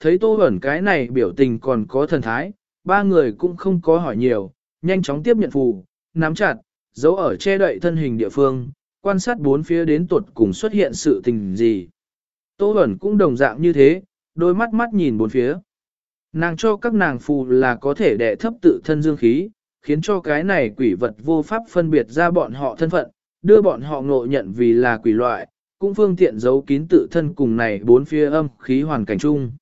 Thấy Tô Bẩn cái này biểu tình còn có thần thái, ba người cũng không có hỏi nhiều, nhanh chóng tiếp nhận phù, nắm chặt, giấu ở che đậy thân hình địa phương, quan sát bốn phía đến tuột cùng xuất hiện sự tình gì. Tô Bẩn cũng đồng dạng như thế, đôi mắt mắt nhìn bốn phía. Nàng cho các nàng phù là có thể đẻ thấp tự thân dương khí, khiến cho cái này quỷ vật vô pháp phân biệt ra bọn họ thân phận, đưa bọn họ ngộ nhận vì là quỷ loại, cũng phương tiện giấu kín tự thân cùng này bốn phía âm khí hoàn cảnh chung.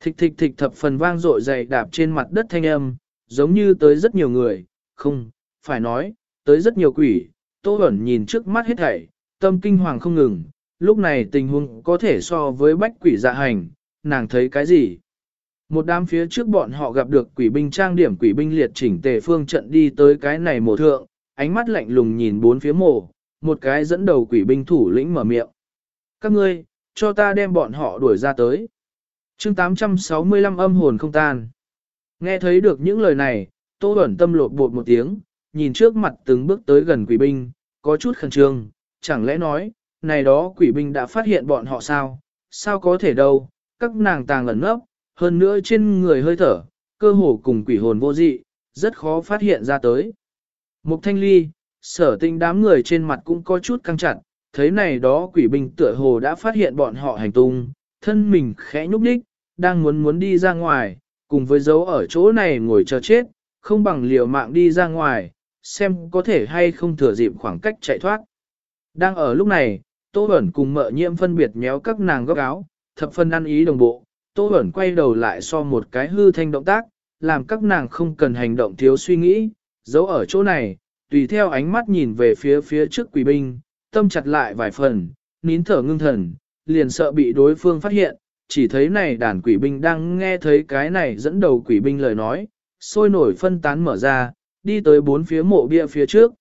Thịch thịch thịch thập phần vang dội dày đạp trên mặt đất thanh âm, giống như tới rất nhiều người, không, phải nói, tới rất nhiều quỷ, Tô Bẩn nhìn trước mắt hết thảy, tâm kinh hoàng không ngừng, lúc này tình huống có thể so với bách quỷ dạ hành, nàng thấy cái gì? Một đám phía trước bọn họ gặp được quỷ binh trang điểm quỷ binh liệt chỉnh tề phương trận đi tới cái này mộ thượng, ánh mắt lạnh lùng nhìn bốn phía mồ một cái dẫn đầu quỷ binh thủ lĩnh mở miệng. Các ngươi, cho ta đem bọn họ đuổi ra tới chương 865 âm hồn không tan. Nghe thấy được những lời này, Tô Bẩn tâm lột bột một tiếng, nhìn trước mặt từng bước tới gần quỷ binh, có chút khẩn trương, chẳng lẽ nói, này đó quỷ binh đã phát hiện bọn họ sao, sao có thể đâu, các nàng tàng ẩn nấp, hơn nữa trên người hơi thở, cơ hồ cùng quỷ hồn vô dị, rất khó phát hiện ra tới. Mục thanh ly, sở tinh đám người trên mặt cũng có chút căng chặt, thấy này đó quỷ binh tựa hồ đã phát hiện bọn họ hành tung, thân mình khẽ nhúc nhích, đang muốn muốn đi ra ngoài, cùng với dấu ở chỗ này ngồi chờ chết, không bằng liều mạng đi ra ngoài, xem có thể hay không thừa dịp khoảng cách chạy thoát. Đang ở lúc này, Tô Bẩn cùng mợ nhiễm phân biệt méo các nàng góc áo, thập phân ăn ý đồng bộ, Tô Bẩn quay đầu lại so một cái hư thanh động tác, làm các nàng không cần hành động thiếu suy nghĩ, giấu ở chỗ này, tùy theo ánh mắt nhìn về phía phía trước quỷ binh, tâm chặt lại vài phần, nín thở ngưng thần, liền sợ bị đối phương phát hiện, chỉ thấy này đàn quỷ binh đang nghe thấy cái này dẫn đầu quỷ binh lời nói, sôi nổi phân tán mở ra, đi tới bốn phía mộ bia phía trước.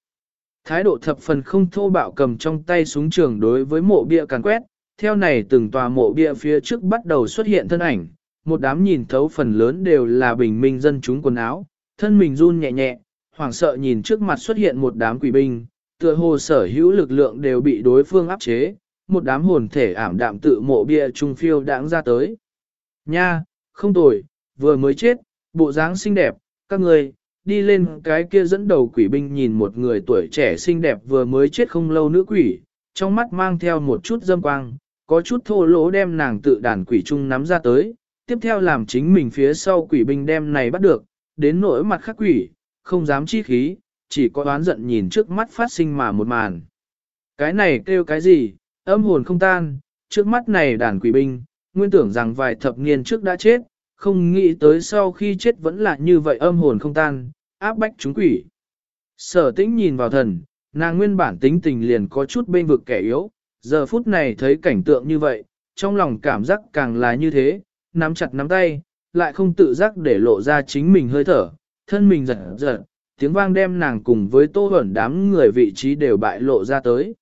Thái độ thập phần không thô bạo cầm trong tay súng trường đối với mộ bia càn quét, theo này từng tòa mộ bia phía trước bắt đầu xuất hiện thân ảnh, một đám nhìn thấu phần lớn đều là bình minh dân chúng quần áo, thân mình run nhẹ nhẹ, hoảng sợ nhìn trước mặt xuất hiện một đám quỷ binh, tựa hồ sở hữu lực lượng đều bị đối phương áp chế, một đám hồn thể ảm đạm tự mộ bia trung phiêu đáng ra tới. Nha, không tồi, vừa mới chết, bộ dáng xinh đẹp, các người, đi lên cái kia dẫn đầu quỷ binh nhìn một người tuổi trẻ xinh đẹp vừa mới chết không lâu nữ quỷ, trong mắt mang theo một chút dâm quang, có chút thô lỗ đem nàng tự đàn quỷ trung nắm ra tới, tiếp theo làm chính mình phía sau quỷ binh đem này bắt được, đến nỗi mặt khắc quỷ, không dám chi khí, chỉ có đoán giận nhìn trước mắt phát sinh mà một màn. Cái này kêu cái gì, âm hồn không tan, trước mắt này đàn quỷ binh, nguyên tưởng rằng vài thập niên trước đã chết, không nghĩ tới sau khi chết vẫn là như vậy âm hồn không tan, áp bách chúng quỷ. Sở tĩnh nhìn vào thần, nàng nguyên bản tính tình liền có chút bên vực kẻ yếu, giờ phút này thấy cảnh tượng như vậy, trong lòng cảm giác càng là như thế, nắm chặt nắm tay, lại không tự giác để lộ ra chính mình hơi thở, thân mình giật giật, tiếng vang đem nàng cùng với tô ẩn đám người vị trí đều bại lộ ra tới.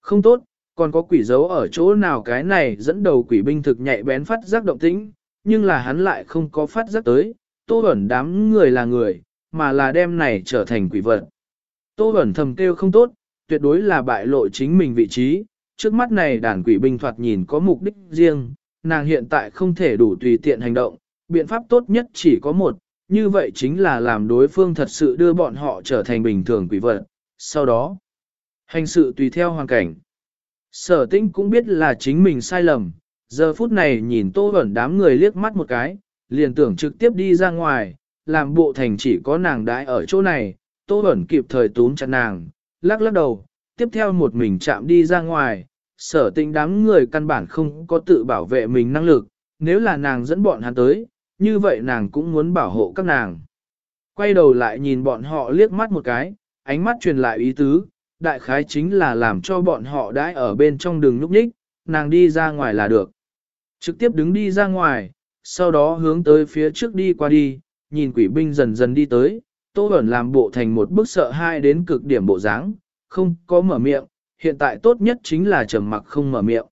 Không tốt, còn có quỷ dấu ở chỗ nào cái này dẫn đầu quỷ binh thực nhạy bén phát giác động tĩnh, nhưng là hắn lại không có phát giác tới, tô ẩn đám người là người, mà là đem này trở thành quỷ vật. Tô ẩn thầm kêu không tốt, tuyệt đối là bại lộ chính mình vị trí, trước mắt này đàn quỷ binh thoạt nhìn có mục đích riêng, nàng hiện tại không thể đủ tùy tiện hành động, biện pháp tốt nhất chỉ có một, như vậy chính là làm đối phương thật sự đưa bọn họ trở thành bình thường quỷ vật, sau đó, hành sự tùy theo hoàn cảnh. Sở tĩnh cũng biết là chính mình sai lầm, giờ phút này nhìn tô ẩn đám người liếc mắt một cái, liền tưởng trực tiếp đi ra ngoài, làm bộ thành chỉ có nàng đãi ở chỗ này, tô ẩn kịp thời túm chặt nàng, lắc lắc đầu, tiếp theo một mình chạm đi ra ngoài, sở tĩnh đám người căn bản không có tự bảo vệ mình năng lực, nếu là nàng dẫn bọn hắn tới, như vậy nàng cũng muốn bảo hộ các nàng. Quay đầu lại nhìn bọn họ liếc mắt một cái, ánh mắt truyền lại ý tứ, đại khái chính là làm cho bọn họ đãi ở bên trong đường núp nhích, nàng đi ra ngoài là được. Trực tiếp đứng đi ra ngoài, sau đó hướng tới phía trước đi qua đi, nhìn quỷ binh dần dần đi tới, Tô Bẩn làm bộ thành một bức sợ hai đến cực điểm bộ dáng, không có mở miệng, hiện tại tốt nhất chính là trầm mặc không mở miệng.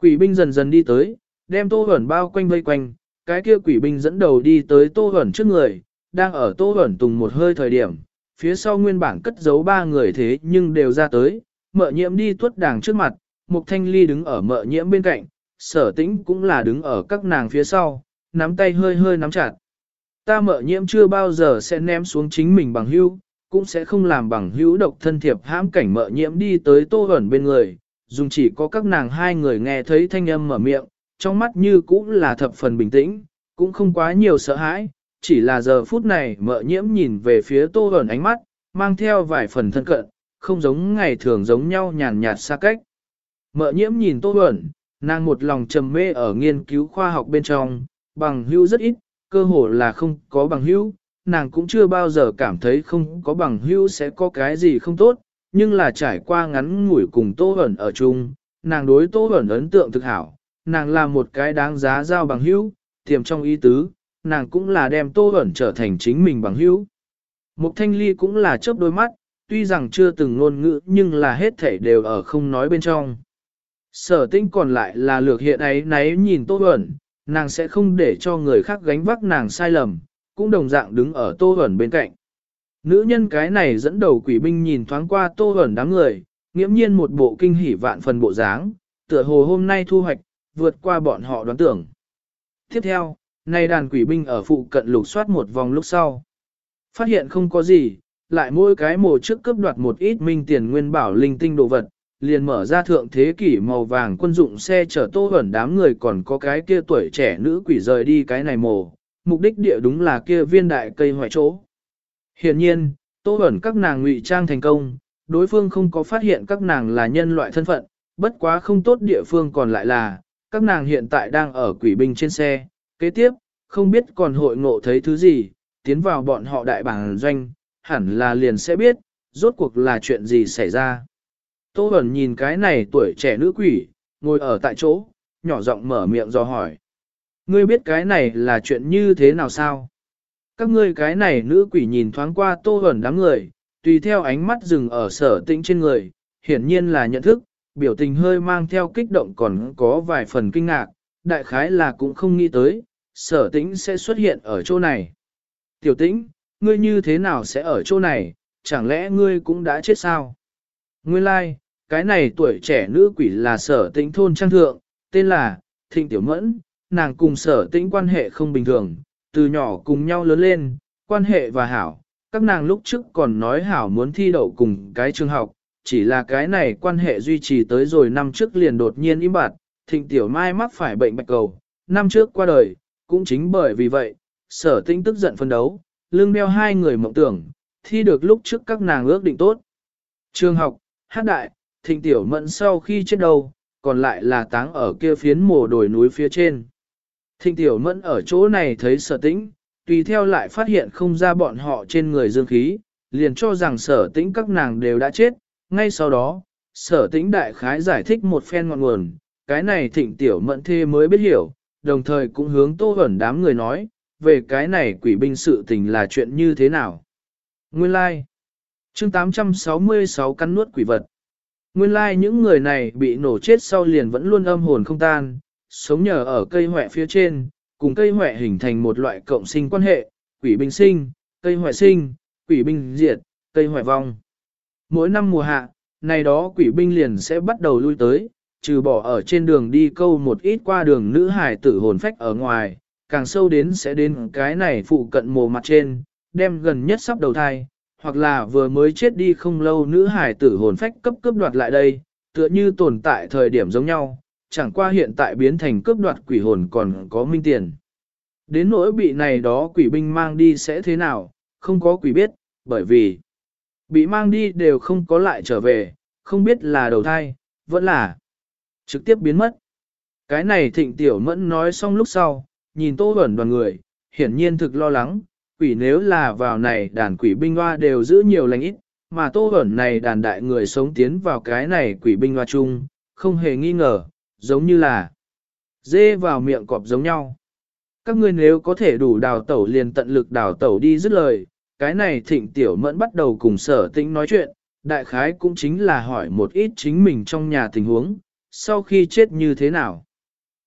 Quỷ binh dần dần đi tới, đem Tô Bẩn bao quanh vây quanh, cái kia quỷ binh dẫn đầu đi tới Tô Bẩn trước người, đang ở Tô Bẩn tùng một hơi thời điểm, phía sau nguyên bản cất giấu ba người thế nhưng đều ra tới, mợ nhiễm đi tuất đàng trước mặt, Mục Thanh Ly đứng ở mợ nhiễm bên cạnh, sở tĩnh cũng là đứng ở các nàng phía sau, nắm tay hơi hơi nắm chặt. Ta mợ nhiễm chưa bao giờ sẽ ném xuống chính mình bằng hữu, cũng sẽ không làm bằng hữu độc thân thiệp hãm cảnh mợ nhiễm đi tới tô ẩn bên người, dùng chỉ có các nàng hai người nghe thấy thanh âm mở miệng, trong mắt như cũng là thập phần bình tĩnh, cũng không quá nhiều sợ hãi, chỉ là giờ phút này mợ nhiễm nhìn về phía tô ẩn ánh mắt, mang theo vài phần thân cận, không giống ngày thường giống nhau nhàn nhạt xa cách. Mợ nhiễm nhìn tô ẩn, nàng một lòng trầm mê ở nghiên cứu khoa học bên trong, bằng hữu rất ít, cơ hồ là không có bằng hữu, nàng cũng chưa bao giờ cảm thấy không có bằng hữu sẽ có cái gì không tốt, nhưng là trải qua ngắn ngủi cùng Tô Hẩn ở chung, nàng đối Tô Hẩn ấn tượng thực hảo, nàng là một cái đáng giá giao bằng hữu, tiềm trong ý tứ, nàng cũng là đem Tô Hẩn trở thành chính mình bằng hữu. Mục Thanh Ly cũng là chớp đôi mắt, tuy rằng chưa từng ngôn ngữ nhưng là hết thể đều ở không nói bên trong. Sở tinh còn lại là lược hiện ấy náy nhìn Tô Hẩn, nàng sẽ không để cho người khác gánh vác nàng sai lầm, cũng đồng dạng đứng ở Tô Hẩn bên cạnh. Nữ nhân cái này dẫn đầu quỷ binh nhìn thoáng qua Tô Hẩn đám người, nghiễm nhiên một bộ kinh hỉ vạn phần bộ dáng, tựa hồ hôm nay thu hoạch, vượt qua bọn họ đoán tưởng. Tiếp theo, nay đàn quỷ binh ở phụ cận lục soát một vòng lúc sau. Phát hiện không có gì, lại mỗi cái mồ trước cướp đoạt một ít minh tiền nguyên bảo linh tinh đồ vật, liền mở ra thượng thế kỷ màu vàng quân dụng xe chở tô hẩn đám người còn có cái kia tuổi trẻ nữ quỷ rời đi cái này mồ, mục đích địa đúng là kia viên đại cây hoại chỗ. Hiện nhiên, tô hẩn các nàng ngụy trang thành công, đối phương không có phát hiện các nàng là nhân loại thân phận, bất quá không tốt địa phương còn lại là, các nàng hiện tại đang ở quỷ binh trên xe, kế tiếp, không biết còn hội ngộ thấy thứ gì, tiến vào bọn họ đại bản doanh, hẳn là liền sẽ biết, rốt cuộc là chuyện gì xảy ra. Tô Bẩn nhìn cái này tuổi trẻ nữ quỷ, ngồi ở tại chỗ, nhỏ giọng mở miệng do hỏi. Ngươi biết cái này là chuyện như thế nào sao? Các ngươi cái này nữ quỷ nhìn thoáng qua Tô Bẩn đám người, tùy theo ánh mắt dừng ở sở tĩnh trên người, hiển nhiên là nhận thức, biểu tình hơi mang theo kích động còn có vài phần kinh ngạc, đại khái là cũng không nghĩ tới, sở tĩnh sẽ xuất hiện ở chỗ này. Tiểu tĩnh, ngươi như thế nào sẽ ở chỗ này, chẳng lẽ ngươi cũng đã chết sao? Nguyên lai, like, cái này tuổi trẻ nữ quỷ là sở tĩnh thôn trang thượng, tên là Thịnh Tiểu Mẫn, nàng cùng sở tĩnh quan hệ không bình thường, từ nhỏ cùng nhau lớn lên, quan hệ và hảo, các nàng lúc trước còn nói hảo muốn thi đậu cùng cái trường học, chỉ là cái này quan hệ duy trì tới rồi năm trước liền đột nhiên im bặt, Thịnh Tiểu Mai mắc phải bệnh bạch cầu, năm trước qua đời, cũng chính bởi vì vậy, sở tĩnh tức giận phân đấu, lương đeo hai người mộng tưởng, thi được lúc trước các nàng ước định tốt. Trường học, hát đại, thịnh tiểu mẫn sau khi chết đầu, còn lại là táng ở kia phiến mồ đồi núi phía trên. Thịnh tiểu mẫn ở chỗ này thấy sở tĩnh, tùy theo lại phát hiện không ra bọn họ trên người dương khí, liền cho rằng sở tĩnh các nàng đều đã chết, ngay sau đó, sở tĩnh đại khái giải thích một phen ngọn nguồn, cái này thịnh tiểu mẫn thê mới biết hiểu, đồng thời cũng hướng tô ẩn đám người nói, về cái này quỷ binh sự tình là chuyện như thế nào. Nguyên lai, like. chương 866 căn nuốt quỷ vật. Nguyên lai like những người này bị nổ chết sau liền vẫn luôn âm hồn không tan, sống nhờ ở cây hỏe phía trên, cùng cây hỏe hình thành một loại cộng sinh quan hệ, quỷ binh sinh, cây hỏe sinh, quỷ binh diệt, cây hỏe vong. Mỗi năm mùa hạ, này đó quỷ binh liền sẽ bắt đầu lui tới, trừ bỏ ở trên đường đi câu một ít qua đường nữ hải tử hồn phách ở ngoài, càng sâu đến sẽ đến cái này phụ cận mồ mặt trên, đem gần nhất sắp đầu thai, hoặc là vừa mới chết đi không lâu nữ hải tử hồn phách cấp cướp đoạt lại đây, tựa như tồn tại thời điểm giống nhau, chẳng qua hiện tại biến thành cướp đoạt quỷ hồn còn có minh tiền. Đến nỗi bị này đó quỷ binh mang đi sẽ thế nào, không có quỷ biết, bởi vì bị mang đi đều không có lại trở về, không biết là đầu thai, vẫn là trực tiếp biến mất. Cái này thịnh tiểu mẫn nói xong lúc sau, nhìn tô ẩn đoàn người, hiển nhiên thực lo lắng, quỷ nếu là vào này đàn quỷ binh hoa đều giữ nhiều lành ít, mà tô ẩn này đàn đại người sống tiến vào cái này quỷ binh hoa chung, không hề nghi ngờ, giống như là dê vào miệng cọp giống nhau. Các ngươi nếu có thể đủ đào tẩu liền tận lực đào tẩu đi dứt lời, cái này thịnh tiểu mẫn bắt đầu cùng sở tĩnh nói chuyện, đại khái cũng chính là hỏi một ít chính mình trong nhà tình huống, sau khi chết như thế nào.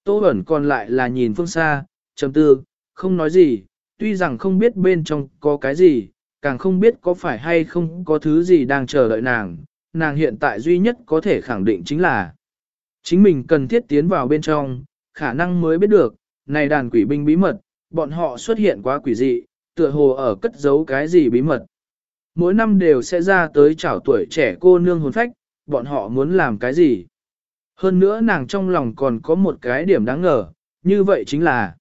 Tô ẩn còn lại là nhìn phương xa, trầm tư, không nói gì, tuy rằng không biết bên trong có cái gì, càng không biết có phải hay không có thứ gì đang chờ đợi nàng, nàng hiện tại duy nhất có thể khẳng định chính là Chính mình cần thiết tiến vào bên trong, khả năng mới biết được, này đàn quỷ binh bí mật, bọn họ xuất hiện quá quỷ dị, tựa hồ ở cất giấu cái gì bí mật. Mỗi năm đều sẽ ra tới chảo tuổi trẻ cô nương hồn phách, bọn họ muốn làm cái gì. Hơn nữa nàng trong lòng còn có một cái điểm đáng ngờ, như vậy chính là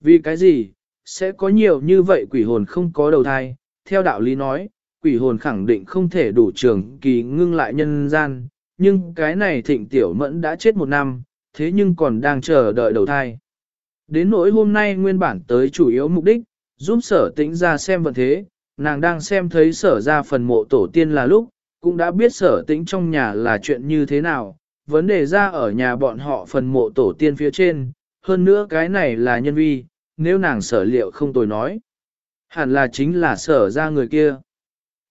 Vì cái gì, sẽ có nhiều như vậy quỷ hồn không có đầu thai, theo đạo lý nói, quỷ hồn khẳng định không thể đủ trường kỳ ngưng lại nhân gian, nhưng cái này thịnh tiểu mẫn đã chết một năm, thế nhưng còn đang chờ đợi đầu thai. Đến nỗi hôm nay nguyên bản tới chủ yếu mục đích, giúp sở tĩnh ra xem vận thế, nàng đang xem thấy sở ra phần mộ tổ tiên là lúc, cũng đã biết sở tĩnh trong nhà là chuyện như thế nào, vấn đề ra ở nhà bọn họ phần mộ tổ tiên phía trên, hơn nữa cái này là nhân vi, nếu nàng sở liệu không tồi nói. Hẳn là chính là sở ra người kia.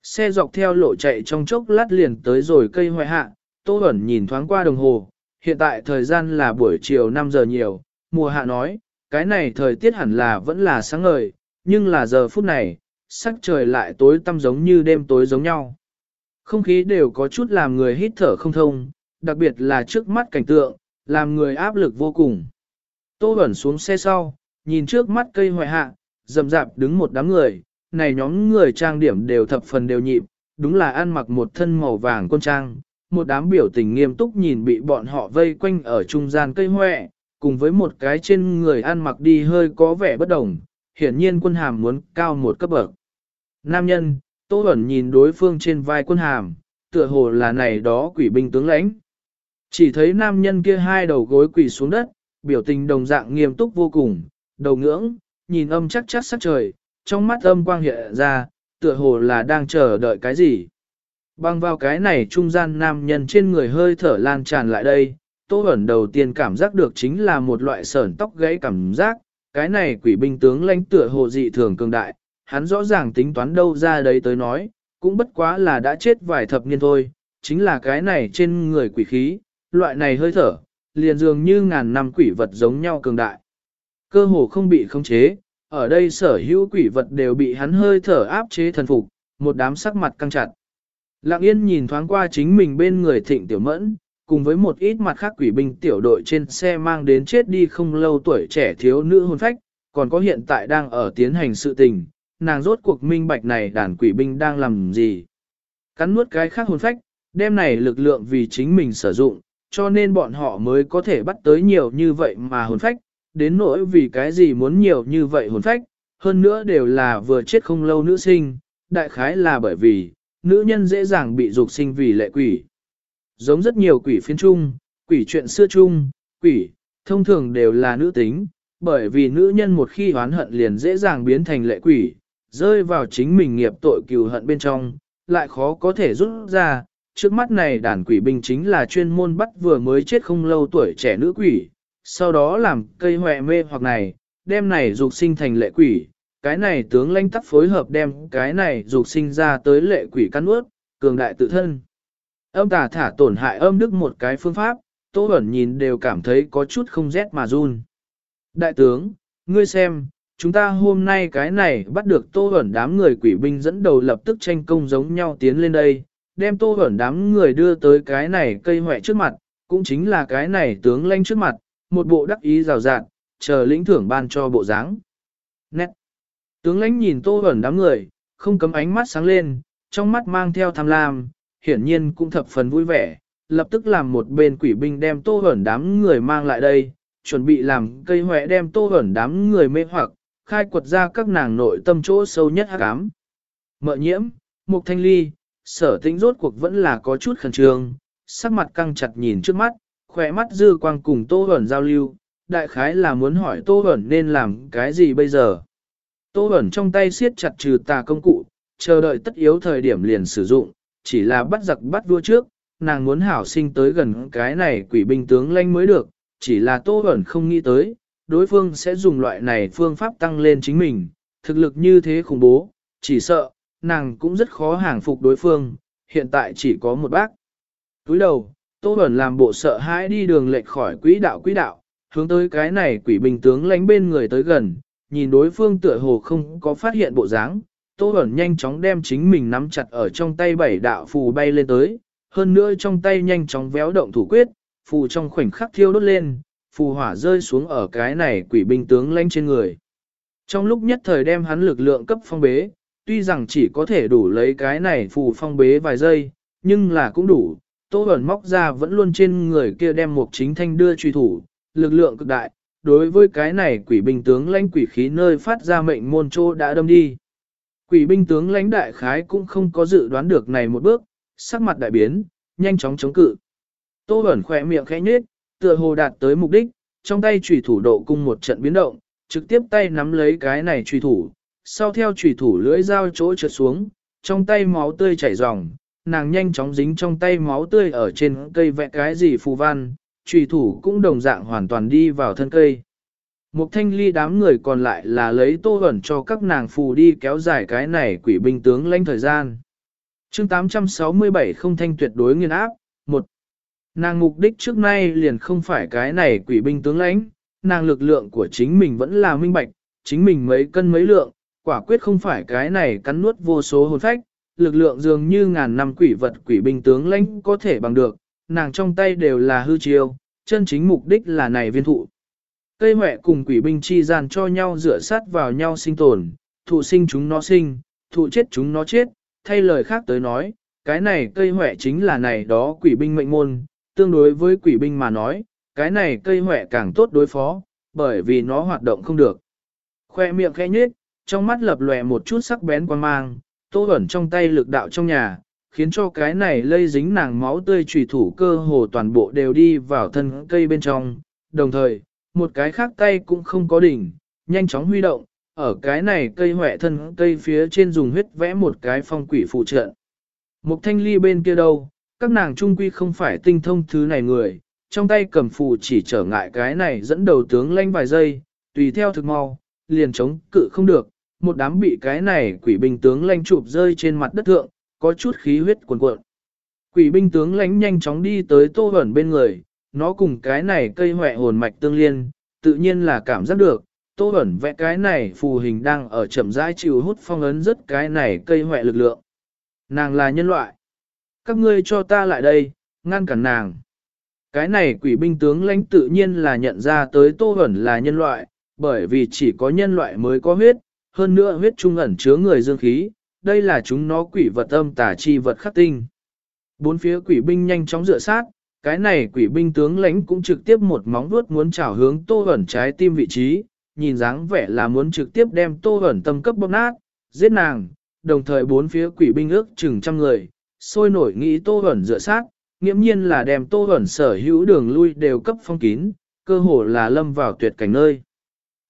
Xe dọc theo lộ chạy trong chốc lát liền tới rồi cây hoại hạ, Tô Bẩn nhìn thoáng qua đồng hồ, hiện tại thời gian là buổi chiều 5 giờ nhiều, mùa hạ nói, cái này thời tiết hẳn là vẫn là sáng ngời, nhưng là giờ phút này, sắc trời lại tối tăm giống như đêm tối giống nhau. Không khí đều có chút làm người hít thở không thông, đặc biệt là trước mắt cảnh tượng, làm người áp lực vô cùng. Tô Bẩn xuống xe sau, nhìn trước mắt cây hoại hạ, rầm rạp đứng một đám người, này nhóm người trang điểm đều thập phần đều nhịp, đúng là ăn mặc một thân màu vàng con trang, một đám biểu tình nghiêm túc nhìn bị bọn họ vây quanh ở trung gian cây hoẹ, cùng với một cái trên người ăn mặc đi hơi có vẻ bất đồng, hiển nhiên quân hàm muốn cao một cấp bậc. Nam nhân, Tô Bẩn nhìn đối phương trên vai quân hàm, tựa hồ là này đó quỷ binh tướng lãnh. Chỉ thấy nam nhân kia hai đầu gối quỳ xuống đất, biểu tình đồng dạng nghiêm túc vô cùng, đầu ngưỡng, nhìn âm chắc chắc sắc trời, trong mắt âm quang hiện ra, tựa hồ là đang chờ đợi cái gì. băng vào cái này trung gian nam nhân trên người hơi thở lan tràn lại đây, Tô Bẩn đầu tiên cảm giác được chính là một loại sởn tóc gãy cảm giác, cái này quỷ binh tướng lãnh tựa hồ dị thường cường đại, hắn rõ ràng tính toán đâu ra đấy tới nói, cũng bất quá là đã chết vài thập niên thôi, chính là cái này trên người quỷ khí, loại này hơi thở, liền dường như ngàn năm quỷ vật giống nhau cường đại. Cơ hồ không bị khống chế, ở đây sở hữu quỷ vật đều bị hắn hơi thở áp chế thần phục, một đám sắc mặt căng chặt. Lặng yên nhìn thoáng qua chính mình bên người thịnh tiểu mẫn, cùng với một ít mặt khác quỷ binh tiểu đội trên xe mang đến chết đi không lâu tuổi trẻ thiếu nữ hồn phách, còn có hiện tại đang ở tiến hành sự tình, nàng rốt cuộc minh bạch này đàn quỷ binh đang làm gì. Cắn nuốt cái khác hồn phách, đem này lực lượng vì chính mình sử dụng, cho nên bọn họ mới có thể bắt tới nhiều như vậy mà hồn phách, đến nỗi vì cái gì muốn nhiều như vậy hồn phách, hơn nữa đều là vừa chết không lâu nữ sinh, đại khái là bởi vì, nữ nhân dễ dàng bị dục sinh vì lệ quỷ. Giống rất nhiều quỷ phiên trung, quỷ chuyện xưa chung, quỷ, thông thường đều là nữ tính, bởi vì nữ nhân một khi oán hận liền dễ dàng biến thành lệ quỷ, rơi vào chính mình nghiệp tội cừu hận bên trong, lại khó có thể rút ra. Trước mắt này đàn quỷ binh chính là chuyên môn bắt vừa mới chết không lâu tuổi trẻ nữ quỷ, sau đó làm cây hoẹ mê hoặc này, đem này dục sinh thành lệ quỷ, cái này tướng lãnh tắc phối hợp đem cái này dục sinh ra tới lệ quỷ căn ướt, cường đại tự thân. Âm tà thả tổn hại âm đức một cái phương pháp, Tô Bẩn nhìn đều cảm thấy có chút không rét mà run. Đại tướng, ngươi xem, chúng ta hôm nay cái này bắt được Tô Bẩn đám người quỷ binh dẫn đầu lập tức tranh công giống nhau tiến lên đây, đem Tô Bẩn đám người đưa tới cái này cây hoẹ trước mặt, cũng chính là cái này tướng lanh trước mặt, một bộ đắc ý rào rạt, chờ lĩnh thưởng ban cho bộ dáng. Nét. Tướng lãnh nhìn tô ẩn đám người, không cấm ánh mắt sáng lên, trong mắt mang theo tham lam, hiển nhiên cũng thập phần vui vẻ, lập tức làm một bên quỷ binh đem tô ẩn đám người mang lại đây, chuẩn bị làm cây hoẹ đem tô ẩn đám người mê hoặc, khai quật ra các nàng nội tâm chỗ sâu nhất hắc ám. Mợ nhiễm, mục thanh ly, sở tĩnh rốt cuộc vẫn là có chút khẩn trương, sắc mặt căng chặt nhìn trước mắt, khỏe mắt dư quang cùng Tô hẩn giao lưu, đại khái là muốn hỏi Tô hẩn nên làm cái gì bây giờ. Tô hẩn trong tay siết chặt trừ tà công cụ, chờ đợi tất yếu thời điểm liền sử dụng, chỉ là bắt giặc bắt vua trước, nàng muốn hảo sinh tới gần cái này quỷ binh tướng lanh mới được, chỉ là Tô hẩn không nghĩ tới, đối phương sẽ dùng loại này phương pháp tăng lên chính mình, thực lực như thế khủng bố, chỉ sợ, nàng cũng rất khó hàng phục đối phương, hiện tại chỉ có một bác. Túi đầu, Tô Bẩn làm bộ sợ hãi đi đường lệch khỏi quỹ đạo quỹ đạo, hướng tới cái này quỷ bình tướng lánh bên người tới gần, nhìn đối phương tựa hồ không có phát hiện bộ dáng. Tô Bẩn nhanh chóng đem chính mình nắm chặt ở trong tay bảy đạo phù bay lên tới, hơn nữa trong tay nhanh chóng véo động thủ quyết, phù trong khoảnh khắc thiêu đốt lên, phù hỏa rơi xuống ở cái này quỷ binh tướng lanh trên người. Trong lúc nhất thời đem hắn lực lượng cấp phong bế, tuy rằng chỉ có thể đủ lấy cái này phù phong bế vài giây, nhưng là cũng đủ. Tô Bẩn móc ra vẫn luôn trên người kia đem một chính thanh đưa truy thủ, lực lượng cực đại, đối với cái này quỷ binh tướng lãnh quỷ khí nơi phát ra mệnh môn trô đã đâm đi. Quỷ binh tướng lãnh đại khái cũng không có dự đoán được này một bước, sắc mặt đại biến, nhanh chóng chống cự. Tô Bẩn khỏe miệng khẽ nhếch, tựa hồ đạt tới mục đích, trong tay chủy thủ độ cung một trận biến động, trực tiếp tay nắm lấy cái này chủy thủ, sau theo chủy thủ lưỡi dao chỗ trượt xuống, trong tay máu tươi chảy ròng, nàng nhanh chóng dính trong tay máu tươi ở trên cây vẽ cái gì phù văn, chủy thủ cũng đồng dạng hoàn toàn đi vào thân cây. Một thanh ly đám người còn lại là lấy tô ẩn cho các nàng phù đi kéo dài cái này quỷ binh tướng lãnh thời gian. chương 867 không thanh tuyệt đối nghiên áp, một Nàng mục đích trước nay liền không phải cái này quỷ binh tướng lãnh, nàng lực lượng của chính mình vẫn là minh bạch, chính mình mấy cân mấy lượng, quả quyết không phải cái này cắn nuốt vô số hồn phách, lực lượng dường như ngàn năm quỷ vật quỷ binh tướng lãnh có thể bằng được, nàng trong tay đều là hư chiêu, chân chính mục đích là này viên thụ. Cây mẹ cùng quỷ binh chi gian cho nhau rửa sát vào nhau sinh tồn, thụ sinh chúng nó sinh, thụ chết chúng nó chết, thay lời khác tới nói, cái này cây huệ chính là này đó quỷ binh mệnh môn, tương đối với quỷ binh mà nói, cái này cây huệ càng tốt đối phó, bởi vì nó hoạt động không được. Khoe miệng khẽ nhếch, trong mắt lập lòe một chút sắc bén quan mang, tô ẩn trong tay lực đạo trong nhà, khiến cho cái này lây dính nàng máu tươi trùy thủ cơ hồ toàn bộ đều đi vào thân cây bên trong, đồng thời, một cái khác tay cũng không có đỉnh, nhanh chóng huy động, ở cái này cây hỏe thân cây phía trên dùng huyết vẽ một cái phong quỷ phụ trợ. Mục thanh ly bên kia đâu, các nàng trung quy không phải tinh thông thứ này người, trong tay cầm phù chỉ trở ngại cái này dẫn đầu tướng lanh vài giây, tùy theo thực mau, liền chống cự không được, một đám bị cái này quỷ binh tướng lãnh chụp rơi trên mặt đất thượng, có chút khí huyết cuồn cuộn. Quỷ binh tướng lánh nhanh chóng đi tới tô ẩn bên người, nó cùng cái này cây hoẹ hồn mạch tương liên, tự nhiên là cảm giác được, tô ẩn vẽ cái này phù hình đang ở chậm rãi chịu hút phong ấn rất cái này cây hoẹ lực lượng. Nàng là nhân loại. Các ngươi cho ta lại đây, ngăn cản nàng. Cái này quỷ binh tướng lãnh tự nhiên là nhận ra tới tô ẩn là nhân loại, bởi vì chỉ có nhân loại mới có huyết, hơn nữa huyết trung ẩn chứa người dương khí, đây là chúng nó quỷ vật âm tà chi vật khắc tinh. Bốn phía quỷ binh nhanh chóng dựa sát, cái này quỷ binh tướng lãnh cũng trực tiếp một móng vuốt muốn chảo hướng tô ẩn trái tim vị trí, nhìn dáng vẻ là muốn trực tiếp đem tô ẩn tâm cấp bóp nát, giết nàng, đồng thời bốn phía quỷ binh ước chừng trăm người, sôi nổi nghĩ tô ẩn dựa sát, nghiễm nhiên là đem tô ẩn sở hữu đường lui đều cấp phong kín, cơ hồ là lâm vào tuyệt cảnh nơi.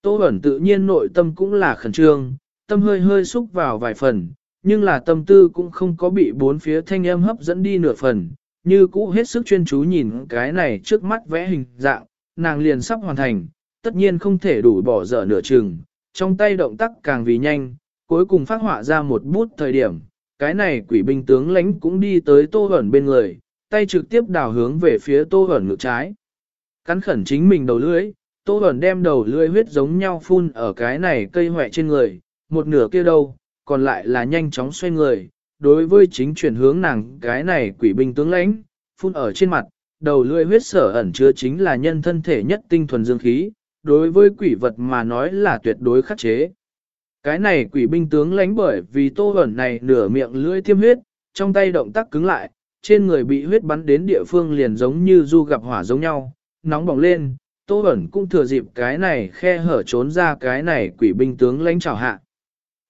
Tô ẩn tự nhiên nội tâm cũng là khẩn trương, tâm hơi hơi xúc vào vài phần, nhưng là tâm tư cũng không có bị bốn phía thanh âm hấp dẫn đi nửa phần, như cũ hết sức chuyên chú nhìn cái này trước mắt vẽ hình dạng, nàng liền sắp hoàn thành, tất nhiên không thể đủ bỏ dở nửa chừng, trong tay động tác càng vì nhanh, cuối cùng phát họa ra một bút thời điểm, cái này quỷ binh tướng lãnh cũng đi tới tô ẩn bên người, tay trực tiếp đào hướng về phía tô ẩn ngược trái. Cắn khẩn chính mình đầu lưỡi, tô Bẩn đem đầu lưỡi huyết giống nhau phun ở cái này cây hoẹ trên người, một nửa kia đâu, còn lại là nhanh chóng xoay người, đối với chính chuyển hướng nàng cái này quỷ binh tướng lãnh, phun ở trên mặt, đầu lưỡi huyết sở ẩn chứa chính là nhân thân thể nhất tinh thuần dương khí, đối với quỷ vật mà nói là tuyệt đối khắc chế. Cái này quỷ binh tướng lãnh bởi vì tô Bẩn này nửa miệng lưỡi tiêm huyết, trong tay động tác cứng lại, trên người bị huyết bắn đến địa phương liền giống như du gặp hỏa giống nhau, nóng bỏng lên, tô ẩn cũng thừa dịp cái này khe hở trốn ra cái này quỷ binh tướng lãnh chào hạ.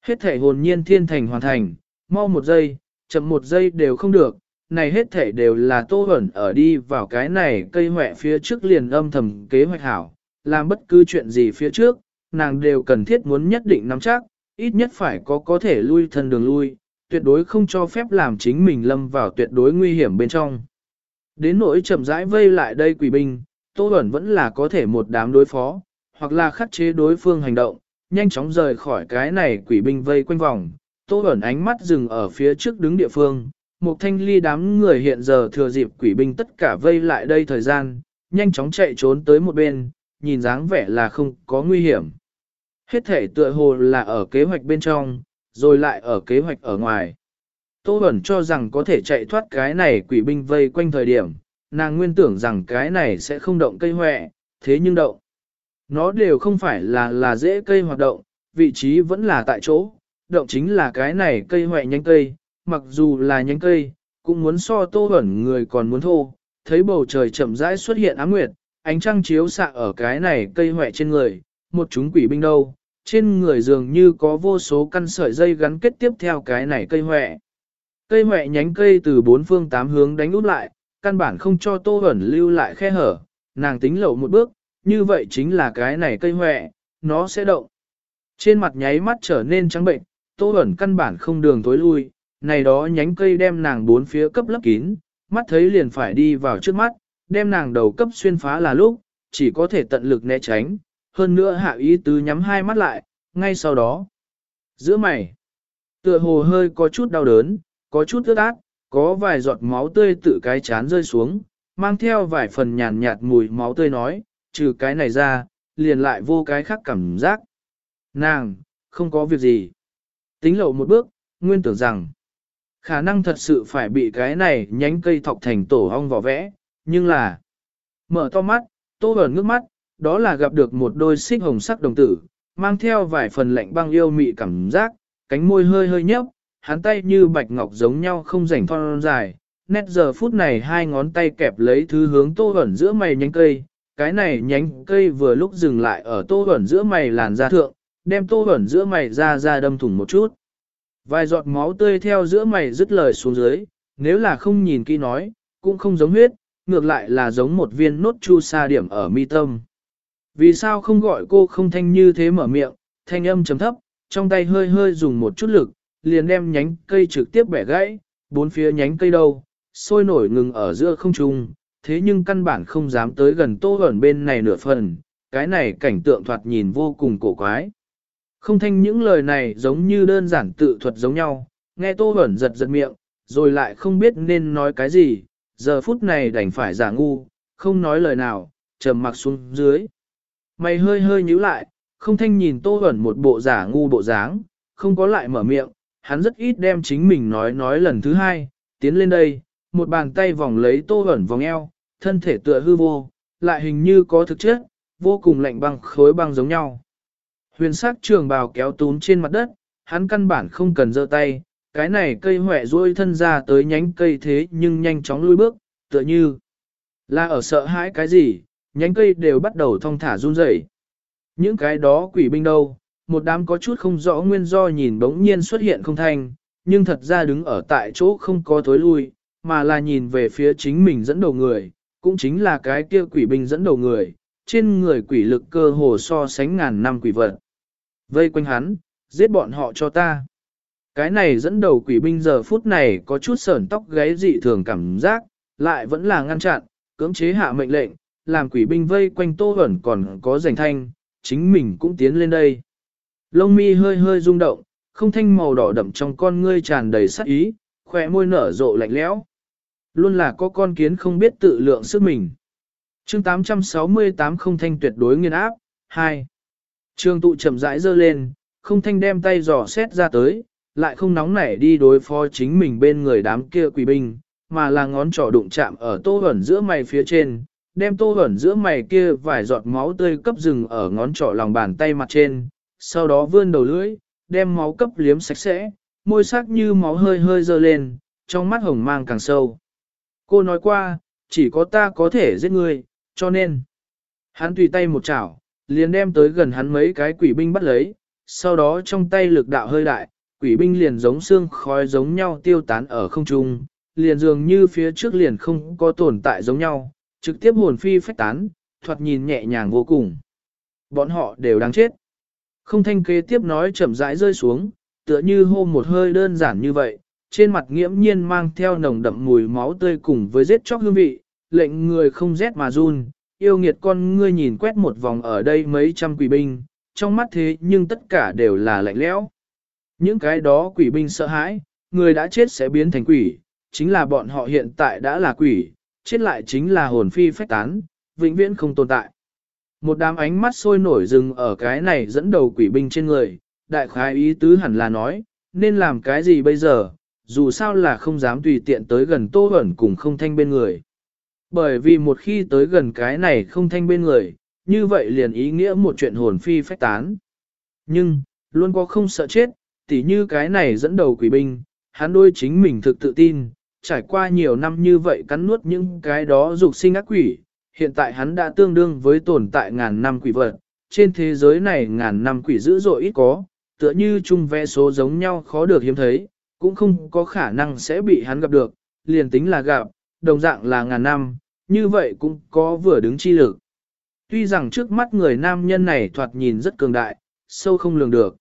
Hết thể hồn nhiên thiên thành hoàn thành, mau một giây, chậm một giây đều không được, này hết thể đều là tô ẩn ở đi vào cái này cây hỏe phía trước liền âm thầm kế hoạch hảo, làm bất cứ chuyện gì phía trước, nàng đều cần thiết muốn nhất định nắm chắc, ít nhất phải có có thể lui thân đường lui, tuyệt đối không cho phép làm chính mình lâm vào tuyệt đối nguy hiểm bên trong. Đến nỗi chậm rãi vây lại đây quỷ binh, Tô Bẩn vẫn là có thể một đám đối phó, hoặc là khắc chế đối phương hành động, nhanh chóng rời khỏi cái này quỷ binh vây quanh vòng. Tô Bẩn ánh mắt dừng ở phía trước đứng địa phương, một thanh ly đám người hiện giờ thừa dịp quỷ binh tất cả vây lại đây thời gian, nhanh chóng chạy trốn tới một bên, nhìn dáng vẻ là không có nguy hiểm. Hết thể tựa hồ là ở kế hoạch bên trong, rồi lại ở kế hoạch ở ngoài. Tô Bẩn cho rằng có thể chạy thoát cái này quỷ binh vây quanh thời điểm, nàng nguyên tưởng rằng cái này sẽ không động cây hoẹ, thế nhưng động. Nó đều không phải là là dễ cây hoạt động, vị trí vẫn là tại chỗ, động chính là cái này cây hoẹ nhánh cây, mặc dù là nhánh cây, cũng muốn so tô ẩn người còn muốn thô, thấy bầu trời chậm rãi xuất hiện ám nguyệt, ánh trăng chiếu xạ ở cái này cây hoẹ trên người, một chúng quỷ binh đâu, trên người dường như có vô số căn sợi dây gắn kết tiếp theo cái này cây hoẹ. Cây hoẹ nhánh cây từ bốn phương tám hướng đánh út lại, căn bản không cho tô ẩn lưu lại khe hở, nàng tính lậu một bước, như vậy chính là cái này cây hoẹ, nó sẽ động. Trên mặt nháy mắt trở nên trắng bệnh, tô ẩn căn bản không đường tối lui, này đó nhánh cây đem nàng bốn phía cấp lấp kín, mắt thấy liền phải đi vào trước mắt, đem nàng đầu cấp xuyên phá là lúc, chỉ có thể tận lực né tránh, hơn nữa hạ ý tứ nhắm hai mắt lại, ngay sau đó. Giữa mày, tựa hồ hơi có chút đau đớn, có chút ướt át, có vài giọt máu tươi tự cái chán rơi xuống, mang theo vài phần nhàn nhạt mùi máu tươi nói, trừ cái này ra, liền lại vô cái khác cảm giác. Nàng, không có việc gì. Tính lộ một bước, nguyên tưởng rằng, khả năng thật sự phải bị cái này nhánh cây thọc thành tổ hong vỏ vẽ, nhưng là, mở to mắt, tô ẩn ngước mắt, đó là gặp được một đôi xích hồng sắc đồng tử, mang theo vài phần lạnh băng yêu mị cảm giác, cánh môi hơi hơi nhấp, hắn tay như bạch ngọc giống nhau không rảnh thon dài, nét giờ phút này hai ngón tay kẹp lấy thứ hướng tô ẩn giữa mày nhánh cây, cái này nhánh cây vừa lúc dừng lại ở tô ẩn giữa mày làn da thượng, đem tô ẩn giữa mày ra ra đâm thủng một chút. Vài giọt máu tươi theo giữa mày dứt lời xuống dưới, nếu là không nhìn kỹ nói, cũng không giống huyết, ngược lại là giống một viên nốt chu sa điểm ở mi tâm. Vì sao không gọi cô không thanh như thế mở miệng, thanh âm chấm thấp, trong tay hơi hơi dùng một chút lực, liền đem nhánh cây trực tiếp bẻ gãy, bốn phía nhánh cây đâu, sôi nổi ngừng ở giữa không trung, thế nhưng căn bản không dám tới gần tô ẩn bên này nửa phần, cái này cảnh tượng thoạt nhìn vô cùng cổ quái. Không thanh những lời này giống như đơn giản tự thuật giống nhau, nghe tô ẩn giật giật miệng, rồi lại không biết nên nói cái gì, giờ phút này đành phải giả ngu, không nói lời nào, trầm mặc xuống dưới. Mày hơi hơi nhíu lại, không thanh nhìn tô ẩn một bộ giả ngu bộ dáng, không có lại mở miệng, hắn rất ít đem chính mình nói nói lần thứ hai, tiến lên đây, một bàn tay vòng lấy tô ẩn vòng eo, thân thể tựa hư vô, lại hình như có thực chất, vô cùng lạnh băng khối băng giống nhau. Huyền sắc trường bào kéo túm trên mặt đất, hắn căn bản không cần giơ tay, cái này cây hỏe ruôi thân ra tới nhánh cây thế nhưng nhanh chóng lui bước, tựa như là ở sợ hãi cái gì, nhánh cây đều bắt đầu thong thả run rẩy. Những cái đó quỷ binh đâu, một đám có chút không rõ nguyên do nhìn bỗng nhiên xuất hiện không thanh, nhưng thật ra đứng ở tại chỗ không có tối lui, mà là nhìn về phía chính mình dẫn đầu người, cũng chính là cái kia quỷ binh dẫn đầu người, trên người quỷ lực cơ hồ so sánh ngàn năm quỷ vật. Vây quanh hắn, giết bọn họ cho ta. Cái này dẫn đầu quỷ binh giờ phút này có chút sởn tóc gáy dị thường cảm giác, lại vẫn là ngăn chặn, cưỡng chế hạ mệnh lệnh, làm quỷ binh vây quanh tô ẩn còn có giành thanh, chính mình cũng tiến lên đây. Lông mi hơi hơi rung động, không thanh màu đỏ đậm trong con ngươi tràn đầy sắc ý, khỏe môi nở rộ lạnh lẽo. Luôn là có con kiến không biết tự lượng sức mình. chương 868 không thanh tuyệt đối nghiên áp, 2. Trương tụ chậm rãi dơ lên, không thanh đem tay giỏ xét ra tới, lại không nóng nảy đi đối phó chính mình bên người đám kia quỷ binh, mà là ngón trỏ đụng chạm ở tô ẩn giữa mày phía trên, đem tô ẩn giữa mày kia vài giọt máu tươi cấp rừng ở ngón trỏ lòng bàn tay mặt trên, sau đó vươn đầu lưỡi, đem máu cấp liếm sạch sẽ, môi sắc như máu hơi hơi dơ lên, trong mắt hồng mang càng sâu. Cô nói qua, chỉ có ta có thể giết ngươi, cho nên. Hắn tùy tay một chảo, liền đem tới gần hắn mấy cái quỷ binh bắt lấy, sau đó trong tay lực đạo hơi đại, quỷ binh liền giống xương khói giống nhau tiêu tán ở không trung, liền dường như phía trước liền không có tồn tại giống nhau, trực tiếp hồn phi phách tán, thoạt nhìn nhẹ nhàng vô cùng. Bọn họ đều đáng chết. Không thanh kế tiếp nói chậm rãi rơi xuống, tựa như hô một hơi đơn giản như vậy, trên mặt nghiễm nhiên mang theo nồng đậm mùi máu tươi cùng với giết chóc hương vị, lệnh người không rét mà run, yêu nghiệt con ngươi nhìn quét một vòng ở đây mấy trăm quỷ binh, trong mắt thế nhưng tất cả đều là lạnh lẽo. Những cái đó quỷ binh sợ hãi, người đã chết sẽ biến thành quỷ, chính là bọn họ hiện tại đã là quỷ, chết lại chính là hồn phi phách tán, vĩnh viễn không tồn tại. Một đám ánh mắt sôi nổi dừng ở cái này dẫn đầu quỷ binh trên người, đại khái ý tứ hẳn là nói, nên làm cái gì bây giờ, dù sao là không dám tùy tiện tới gần tô ẩn cùng không thanh bên người. Bởi vì một khi tới gần cái này không thanh bên người, như vậy liền ý nghĩa một chuyện hồn phi phách tán. Nhưng, luôn có không sợ chết, tỉ như cái này dẫn đầu quỷ binh, hắn đôi chính mình thực tự tin, trải qua nhiều năm như vậy cắn nuốt những cái đó dục sinh ác quỷ, hiện tại hắn đã tương đương với tồn tại ngàn năm quỷ vật, trên thế giới này ngàn năm quỷ dữ dội ít có, tựa như chung vẽ số giống nhau khó được hiếm thấy, cũng không có khả năng sẽ bị hắn gặp được, liền tính là gặp, đồng dạng là ngàn năm, như vậy cũng có vừa đứng chi lực. Tuy rằng trước mắt người nam nhân này thoạt nhìn rất cường đại, sâu không lường được.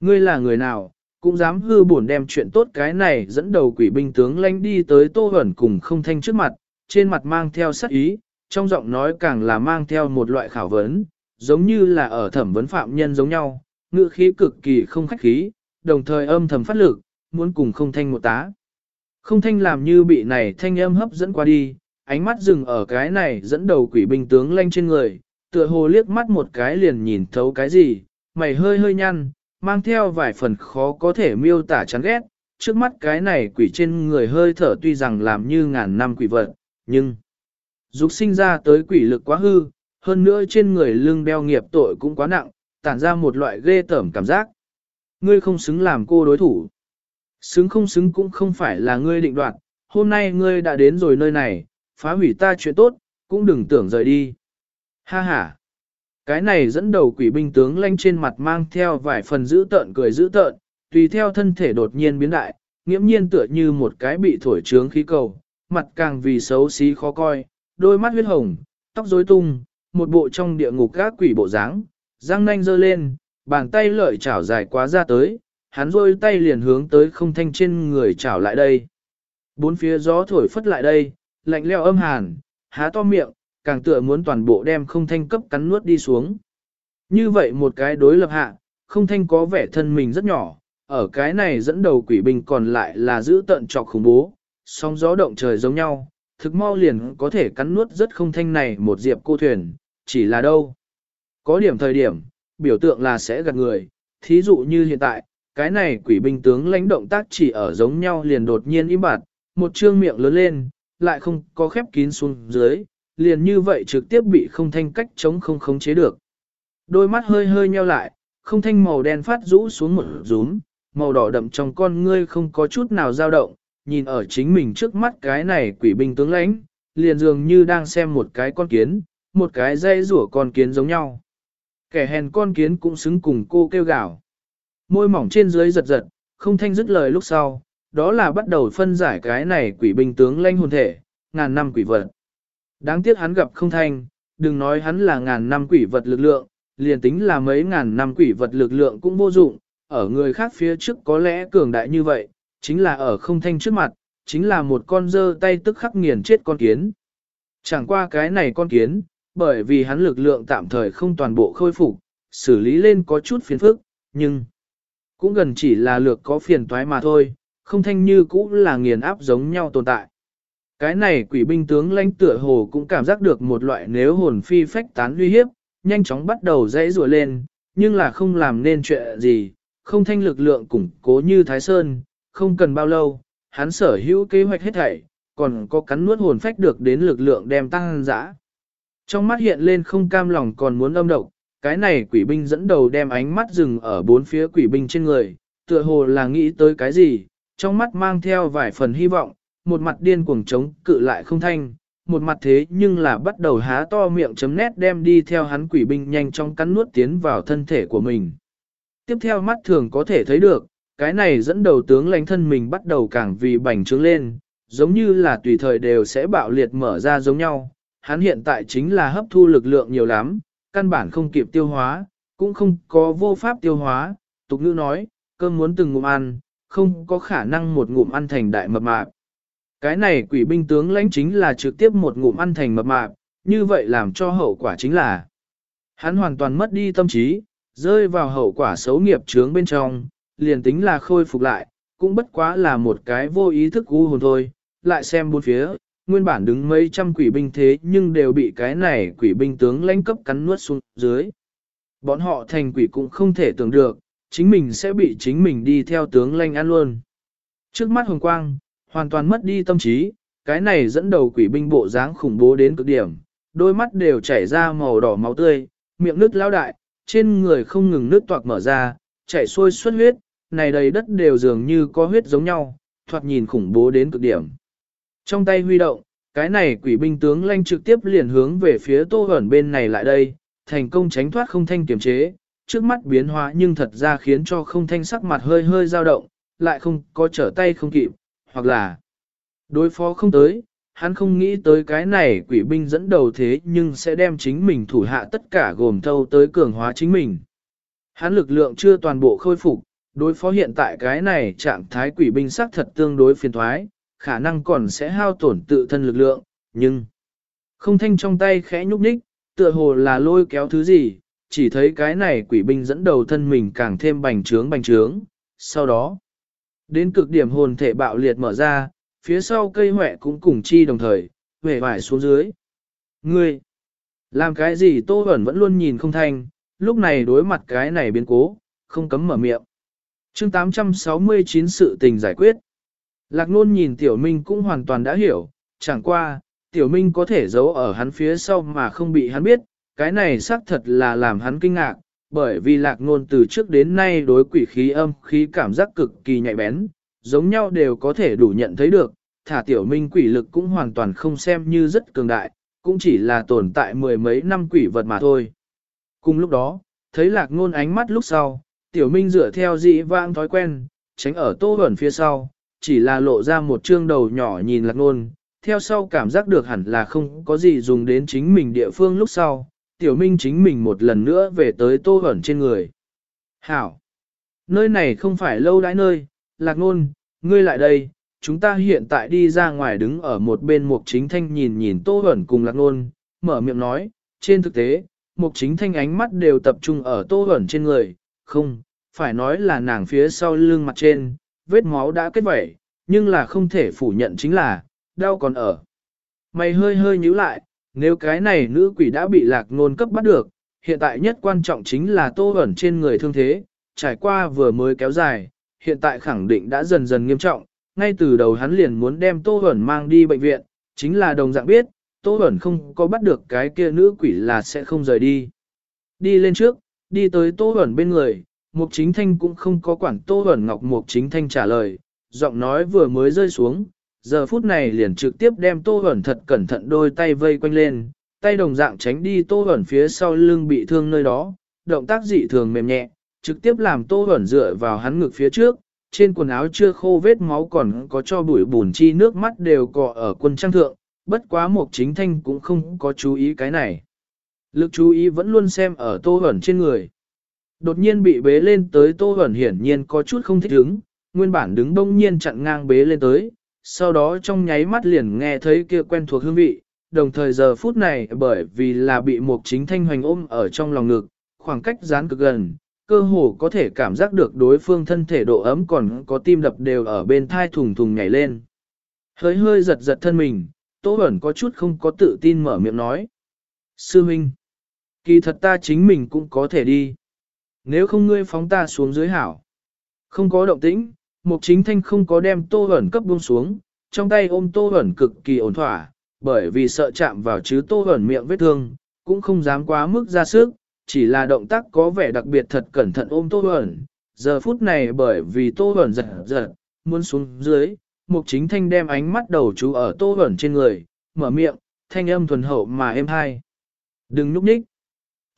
Ngươi là người nào, cũng dám hư bổn đem chuyện tốt cái này dẫn đầu quỷ binh tướng lanh đi tới tô hẩn cùng không thanh trước mặt, trên mặt mang theo sắc ý, trong giọng nói càng là mang theo một loại khảo vấn, giống như là ở thẩm vấn phạm nhân giống nhau, ngữ khí cực kỳ không khách khí, đồng thời âm thầm phát lực, muốn cùng không thanh một tá. Không thanh làm như bị này thanh âm hấp dẫn qua đi, ánh mắt dừng ở cái này dẫn đầu quỷ binh tướng lanh trên người, tựa hồ liếc mắt một cái liền nhìn thấu cái gì, mày hơi hơi nhăn, mang theo vài phần khó có thể miêu tả chán ghét, trước mắt cái này quỷ trên người hơi thở tuy rằng làm như ngàn năm quỷ vật, nhưng dục sinh ra tới quỷ lực quá hư, hơn nữa trên người lưng đeo nghiệp tội cũng quá nặng, tản ra một loại ghê tởm cảm giác. Ngươi không xứng làm cô đối thủ. Xứng không xứng cũng không phải là ngươi định đoạt, hôm nay ngươi đã đến rồi nơi này, phá hủy ta chuyện tốt, cũng đừng tưởng rời đi. Ha ha. Cái này dẫn đầu quỷ binh tướng lanh trên mặt mang theo vài phần giữ tợn cười giữ tợn, tùy theo thân thể đột nhiên biến đại, nghiễm nhiên tựa như một cái bị thổi trướng khí cầu, mặt càng vì xấu xí khó coi, đôi mắt huyết hồng, tóc rối tung, một bộ trong địa ngục gác quỷ bộ dáng, răng nanh giơ lên, bàn tay lợi chảo dài quá ra tới, hắn rôi tay liền hướng tới không thanh trên người chảo lại đây. Bốn phía gió thổi phất lại đây, lạnh leo âm hàn, há to miệng, càng tựa muốn toàn bộ đem không thanh cấp cắn nuốt đi xuống. Như vậy một cái đối lập hạ, không thanh có vẻ thân mình rất nhỏ, ở cái này dẫn đầu quỷ binh còn lại là giữ tận trọc khủng bố, sóng gió động trời giống nhau, thực mau liền có thể cắn nuốt rất không thanh này một diệp cô thuyền, chỉ là đâu. Có điểm thời điểm, biểu tượng là sẽ gạt người, thí dụ như hiện tại, cái này quỷ binh tướng lãnh động tác chỉ ở giống nhau liền đột nhiên im bặt, một trương miệng lớn lên, lại không có khép kín xuống dưới, liền như vậy trực tiếp bị không thanh cách chống không khống chế được. Đôi mắt hơi hơi nheo lại, không thanh màu đen phát rũ xuống một rúm, màu đỏ đậm trong con ngươi không có chút nào dao động, nhìn ở chính mình trước mắt cái này quỷ binh tướng lãnh, liền dường như đang xem một cái con kiến, một cái dây rủa con kiến giống nhau. Kẻ hèn con kiến cũng xứng cùng cô kêu gào. Môi mỏng trên dưới giật giật, không thanh dứt lời lúc sau, đó là bắt đầu phân giải cái này quỷ binh tướng lãnh hồn thể, ngàn năm quỷ vật. Đáng tiếc hắn gặp không thanh, đừng nói hắn là ngàn năm quỷ vật lực lượng, liền tính là mấy ngàn năm quỷ vật lực lượng cũng vô dụng, ở người khác phía trước có lẽ cường đại như vậy, chính là ở không thanh trước mặt, chính là một con dơ tay tức khắc nghiền chết con kiến. Chẳng qua cái này con kiến, bởi vì hắn lực lượng tạm thời không toàn bộ khôi phục, xử lý lên có chút phiền phức, nhưng cũng gần chỉ là lược có phiền toái mà thôi, không thanh như cũ là nghiền áp giống nhau tồn tại. Cái này quỷ binh tướng lãnh tựa hồ cũng cảm giác được một loại nếu hồn phi phách tán uy hiếp, nhanh chóng bắt đầu dãy rùa lên, nhưng là không làm nên chuyện gì, không thanh lực lượng củng cố như Thái Sơn, không cần bao lâu, hắn sở hữu kế hoạch hết thảy, còn có cắn nuốt hồn phách được đến lực lượng đem tăng dã. Trong mắt hiện lên không cam lòng còn muốn âm độc, cái này quỷ binh dẫn đầu đem ánh mắt dừng ở bốn phía quỷ binh trên người, tựa hồ là nghĩ tới cái gì, trong mắt mang theo vài phần hy vọng, một mặt điên cuồng chống cự lại không thanh, một mặt thế nhưng là bắt đầu há to miệng chấm nét đem đi theo hắn quỷ binh nhanh trong cắn nuốt tiến vào thân thể của mình. Tiếp theo mắt thường có thể thấy được, cái này dẫn đầu tướng lãnh thân mình bắt đầu càng vì bành trướng lên, giống như là tùy thời đều sẽ bạo liệt mở ra giống nhau. Hắn hiện tại chính là hấp thu lực lượng nhiều lắm, căn bản không kịp tiêu hóa, cũng không có vô pháp tiêu hóa. Tục ngữ nói, cơm muốn từng ngụm ăn, không có khả năng một ngụm ăn thành đại mập mạp. Cái này quỷ binh tướng lãnh chính là trực tiếp một ngụm ăn thành mập mạp, như vậy làm cho hậu quả chính là hắn hoàn toàn mất đi tâm trí, rơi vào hậu quả xấu nghiệp chướng bên trong, liền tính là khôi phục lại, cũng bất quá là một cái vô ý thức u hồn thôi, lại xem bốn phía, nguyên bản đứng mấy trăm quỷ binh thế nhưng đều bị cái này quỷ binh tướng lãnh cấp cắn nuốt xuống dưới. Bọn họ thành quỷ cũng không thể tưởng được, chính mình sẽ bị chính mình đi theo tướng lãnh ăn luôn. Trước mắt hồng quang, hoàn toàn mất đi tâm trí, cái này dẫn đầu quỷ binh bộ dáng khủng bố đến cực điểm, đôi mắt đều chảy ra màu đỏ máu tươi, miệng nứt lao đại, trên người không ngừng nước toạc mở ra, chảy xuôi xuất huyết, này đầy đất đều dường như có huyết giống nhau, thoạt nhìn khủng bố đến cực điểm. Trong tay huy động, cái này quỷ binh tướng lanh trực tiếp liền hướng về phía tô ẩn bên này lại đây, thành công tránh thoát không thanh kiểm chế, trước mắt biến hóa nhưng thật ra khiến cho không thanh sắc mặt hơi hơi dao động, lại không có trở tay không kịp, hoặc là đối phó không tới, hắn không nghĩ tới cái này quỷ binh dẫn đầu thế nhưng sẽ đem chính mình thủ hạ tất cả gồm thâu tới cường hóa chính mình. Hắn lực lượng chưa toàn bộ khôi phục, đối phó hiện tại cái này trạng thái quỷ binh sắc thật tương đối phiền thoái, khả năng còn sẽ hao tổn tự thân lực lượng, nhưng không thanh trong tay khẽ nhúc nhích, tựa hồ là lôi kéo thứ gì, chỉ thấy cái này quỷ binh dẫn đầu thân mình càng thêm bành trướng bành trướng, sau đó đến cực điểm hồn thể bạo liệt mở ra, phía sau cây hỏe cũng cùng chi đồng thời, về vải xuống dưới. Ngươi, làm cái gì Tô Bẩn vẫn luôn nhìn không thanh, lúc này đối mặt cái này biến cố, không cấm mở miệng chương 869 sự tình giải quyết. Lạc nôn nhìn Tiểu Minh cũng hoàn toàn đã hiểu, chẳng qua, Tiểu Minh có thể giấu ở hắn phía sau mà không bị hắn biết, cái này xác thật là làm hắn kinh ngạc, bởi vì lạc nôn từ trước đến nay đối quỷ khí âm khí cảm giác cực kỳ nhạy bén, giống nhau đều có thể đủ nhận thấy được, thả tiểu minh quỷ lực cũng hoàn toàn không xem như rất cường đại, cũng chỉ là tồn tại mười mấy năm quỷ vật mà thôi. Cùng lúc đó, thấy lạc Nôn ánh mắt lúc sau, tiểu minh dựa theo dị vãng thói quen, tránh ở tô Huẩn phía sau, chỉ là lộ ra một trương đầu nhỏ nhìn lạc nôn. theo sau cảm giác được hẳn là không có gì dùng đến chính mình địa phương lúc sau, tiểu minh chính mình một lần nữa về tới tô Huẩn trên người. Hảo! Nơi này không phải lâu đãi nơi, lạc nôn, ngươi lại đây, chúng ta hiện tại đi ra ngoài đứng ở một bên mục chính thanh nhìn nhìn tô Huẩn cùng lạc nôn, mở miệng nói, trên thực tế, mục chính thanh ánh mắt đều tập trung ở tô Huẩn trên người, không, phải nói là nàng phía sau lưng mặt trên, vết máu đã kết vẩy, nhưng là không thể phủ nhận chính là, đau còn ở. Mày hơi hơi nhíu lại, nếu cái này nữ quỷ đã bị lạc ngôn cấp bắt được, hiện tại nhất quan trọng chính là tô ẩn trên người thương thế, trải qua vừa mới kéo dài, hiện tại khẳng định đã dần dần nghiêm trọng, ngay từ đầu hắn liền muốn đem Tô ẩn mang đi bệnh viện, chính là đồng dạng biết, Tô ẩn không có bắt được cái kia nữ quỷ là sẽ không rời đi. Đi lên trước, đi tới Tô Huẩn bên người, Mục Chính Thanh cũng không có quản Tô Huẩn Ngọc Mục Chính Thanh trả lời, giọng nói vừa mới rơi xuống, giờ phút này liền trực tiếp đem Tô Huẩn thật cẩn thận đôi tay vây quanh lên, tay đồng dạng tránh đi Tô Huẩn phía sau lưng bị thương nơi đó, động tác dị thường mềm nhẹ, trực tiếp làm Tô Huẩn dựa vào hắn ngực phía trước, trên quần áo chưa khô vết máu còn có cho bụi bùn chi nước mắt đều cọ ở quân trang thượng, bất quá mục chính thanh cũng không có chú ý cái này. Lực chú ý vẫn luôn xem ở tô hẩn trên người. Đột nhiên bị bế lên tới tô hẩn hiển nhiên có chút không thích ứng, nguyên bản đứng đông nhiên chặn ngang bế lên tới, sau đó trong nháy mắt liền nghe thấy kia quen thuộc hương vị, đồng thời giờ phút này bởi vì là bị một chính thanh hoành ôm ở trong lòng ngực, khoảng cách dán cực gần, cơ hồ có thể cảm giác được đối phương thân thể độ ấm còn có tim đập đều ở bên thai thùng thùng nhảy lên. Hơi hơi giật giật thân mình, Tô Bẩn có chút không có tự tin mở miệng nói. Sư Minh, kỳ thật ta chính mình cũng có thể đi. Nếu không ngươi phóng ta xuống dưới hảo. Không có động tĩnh, Mục Chính Thanh không có đem Tô ẩn cấp buông xuống, trong tay ôm Tô ẩn cực kỳ ổn thỏa, bởi vì sợ chạm vào chứ Tô ẩn miệng vết thương, cũng không dám quá mức ra sức, chỉ là động tác có vẻ đặc biệt thật cẩn thận ôm Tô ẩn. Giờ phút này bởi vì Tô ẩn giật giật, muốn xuống dưới, Mục Chính Thanh đem ánh mắt đầu chú ở Tô ẩn trên người, mở miệng, thanh âm thuần hậu mà êm hai. Đừng núp ních.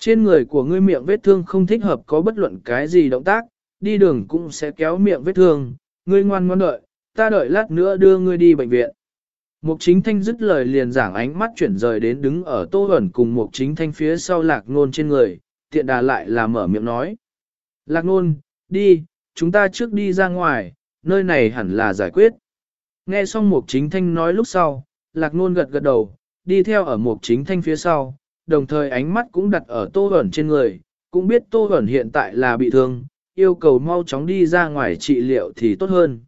Trên người của ngươi miệng vết thương không thích hợp có bất luận cái gì động tác, đi đường cũng sẽ kéo miệng vết thương, ngươi ngoan ngoan đợi, ta đợi lát nữa đưa ngươi đi bệnh viện. Mục chính thanh dứt lời liền giảng ánh mắt chuyển rời đến đứng ở tô ẩn cùng mục chính thanh phía sau lạc nôn trên người, tiện đà lại là mở miệng nói. Lạc nôn, đi, chúng ta trước đi ra ngoài, nơi này hẳn là giải quyết. Nghe xong mục chính thanh nói lúc sau, lạc nôn gật gật đầu, đi theo ở mục chính thanh phía sau, đồng thời ánh mắt cũng đặt ở tô hẩn trên người, cũng biết tô hẩn hiện tại là bị thương, yêu cầu mau chóng đi ra ngoài trị liệu thì tốt hơn.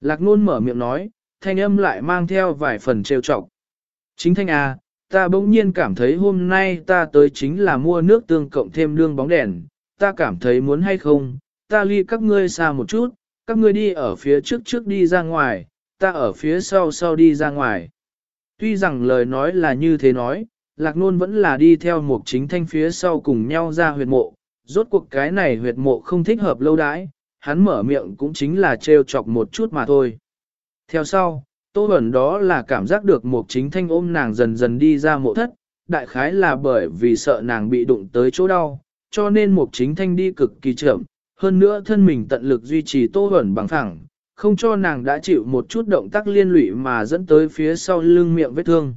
Lạc nôn mở miệng nói, thanh âm lại mang theo vài phần trêu chọc. Chính thanh à, ta bỗng nhiên cảm thấy hôm nay ta tới chính là mua nước tương cộng thêm lương bóng đèn, ta cảm thấy muốn hay không, ta ly các ngươi xa một chút, các ngươi đi ở phía trước trước đi ra ngoài, ta ở phía sau sau đi ra ngoài. Tuy rằng lời nói là như thế nói, lạc nôn vẫn là đi theo một chính thanh phía sau cùng nhau ra huyệt mộ, rốt cuộc cái này huyệt mộ không thích hợp lâu đãi, hắn mở miệng cũng chính là trêu chọc một chút mà thôi. Theo sau, Tô Bẩn đó là cảm giác được một chính thanh ôm nàng dần dần đi ra mộ thất, đại khái là bởi vì sợ nàng bị đụng tới chỗ đau, cho nên một chính thanh đi cực kỳ chậm, hơn nữa thân mình tận lực duy trì Tô Bẩn bằng thẳng, không cho nàng đã chịu một chút động tác liên lụy mà dẫn tới phía sau lưng miệng vết thương.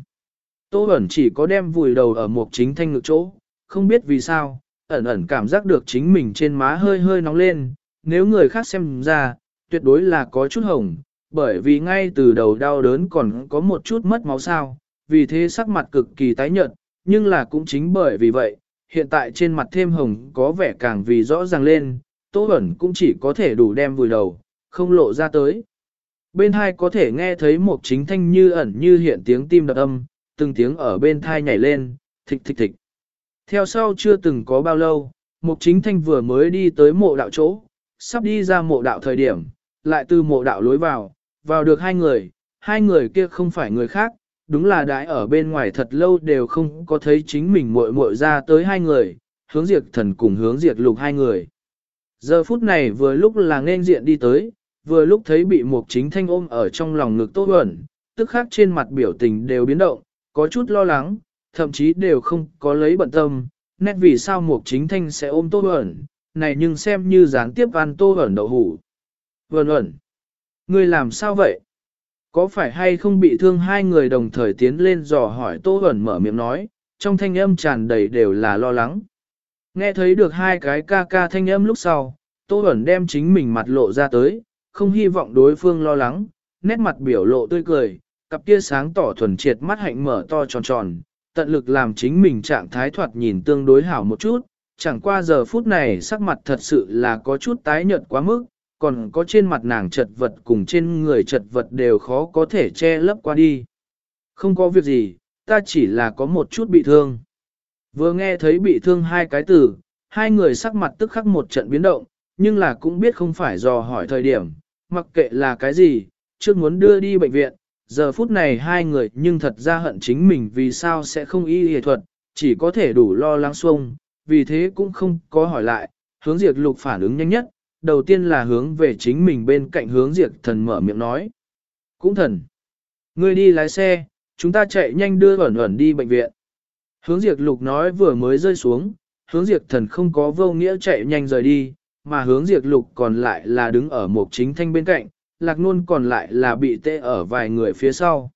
Tô ẩn chỉ có đem vùi đầu ở một chính thanh ngực chỗ, không biết vì sao, ẩn ẩn cảm giác được chính mình trên má hơi hơi nóng lên, nếu người khác xem ra, tuyệt đối là có chút hồng, bởi vì ngay từ đầu đau đớn còn có một chút mất máu sao, vì thế sắc mặt cực kỳ tái nhợt, nhưng là cũng chính bởi vì vậy, hiện tại trên mặt thêm hồng có vẻ càng vì rõ ràng lên, Tô ẩn cũng chỉ có thể đủ đem vùi đầu, không lộ ra tới. Bên hai có thể nghe thấy một chính thanh như ẩn như hiện tiếng tim đập âm, từng tiếng ở bên thai nhảy lên, thịch thịch thịch. Theo sau chưa từng có bao lâu, mục chính thanh vừa mới đi tới mộ đạo chỗ, sắp đi ra mộ đạo thời điểm, lại từ mộ đạo lối vào, vào được hai người, hai người kia không phải người khác, đúng là đãi ở bên ngoài thật lâu đều không có thấy chính mình muội muội ra tới hai người, hướng diệt thần cùng hướng diệt lục hai người. Giờ phút này vừa lúc là nên diện đi tới, vừa lúc thấy bị mục chính thanh ôm ở trong lòng ngực tốt ẩn, tức khác trên mặt biểu tình đều biến động, có chút lo lắng, thậm chí đều không có lấy bận tâm, nét vì sao Mục chính thanh sẽ ôm tô ẩn, này nhưng xem như gián tiếp ăn tô ẩn đậu hủ. Vẩn ẩn, người làm sao vậy? Có phải hay không bị thương hai người đồng thời tiến lên dò hỏi tô ẩn mở miệng nói, trong thanh âm tràn đầy đều là lo lắng. Nghe thấy được hai cái ca ca thanh âm lúc sau, tô ẩn đem chính mình mặt lộ ra tới, không hy vọng đối phương lo lắng, nét mặt biểu lộ tươi cười, cặp kia sáng tỏ thuần triệt mắt hạnh mở to tròn tròn, tận lực làm chính mình trạng thái thoạt nhìn tương đối hảo một chút, chẳng qua giờ phút này sắc mặt thật sự là có chút tái nhợt quá mức, còn có trên mặt nàng chật vật cùng trên người chật vật đều khó có thể che lấp qua đi. Không có việc gì, ta chỉ là có một chút bị thương. Vừa nghe thấy bị thương hai cái từ, hai người sắc mặt tức khắc một trận biến động, nhưng là cũng biết không phải do hỏi thời điểm, mặc kệ là cái gì, trước muốn đưa đi bệnh viện, giờ phút này hai người nhưng thật ra hận chính mình vì sao sẽ không y y thuật, chỉ có thể đủ lo lắng xuông, vì thế cũng không có hỏi lại, hướng diệt lục phản ứng nhanh nhất, đầu tiên là hướng về chính mình bên cạnh hướng diệt thần mở miệng nói. Cũng thần, ngươi đi lái xe, chúng ta chạy nhanh đưa ẩn ẩn đi bệnh viện. Hướng diệt lục nói vừa mới rơi xuống, hướng diệt thần không có vô nghĩa chạy nhanh rời đi, mà hướng diệt lục còn lại là đứng ở một chính thanh bên cạnh, lạc nôn còn lại là bị tê ở vài người phía sau.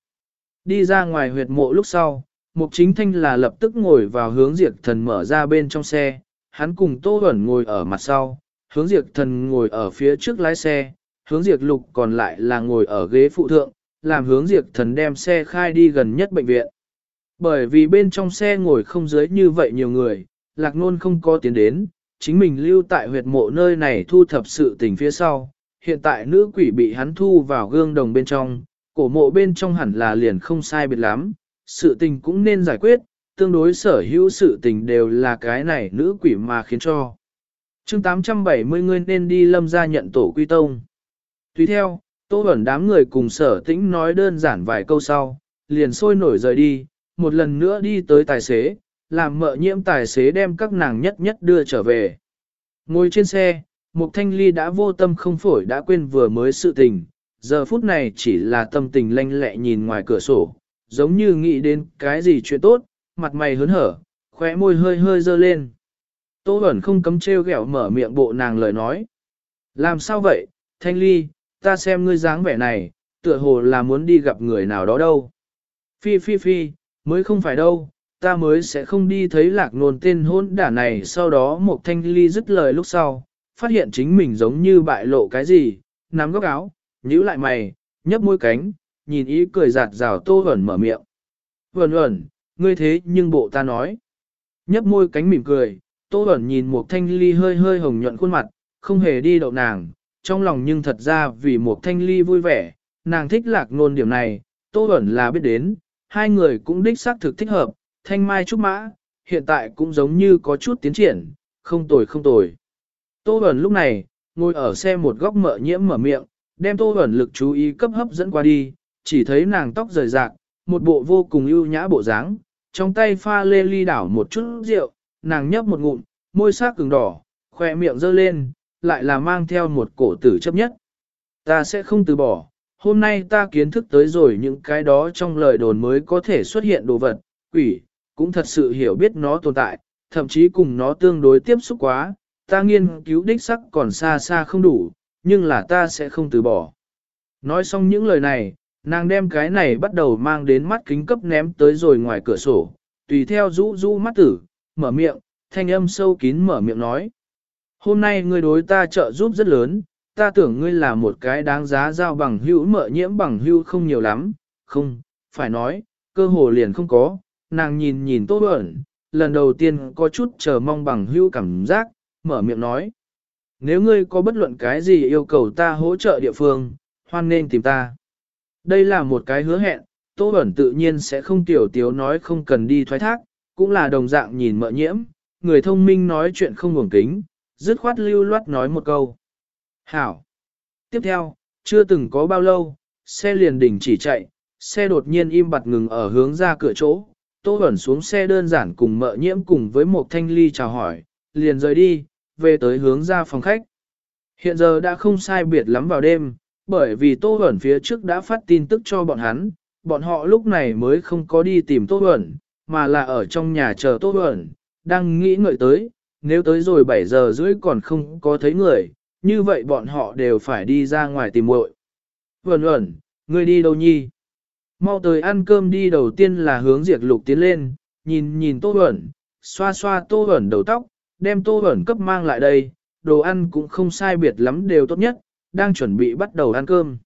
Đi ra ngoài huyệt mộ lúc sau, mục chính thanh là lập tức ngồi vào hướng diệt thần mở ra bên trong xe, hắn cùng tô ẩn ngồi ở mặt sau, hướng diệt thần ngồi ở phía trước lái xe, hướng diệt lục còn lại là ngồi ở ghế phụ thượng, làm hướng diệt thần đem xe khai đi gần nhất bệnh viện. Bởi vì bên trong xe ngồi không dưới như vậy nhiều người, lạc nôn không có tiến đến, chính mình lưu tại huyệt mộ nơi này thu thập sự tình phía sau, hiện tại nữ quỷ bị hắn thu vào gương đồng bên trong, cổ mộ bên trong hẳn là liền không sai biệt lắm, sự tình cũng nên giải quyết, tương đối sở hữu sự tình đều là cái này nữ quỷ mà khiến cho. chương 870 ngươi nên đi lâm ra nhận tổ quy tông. Tùy theo, tô ẩn đám người cùng sở tĩnh nói đơn giản vài câu sau, liền sôi nổi rời đi, một lần nữa đi tới tài xế, làm mợ nhiễm tài xế đem các nàng nhất nhất đưa trở về. Ngồi trên xe, Mục Thanh Ly đã vô tâm không phổi đã quên vừa mới sự tình, giờ phút này chỉ là tâm tình lanh lẹ nhìn ngoài cửa sổ, giống như nghĩ đến cái gì chuyện tốt, mặt mày hớn hở, khóe môi hơi hơi dơ lên. Tô Bẩn không cấm treo gẹo mở miệng bộ nàng lời nói. Làm sao vậy, Thanh Ly, ta xem ngươi dáng vẻ này, tựa hồ là muốn đi gặp người nào đó đâu. Phi phi phi, mới không phải đâu, ta mới sẽ không đi thấy lạc nôn tên hôn đả này sau đó một thanh ly dứt lời lúc sau, phát hiện chính mình giống như bại lộ cái gì, nắm góc áo, nhíu lại mày, nhấp môi cánh, nhìn ý cười giạt rào tô hẩn mở miệng. Vẩn hẩn, ngươi thế nhưng bộ ta nói. Nhấp môi cánh mỉm cười, tô hẩn nhìn một thanh ly hơi hơi hồng nhuận khuôn mặt, không hề đi đậu nàng, trong lòng nhưng thật ra vì một thanh ly vui vẻ, nàng thích lạc ngôn điểm này, tô hẩn là biết đến, hai người cũng đích xác thực thích hợp, thanh mai trúc mã, hiện tại cũng giống như có chút tiến triển, không tồi không tồi. Tô Bẩn lúc này, ngồi ở xe một góc mợ nhiễm mở miệng, đem tô Bẩn lực chú ý cấp hấp dẫn qua đi, chỉ thấy nàng tóc rời rạc, một bộ vô cùng ưu nhã bộ dáng, trong tay pha lê ly đảo một chút rượu, nàng nhấp một ngụm, môi sắc cứng đỏ, khoe miệng dơ lên, lại là mang theo một cổ tử chấp nhất. Ta sẽ không từ bỏ, hôm nay ta kiến thức tới rồi những cái đó trong lời đồn mới có thể xuất hiện đồ vật, quỷ, cũng thật sự hiểu biết nó tồn tại, thậm chí cùng nó tương đối tiếp xúc quá, ta nghiên cứu đích sắc còn xa xa không đủ, nhưng là ta sẽ không từ bỏ. Nói xong những lời này, nàng đem cái này bắt đầu mang đến mắt kính cấp ném tới rồi ngoài cửa sổ, tùy theo rũ rũ mắt tử, mở miệng, thanh âm sâu kín mở miệng nói. Hôm nay ngươi đối ta trợ giúp rất lớn, ta tưởng ngươi là một cái đáng giá giao bằng hữu mợ nhiễm bằng hữu không nhiều lắm, không, phải nói, cơ hồ liền không có, nàng nhìn nhìn tốt ẩn, lần đầu tiên có chút chờ mong bằng hữu cảm giác, mở miệng nói. Nếu ngươi có bất luận cái gì yêu cầu ta hỗ trợ địa phương, hoan nên tìm ta. Đây là một cái hứa hẹn, Tô Bẩn tự nhiên sẽ không tiểu tiếu nói không cần đi thoái thác, cũng là đồng dạng nhìn mợ nhiễm, người thông minh nói chuyện không ngủng kính, dứt khoát lưu loát nói một câu. Hảo! Tiếp theo, chưa từng có bao lâu, xe liền đỉnh chỉ chạy, xe đột nhiên im bặt ngừng ở hướng ra cửa chỗ, Tô Bẩn xuống xe đơn giản cùng mợ nhiễm cùng với một thanh ly chào hỏi, liền rời đi, về tới hướng ra phòng khách. Hiện giờ đã không sai biệt lắm vào đêm, bởi vì Tô Huẩn phía trước đã phát tin tức cho bọn hắn, bọn họ lúc này mới không có đi tìm Tô Huẩn, mà là ở trong nhà chờ Tô Huẩn, đang nghĩ ngợi tới, nếu tới rồi 7 giờ rưỡi còn không có thấy người, như vậy bọn họ đều phải đi ra ngoài tìm muội. Huẩn Huẩn, người đi đâu nhi? Mau tới ăn cơm đi đầu tiên là hướng diệt lục tiến lên, nhìn nhìn Tô Huẩn, xoa xoa Tô Huẩn đầu tóc, đem Tô ẩn cấp mang lại đây, đồ ăn cũng không sai biệt lắm đều tốt nhất, đang chuẩn bị bắt đầu ăn cơm.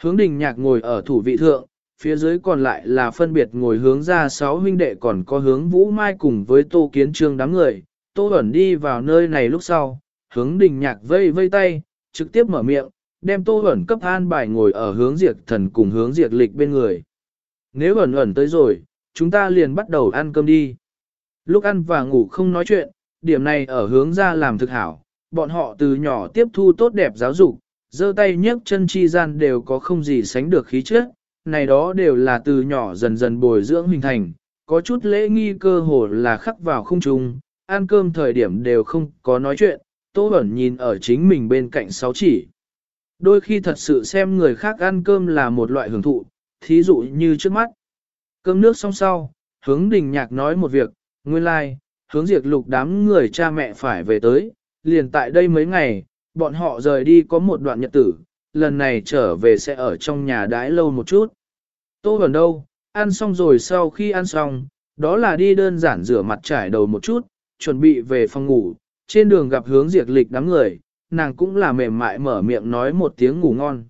Hướng đình nhạc ngồi ở thủ vị thượng, phía dưới còn lại là phân biệt ngồi hướng ra sáu huynh đệ còn có hướng vũ mai cùng với tô kiến trương đám người. Tô ẩn đi vào nơi này lúc sau, hướng đình nhạc vây vây tay, trực tiếp mở miệng, đem tô ẩn cấp an bài ngồi ở hướng diệt thần cùng hướng diệt lịch bên người. Nếu ẩn ẩn tới rồi, chúng ta liền bắt đầu ăn cơm đi. Lúc ăn và ngủ không nói chuyện, điểm này ở hướng ra làm thực hảo, bọn họ từ nhỏ tiếp thu tốt đẹp giáo dục, giơ tay nhấc chân chi gian đều có không gì sánh được khí chất, này đó đều là từ nhỏ dần dần bồi dưỡng hình thành, có chút lễ nghi cơ hồ là khắc vào không trung, ăn cơm thời điểm đều không có nói chuyện, Tô Bẩn nhìn ở chính mình bên cạnh sáu chỉ. Đôi khi thật sự xem người khác ăn cơm là một loại hưởng thụ, thí dụ như trước mắt. Cơm nước xong sau, hướng đình nhạc nói một việc, nguyên lai, like, hướng diệt lục đám người cha mẹ phải về tới, liền tại đây mấy ngày, bọn họ rời đi có một đoạn nhật tử, lần này trở về sẽ ở trong nhà đãi lâu một chút. Tô Bẩn đâu, ăn xong rồi sau khi ăn xong, đó là đi đơn giản rửa mặt trải đầu một chút, chuẩn bị về phòng ngủ, trên đường gặp hướng diệt lịch đám người, nàng cũng là mềm mại mở miệng nói một tiếng ngủ ngon.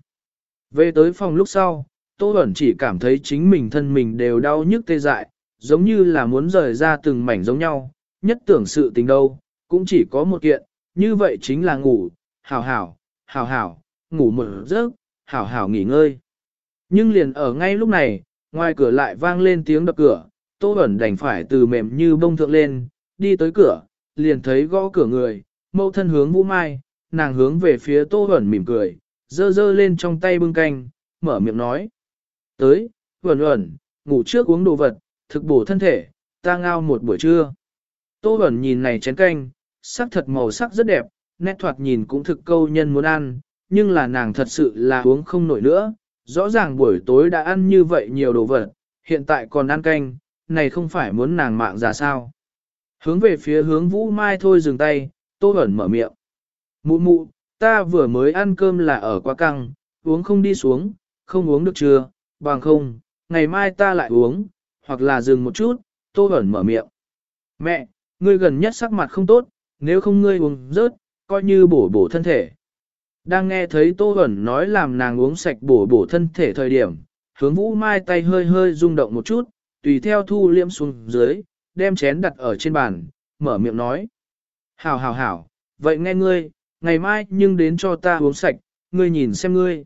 Về tới phòng lúc sau, Tô Bẩn chỉ cảm thấy chính mình thân mình đều đau nhức tê dại, giống như là muốn rời ra từng mảnh giống nhau, nhất tưởng sự tình đâu, cũng chỉ có một kiện, như vậy chính là ngủ, hảo hảo, hảo hảo, ngủ một giấc, hảo hảo nghỉ ngơi. Nhưng liền ở ngay lúc này, ngoài cửa lại vang lên tiếng đập cửa, Tô Bẩn đành phải từ mềm như bông thượng lên, đi tới cửa, liền thấy gõ cửa người, mâu thân hướng Vũ Mai, nàng hướng về phía Tô Bẩn mỉm cười, dơ dơ lên trong tay bưng canh, mở miệng nói. Tới, Bẩn Bẩn, ngủ trước uống đồ vật, thực bổ thân thể, ta ngao một buổi trưa. Tô Bẩn nhìn này chén canh, sắc thật màu sắc rất đẹp, nét thoạt nhìn cũng thực câu nhân muốn ăn, nhưng là nàng thật sự là uống không nổi nữa, rõ ràng buổi tối đã ăn như vậy nhiều đồ vật, hiện tại còn ăn canh, này không phải muốn nàng mạng ra sao. Hướng về phía hướng vũ mai thôi dừng tay, tô Bẩn mở miệng. Mụ mụ, ta vừa mới ăn cơm là ở quá căng, uống không đi xuống, không uống được chưa, bằng không, ngày mai ta lại uống, hoặc là dừng một chút, tô Bẩn mở miệng. Mẹ, ngươi gần nhất sắc mặt không tốt, nếu không ngươi uống rớt, coi như bổ bổ thân thể. Đang nghe thấy Tô Hẩn nói làm nàng uống sạch bổ bổ thân thể thời điểm, hướng vũ mai tay hơi hơi rung động một chút, tùy theo thu liễm xuống dưới, đem chén đặt ở trên bàn, mở miệng nói. Hảo hảo hảo, vậy nghe ngươi, ngày mai nhưng đến cho ta uống sạch, ngươi nhìn xem ngươi.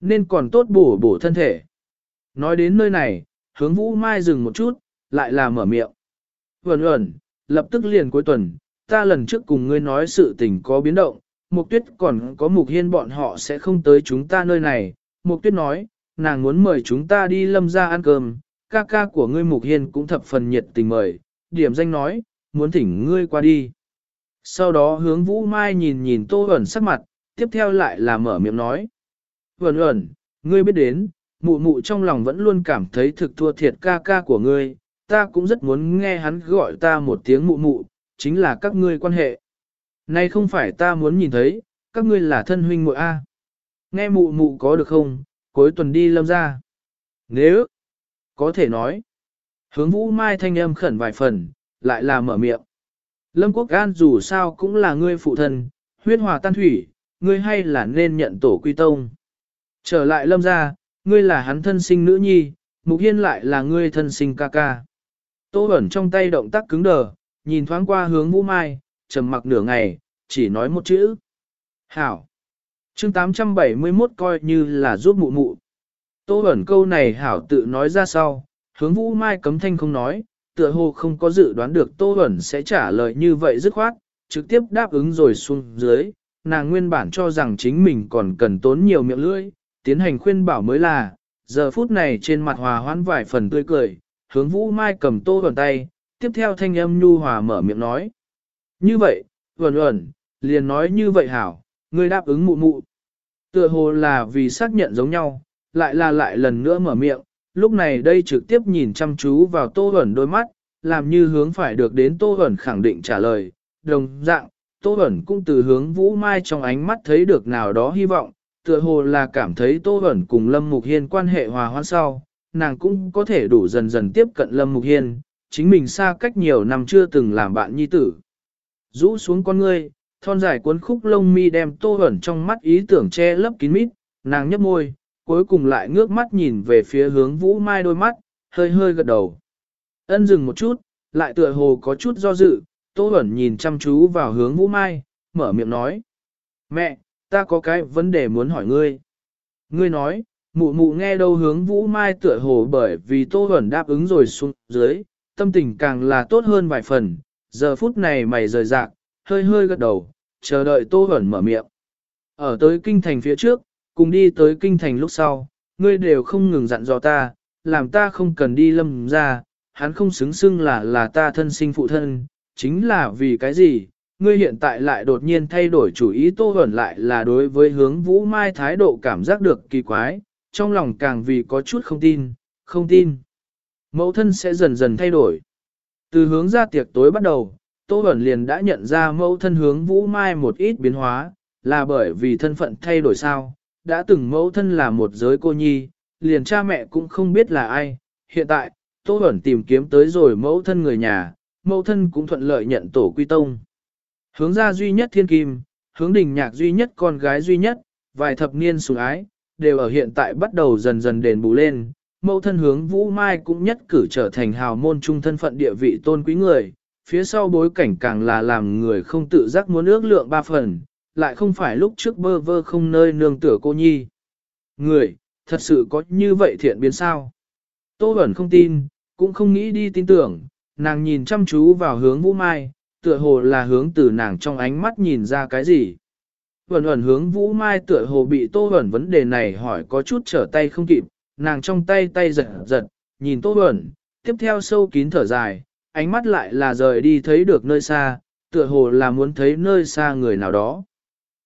Nên còn tốt bổ bổ thân thể. Nói đến nơi này, hướng vũ mai dừng một chút, lại là mở miệng. Vẩn ẩn, lập tức liền cuối tuần, ta lần trước cùng ngươi nói sự tình có biến động, Mục tuyết còn có mục hiên bọn họ sẽ không tới chúng ta nơi này. Mục tuyết nói, nàng muốn mời chúng ta đi lâm ra ăn cơm, ca ca của ngươi mục hiên cũng thập phần nhiệt tình mời, điểm danh nói, muốn thỉnh ngươi qua đi. Sau đó hướng Vũ Mai nhìn nhìn Tô Huẩn sắc mặt, tiếp theo lại là mở miệng nói. Huẩn Huẩn, ngươi biết đến, mụ mụ trong lòng vẫn luôn cảm thấy thực thua thiệt ca ca của ngươi, ta cũng rất muốn nghe hắn gọi ta một tiếng mụ mụ, chính là các ngươi quan hệ. Này không phải ta muốn nhìn thấy, các ngươi là thân huynh muội A. Nghe mụ mụ có được không, cuối tuần đi lâm ra. Nếu, có thể nói, hướng vũ mai thanh âm khẩn vài phần, lại là mở miệng. Lâm Quốc An dù sao cũng là ngươi phụ thân, huyết hòa tan thủy, ngươi hay là nên nhận tổ quy tông. Trở lại lâm ra, ngươi là hắn thân sinh nữ nhi, mục hiên lại là ngươi thân sinh ca ca. Tô ẩn trong tay động tác cứng đờ, nhìn thoáng qua hướng vũ mai, trầm mặc nửa ngày, chỉ nói một chữ. Hảo. chương 871 coi như là giúp mụ mụ. Tô ẩn câu này hảo tự nói ra sau, hướng vũ mai cấm thanh không nói, tựa hồ không có dự đoán được Tô ẩn sẽ trả lời như vậy dứt khoát, trực tiếp đáp ứng rồi xuống dưới. Nàng nguyên bản cho rằng chính mình còn cần tốn nhiều miệng lưỡi, tiến hành khuyên bảo mới là, giờ phút này trên mặt hòa hoãn vài phần tươi cười, hướng vũ mai cầm tô vần tay, tiếp theo thanh âm nhu hòa mở miệng nói. Như vậy, vẩn ẩn, liền nói như vậy hảo, ngươi đáp ứng mụ mụ. Tựa hồ là vì xác nhận giống nhau, lại là lại lần nữa mở miệng, lúc này đây trực tiếp nhìn chăm chú vào tô ẩn đôi mắt, làm như hướng phải được đến tô ẩn khẳng định trả lời, đồng dạng, tô ẩn cũng từ hướng vũ mai trong ánh mắt thấy được nào đó hy vọng, tựa hồ là cảm thấy tô vẩn cùng Lâm Mục Hiên quan hệ hòa hoãn sau, nàng cũng có thể đủ dần dần tiếp cận Lâm Mục Hiên, chính mình xa cách nhiều năm chưa từng làm bạn nhi tử. Rũ xuống con ngươi, thon dài cuốn khúc lông mi đem tô ẩn trong mắt ý tưởng che lấp kín mít, nàng nhấp môi, cuối cùng lại ngước mắt nhìn về phía hướng vũ mai đôi mắt, hơi hơi gật đầu. Ân dừng một chút, lại tựa hồ có chút do dự, tô ẩn nhìn chăm chú vào hướng vũ mai, mở miệng nói. Mẹ, ta có cái vấn đề muốn hỏi ngươi. Ngươi nói, mụ mụ nghe đâu hướng vũ mai tựa hồ bởi vì tô Huẩn đáp ứng rồi xuống dưới, tâm tình càng là tốt hơn vài phần, giờ phút này mày rời rạc, hơi hơi gật đầu, chờ đợi tô Huẩn mở miệng. Ở tới kinh thành phía trước, cùng đi tới kinh thành lúc sau, ngươi đều không ngừng dặn dò ta, làm ta không cần đi lâm ra, hắn không xứng xưng là là ta thân sinh phụ thân, chính là vì cái gì, ngươi hiện tại lại đột nhiên thay đổi chủ ý tô hẩn lại là đối với hướng vũ mai thái độ cảm giác được kỳ quái, trong lòng càng vì có chút không tin, không tin. Mẫu thân sẽ dần dần thay đổi. Từ hướng ra tiệc tối bắt đầu, Tô Bẩn liền đã nhận ra mẫu thân hướng Vũ Mai một ít biến hóa, là bởi vì thân phận thay đổi sao, đã từng mẫu thân là một giới cô nhi, liền cha mẹ cũng không biết là ai. Hiện tại, Tô Bẩn tìm kiếm tới rồi mẫu thân người nhà, mẫu thân cũng thuận lợi nhận tổ quy tông. Hướng ra duy nhất thiên kim, hướng đình nhạc duy nhất con gái duy nhất, vài thập niên sủng ái, đều ở hiện tại bắt đầu dần dần đền bù lên. Mẫu thân hướng Vũ Mai cũng nhất cử trở thành hào môn trung thân phận địa vị tôn quý người, phía sau bối cảnh càng là làm người không tự giác muốn ước lượng ba phần, lại không phải lúc trước bơ vơ không nơi nương tựa cô nhi. Người, thật sự có như vậy thiện biến sao? Tô Bẩn không tin, cũng không nghĩ đi tin tưởng, nàng nhìn chăm chú vào hướng Vũ Mai, tựa hồ là hướng từ nàng trong ánh mắt nhìn ra cái gì. Vẩn ẩn hướng Vũ Mai tựa hồ bị Tô vẩn vấn đề này hỏi có chút trở tay không kịp, nàng trong tay tay giật giật, nhìn Tô vẩn. tiếp theo sâu kín thở dài, ánh mắt lại là rời đi thấy được nơi xa, tựa hồ là muốn thấy nơi xa người nào đó.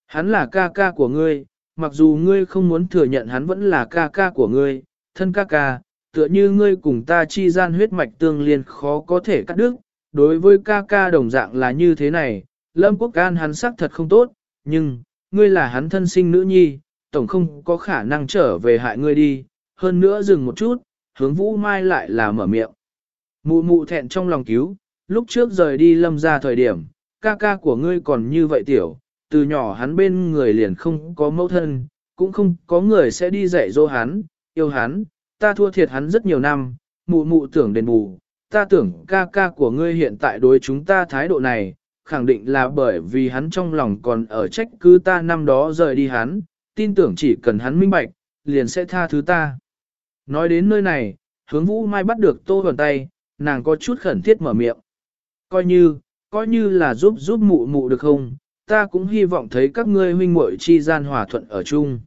Hắn là ca ca của ngươi, mặc dù ngươi không muốn thừa nhận hắn vẫn là ca ca của ngươi, thân ca ca, tựa như ngươi cùng ta chi gian huyết mạch tương liên khó có thể cắt đứt. Đối với ca ca đồng dạng là như thế này, Lâm Quốc Can hắn sắc thật không tốt, nhưng, ngươi là hắn thân sinh nữ nhi, tổng không có khả năng trở về hại ngươi đi, hơn nữa dừng một chút, hướng Vũ Mai lại là mở miệng. Mụ mụ thẹn trong lòng cứu, lúc trước rời đi lâm ra thời điểm, ca ca của ngươi còn như vậy tiểu, từ nhỏ hắn bên người liền không có mẫu thân, cũng không có người sẽ đi dạy dỗ hắn, yêu hắn, ta thua thiệt hắn rất nhiều năm, mụ mụ tưởng đền bù, ta tưởng ca ca của ngươi hiện tại đối chúng ta thái độ này, khẳng định là bởi vì hắn trong lòng còn ở trách cứ ta năm đó rời đi hắn, tin tưởng chỉ cần hắn minh bạch, liền sẽ tha thứ ta. Nói đến nơi này, hướng vũ mai bắt được tô vần tay, nàng có chút khẩn thiết mở miệng. Coi như, coi như là giúp giúp mụ mụ được không, ta cũng hy vọng thấy các ngươi huynh muội chi gian hòa thuận ở chung.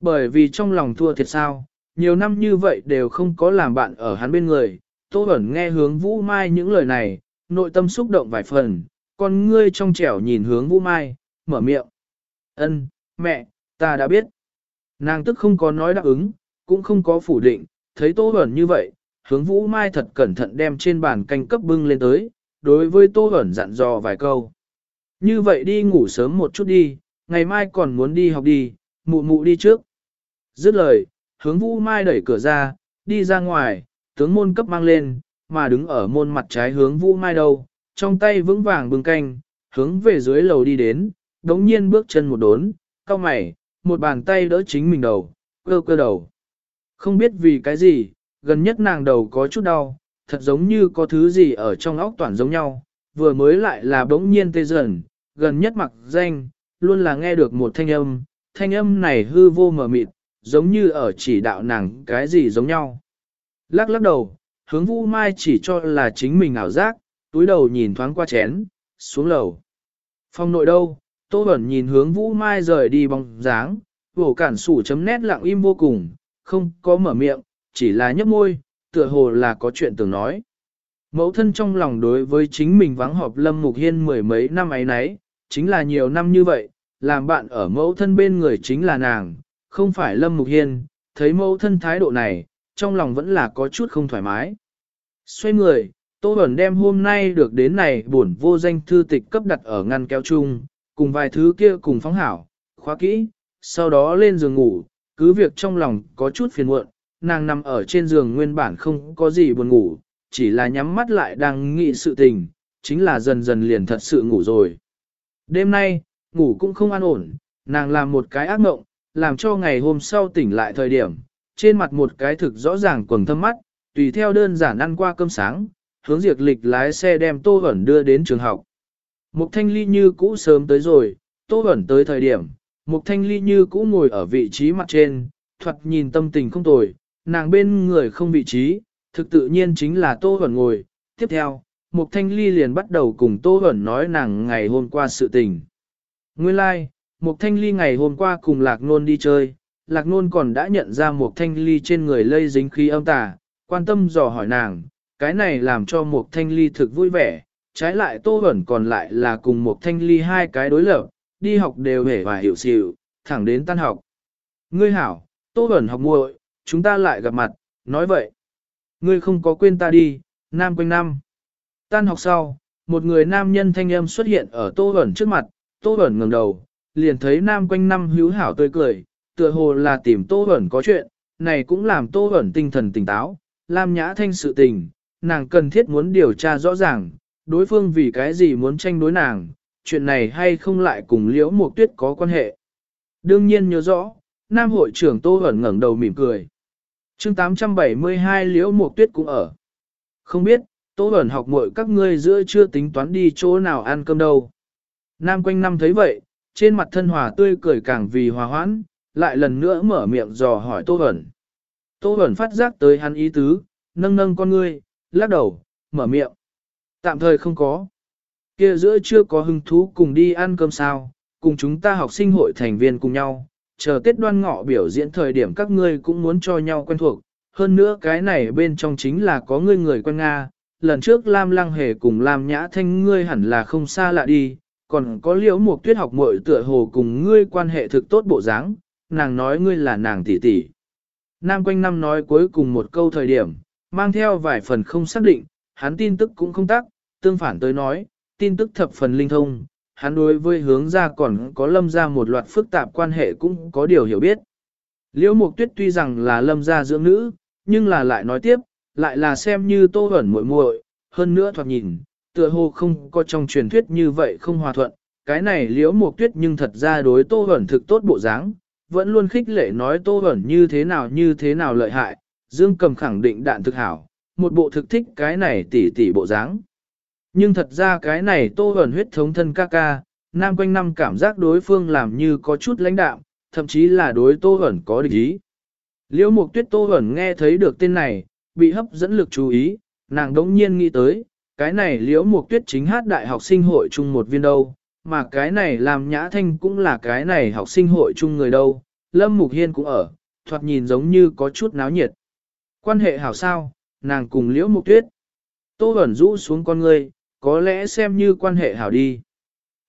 Bởi vì trong lòng thua thiệt sao, nhiều năm như vậy đều không có làm bạn ở hắn bên người, Tô vẩn nghe hướng Vũ Mai những lời này, nội tâm xúc động vài phần, con ngươi trong trẻo nhìn hướng Vũ Mai, mở miệng. Ân, mẹ, ta đã biết. Nàng tức không có nói đáp ứng, cũng không có phủ định, thấy Tô Bẩn như vậy, hướng Vũ Mai thật cẩn thận đem trên bàn canh cấp bưng lên tới, đối với Tô Bẩn dặn dò vài câu. Như vậy đi ngủ sớm một chút đi, ngày mai còn muốn đi học đi, mụ mụ đi trước. Dứt lời, hướng Vũ Mai đẩy cửa ra, đi ra ngoài, tướng môn cấp mang lên, mà đứng ở môn mặt trái hướng Vũ Mai đâu, trong tay vững vàng bưng canh, hướng về dưới lầu đi đến, đống nhiên bước chân một đốn, cao mày, một bàn tay đỡ chính mình đầu, cơ cơ đầu. Không biết vì cái gì, gần nhất nàng đầu có chút đau, thật giống như có thứ gì ở trong óc toàn giống nhau, vừa mới lại là đống nhiên tê dần, gần nhất mặc danh, luôn là nghe được một thanh âm, thanh âm này hư vô mờ mịt, giống như ở chỉ đạo nàng cái gì giống nhau. Lắc lắc đầu, hướng vũ mai chỉ cho là chính mình ảo giác, túi đầu nhìn thoáng qua chén, xuống lầu. Phòng nội đâu, Tô Bẩn nhìn hướng Vũ Mai rời đi bóng dáng, vổ cản sủ chấm nét lặng im vô cùng, không có mở miệng, chỉ là nhấp môi, tựa hồ là có chuyện tưởng nói. Mẫu thân trong lòng đối với chính mình vắng họp Lâm Mục Hiên mười mấy năm ấy nấy, chính là nhiều năm như vậy, làm bạn ở mẫu thân bên người chính là nàng, không phải Lâm Mục Hiên, thấy mẫu thân thái độ này, trong lòng vẫn là có chút không thoải mái. Xoay người, Tô Bẩn đem hôm nay được đến này buồn vô danh thư tịch cấp đặt ở ngăn kéo chung, cùng vài thứ kia cùng phóng hảo, khóa kỹ, sau đó lên giường ngủ, cứ việc trong lòng có chút phiền muộn, nàng nằm ở trên giường nguyên bản không có gì buồn ngủ, chỉ là nhắm mắt lại đang nghĩ sự tình, chính là dần dần liền thật sự ngủ rồi. Đêm nay, ngủ cũng không an ổn, nàng làm một cái ác mộng, làm cho ngày hôm sau tỉnh lại thời điểm, trên mặt một cái thực rõ ràng quầng thâm mắt, tùy theo đơn giản ăn qua cơm sáng, hướng diệt lịch lái xe đem Tô Vẩn đưa đến trường học. Mục Thanh Ly như cũ sớm tới rồi, Tô Vẩn tới thời điểm, Mục Thanh Ly như cũ ngồi ở vị trí mặt trên, thuật nhìn tâm tình không tồi, nàng bên người không vị trí, thực tự nhiên chính là Tô Vẩn ngồi. Tiếp theo, Mục Thanh Ly liền bắt đầu cùng Tô Vẩn nói nàng ngày hôm qua sự tình. Nguyên lai, like, Mục Thanh Ly ngày hôm qua cùng Lạc Nôn đi chơi, Lạc Nôn còn đã nhận ra Mục Thanh Ly trên người lây dính khí âm tà, quan tâm dò hỏi nàng, cái này làm cho Mục Thanh Ly thực vui vẻ, trái lại Tô Vẩn còn lại là cùng Mục Thanh Ly hai cái đối lập, đi học đều hề và hiểu xịu, thẳng đến tan học. Ngươi hảo, Tô Vẩn học muội, chúng ta lại gặp mặt, nói vậy. Ngươi không có quên ta đi, nam quanh năm. Tan học sau, một người nam nhân thanh âm xuất hiện ở Tô Vẩn trước mặt, Tô Vẩn ngẩng đầu, liền thấy nam quanh năm hữu hảo tươi cười, tựa hồ là tìm Tô Vẩn có chuyện, này cũng làm Tô Vẩn tinh thần tỉnh táo, Lam Nhã Thanh sự tình, nàng cần thiết muốn điều tra rõ ràng, đối phương vì cái gì muốn tranh đối nàng, chuyện này hay không lại cùng Liễu Mộc Tuyết có quan hệ. Đương nhiên nhớ rõ, Nam hội trưởng Tô hẩn ngẩng đầu mỉm cười. chương 872 Liễu Mộc Tuyết cũng ở. Không biết, Tô hẩn học muội các ngươi giữa chưa tính toán đi chỗ nào ăn cơm đâu. Nam quanh năm thấy vậy, trên mặt thân hòa tươi cười càng vì hòa hoãn, lại lần nữa mở miệng dò hỏi Tô hẩn Tô hẩn phát giác tới hắn ý tứ, nâng nâng con ngươi, lắc đầu, mở miệng. Tạm thời không có. Kia giữa chưa có hứng thú cùng đi ăn cơm sao, cùng chúng ta học sinh hội thành viên cùng nhau, chờ Tết đoan ngọ biểu diễn thời điểm các ngươi cũng muốn cho nhau quen thuộc. Hơn nữa cái này bên trong chính là có ngươi người quen Nga, lần trước Lam Lăng Hề cùng Lam Nhã Thanh ngươi hẳn là không xa lạ đi, còn có liễu một tuyết học muội tựa hồ cùng ngươi quan hệ thực tốt bộ dáng, nàng nói ngươi là nàng tỷ tỷ. Nam quanh năm nói cuối cùng một câu thời điểm, mang theo vài phần không xác định, hắn tin tức cũng không tắc, tương phản tới nói, tin tức thập phần linh thông, hắn đối với hướng ra còn có lâm ra một loạt phức tạp quan hệ cũng có điều hiểu biết. Liễu Mộc Tuyết tuy rằng là lâm gia dưỡng nữ, nhưng là lại nói tiếp, lại là xem như tô ẩn muội muội, hơn nữa thoạt nhìn, tựa hồ không có trong truyền thuyết như vậy không hòa thuận, cái này liễu Mộc Tuyết nhưng thật ra đối tô ẩn thực tốt bộ dáng, vẫn luôn khích lệ nói tô ẩn như thế nào như thế nào lợi hại, Dương Cầm khẳng định đạn thực hảo, một bộ thực thích cái này tỉ tỉ bộ dáng. Nhưng thật ra cái này tô ẩn huyết thống thân ca ca, nam quanh năm cảm giác đối phương làm như có chút lãnh đạm, thậm chí là đối tô ẩn có địch ý. Liễu mục tuyết tô ẩn nghe thấy được tên này, bị hấp dẫn lực chú ý, nàng đống nhiên nghĩ tới, cái này liễu mục tuyết chính hát đại học sinh hội chung một viên đâu, mà cái này làm nhã thanh cũng là cái này học sinh hội chung người đâu, Lâm Mục Hiên cũng ở, thoạt nhìn giống như có chút náo nhiệt. Quan hệ hảo sao, nàng cùng liễu mục tuyết. Tô Bẩn rũ xuống con người, có lẽ xem như quan hệ hảo đi.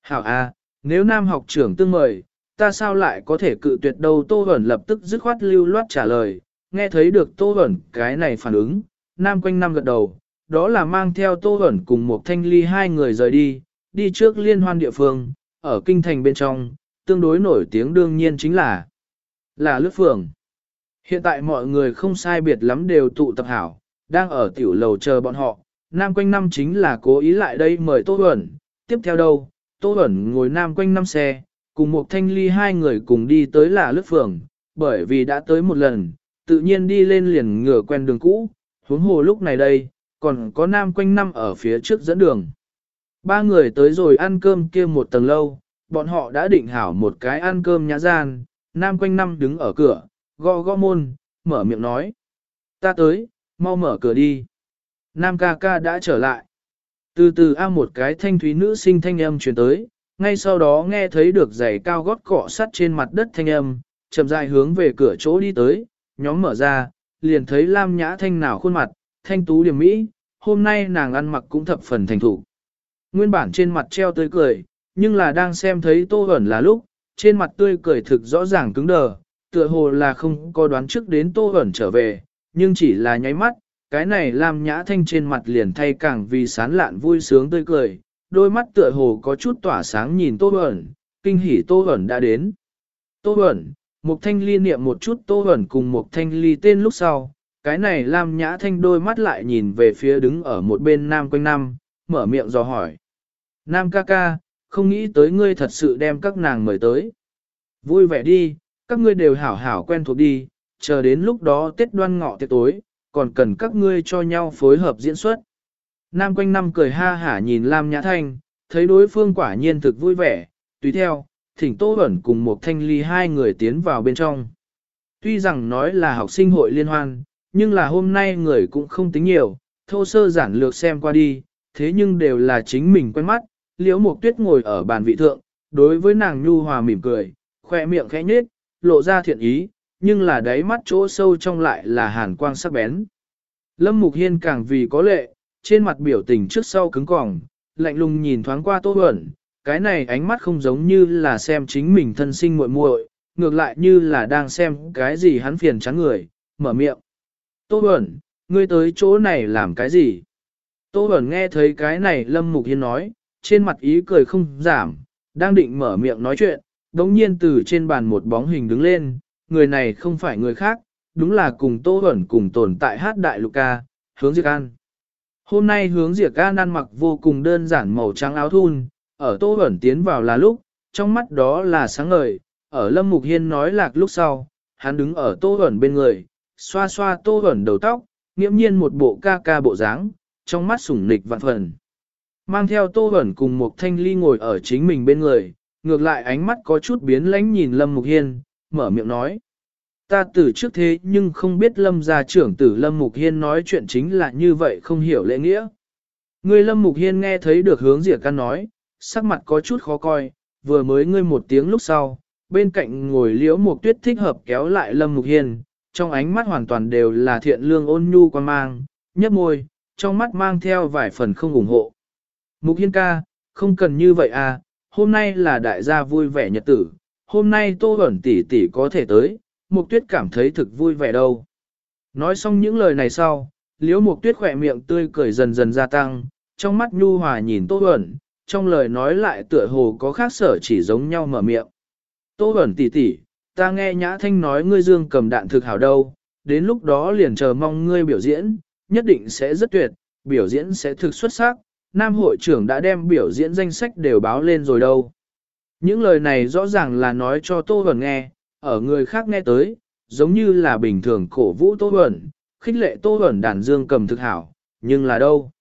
Hảo à, nếu nam học trưởng tương mời, ta sao lại có thể cự tuyệt đâu Tô Bẩn lập tức dứt khoát lưu loát trả lời, nghe thấy được Tô Bẩn cái này phản ứng, nam quanh năm gật đầu, đó là mang theo Tô Bẩn cùng một thanh ly hai người rời đi, đi trước liên hoan địa phương, ở kinh thành bên trong, tương đối nổi tiếng đương nhiên chính là là lướt phường. Hiện tại mọi người không sai biệt lắm đều tụ tập hảo, đang ở tiểu lầu chờ bọn họ, nam quanh năm chính là cố ý lại đây mời Tô Bẩn, tiếp theo đâu, Tô Bẩn ngồi nam quanh năm xe, cùng một thanh ly hai người cùng đi tới là lướt phường, bởi vì đã tới một lần, tự nhiên đi lên liền ngửa quen đường cũ, huống hồ lúc này đây, còn có nam quanh năm ở phía trước dẫn đường. Ba người tới rồi ăn cơm kia một tầng lâu, bọn họ đã định hảo một cái ăn cơm nhã gian, nam quanh năm đứng ở cửa, gõ gõ môn, mở miệng nói. Ta tới, mau mở cửa đi. Nam ca ca đã trở lại. Từ từ a một cái thanh thúy nữ sinh thanh âm truyền tới, ngay sau đó nghe thấy được giày cao gót cọ sắt trên mặt đất thanh âm, chậm rãi hướng về cửa chỗ đi tới, nhóm mở ra, liền thấy Lam Nhã Thanh nào khuôn mặt, thanh tú điểm mỹ, hôm nay nàng ăn mặc cũng thập phần thành thủ. Nguyên bản trên mặt treo tươi cười, nhưng là đang xem thấy Tô Hẩn là lúc, trên mặt tươi cười thực rõ ràng cứng đờ, tựa hồ là không có đoán trước đến Tô Hẩn trở về, nhưng chỉ là nháy mắt, cái này làm nhã thanh trên mặt liền thay càng vì sán lạn vui sướng tươi cười, đôi mắt tựa hồ có chút tỏa sáng nhìn Tô Hẩn, kinh hỉ Tô Hẩn đã đến. Tô Hẩn, Mục Thanh Ly niệm một chút Tô Hẩn cùng Mục Thanh Ly tên lúc sau, cái này làm nhã thanh đôi mắt lại nhìn về phía đứng ở một bên nam quanh năm, mở miệng dò hỏi. Nam ca ca, không nghĩ tới ngươi thật sự đem các nàng mời tới. Vui vẻ đi, các ngươi đều hảo hảo quen thuộc đi, chờ đến lúc đó Tết đoan ngọ tiệc tối, còn cần các ngươi cho nhau phối hợp diễn xuất. Nam quanh năm cười ha hả nhìn Lam Nhã Thanh, thấy đối phương quả nhiên thực vui vẻ, tùy theo, thỉnh Tô Bẩn cùng một thanh ly hai người tiến vào bên trong. Tuy rằng nói là học sinh hội liên hoan, nhưng là hôm nay người cũng không tính nhiều, thô sơ giản lược xem qua đi, thế nhưng đều là chính mình quen mắt, liễu mục tuyết ngồi ở bàn vị thượng, đối với nàng nhu hòa mỉm cười, khoe miệng khẽ nhếch, lộ ra thiện ý, nhưng là đáy mắt chỗ sâu trong lại là hàn quang sắc bén. Lâm Mục Hiên càng vì có lệ, trên mặt biểu tình trước sau cứng cỏng, lạnh lùng nhìn thoáng qua Tô Huẩn, cái này ánh mắt không giống như là xem chính mình thân sinh muội muội, ngược lại như là đang xem cái gì hắn phiền chán người, mở miệng. Tô Huẩn, ngươi tới chỗ này làm cái gì? Tô Huẩn nghe thấy cái này Lâm Mục Hiên nói, trên mặt ý cười không giảm, đang định mở miệng nói chuyện, đống nhiên từ trên bàn một bóng hình đứng lên, người này không phải người khác, đúng là cùng Tô Huẩn cùng tồn tại hát đại lục ca, hướng Diệc An. Hôm nay hướng Diệc An ăn mặc vô cùng đơn giản màu trắng áo thun, ở Tô Huẩn tiến vào là lúc, trong mắt đó là sáng ngời, ở Lâm Mục Hiên nói lạc lúc sau, hắn đứng ở Tô Huẩn bên người, xoa xoa Tô Huẩn đầu tóc, nghiễm nhiên một bộ ca ca bộ dáng, trong mắt sủng nịch vạn phần. Mang theo Tô Huẩn cùng một thanh ly ngồi ở chính mình bên người, ngược lại ánh mắt có chút biến lãnh nhìn Lâm Mục Hiên, mở miệng nói. Ta từ trước thế nhưng không biết Lâm gia trưởng tử Lâm Mục Hiên nói chuyện chính là như vậy không hiểu lễ nghĩa. Người Lâm Mục Hiên nghe thấy được hướng diệt căn nói, sắc mặt có chút khó coi, vừa mới ngươi một tiếng lúc sau, bên cạnh ngồi liễu một tuyết thích hợp kéo lại Lâm Mục Hiên, trong ánh mắt hoàn toàn đều là thiện lương ôn nhu quan mang, nhấp môi, trong mắt mang theo vài phần không ủng hộ. Mục Hiên ca, không cần như vậy à, hôm nay là đại gia vui vẻ nhật tử, hôm nay Tô ẩn tỷ tỷ có thể tới, Mục Tuyết cảm thấy thực vui vẻ đâu. Nói xong những lời này sau, Liễu Mục Tuyết khỏe miệng tươi cười dần dần gia tăng, trong mắt nhu hòa nhìn Tô ẩn, trong lời nói lại tựa hồ có khác sở chỉ giống nhau mở miệng. Tô ẩn tỷ tỷ, ta nghe Nhã Thanh nói ngươi dương cầm đạn thực hảo đâu, đến lúc đó liền chờ mong ngươi biểu diễn, nhất định sẽ rất tuyệt, biểu diễn sẽ thực xuất sắc, Nam hội trưởng đã đem biểu diễn danh sách đều báo lên rồi đâu. Những lời này rõ ràng là nói cho Tô Huẩn nghe, ở người khác nghe tới, giống như là bình thường cổ vũ Tô Huẩn, khích lệ Tô Huẩn đàn dương cầm thực hảo, nhưng là đâu?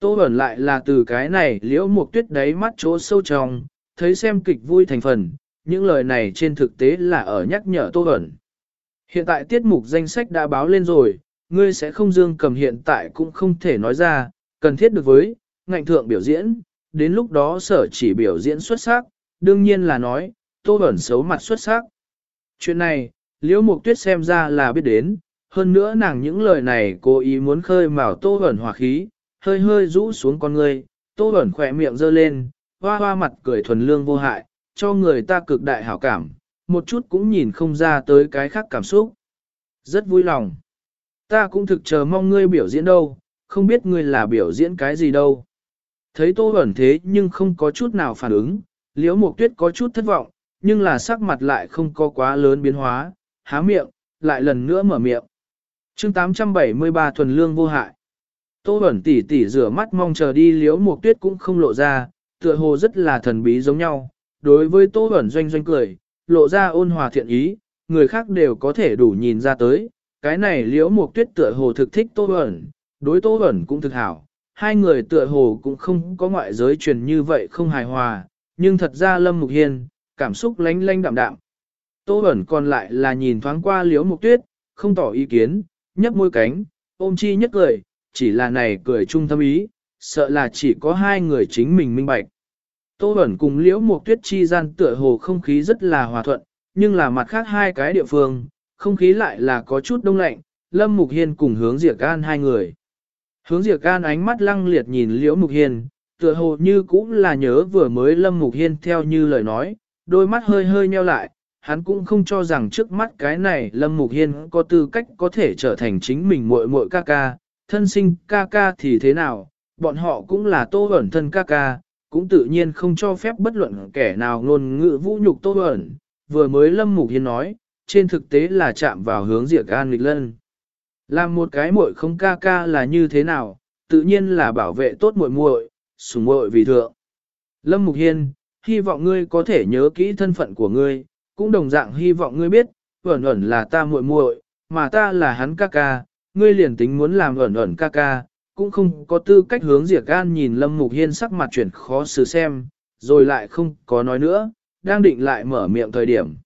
Tô Huẩn lại là từ cái này liễu một tuyết đáy mắt chỗ sâu trong, thấy xem kịch vui thành phần, những lời này trên thực tế là ở nhắc nhở Tô Huẩn. Hiện tại tiết mục danh sách đã báo lên rồi, ngươi sẽ không dương cầm hiện tại cũng không thể nói ra, cần thiết được với, ngạnh thượng biểu diễn, đến lúc đó sở chỉ biểu diễn xuất sắc, đương nhiên là nói, tô ẩn xấu mặt xuất sắc. Chuyện này, liễu mục tuyết xem ra là biết đến, hơn nữa nàng những lời này cố ý muốn khơi mào tô ẩn hòa khí, hơi hơi rũ xuống con người, tô ẩn khỏe miệng giơ lên, hoa hoa mặt cười thuần lương vô hại, cho người ta cực đại hảo cảm, một chút cũng nhìn không ra tới cái khác cảm xúc. Rất vui lòng. Ta cũng thực chờ mong ngươi biểu diễn đâu, không biết ngươi là biểu diễn cái gì đâu. Thấy tô ẩn thế nhưng không có chút nào phản ứng, liễu mục tuyết có chút thất vọng, nhưng là sắc mặt lại không có quá lớn biến hóa, há miệng, lại lần nữa mở miệng. chương 873 thuần lương vô hại. Tô ẩn tỉ tỉ rửa mắt mong chờ đi liễu mục tuyết cũng không lộ ra, tựa hồ rất là thần bí giống nhau. Đối với tô ẩn doanh doanh cười, lộ ra ôn hòa thiện ý, người khác đều có thể đủ nhìn ra tới. Cái này liễu mục tuyết tựa hồ thực thích tô ẩn, đối tô ẩn cũng thực hảo. Hai người tựa hồ cũng không có ngoại giới truyền như vậy không hài hòa, nhưng thật ra Lâm Mục Hiên, cảm xúc lánh lánh đạm đạm. Tô ẩn còn lại là nhìn thoáng qua liễu mục tuyết, không tỏ ý kiến, nhấp môi cánh, ôm chi nhất cười, chỉ là này cười chung thâm ý, sợ là chỉ có hai người chính mình minh bạch. Tô ẩn cùng liễu mục tuyết chi gian tựa hồ không khí rất là hòa thuận, nhưng là mặt khác hai cái địa phương, không khí lại là có chút đông lạnh, Lâm Mục Hiên cùng hướng diệt gan hai người. Hướng Diệp Can ánh mắt lăng liệt nhìn Liễu Mục Hiên, tựa hồ như cũng là nhớ vừa mới Lâm Mục Hiên theo như lời nói, đôi mắt hơi hơi nheo lại, hắn cũng không cho rằng trước mắt cái này Lâm Mục Hiên có tư cách có thể trở thành chính mình muội muội ca ca, thân sinh ca ca thì thế nào, bọn họ cũng là tô ẩn thân ca ca, cũng tự nhiên không cho phép bất luận kẻ nào ngôn ngữ vũ nhục tô ẩn, vừa mới Lâm Mục Hiên nói, trên thực tế là chạm vào hướng Diệc an nghịch lân. Làm một cái muội không ca ca là như thế nào, tự nhiên là bảo vệ tốt muội muội, sủng muội vì thượng. Lâm Mục Hiên, hy vọng ngươi có thể nhớ kỹ thân phận của ngươi, cũng đồng dạng hy vọng ngươi biết, ẩn ẩn là ta muội muội, mà ta là hắn ca ca, ngươi liền tính muốn làm ẩn ẩn ca ca, cũng không có tư cách hướng diệt gan nhìn Lâm Mục Hiên sắc mặt chuyển khó xử xem, rồi lại không có nói nữa, đang định lại mở miệng thời điểm.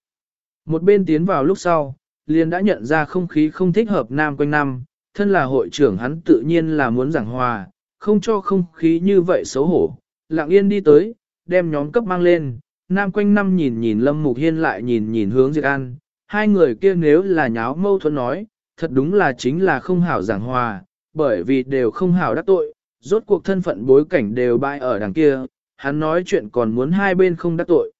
Một bên tiến vào lúc sau, liền đã nhận ra không khí không thích hợp nam quanh năm, thân là hội trưởng hắn tự nhiên là muốn giảng hòa, không cho không khí như vậy xấu hổ. Lặng yên đi tới, đem nhóm cấp mang lên, nam quanh năm nhìn nhìn Lâm Mục Hiên lại nhìn nhìn hướng Diệt An, hai người kia nếu là nháo mâu thuẫn nói, thật đúng là chính là không hảo giảng hòa, bởi vì đều không hảo đắc tội, rốt cuộc thân phận bối cảnh đều bại ở đằng kia, hắn nói chuyện còn muốn hai bên không đắc tội.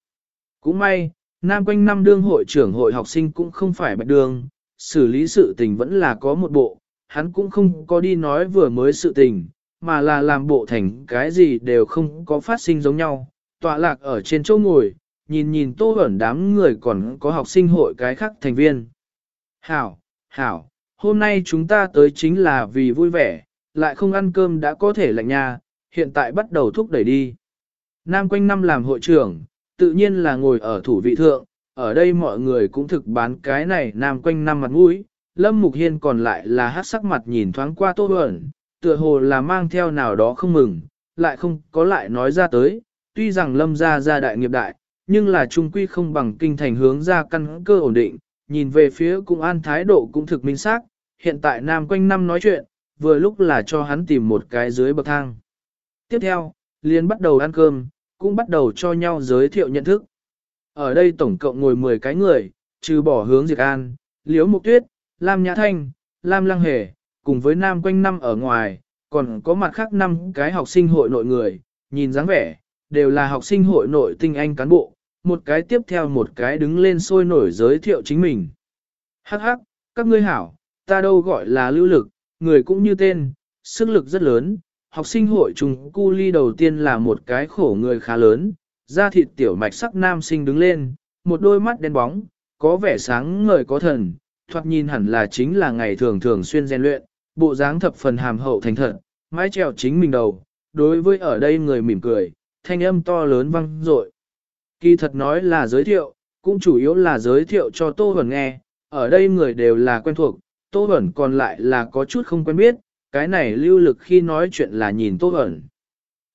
Cũng may, nam quanh năm đương hội trưởng hội học sinh cũng không phải bạch đường, xử lý sự tình vẫn là có một bộ, hắn cũng không có đi nói vừa mới sự tình, mà là làm bộ thành cái gì đều không có phát sinh giống nhau, tọa lạc ở trên chỗ ngồi, nhìn nhìn tô ẩn đám người còn có học sinh hội cái khác thành viên. Hảo, hảo, hôm nay chúng ta tới chính là vì vui vẻ, lại không ăn cơm đã có thể lạnh nha, hiện tại bắt đầu thúc đẩy đi. Nam quanh năm làm hội trưởng, tự nhiên là ngồi ở thủ vị thượng, ở đây mọi người cũng thực bán cái này nam quanh năm mặt mũi, Lâm Mục Hiên còn lại là hát sắc mặt nhìn thoáng qua Tô Bẩn, tựa hồ là mang theo nào đó không mừng, lại không có lại nói ra tới, tuy rằng Lâm gia gia đại nghiệp đại, nhưng là trung quy không bằng kinh thành hướng ra căn cơ ổn định, nhìn về phía cũng an thái độ cũng thực minh xác, hiện tại nam quanh năm nói chuyện, vừa lúc là cho hắn tìm một cái dưới bậc thang. Tiếp theo, liền bắt đầu ăn cơm, cũng bắt đầu cho nhau giới thiệu nhận thức. Ở đây tổng cộng ngồi 10 cái người, trừ bỏ hướng diệt an, liễu mục tuyết, lam nhã thanh, lam lăng hề, cùng với nam quanh năm ở ngoài, còn có mặt khác năm cái học sinh hội nội người, nhìn dáng vẻ, đều là học sinh hội nội tinh anh cán bộ, một cái tiếp theo một cái đứng lên sôi nổi giới thiệu chính mình. Hắc hắc, các ngươi hảo, ta đâu gọi là lưu lực, người cũng như tên, sức lực rất lớn. Học sinh hội trùng cu ly đầu tiên là một cái khổ người khá lớn, da thịt tiểu mạch sắc nam sinh đứng lên, một đôi mắt đen bóng, có vẻ sáng ngời có thần, thoạt nhìn hẳn là chính là ngày thường thường xuyên rèn luyện, bộ dáng thập phần hàm hậu thành thật, mái trèo chính mình đầu, đối với ở đây người mỉm cười, thanh âm to lớn vang dội. Kỳ thật nói là giới thiệu, cũng chủ yếu là giới thiệu cho Tô Huẩn nghe, ở đây người đều là quen thuộc, Tô Huẩn còn lại là có chút không quen biết, cái này lưu lực khi nói chuyện là nhìn tốt ẩn.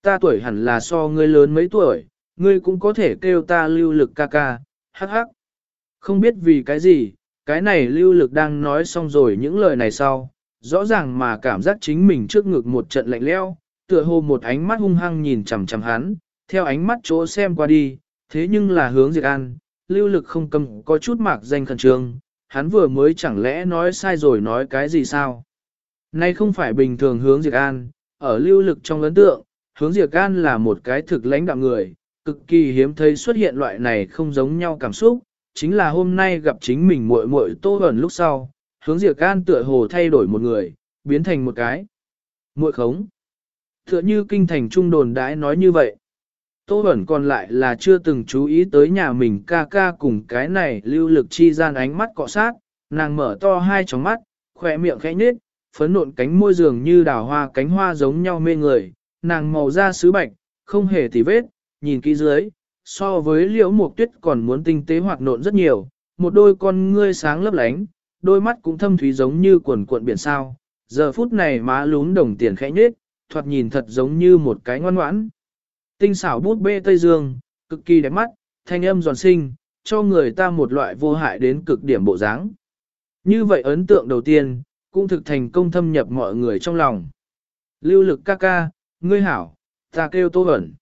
Ta tuổi hẳn là so ngươi lớn mấy tuổi, ngươi cũng có thể kêu ta lưu lực ca ca, hắc hắc. Không biết vì cái gì, cái này lưu lực đang nói xong rồi những lời này sau, rõ ràng mà cảm giác chính mình trước ngực một trận lạnh leo, tựa hồ một ánh mắt hung hăng nhìn chằm chằm hắn, theo ánh mắt chỗ xem qua đi, thế nhưng là hướng Diệt An, lưu lực không cầm có chút mạc danh khẩn trương, hắn vừa mới chẳng lẽ nói sai rồi nói cái gì sao? Nay không phải bình thường hướng Diệt An, ở lưu lực trong ấn tượng, hướng Diệt An là một cái thực lãnh đạo người, cực kỳ hiếm thấy xuất hiện loại này không giống nhau cảm xúc, chính là hôm nay gặp chính mình muội muội Tô Hẩn lúc sau, hướng Diệt An tựa hồ thay đổi một người, biến thành một cái muội khống. Tựa như kinh thành trung đồn đãi nói như vậy. Tô Bẩn còn lại là chưa từng chú ý tới nhà mình ca ca cùng cái này lưu lực chi gian ánh mắt cọ sát, nàng mở to hai tròng mắt, khỏe miệng khẽ nhếch, phấn nộn cánh môi dường như đào hoa cánh hoa giống nhau mê người, nàng màu da sứ bạch, không hề tì vết, nhìn kỹ dưới, so với liễu mục tuyết còn muốn tinh tế hoạt nộn rất nhiều, một đôi con ngươi sáng lấp lánh, đôi mắt cũng thâm thúy giống như quần cuộn biển sao, giờ phút này má lún đồng tiền khẽ nhếch, thoạt nhìn thật giống như một cái ngoan ngoãn. Tinh xảo bút bê Tây Dương, cực kỳ đẹp mắt, thanh âm giòn sinh, cho người ta một loại vô hại đến cực điểm bộ dáng. Như vậy ấn tượng đầu tiên, cũng thực thành công thâm nhập mọi người trong lòng. Lưu lực ca ca, ngươi hảo, ta kêu tô ẩn.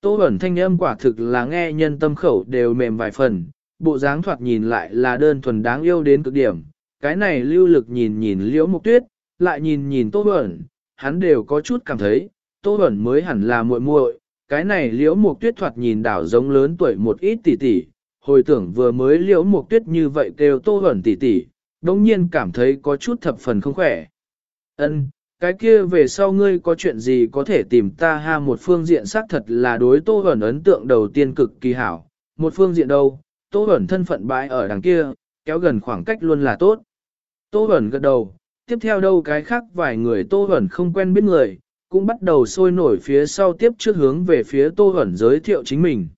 Tô ẩn thanh âm quả thực là nghe nhân tâm khẩu đều mềm vài phần, bộ dáng thoạt nhìn lại là đơn thuần đáng yêu đến cực điểm. Cái này lưu lực nhìn nhìn liễu mục tuyết, lại nhìn nhìn tô ẩn, hắn đều có chút cảm thấy, tô ẩn mới hẳn là muội muội, cái này liễu mục tuyết thoạt nhìn đảo giống lớn tuổi một ít tỷ tỷ, hồi tưởng vừa mới liễu mục tuyết như vậy kêu tô ẩn tỷ tỷ, đồng nhiên cảm thấy có chút thập phần không khỏe. Ân, cái kia về sau ngươi có chuyện gì có thể tìm ta ha một phương diện xác thật là đối tô ẩn ấn tượng đầu tiên cực kỳ hảo, một phương diện đâu, tô ẩn thân phận bãi ở đằng kia, kéo gần khoảng cách luôn là tốt. Tô ẩn gật đầu, tiếp theo đâu cái khác vài người tô ẩn không quen biết người, cũng bắt đầu sôi nổi phía sau tiếp trước hướng về phía Tô ẩn giới thiệu chính mình.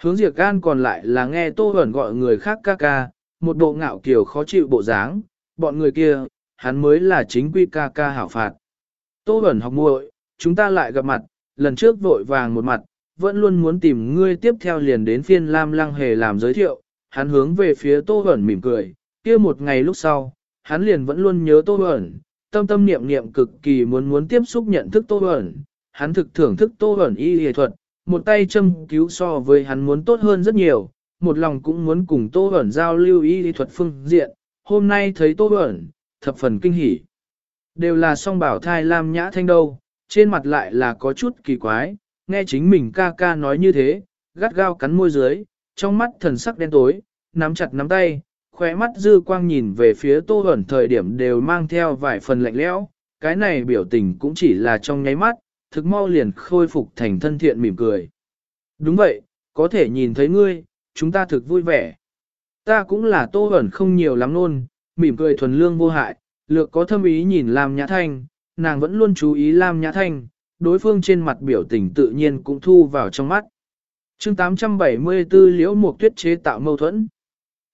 Hướng diệt Gan còn lại là nghe Tô ẩn gọi người khác ca ca, một bộ ngạo kiều khó chịu bộ dáng, bọn người kia, hắn mới là chính quy ca ca hảo phạt. Tô Bẩn học muội, chúng ta lại gặp mặt, lần trước vội vàng một mặt, vẫn luôn muốn tìm ngươi tiếp theo liền đến phiên Lam Lăng Hề làm giới thiệu, hắn hướng về phía Tô Bẩn mỉm cười, kia một ngày lúc sau, hắn liền vẫn luôn nhớ Tô Bẩn, tâm tâm niệm niệm cực kỳ muốn muốn tiếp xúc nhận thức Tô Bẩn, hắn thực thưởng thức Tô Bẩn y y thuật, một tay châm cứu so với hắn muốn tốt hơn rất nhiều, một lòng cũng muốn cùng Tô Bẩn giao lưu y lý thuật phương diện, hôm nay thấy Tô Bẩn, thập phần kinh hỉ. Đều là song bảo thai Lam Nhã Thanh đâu, trên mặt lại là có chút kỳ quái, nghe chính mình ca ca nói như thế, gắt gao cắn môi dưới, trong mắt thần sắc đen tối, nắm chặt nắm tay, khóe mắt dư quang nhìn về phía tô Bẩn thời điểm đều mang theo vài phần lạnh lẽo, cái này biểu tình cũng chỉ là trong nháy mắt, thực mau liền khôi phục thành thân thiện mỉm cười. Đúng vậy, có thể nhìn thấy ngươi, chúng ta thực vui vẻ. Ta cũng là tô ẩn không nhiều lắm luôn, mỉm cười thuần lương vô hại, lược có thâm ý nhìn Lam Nhã Thanh, nàng vẫn luôn chú ý Lam Nhã Thanh, đối phương trên mặt biểu tình tự nhiên cũng thu vào trong mắt. chương 874 Liễu Mục Tuyết chế tạo mâu thuẫn.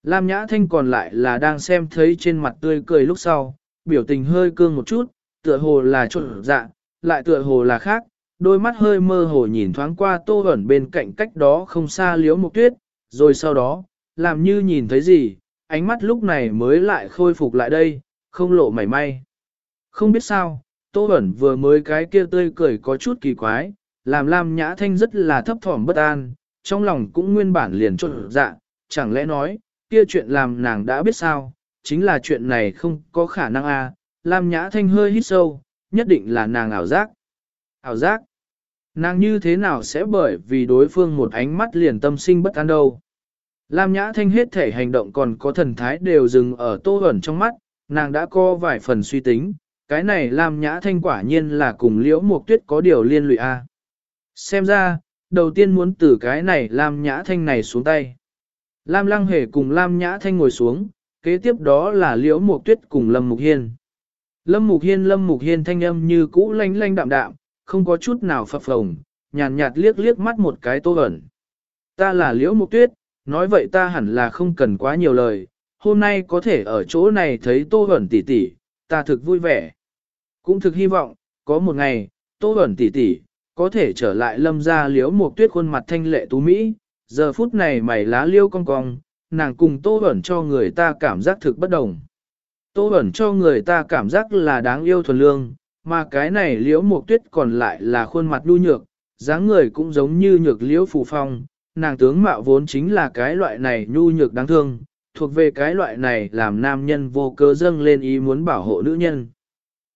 Lam Nhã Thanh còn lại là đang xem thấy trên mặt tươi cười lúc sau, biểu tình hơi cương một chút, tựa hồ là trộn dạ, lại tựa hồ là khác, đôi mắt hơi mơ hồ nhìn thoáng qua tô ẩn bên cạnh cách đó không xa liếu mục tuyết, rồi sau đó, làm như nhìn thấy gì, ánh mắt lúc này mới lại khôi phục lại đây, không lộ mảy may. Không biết sao, tô Bẩn vừa mới cái kia tươi cười có chút kỳ quái, làm Lam Nhã Thanh rất là thấp thỏm bất an, trong lòng cũng nguyên bản liền trộn dạ, chẳng lẽ nói, kia chuyện làm nàng đã biết sao, chính là chuyện này không có khả năng a. À. Lam Nhã Thanh hơi hít sâu, nhất định là nàng ảo giác. Ảo giác? Nàng như thế nào sẽ bởi vì đối phương một ánh mắt liền tâm sinh bất an đâu. Lam Nhã Thanh hết thể hành động còn có thần thái đều dừng ở tô ẩn trong mắt, nàng đã có vài phần suy tính, cái này Lam Nhã Thanh quả nhiên là cùng liễu mục tuyết có điều liên lụy a. Xem ra, đầu tiên muốn từ cái này Lam Nhã Thanh này xuống tay. Lam Lăng Hề cùng Lam Nhã Thanh ngồi xuống, kế tiếp đó là Liễu Mục Tuyết cùng Lâm Mục Hiên. Lâm Mục Hiên Lâm Mục Hiên thanh âm như cũ lanh lanh đạm đạm, không có chút nào phập phồng, nhàn nhạt, liếc liếc mắt một cái tô ẩn. Ta là Liễu Mục Tuyết, nói vậy ta hẳn là không cần quá nhiều lời, hôm nay có thể ở chỗ này thấy tô ẩn tỷ tỷ, ta thực vui vẻ. Cũng thực hy vọng, có một ngày, tô ẩn tỷ tỷ, có thể trở lại lâm ra Liễu Mục Tuyết khuôn mặt thanh lệ tú Mỹ, giờ phút này mày lá liêu cong cong, nàng cùng tô ẩn cho người ta cảm giác thực bất đồng. Tô ẩn cho người ta cảm giác là đáng yêu thuần lương, mà cái này liễu mục tuyết còn lại là khuôn mặt nhu nhược, dáng người cũng giống như nhược liễu phù phong, nàng tướng mạo vốn chính là cái loại này nhu nhược đáng thương, thuộc về cái loại này làm nam nhân vô cớ dâng lên ý muốn bảo hộ nữ nhân.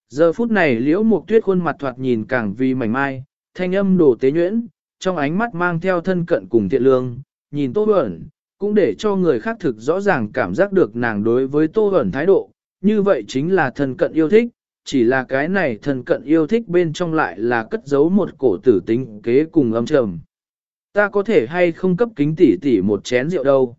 Giờ phút này liễu mục tuyết khuôn mặt thoạt nhìn càng vì mảnh mai, thanh âm đổ tế nhuyễn, trong ánh mắt mang theo thân cận cùng thiện lương, nhìn tô ẩn, cũng để cho người khác thực rõ ràng cảm giác được nàng đối với tô ẩn thái độ, như vậy chính là thân cận yêu thích, chỉ là cái này thần cận yêu thích bên trong lại là cất giấu một cổ tử tính kế cùng âm trầm. Ta có thể hay không cấp kính tỷ tỷ một chén rượu đâu.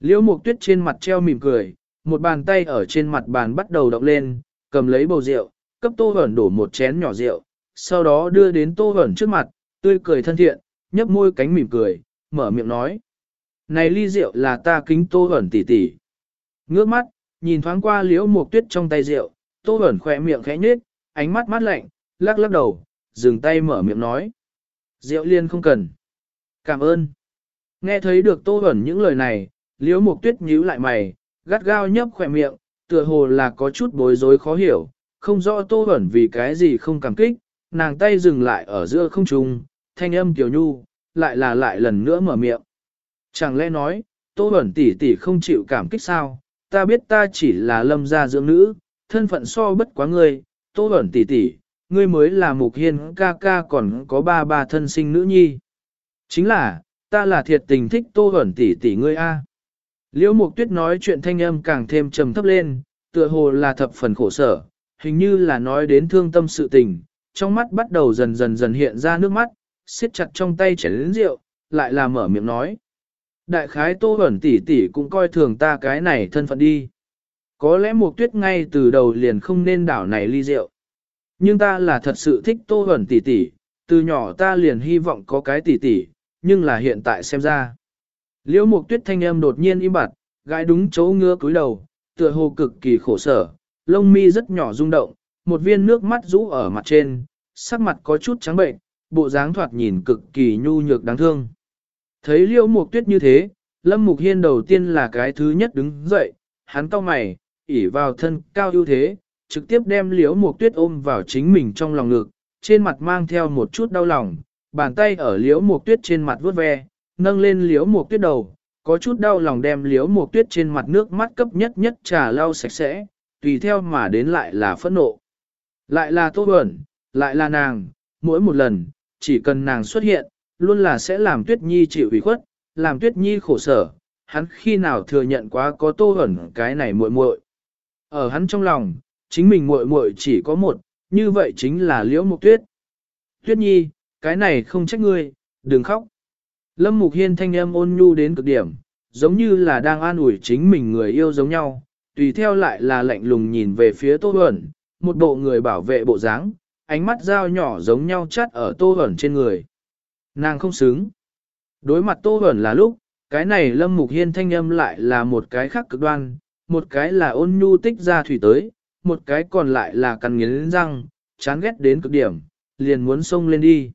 Liễu mục tuyết trên mặt treo mỉm cười, một bàn tay ở trên mặt bàn bắt đầu động lên, cầm lấy bầu rượu, cấp tô hẩn đổ một chén nhỏ rượu, sau đó đưa đến tô hẩn trước mặt, tươi cười thân thiện, nhấp môi cánh mỉm cười, mở miệng nói. Này ly rượu là ta kính tô hẩn tỷ tỷ. Ngước mắt, nhìn thoáng qua liễu mục tuyết trong tay rượu, tô Bẩn khỏe miệng khẽ nhếch, ánh mắt mát lạnh, lắc lắc đầu, dừng tay mở miệng nói. Rượu liên không cần. Cảm ơn. Nghe thấy được tô Bẩn những lời này, liễu mục tuyết nhíu lại mày, gắt gao nhấp khỏe miệng, tựa hồ là có chút bối rối khó hiểu, không rõ tô Bẩn vì cái gì không cảm kích, nàng tay dừng lại ở giữa không trung, thanh âm tiểu nhu, lại là lại lần nữa mở miệng. Chẳng lẽ nói, tô Bẩn tỷ tỷ không chịu cảm kích sao, ta biết ta chỉ là lâm gia dưỡng nữ, thân phận so bất quá ngươi, tô ẩn tỷ tỷ, ngươi mới là mục hiên ca ca còn có ba ba thân sinh nữ nhi. Chính là, ta là thiệt tình thích tô ẩn tỷ tỷ ngươi a. Liễu Mục Tuyết nói chuyện thanh âm càng thêm trầm thấp lên, tựa hồ là thập phần khổ sở, hình như là nói đến thương tâm sự tình, trong mắt bắt đầu dần dần dần hiện ra nước mắt, siết chặt trong tay chén lớn rượu, lại là mở miệng nói. Đại khái Tô ẩn tỷ tỷ cũng coi thường ta cái này thân phận đi. Có lẽ Mục Tuyết ngay từ đầu liền không nên đảo này ly rượu. Nhưng ta là thật sự thích Tô hẩn tỷ tỷ, từ nhỏ ta liền hy vọng có cái tỷ tỷ, nhưng là hiện tại xem ra. Liễu mục tuyết thanh âm đột nhiên im bặt, gái đúng chỗ ngứa cúi đầu, tựa hồ cực kỳ khổ sở, lông mi rất nhỏ rung động, một viên nước mắt rũ ở mặt trên, sắc mặt có chút trắng bệnh, bộ dáng thoạt nhìn cực kỳ nhu nhược đáng thương. Thấy liễu mục tuyết như thế, lâm mục hiên đầu tiên là cái thứ nhất đứng dậy, hắn cau mày, ỉ vào thân cao ưu thế, trực tiếp đem liễu mục tuyết ôm vào chính mình trong lòng ngực, trên mặt mang theo một chút đau lòng, bàn tay ở liễu mục tuyết trên mặt vuốt ve, nâng lên liễu mục tuyết đầu, có chút đau lòng đem liễu mục tuyết trên mặt nước mắt cấp nhất nhất trà lau sạch sẽ, tùy theo mà đến lại là phẫn nộ. Lại là tô bẩn, lại là nàng, mỗi một lần, chỉ cần nàng xuất hiện, luôn là sẽ làm tuyết nhi chịu ủy khuất, làm tuyết nhi khổ sở, hắn khi nào thừa nhận quá có tô bẩn cái này muội muội. Ở hắn trong lòng, chính mình muội muội chỉ có một, như vậy chính là liễu mục tuyết. Tuyết nhi, cái này không trách ngươi, đừng khóc. Lâm Mục Hiên thanh âm ôn nhu đến cực điểm, giống như là đang an ủi chính mình người yêu giống nhau, tùy theo lại là lạnh lùng nhìn về phía Tô Huẩn, một bộ người bảo vệ bộ dáng, ánh mắt dao nhỏ giống nhau chắt ở Tô Huẩn trên người. Nàng không xứng. Đối mặt Tô Huẩn là lúc, cái này Lâm Mục Hiên thanh âm lại là một cái khác cực đoan, một cái là ôn nhu tích ra thủy tới, một cái còn lại là cằn nghiến răng, chán ghét đến cực điểm, liền muốn xông lên đi.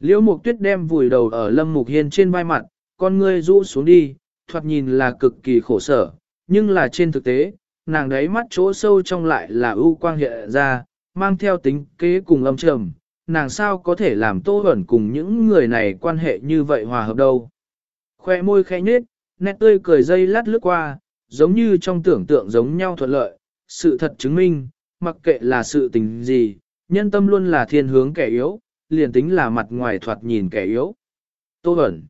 Liễu Mục Tuyết đem vùi đầu ở Lâm Mục Hiên trên vai mặt, con ngươi rũ xuống đi, thoạt nhìn là cực kỳ khổ sở, nhưng là trên thực tế, nàng đấy mắt chỗ sâu trong lại là ưu quang hiện ra, mang theo tính kế cùng âm trầm, nàng sao có thể làm tô ẩn cùng những người này quan hệ như vậy hòa hợp đâu. Khoe môi khẽ nhếch, nét tươi cười dây lát lướt qua, giống như trong tưởng tượng giống nhau thuận lợi, sự thật chứng minh, mặc kệ là sự tình gì, nhân tâm luôn là thiên hướng kẻ yếu, liền tính là mặt ngoài thoạt nhìn kẻ yếu. Tô ẩn.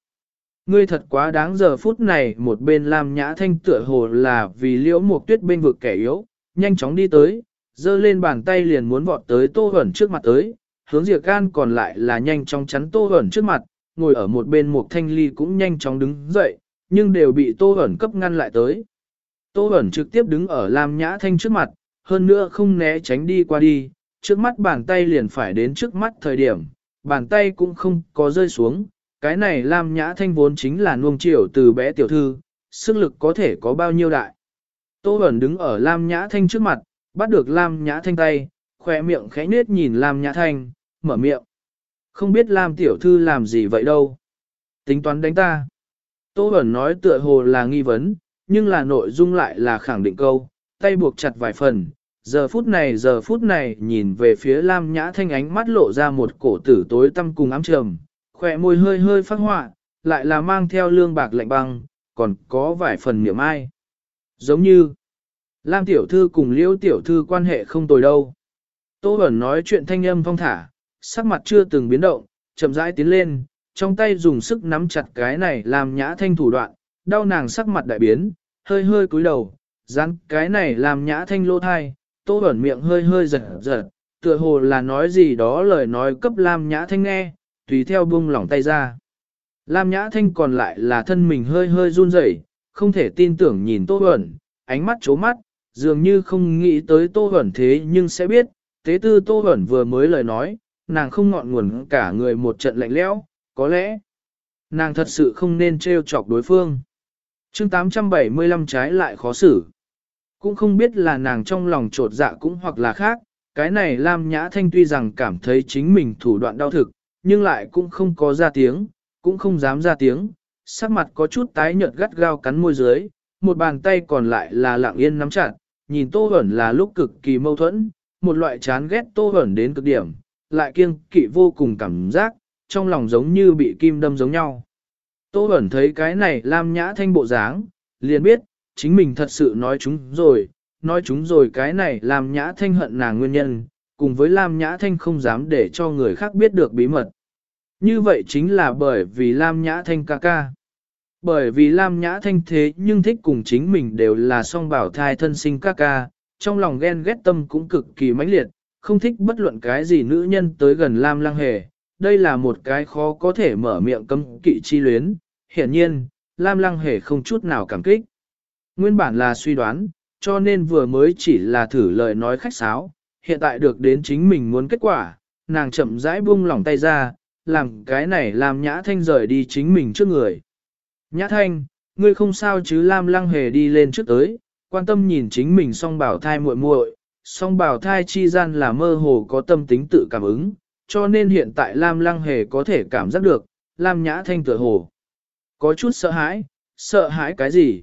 Ngươi thật quá đáng giờ phút này một bên làm nhã thanh tựa hồ là vì liễu một tuyết bên vực kẻ yếu, nhanh chóng đi tới, giơ lên bàn tay liền muốn vọt tới tô ẩn trước mặt tới, hướng diệt gan còn lại là nhanh chóng chắn tô ẩn trước mặt, ngồi ở một bên một thanh ly cũng nhanh chóng đứng dậy, nhưng đều bị tô ẩn cấp ngăn lại tới. Tô Bẩn trực tiếp đứng ở Lam Nhã Thanh trước mặt, hơn nữa không né tránh đi qua đi, trước mắt bàn tay liền phải đến trước mắt thời điểm, bàn tay cũng không có rơi xuống, cái này Lam Nhã Thanh vốn chính là nuông chiều từ bé tiểu thư, sức lực có thể có bao nhiêu đại. Tô Bẩn đứng ở Lam Nhã Thanh trước mặt, bắt được Lam Nhã Thanh tay, khỏe miệng khẽ nết nhìn Lam Nhã Thanh, mở miệng. Không biết Lam tiểu thư làm gì vậy đâu. Tính toán đánh ta. Tô Bẩn nói tựa hồ là nghi vấn, nhưng là nội dung lại là khẳng định câu, tay buộc chặt vài phần, giờ phút này giờ phút này nhìn về phía Lam Nhã Thanh ánh mắt lộ ra một cổ tử tối tâm cùng ám trầm, khỏe môi hơi hơi phát họa, lại là mang theo lương bạc lạnh băng, còn có vài phần niệm ai. Giống như, Lam tiểu thư cùng liễu tiểu thư quan hệ không tồi đâu. Tô Bẩn nói chuyện thanh âm phong thả, sắc mặt chưa từng biến động, chậm rãi tiến lên, trong tay dùng sức nắm chặt cái này làm nhã thanh thủ đoạn, đau nàng sắc mặt đại biến, hơi hơi cúi đầu, rắn cái này làm nhã thanh lô thai, Tô ẩn miệng hơi hơi giật giật, tựa hồ là nói gì đó lời nói cấp Lam Nhã Thanh nghe, tùy theo buông lỏng tay ra. Lam Nhã Thanh còn lại là thân mình hơi hơi run rẩy, không thể tin tưởng nhìn Tô Bẩn, ánh mắt chố mắt, dường như không nghĩ tới Tô Bẩn thế nhưng sẽ biết, tế tư Tô Bẩn vừa mới lời nói, nàng không ngọn nguồn cả người một trận lạnh lẽo, có lẽ nàng thật sự không nên trêu chọc đối phương chương 875 trái lại khó xử. Cũng không biết là nàng trong lòng trột dạ cũng hoặc là khác, cái này Lam Nhã Thanh tuy rằng cảm thấy chính mình thủ đoạn đau thực, nhưng lại cũng không có ra tiếng, cũng không dám ra tiếng, sắc mặt có chút tái nhợt gắt gao cắn môi dưới, một bàn tay còn lại là lặng yên nắm chặt, nhìn Tô hẩn là lúc cực kỳ mâu thuẫn, một loại chán ghét Tô hẩn đến cực điểm, lại kiêng kỵ vô cùng cảm giác, trong lòng giống như bị kim đâm giống nhau. Tô Bẩn thấy cái này Lam Nhã Thanh bộ dáng, liền biết, chính mình thật sự nói chúng rồi, nói chúng rồi cái này làm Nhã Thanh hận nàng nguyên nhân, cùng với Lam Nhã Thanh không dám để cho người khác biết được bí mật. Như vậy chính là bởi vì Lam Nhã Thanh ca ca. Bởi vì Lam Nhã Thanh thế nhưng thích cùng chính mình đều là song bảo thai thân sinh ca ca, trong lòng ghen ghét tâm cũng cực kỳ mãnh liệt, không thích bất luận cái gì nữ nhân tới gần Lam Lang Hề. Đây là một cái khó có thể mở miệng cấm kỵ chi luyến. Hiển nhiên, Lam Lăng Hề không chút nào cảm kích. Nguyên bản là suy đoán, cho nên vừa mới chỉ là thử lời nói khách sáo, hiện tại được đến chính mình muốn kết quả, nàng chậm rãi buông lỏng tay ra, làm cái này làm Nhã Thanh rời đi chính mình trước người. Nhã Thanh, ngươi không sao chứ Lam Lăng Hề đi lên trước tới, quan tâm nhìn chính mình song bảo thai muội muội, song bảo thai chi gian là mơ hồ có tâm tính tự cảm ứng, cho nên hiện tại Lam Lăng Hề có thể cảm giác được, Lam Nhã Thanh tựa hồ. Có chút sợ hãi, sợ hãi cái gì?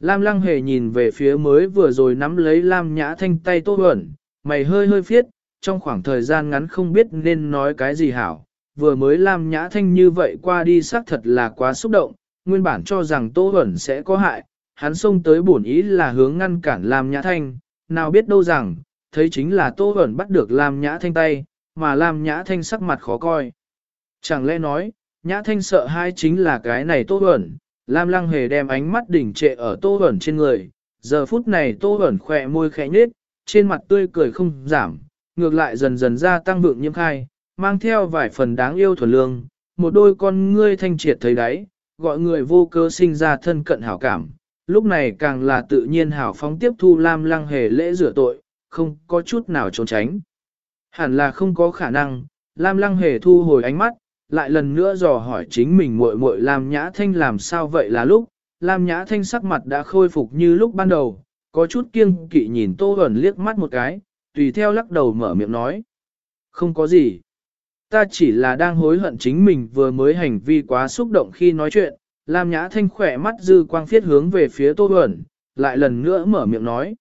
Lam Lăng Hề nhìn về phía mới vừa rồi nắm lấy Lam Nhã Thanh tay Tô Huẩn, mày hơi hơi phiết, trong khoảng thời gian ngắn không biết nên nói cái gì hảo. Vừa mới Lam Nhã Thanh như vậy qua đi xác thật là quá xúc động, nguyên bản cho rằng Tô Huẩn sẽ có hại, hắn xông tới bổn ý là hướng ngăn cản Lam Nhã Thanh, nào biết đâu rằng, thấy chính là Tô Huẩn bắt được Lam Nhã Thanh tay, mà Lam Nhã Thanh sắc mặt khó coi. Chẳng lẽ nói, Nhã Thanh sợ hai chính là cái này Tô ẩn, Lam Lăng Hề đem ánh mắt đỉnh trệ ở Tô ẩn trên người, giờ phút này Tô ẩn khỏe môi khẽ nhếch, trên mặt tươi cười không giảm, ngược lại dần dần gia tăng vượng nhiễm khai, mang theo vài phần đáng yêu thuần lương, một đôi con ngươi thanh triệt thấy đáy, gọi người vô cơ sinh ra thân cận hảo cảm, lúc này càng là tự nhiên hảo phóng tiếp thu Lam Lăng Hề lễ rửa tội, không có chút nào trốn tránh. Hẳn là không có khả năng, Lam Lăng Hề thu hồi ánh mắt, lại lần nữa dò hỏi chính mình muội muội Lam Nhã Thanh làm sao vậy là lúc, Lam Nhã Thanh sắc mặt đã khôi phục như lúc ban đầu, có chút kiêng kỵ nhìn Tô Hoẩn liếc mắt một cái, tùy theo lắc đầu mở miệng nói. Không có gì. Ta chỉ là đang hối hận chính mình vừa mới hành vi quá xúc động khi nói chuyện, Lam Nhã Thanh khỏe mắt dư quang phiết hướng về phía Tô Hoẩn, lại lần nữa mở miệng nói.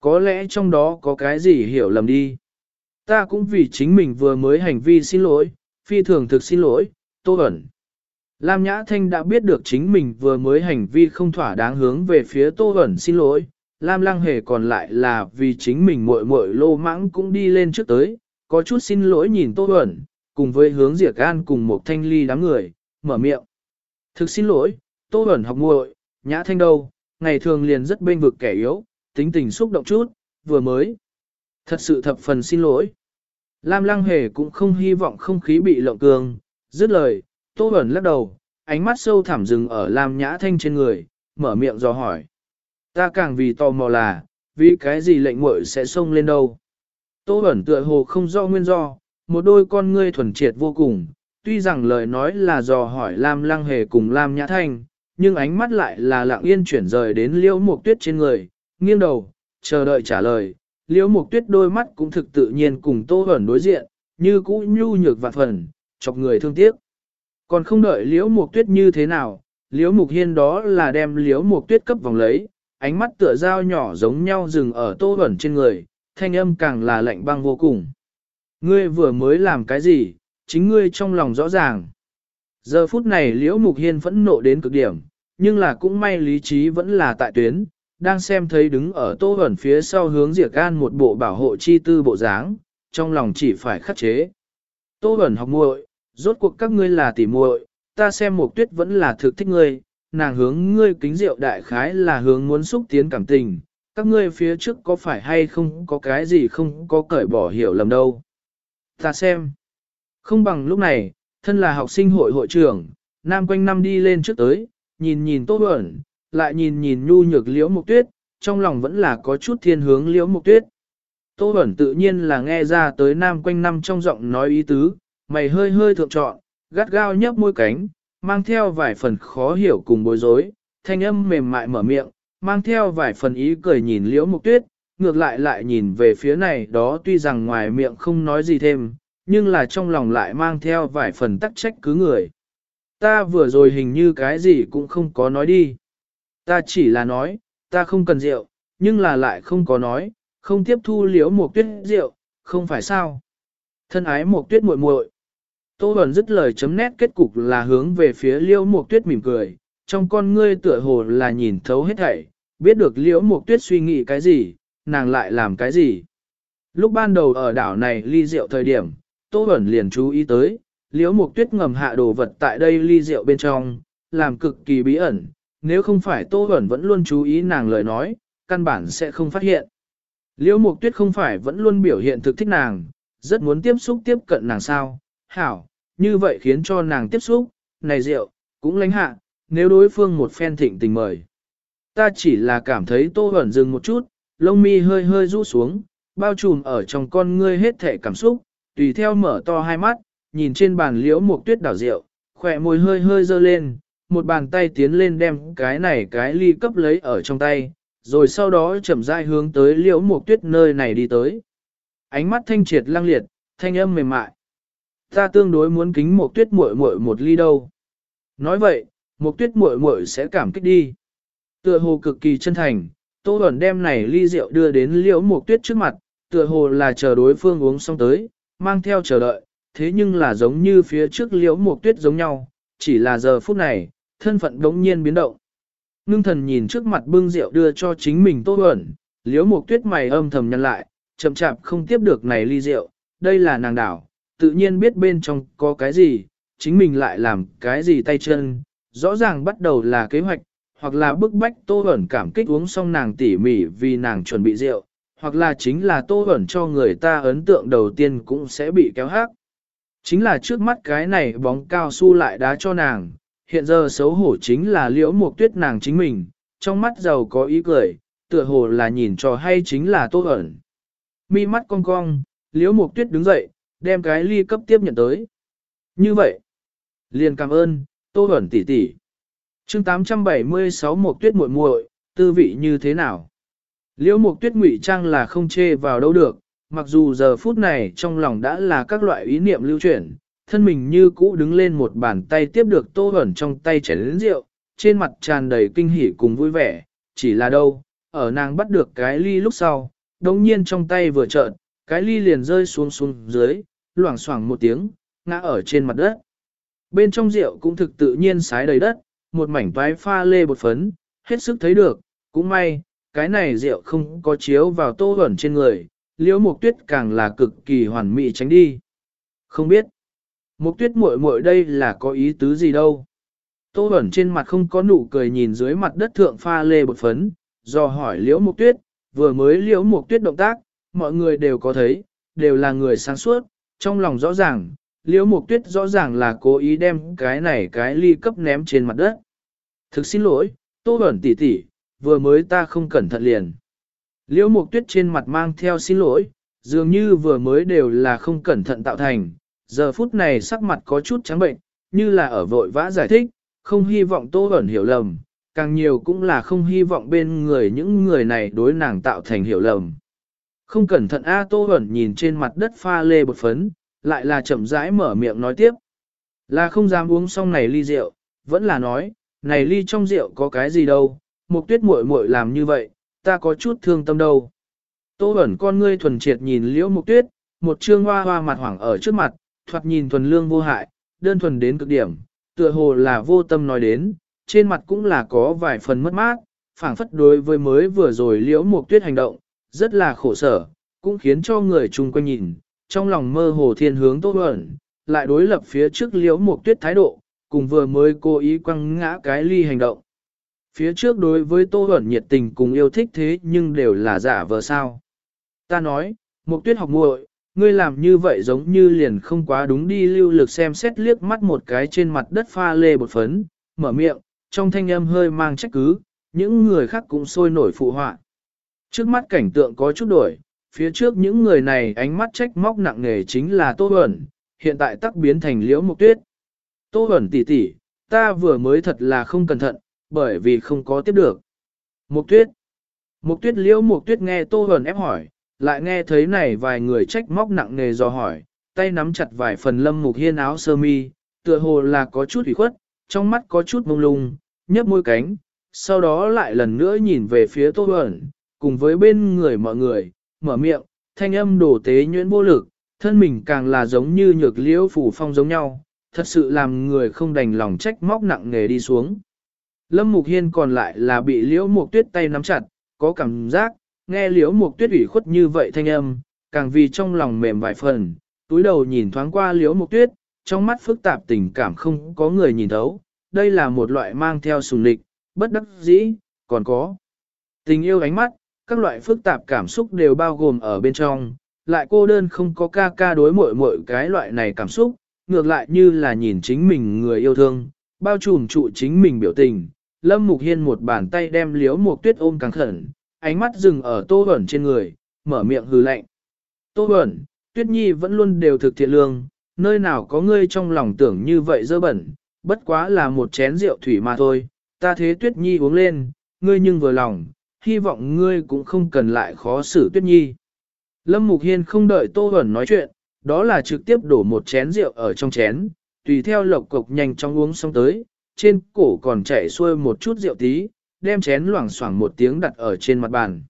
Có lẽ trong đó có cái gì hiểu lầm đi. Ta cũng vì chính mình vừa mới hành vi xin lỗi, phi thường thực xin lỗi, Tô Ẩn. Lam Nhã Thanh đã biết được chính mình vừa mới hành vi không thỏa đáng hướng về phía Tô Ẩn xin lỗi, Lam Lăng Hề còn lại là vì chính mình muội muội lô mãng cũng đi lên trước tới, có chút xin lỗi nhìn Tô Ẩn, cùng với hướng diệt gan cùng một thanh ly đám người, mở miệng. Thực xin lỗi, Tô Ẩn học muội, Nhã Thanh đâu, ngày thường liền rất bên vực kẻ yếu, tính tình xúc động chút, vừa mới. Thật sự thập phần xin lỗi. Lam Lăng Hề cũng không hy vọng không khí bị lộng cường, dứt lời, Tô Bẩn lắc đầu, ánh mắt sâu thẳm dừng ở Lam Nhã Thanh trên người, mở miệng dò hỏi. Ta càng vì tò mò là, vì cái gì lệnh muội sẽ xông lên đâu. Tô Bẩn tựa hồ không do nguyên do, một đôi con ngươi thuần triệt vô cùng, tuy rằng lời nói là dò hỏi Lam Lăng Hề cùng Lam Nhã Thanh, nhưng ánh mắt lại là lặng yên chuyển rời đến liễu mục tuyết trên người, nghiêng đầu, chờ đợi trả lời, liễu mục tuyết đôi mắt cũng thực tự nhiên cùng tô hẩn đối diện, như cũ nhu nhược vạn phần, chọc người thương tiếc. Còn không đợi liễu mục tuyết như thế nào, liễu mục hiên đó là đem liễu mục tuyết cấp vòng lấy, ánh mắt tựa dao nhỏ giống nhau dừng ở tô hẩn trên người, thanh âm càng là lạnh băng vô cùng. Ngươi vừa mới làm cái gì, chính ngươi trong lòng rõ ràng. Giờ phút này Liễu Mục Hiên phẫn nộ đến cực điểm, nhưng là cũng may lý trí vẫn là tại tuyến, đang xem thấy đứng ở tô ẩn phía sau hướng diệt gan một bộ bảo hộ chi tư bộ dáng, trong lòng chỉ phải khắc chế. Tô ẩn học muội, rốt cuộc các ngươi là tỉ muội, ta xem một tuyết vẫn là thực thích ngươi, nàng hướng ngươi kính rượu đại khái là hướng muốn xúc tiến cảm tình, các ngươi phía trước có phải hay không có cái gì không có cởi bỏ hiểu lầm đâu. Ta xem, không bằng lúc này, thân là học sinh hội hội trưởng, nam quanh năm đi lên trước tới, nhìn nhìn Tô Bẩn, lại nhìn nhìn nhu nhược liễu mục tuyết, trong lòng vẫn là có chút thiên hướng liễu mục tuyết. Tô Bẩn tự nhiên là nghe ra tới nam quanh năm trong giọng nói ý tứ, mày hơi hơi thượng trọn, gắt gao nhấp môi cánh, mang theo vài phần khó hiểu cùng bối rối, thanh âm mềm mại mở miệng, mang theo vài phần ý cười nhìn liễu mục tuyết, ngược lại lại nhìn về phía này đó tuy rằng ngoài miệng không nói gì thêm, nhưng là trong lòng lại mang theo vài phần tắc trách cứ người. Ta vừa rồi hình như cái gì cũng không có nói đi. Ta chỉ là nói, ta không cần rượu, nhưng là lại không có nói, không tiếp thu liễu một tuyết rượu, không phải sao. Thân ái một tuyết muội muội. Tô Bẩn dứt lời chấm nét kết cục là hướng về phía liễu một tuyết mỉm cười, trong con ngươi tựa hồ là nhìn thấu hết thảy, biết được liễu một tuyết suy nghĩ cái gì, nàng lại làm cái gì. Lúc ban đầu ở đảo này ly rượu thời điểm, Tô Bẩn liền chú ý tới, liễu mục tuyết ngầm hạ đồ vật tại đây ly rượu bên trong, làm cực kỳ bí ẩn, nếu không phải Tô Huẩn vẫn luôn chú ý nàng lời nói, căn bản sẽ không phát hiện. Liễu mục tuyết không phải vẫn luôn biểu hiện thực thích nàng, rất muốn tiếp xúc tiếp cận nàng sao, hảo, như vậy khiến cho nàng tiếp xúc, này rượu, cũng lãnh hạ, nếu đối phương một phen thịnh tình mời. Ta chỉ là cảm thấy Tô Huẩn dừng một chút, lông mi hơi hơi rũ xuống, bao trùm ở trong con ngươi hết thể cảm xúc, tùy theo mở to hai mắt, nhìn trên bàn liễu mục tuyết đảo rượu, khỏe môi hơi hơi dơ lên, một bàn tay tiến lên đem cái này cái ly cấp lấy ở trong tay, rồi sau đó chậm rãi hướng tới liễu mục tuyết nơi này đi tới. Ánh mắt thanh triệt lăng liệt, thanh âm mềm mại. Ta tương đối muốn kính mục tuyết muội muội một ly đâu. Nói vậy, mục tuyết muội muội sẽ cảm kích đi. Tựa hồ cực kỳ chân thành, Tô ẩn đem này ly rượu đưa đến liễu mục tuyết trước mặt, tựa hồ là chờ đối phương uống xong tới, mang theo chờ đợi, thế nhưng là giống như phía trước liễu mục tuyết giống nhau, chỉ là giờ phút này, thân phận đống nhiên biến động. Ngưng thần nhìn trước mặt bưng rượu đưa cho chính mình Tô ẩn, liếu một tuyết mày âm thầm nhăn lại, chậm chạp không tiếp được này ly rượu, đây là nàng đảo, tự nhiên biết bên trong có cái gì, chính mình lại làm cái gì tay chân, rõ ràng bắt đầu là kế hoạch, hoặc là bức bách Tô Bẩn cảm kích uống xong nàng tỉ mỉ vì nàng chuẩn bị rượu, hoặc là chính là Tô Bẩn cho người ta ấn tượng đầu tiên cũng sẽ bị kéo hát. Chính là trước mắt cái này bóng cao su lại đá cho nàng, hiện giờ xấu hổ chính là liễu mục tuyết nàng chính mình, trong mắt giàu có ý cười, tựa hồ là nhìn trò hay chính là tốt ẩn. Mi mắt cong cong, liễu mục tuyết đứng dậy, đem cái ly cấp tiếp nhận tới. Như vậy, liền cảm ơn, Tô ẩn tỷ tỷ. Chương 876 Mộc Tuyết muội muội, tư vị như thế nào? Liễu Mộc Tuyết ngụy trang là không chê vào đâu được, mặc dù giờ phút này trong lòng đã là các loại ý niệm lưu chuyển, thân mình như cũ đứng lên một bàn tay tiếp được tô ẩn trong tay chảy lớn rượu, trên mặt tràn đầy kinh hỉ cùng vui vẻ, chỉ là đâu, ở nàng bắt được cái ly lúc sau, đồng nhiên trong tay vừa trợn, cái ly liền rơi xuống xuống dưới, loảng xoảng một tiếng, ngã ở trên mặt đất. Bên trong rượu cũng thực tự nhiên sái đầy đất, một mảnh toái pha lê bột phấn, hết sức thấy được, cũng may, cái này rượu không có chiếu vào tô ẩn trên người, liễu mục tuyết càng là cực kỳ hoàn mỹ tránh đi. Không biết, mục tuyết muội muội đây là có ý tứ gì đâu. Tô ẩn trên mặt không có nụ cười nhìn dưới mặt đất thượng pha lê bột phấn, do hỏi liễu mục tuyết, vừa mới liễu mục tuyết động tác, mọi người đều có thấy, đều là người sáng suốt, trong lòng rõ ràng, liễu mục tuyết rõ ràng là cố ý đem cái này cái ly cấp ném trên mặt đất. Thực xin lỗi, tô ẩn tỉ tỉ, vừa mới ta không cẩn thận liền. Liễu mục tuyết trên mặt mang theo xin lỗi, dường như vừa mới đều là không cẩn thận tạo thành, giờ phút này sắc mặt có chút trắng bệnh, như là ở vội vã giải thích, không hy vọng tô ẩn hiểu lầm, càng nhiều cũng là không hy vọng bên người những người này đối nàng tạo thành hiểu lầm. Không cẩn thận A Tô ẩn nhìn trên mặt đất pha lê bột phấn, lại là chậm rãi mở miệng nói tiếp. Là không dám uống xong này ly rượu, vẫn là nói, này ly trong rượu có cái gì đâu, mục tuyết muội muội làm như vậy, ta có chút thương tâm đâu. Tô ẩn con ngươi thuần triệt nhìn liễu mục tuyết, một trương hoa hoa mặt hoảng ở trước mặt, thoạt nhìn thuần lương vô hại, đơn thuần đến cực điểm, tựa hồ là vô tâm nói đến, trên mặt cũng là có vài phần mất mát, phảng phất đối với mới vừa rồi liễu mục tuyết hành động, rất là khổ sở, cũng khiến cho người chung quanh nhìn, trong lòng mơ hồ thiên hướng Tô ẩn, lại đối lập phía trước liễu mục tuyết thái độ, cùng vừa mới cố ý quăng ngã cái ly hành động. Phía trước đối với Tô ẩn nhiệt tình cùng yêu thích thế nhưng đều là giả vờ sao. Ta nói, mục tuyết học muội, ngươi làm như vậy giống như liền không quá đúng đi lưu lực xem xét liếc mắt một cái trên mặt đất pha lê bột phấn, mở miệng, trong thanh âm hơi mang trách cứ, những người khác cũng sôi nổi phụ họa. Trước mắt cảnh tượng có chút đổi, phía trước những người này ánh mắt trách móc nặng nề chính là Tô Huẩn, hiện tại tắc biến thành liễu mục tuyết. Tô Huẩn tỷ tỷ, ta vừa mới thật là không cẩn thận, bởi vì không có tiếp được. Mục tuyết. Mục tuyết liễu mục tuyết nghe Tô hờn ép hỏi, lại nghe thấy này vài người trách móc nặng nề dò hỏi, tay nắm chặt vài phần lâm mục hiên áo sơ mi, tựa hồ là có chút ủy khuất, trong mắt có chút mông lung, nhấp môi cánh, sau đó lại lần nữa nhìn về phía Tô hờn, cùng với bên người mọi người, mở miệng, thanh âm đổ tế nhuyễn vô lực, thân mình càng là giống như nhược liễu phủ phong giống nhau, thật sự làm người không đành lòng trách móc nặng nề đi xuống. Lâm Mục Hiên còn lại là bị liễu mục tuyết tay nắm chặt, có cảm giác, nghe liễu mục tuyết ủy khuất như vậy thanh âm, càng vì trong lòng mềm vài phần, túi đầu nhìn thoáng qua liễu mục tuyết, trong mắt phức tạp tình cảm không có người nhìn thấu, đây là một loại mang theo sùng lịch, bất đắc dĩ, còn có tình yêu ánh mắt, các loại phức tạp cảm xúc đều bao gồm ở bên trong, lại cô đơn không có ca ca đối mội mội cái loại này cảm xúc, ngược lại như là nhìn chính mình người yêu thương, bao trùm trụ chính mình biểu tình. Lâm Mục Hiên một bàn tay đem liếu một tuyết ôm càng khẩn, ánh mắt dừng ở tô Bẩn trên người, mở miệng hừ lạnh. Tô Bẩn tuyết nhi vẫn luôn đều thực thiện lương, nơi nào có ngươi trong lòng tưởng như vậy dơ bẩn, bất quá là một chén rượu thủy mà thôi, ta thế tuyết nhi uống lên, ngươi nhưng vừa lòng, hy vọng ngươi cũng không cần lại khó xử tuyết nhi. Lâm Mục Hiên không đợi Tô Bẩn nói chuyện, đó là trực tiếp đổ một chén rượu ở trong chén, tùy theo lộc cộc nhanh chóng uống xong tới, trên cổ còn chảy xuôi một chút rượu tí, đem chén loảng xoảng một tiếng đặt ở trên mặt bàn.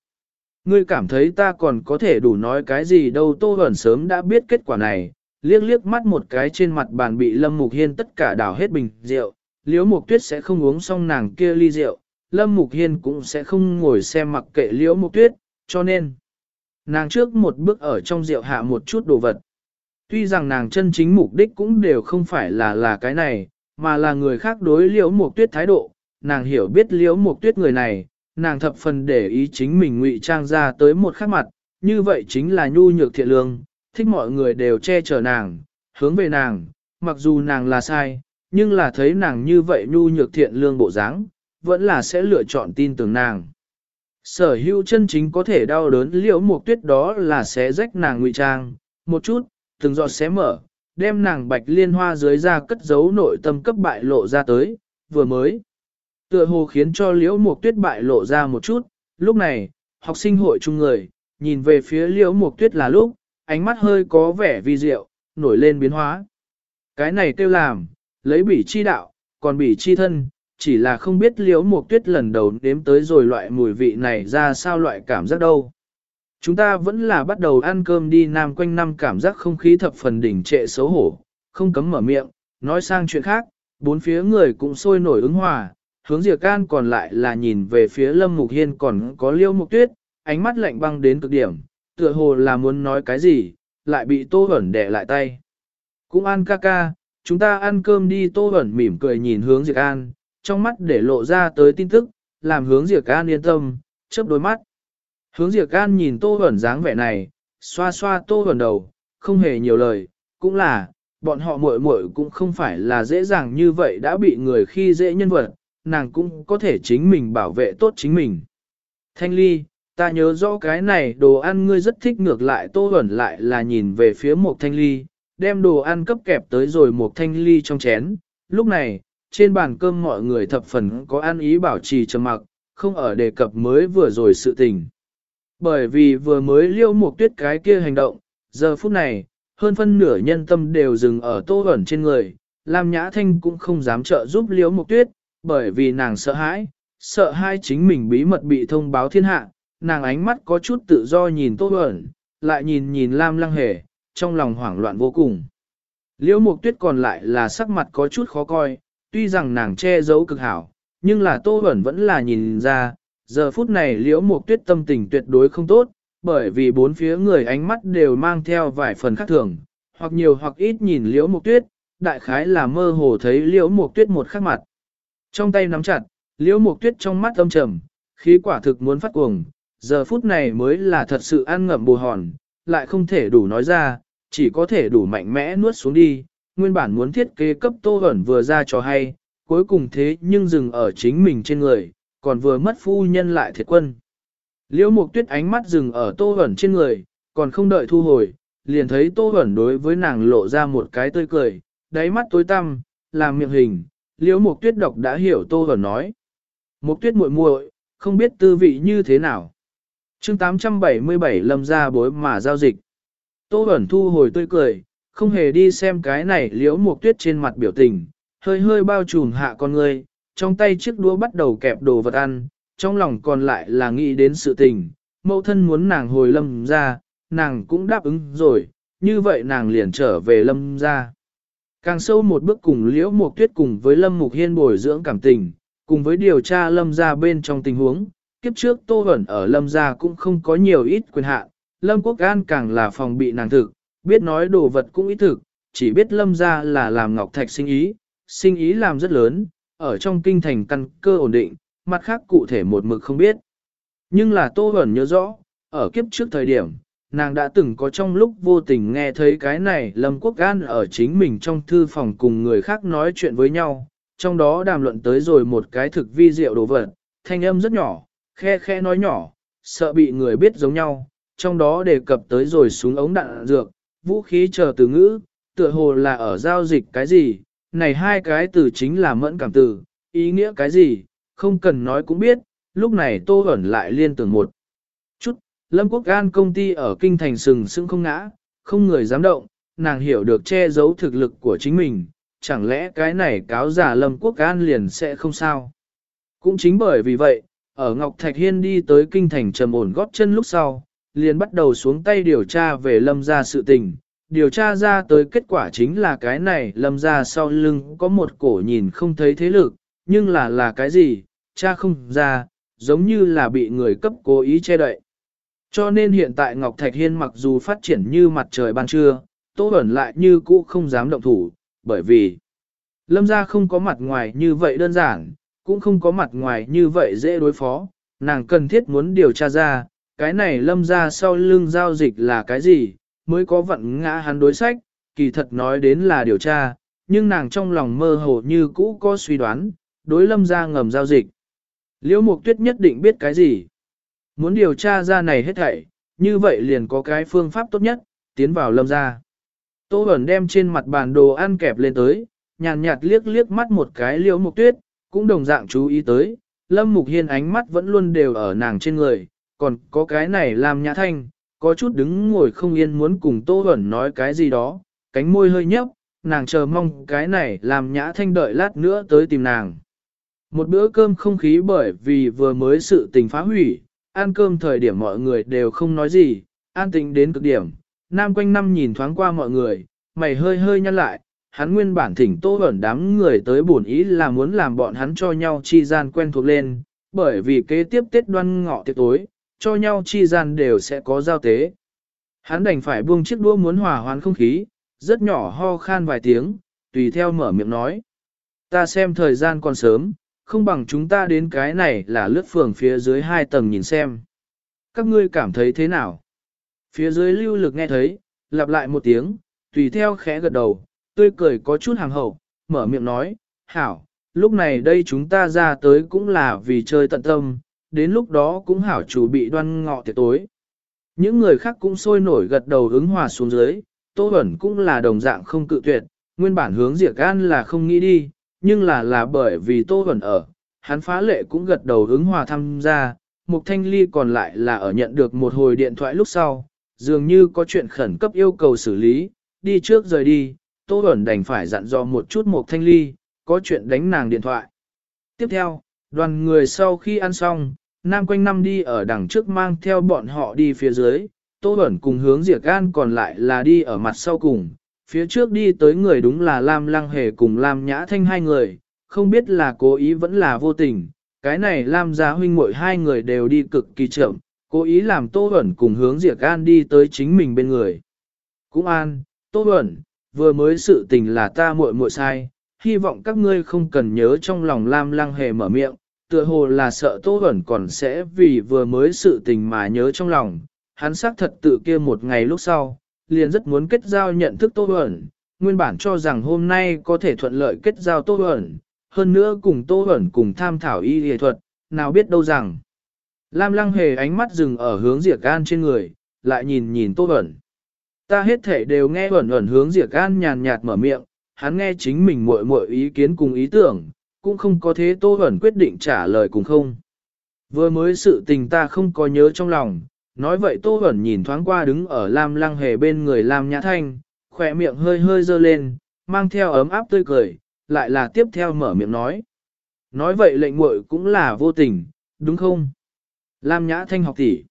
Ngươi cảm thấy ta còn có thể đủ nói cái gì đâu Tô Huẩn sớm đã biết kết quả này, liếc liếc mắt một cái trên mặt bàn bị Lâm Mục Hiên tất cả đảo hết bình rượu, Liễu Mục Tuyết sẽ không uống xong nàng kia ly rượu, Lâm Mục Hiên cũng sẽ không ngồi xem mặc kệ Liễu Mục Tuyết, cho nên nàng trước một bước ở trong rượu hạ một chút đồ vật. Tuy rằng nàng chân chính mục đích cũng đều không phải là là cái này, mà là người khác đối Liễu Mục Tuyết thái độ, nàng hiểu biết Liễu Mục Tuyết người này, nàng thập phần để ý chính mình ngụy trang ra tới một khắc mặt, như vậy chính là nhu nhược thiện lương, thích mọi người đều che chở nàng, hướng về nàng, mặc dù nàng là sai, nhưng là thấy nàng như vậy nhu nhược thiện lương bộ dáng, vẫn là sẽ lựa chọn tin tưởng nàng. Sở hữu chân chính có thể đau đớn liễu mục tuyết đó là sẽ rách nàng ngụy trang, một chút, từng giọt xé mở, đem nàng bạch liên hoa dưới ra cất giấu nội tâm cấp bại lộ ra tới, vừa mới. Tựa hồ khiến cho liễu mục tuyết bại lộ ra một chút, lúc này, học sinh hội chung người, nhìn về phía liễu mục tuyết là lúc, ánh mắt hơi có vẻ vi diệu, nổi lên biến hóa. Cái này kêu làm, lấy bỉ chi đạo, còn bỉ chi thân, chỉ là không biết liễu mục tuyết lần đầu đếm tới rồi loại mùi vị này ra sao loại cảm giác đâu. Chúng ta vẫn là bắt đầu ăn cơm đi nam quanh năm cảm giác không khí thập phần đỉnh trệ xấu hổ, không cấm mở miệng, nói sang chuyện khác, bốn phía người cũng sôi nổi ứng hòa, hướng diệt can còn lại là nhìn về phía lâm mục hiên còn có liêu mục tuyết, ánh mắt lạnh băng đến cực điểm, tựa hồ là muốn nói cái gì, lại bị tô ẩn đẻ lại tay. Cũng ăn ca ca, chúng ta ăn cơm đi tô ẩn mỉm cười nhìn hướng diệt an, trong mắt để lộ ra tới tin tức, làm hướng Diệp An yên tâm, chớp đôi mắt. Hướng Diệp An nhìn Tô Huẩn dáng vẻ này, xoa xoa Tô Huẩn đầu, không hề nhiều lời, cũng là, bọn họ muội muội cũng không phải là dễ dàng như vậy đã bị người khi dễ nhân vật, nàng cũng có thể chính mình bảo vệ tốt chính mình. Thanh Ly, ta nhớ rõ cái này đồ ăn ngươi rất thích ngược lại Tô Huẩn lại là nhìn về phía một Thanh Ly, đem đồ ăn cấp kẹp tới rồi một Thanh Ly trong chén, lúc này, trên bàn cơm mọi người thập phần có ăn ý bảo trì trầm mặc, không ở đề cập mới vừa rồi sự tình. Bởi vì vừa mới liêu một tuyết cái kia hành động, giờ phút này, hơn phân nửa nhân tâm đều dừng ở tô ẩn trên người, Lam Nhã Thanh cũng không dám trợ giúp liêu một tuyết, bởi vì nàng sợ hãi, sợ hai chính mình bí mật bị thông báo thiên hạ, nàng ánh mắt có chút tự do nhìn Tô ẩn, lại nhìn nhìn Lam Lăng Hề, trong lòng hoảng loạn vô cùng. Liễu Mục Tuyết còn lại là sắc mặt có chút khó coi, tuy rằng nàng che giấu cực hảo, nhưng là Tô Huẩn vẫn là nhìn ra, giờ phút này Liễu Mục Tuyết tâm tình tuyệt đối không tốt, bởi vì bốn phía người ánh mắt đều mang theo vài phần khác thường, hoặc nhiều hoặc ít nhìn Liễu Mục Tuyết, đại khái là mơ hồ thấy Liễu Mục Tuyết một khắc mặt. Trong tay nắm chặt, Liễu Mục Tuyết trong mắt âm trầm, khí quả thực muốn phát cuồng, giờ phút này mới là thật sự ăn ngậm bù hòn, lại không thể đủ nói ra, chỉ có thể đủ mạnh mẽ nuốt xuống đi, nguyên bản muốn thiết kế cấp tô ẩn vừa ra cho hay, cuối cùng thế nhưng dừng ở chính mình trên người, còn vừa mất phu nhân lại thiệt quân. Liễu mục tuyết ánh mắt dừng ở tô hẩn trên người, còn không đợi thu hồi, liền thấy tô hẩn đối với nàng lộ ra một cái tươi cười, đáy mắt tối tăm, làm miệng hình, liễu mục tuyết đọc đã hiểu tô hẩn nói. Mục tuyết muội muội, không biết tư vị như thế nào. chương 877 lâm ra bối mà giao dịch. Tô hẩn thu hồi tươi cười, không hề đi xem cái này liễu mục tuyết trên mặt biểu tình, hơi hơi bao trùm hạ con người, trong tay chiếc đũa bắt đầu kẹp đồ vật ăn, trong lòng còn lại là nghĩ đến sự tình, mẫu thân muốn nàng hồi lâm ra, nàng cũng đáp ứng rồi, như vậy nàng liền trở về lâm ra. Càng sâu một bước cùng liễu mục tuyết cùng với lâm mục hiên bồi dưỡng cảm tình, cùng với điều tra lâm ra bên trong tình huống, kiếp trước tô ẩn ở lâm ra cũng không có nhiều ít quyền hạn lâm quốc an càng là phòng bị nàng thực, biết nói đồ vật cũng ý thực, chỉ biết lâm ra là làm ngọc thạch sinh ý, sinh ý làm rất lớn, ở trong kinh thành căn cơ ổn định, mặt khác cụ thể một mực không biết. Nhưng là Tô Huẩn nhớ rõ, ở kiếp trước thời điểm, nàng đã từng có trong lúc vô tình nghe thấy cái này Lâm Quốc An ở chính mình trong thư phòng cùng người khác nói chuyện với nhau, trong đó đàm luận tới rồi một cái thực vi diệu đồ vật, thanh âm rất nhỏ, khe khe nói nhỏ, sợ bị người biết giống nhau, trong đó đề cập tới rồi súng ống đạn dược, vũ khí chờ từ ngữ, tựa hồ là ở giao dịch cái gì, này hai cái từ chính là mẫn cảm từ, ý nghĩa cái gì, không cần nói cũng biết, lúc này tô ẩn lại liên tưởng một chút, Lâm Quốc An công ty ở kinh thành sừng sững không ngã, không người dám động, nàng hiểu được che giấu thực lực của chính mình, chẳng lẽ cái này cáo giả Lâm Quốc An liền sẽ không sao. Cũng chính bởi vì vậy, ở Ngọc Thạch Hiên đi tới kinh thành trầm ổn góp chân lúc sau, liền bắt đầu xuống tay điều tra về lâm gia sự tình. Điều tra ra tới kết quả chính là cái này lâm gia sau lưng có một cổ nhìn không thấy thế lực, nhưng là là cái gì, cha không ra, giống như là bị người cấp cố ý che đậy. Cho nên hiện tại Ngọc Thạch Hiên mặc dù phát triển như mặt trời ban trưa, Tô Bẩn lại như cũ không dám động thủ, bởi vì Lâm gia không có mặt ngoài như vậy đơn giản, cũng không có mặt ngoài như vậy dễ đối phó, nàng cần thiết muốn điều tra ra, cái này lâm ra sau lưng giao dịch là cái gì, mới có vận ngã hắn đối sách, kỳ thật nói đến là điều tra, nhưng nàng trong lòng mơ hồ như cũ có suy đoán, đối lâm ra ngầm giao dịch. Liễu Mục Tuyết nhất định biết cái gì. Muốn điều tra ra này hết thảy, như vậy liền có cái phương pháp tốt nhất, tiến vào lâm ra. Tô Bẩn đem trên mặt bàn đồ ăn kẹp lên tới, nhàn nhạt liếc liếc mắt một cái Liễu Mục Tuyết, cũng đồng dạng chú ý tới, Lâm Mục Hiên ánh mắt vẫn luôn đều ở nàng trên người, còn có cái này làm nhã thanh, có chút đứng ngồi không yên muốn cùng Tô Huẩn nói cái gì đó, cánh môi hơi nhấp, nàng chờ mong cái này làm nhã thanh đợi lát nữa tới tìm nàng. Một bữa cơm không khí bởi vì vừa mới sự tình phá hủy, ăn cơm thời điểm mọi người đều không nói gì, an tĩnh đến cực điểm, nam quanh năm nhìn thoáng qua mọi người, mày hơi hơi nhăn lại, hắn nguyên bản thỉnh tô ẩn đám người tới bổn ý là muốn làm bọn hắn cho nhau chi gian quen thuộc lên, bởi vì kế tiếp Tết đoan ngọ tiệc tối, cho nhau chi gian đều sẽ có giao tế. Hắn đành phải buông chiếc đũa muốn hòa hoãn không khí, rất nhỏ ho khan vài tiếng, tùy theo mở miệng nói. Ta xem thời gian còn sớm, không bằng chúng ta đến cái này là lướt phường phía dưới hai tầng nhìn xem. Các ngươi cảm thấy thế nào? Phía dưới lưu lực nghe thấy, lặp lại một tiếng, tùy theo khẽ gật đầu, tươi cười có chút hàng hậu, mở miệng nói, hảo, lúc này đây chúng ta ra tới cũng là vì chơi tận tâm, đến lúc đó cũng hảo chủ bị đoan ngọ tiệc tối. Những người khác cũng sôi nổi gật đầu ứng hòa xuống dưới, Tô Bẩn cũng là đồng dạng không cự tuyệt, nguyên bản hướng diệt An là không nghĩ đi, nhưng là là bởi vì Tô Bẩn ở, hắn phá lệ cũng gật đầu ứng hòa tham gia, Mục Thanh Ly còn lại là ở nhận được một hồi điện thoại lúc sau, dường như có chuyện khẩn cấp yêu cầu xử lý, đi trước rời đi, Tô Bẩn đành phải dặn dò một chút Mục Thanh Ly, có chuyện đánh nàng điện thoại. Tiếp theo, đoàn người sau khi ăn xong, Nam quanh năm đi ở đằng trước mang theo bọn họ đi phía dưới, Tô Bẩn cùng hướng Diệp Gan còn lại là đi ở mặt sau cùng. Phía trước đi tới người đúng là Lam Lăng Hề cùng Lam Nhã Thanh hai người, không biết là cố ý vẫn là vô tình. Cái này Lam gia huynh muội hai người đều đi cực kỳ chậm, cố ý làm Tô Bẩn cùng hướng Diệp Gan đi tới chính mình bên người. Cũng an, Tô Bẩn, vừa mới sự tình là ta muội muội sai, hy vọng các ngươi không cần nhớ trong lòng Lam Lăng Hề mở miệng, tựa hồ là sợ Tô Bẩn còn sẽ vì vừa mới sự tình mà nhớ trong lòng. Hắn xác thật tự kia một ngày lúc sau, liền rất muốn kết giao nhận thức Tô Bẩn, nguyên bản cho rằng hôm nay có thể thuận lợi kết giao Tô Bẩn, hơn nữa cùng Tô Bẩn cùng tham thảo y y thuật, nào biết đâu rằng. Lam Lăng Hề ánh mắt dừng ở hướng Diệp An trên người, lại nhìn nhìn Tô Bẩn. Ta hết thể đều nghe ẩn ẩn hướng Diệp An nhàn nhạt mở miệng, hắn nghe chính mình muội muội ý kiến cùng ý tưởng, cũng không có thế Tô Bẩn quyết định trả lời cùng không. Vừa mới sự tình ta không có nhớ trong lòng, nói vậy Tô Bẩn nhìn thoáng qua đứng ở Lam Lăng Hề bên người Lam Nhã Thanh, khỏe miệng hơi hơi dơ lên, mang theo ấm áp tươi cười, lại là tiếp theo mở miệng nói. Nói vậy lệnh muội cũng là vô tình, đúng không? Lam Nhã Thanh học tỷ.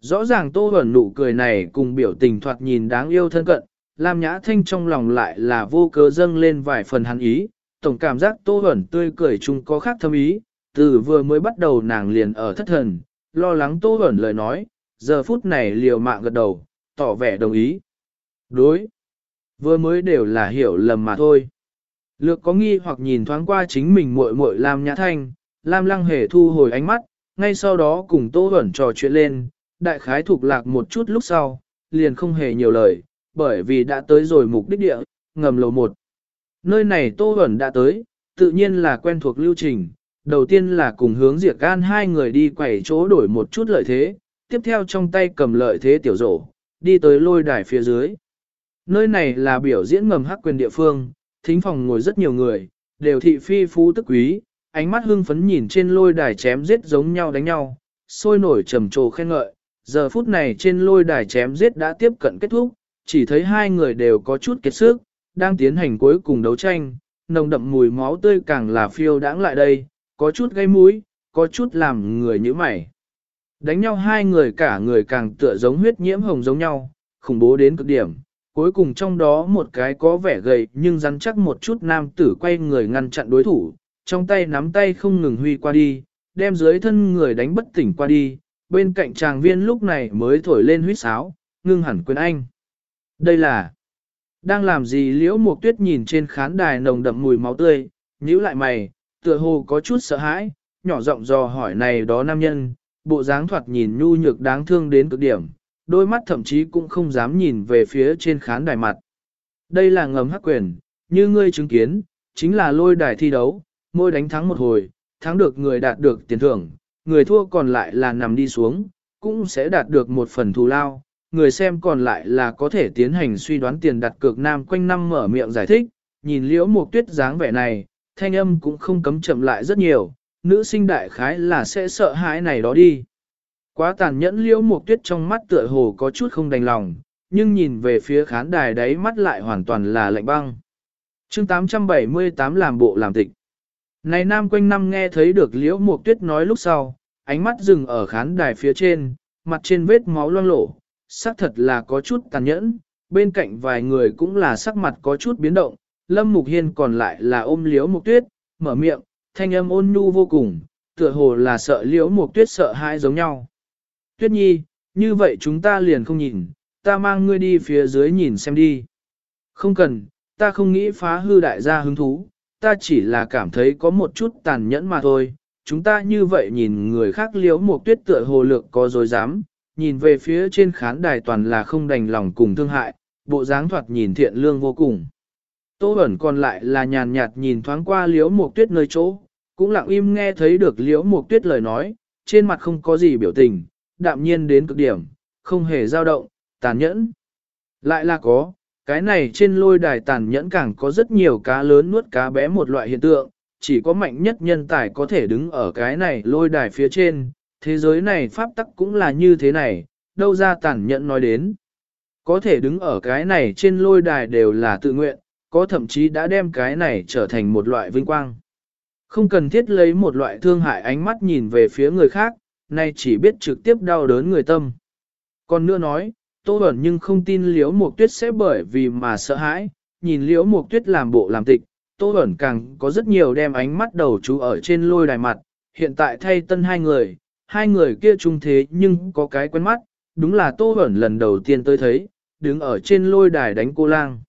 Rõ ràng Tô Bẩn nụ cười này cùng biểu tình thoạt nhìn đáng yêu thân cận, Lam Nhã Thanh trong lòng lại là vô cớ dâng lên vài phần hắn ý, tổng cảm giác Tô hẩn tươi cười chung có khác thâm ý, từ vừa mới bắt đầu nàng liền ở thất thần, lo lắng Tô hẩn lời nói, giờ phút này liều mạng gật đầu, tỏ vẻ đồng ý. Đối, vừa mới đều là hiểu lầm mà thôi. Lược có nghi hoặc nhìn thoáng qua chính mình muội muội Lam Nhã Thanh, Lam Lăng hề thu hồi ánh mắt, ngay sau đó cùng Tô Bẩn trò chuyện lên, đại khái thuộc lạc một chút lúc sau, liền không hề nhiều lời, bởi vì đã tới rồi mục đích địa, ngầm lầu một. Nơi này Tô Huẩn đã tới, tự nhiên là quen thuộc lưu trình, đầu tiên là cùng hướng diệt gan hai người đi quẩy chỗ đổi một chút lợi thế, tiếp theo trong tay cầm lợi thế tiểu rổ, đi tới lôi đài phía dưới. Nơi này là biểu diễn ngầm hắc quyền địa phương, thính phòng ngồi rất nhiều người, đều thị phi phú tức quý, ánh mắt hưng phấn nhìn trên lôi đài chém giết giống nhau đánh nhau, sôi nổi trầm trồ khen ngợi, giờ phút này trên lôi đài chém giết đã tiếp cận kết thúc, chỉ thấy hai người đều có chút kiệt sức, đang tiến hành cuối cùng đấu tranh, nồng đậm mùi máu tươi càng là phiêu đãng lại đây, có chút gây mũi, có chút làm người như mày. Đánh nhau hai người cả người càng tựa giống huyết nhiễm hồng giống nhau, khủng bố đến cực điểm. Cuối cùng trong đó một cái có vẻ gầy nhưng rắn chắc một chút nam tử quay người ngăn chặn đối thủ, trong tay nắm tay không ngừng huy qua đi, đem dưới thân người đánh bất tỉnh qua đi, bên cạnh chàng viên lúc này mới thổi lên huyết sáo, ngưng hẳn quyền anh. Đây là đang làm gì liễu mục tuyết nhìn trên khán đài nồng đậm mùi máu tươi, nhíu lại mày, tựa hồ có chút sợ hãi, nhỏ giọng dò hỏi này đó nam nhân, bộ dáng thoạt nhìn nhu nhược đáng thương đến cực điểm, đôi mắt thậm chí cũng không dám nhìn về phía trên khán đài mặt. Đây là ngầm hắc quyền, như ngươi chứng kiến, chính là lôi đài thi đấu, mỗi đánh thắng một hồi, thắng được người đạt được tiền thưởng, người thua còn lại là nằm đi xuống, cũng sẽ đạt được một phần thù lao, người xem còn lại là có thể tiến hành suy đoán tiền đặt cược nam quanh năm mở miệng giải thích, nhìn liễu một tuyết dáng vẻ này, thanh âm cũng không cấm chậm lại rất nhiều, nữ sinh đại khái là sẽ sợ hãi này đó đi. Quá tàn nhẫn liễu một tuyết trong mắt tựa hồ có chút không đành lòng, nhưng nhìn về phía khán đài đấy mắt lại hoàn toàn là lạnh băng. chương 878 làm bộ làm tịch. Này nam quanh năm nghe thấy được liễu một tuyết nói lúc sau, ánh mắt dừng ở khán đài phía trên, mặt trên vết máu loang lổ, xác thật là có chút tàn nhẫn, bên cạnh vài người cũng là sắc mặt có chút biến động, Lâm Mục Hiên còn lại là ôm liễu mục tuyết, mở miệng, thanh âm ôn nhu vô cùng, tựa hồ là sợ liễu mục tuyết sợ hãi giống nhau. Tuyết nhi, như vậy chúng ta liền không nhìn, ta mang ngươi đi phía dưới nhìn xem đi. Không cần, ta không nghĩ phá hư đại gia hứng thú, ta chỉ là cảm thấy có một chút tàn nhẫn mà thôi. Chúng ta như vậy nhìn người khác liễu một tuyết tựa hồ lượng có dối dám, nhìn về phía trên khán đài toàn là không đành lòng cùng thương hại, bộ dáng thoạt nhìn thiện lương vô cùng. Tô ẩn còn lại là nhàn nhạt nhìn thoáng qua liễu mục tuyết nơi chỗ, cũng lặng im nghe thấy được liễu mục tuyết lời nói, trên mặt không có gì biểu tình, đạm nhiên đến cực điểm, không hề dao động, tàn nhẫn. Lại là có, cái này trên lôi đài tàn nhẫn càng có rất nhiều cá lớn nuốt cá bé một loại hiện tượng, chỉ có mạnh nhất nhân tài có thể đứng ở cái này lôi đài phía trên, thế giới này pháp tắc cũng là như thế này, đâu ra tản nhận nói đến. Có thể đứng ở cái này trên lôi đài đều là tự nguyện, có thậm chí đã đem cái này trở thành một loại vinh quang. Không cần thiết lấy một loại thương hại ánh mắt nhìn về phía người khác, nay chỉ biết trực tiếp đau đớn người tâm. Còn nữa nói, Tô Bẩn nhưng không tin Liễu Mộc Tuyết sẽ bởi vì mà sợ hãi, nhìn Liễu Mộc Tuyết làm bộ làm tịch, Tô Bẩn càng có rất nhiều đem ánh mắt đầu chú ở trên lôi đài mặt, hiện tại thay tân hai người, hai người kia trung thế nhưng có cái quen mắt, đúng là Tô Bẩn lần đầu tiên tới thấy, đứng ở trên lôi đài đánh cô lang.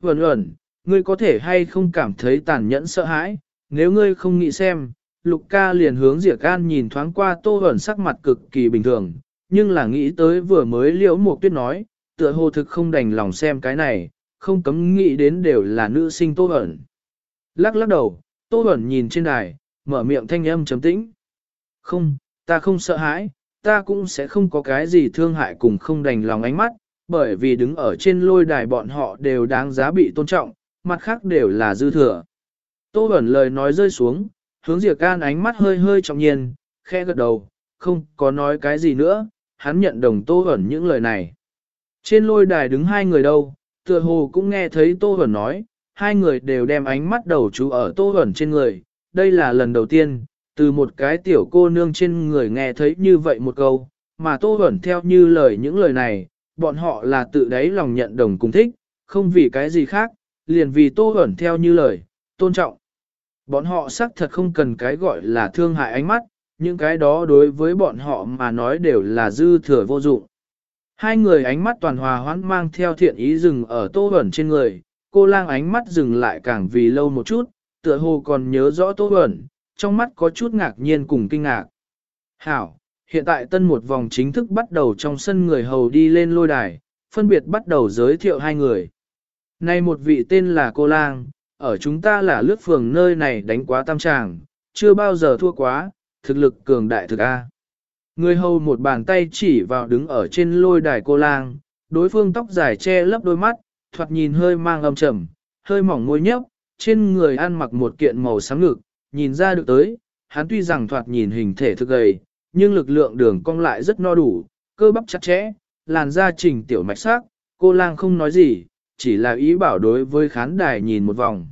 Vẩn vẩn, ngươi có thể hay không cảm thấy tàn nhẫn sợ hãi, nếu ngươi không nghĩ xem, Lục ca liền hướng Diệp Can nhìn thoáng qua Tô Bẩn sắc mặt cực kỳ bình thường, nhưng là nghĩ tới vừa mới liễu mục tuyết nói, tựa hồ thực không đành lòng xem cái này, không cấm nghĩ đến đều là nữ sinh Tô Bẩn. Lắc lắc đầu, Tô Bẩn nhìn trên đài, mở miệng thanh âm trầm tĩnh. Không, ta không sợ hãi, ta cũng sẽ không có cái gì thương hại cùng không đành lòng ánh mắt, bởi vì đứng ở trên lôi đài bọn họ đều đáng giá bị tôn trọng, mặt khác đều là dư thừa. Tô Bẩn lời nói rơi xuống, hướng Diệp Can ánh mắt hơi hơi trọng nhiên, khẽ gật đầu, không có nói cái gì nữa, hắn nhận đồng Tô Bẩn những lời này. Trên lôi đài đứng hai người đâu, tựa hồ cũng nghe thấy Tô Bẩn nói, hai người đều đem ánh mắt đầu chú ở Tô Bẩn trên người, đây là lần đầu tiên, từ một cái tiểu cô nương trên người nghe thấy như vậy một câu, mà Tô Huẩn theo như lời những lời này, bọn họ là tự đáy lòng nhận đồng cùng thích, không vì cái gì khác, liền vì Tô Huẩn theo như lời, tôn trọng. Bọn họ xác thật không cần cái gọi là thương hại ánh mắt, những cái đó đối với bọn họ mà nói đều là dư thừa vô dụng. Hai người ánh mắt toàn hòa hoãn mang theo thiện ý dừng ở Tô Huẩn trên người, cô lang ánh mắt dừng lại càng vì lâu một chút, tựa hồ còn nhớ rõ Tô Huẩn, trong mắt có chút ngạc nhiên cùng kinh ngạc. Hảo, hiện tại tân một vòng chính thức bắt đầu trong sân người hầu đi lên lôi đài, phân biệt bắt đầu giới thiệu hai người. Nay một vị tên là cô lang, ở chúng ta là lướt phường nơi này đánh quá tam tràng, chưa bao giờ thua quá, thực lực cường đại thực A. Người hầu một bàn tay chỉ vào đứng ở trên lôi đài cô lang, đối phương tóc dài che lấp đôi mắt, thoạt nhìn hơi mang âm trầm, hơi mỏng môi nhấp, trên người ăn mặc một kiện màu sáng ngực, nhìn ra được tới, hắn tuy rằng thoạt nhìn hình thể thực gầy, nhưng lực lượng đường cong lại rất no đủ, cơ bắp chặt chẽ, làn da trình tiểu mạch sắc, cô lang không nói gì, chỉ là ý bảo đối với khán đài nhìn một vòng.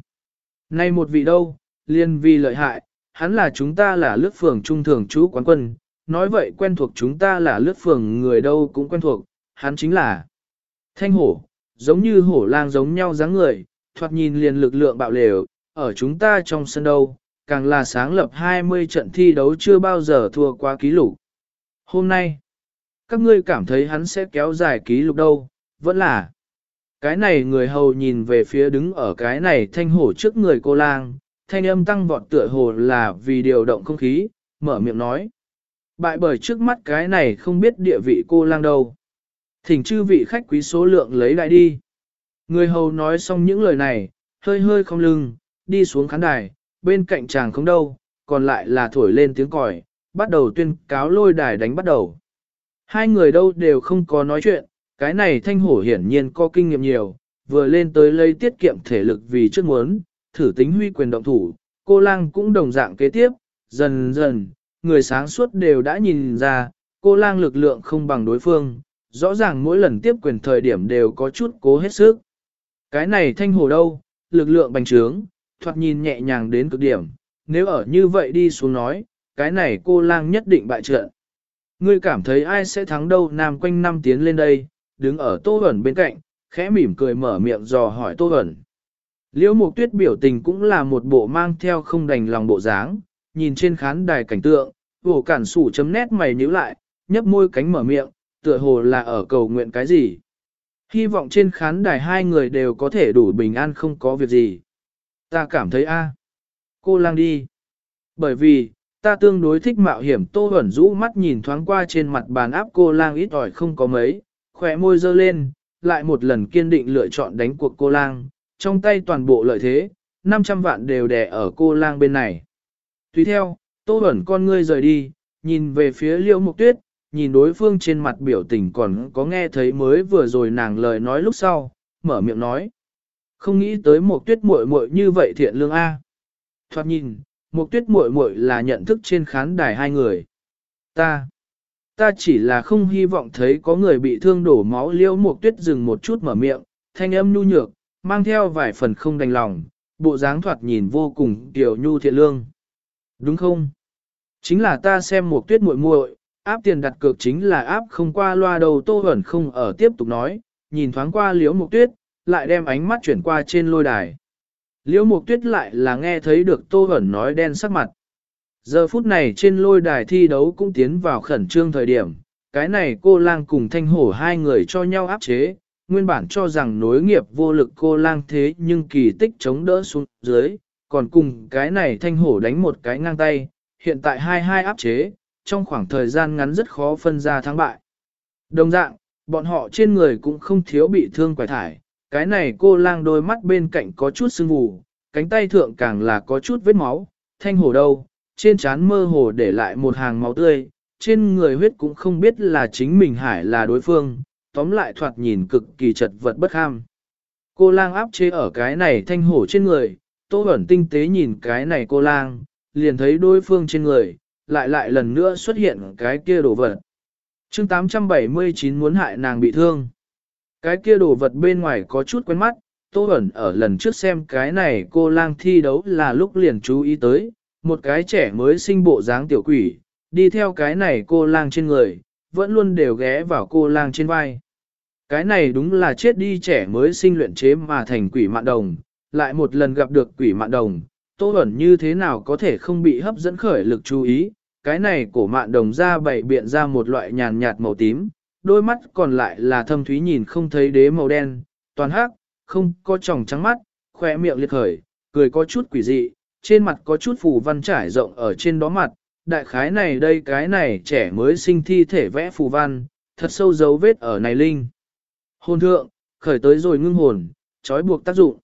Nay một vị đâu, liên vi lợi hại, hắn là chúng ta là lướt phường trung thường chú quán quân, nói vậy quen thuộc chúng ta là lướt phường người đâu cũng quen thuộc, hắn chính là thanh hổ, giống như hổ lang giống nhau dáng người, thoạt nhìn liền lực lượng bạo lều, ở chúng ta trong sân đâu, càng là sáng lập 20 trận thi đấu chưa bao giờ thua qua ký lục. Hôm nay, các ngươi cảm thấy hắn sẽ kéo dài ký lục đâu, vẫn là cái này người hầu nhìn về phía đứng ở cái này thanh hổ trước người cô lang, thanh âm tăng vọt tựa hồ là vì điều động không khí, mở miệng nói. Bại bởi trước mắt cái này không biết địa vị cô lang đâu. Thỉnh chư vị khách quý số lượng lấy lại đi. Người hầu nói xong những lời này, hơi hơi không lưng, đi xuống khán đài, bên cạnh chàng không đâu, còn lại là thổi lên tiếng còi, bắt đầu tuyên cáo lôi đài đánh bắt đầu. Hai người đâu đều không có nói chuyện, cái này thanh hổ hiển nhiên có kinh nghiệm nhiều, vừa lên tới lấy tiết kiệm thể lực vì trước muốn, thử tính huy quyền động thủ, cô lang cũng đồng dạng kế tiếp, dần dần, người sáng suốt đều đã nhìn ra, cô lang lực lượng không bằng đối phương, rõ ràng mỗi lần tiếp quyền thời điểm đều có chút cố hết sức. Cái này thanh hổ đâu, lực lượng bành trướng, thoạt nhìn nhẹ nhàng đến cực điểm, nếu ở như vậy đi xuống nói, cái này cô lang nhất định bại trận. Ngươi cảm thấy ai sẽ thắng đâu nam quanh năm tiến lên đây, đứng ở tô ẩn bên cạnh, khẽ mỉm cười mở miệng dò hỏi tô ẩn. Liễu mục tuyết biểu tình cũng là một bộ mang theo không đành lòng bộ dáng, nhìn trên khán đài cảnh tượng, vổ cản sủ chấm nét mày nhíu lại, nhấp môi cánh mở miệng, tựa hồ là ở cầu nguyện cái gì. Hy vọng trên khán đài hai người đều có thể đủ bình an không có việc gì. Ta cảm thấy a, Cô lang đi. Bởi vì, ta tương đối thích mạo hiểm tô ẩn rũ mắt nhìn thoáng qua trên mặt bàn áp cô lang ít ỏi không có mấy, khỏe môi dơ lên, lại một lần kiên định lựa chọn đánh cuộc cô lang, trong tay toàn bộ lợi thế, 500 vạn đều đè ở cô lang bên này. Tùy theo, tô ẩn con ngươi rời đi, nhìn về phía liễu mục tuyết, nhìn đối phương trên mặt biểu tình còn có nghe thấy mới vừa rồi nàng lời nói lúc sau, mở miệng nói. Không nghĩ tới một tuyết muội muội như vậy thiện lương A. Thoạt nhìn, một tuyết muội muội là nhận thức trên khán đài hai người. Ta, ta chỉ là không hy vọng thấy có người bị thương đổ máu liễu một tuyết dừng một chút mở miệng, thanh âm nhu nhược, mang theo vài phần không đành lòng, bộ dáng thoạt nhìn vô cùng tiểu nhu thiện lương. Đúng không? Chính là ta xem một tuyết muội muội, áp tiền đặt cược chính là áp không qua loa đầu tô ẩn không ở tiếp tục nói, nhìn thoáng qua liễu một tuyết, lại đem ánh mắt chuyển qua trên lôi đài. Liễu Mục Tuyết lại là nghe thấy được Tô Hẩn nói đen sắc mặt. Giờ phút này trên lôi đài thi đấu cũng tiến vào khẩn trương thời điểm, cái này cô lang cùng thanh hổ hai người cho nhau áp chế, nguyên bản cho rằng nối nghiệp vô lực cô lang thế nhưng kỳ tích chống đỡ xuống dưới, còn cùng cái này thanh hổ đánh một cái ngang tay, hiện tại hai hai áp chế, trong khoảng thời gian ngắn rất khó phân ra thắng bại. Đồng dạng, bọn họ trên người cũng không thiếu bị thương quải thải, cái này cô lang đôi mắt bên cạnh có chút sưng vù, cánh tay thượng càng là có chút vết máu, thanh hổ đâu, trên trán mơ hồ để lại một hàng máu tươi, trên người huyết cũng không biết là chính mình hải là đối phương, tóm lại thoạt nhìn cực kỳ chật vật bất ham. Cô lang áp chế ở cái này thanh hổ trên người, tô ẩn tinh tế nhìn cái này cô lang, liền thấy đối phương trên người, lại lại lần nữa xuất hiện cái kia đồ vật. chương 879 muốn hại nàng bị thương. Cái kia đồ vật bên ngoài có chút quen mắt, Tô Bẩn ở lần trước xem cái này cô lang thi đấu là lúc liền chú ý tới, một cái trẻ mới sinh bộ dáng tiểu quỷ, đi theo cái này cô lang trên người, vẫn luôn đều ghé vào cô lang trên vai. Cái này đúng là chết đi trẻ mới sinh luyện chế mà thành quỷ mạn đồng, lại một lần gặp được quỷ mạn đồng, Tô Bẩn như thế nào có thể không bị hấp dẫn khởi lực chú ý, cái này cổ mạn đồng ra bảy biện ra một loại nhàn nhạt màu tím, đôi mắt còn lại là thâm thúy nhìn không thấy đế màu đen, toàn hắc, không có tròng trắng mắt, khỏe miệng liệt khởi, cười có chút quỷ dị, trên mặt có chút phù văn trải rộng ở trên đó mặt, đại khái này đây cái này trẻ mới sinh thi thể vẽ phù văn, thật sâu dấu vết ở này linh. Hồn thượng, khởi tới rồi ngưng hồn, trói buộc tác dụng.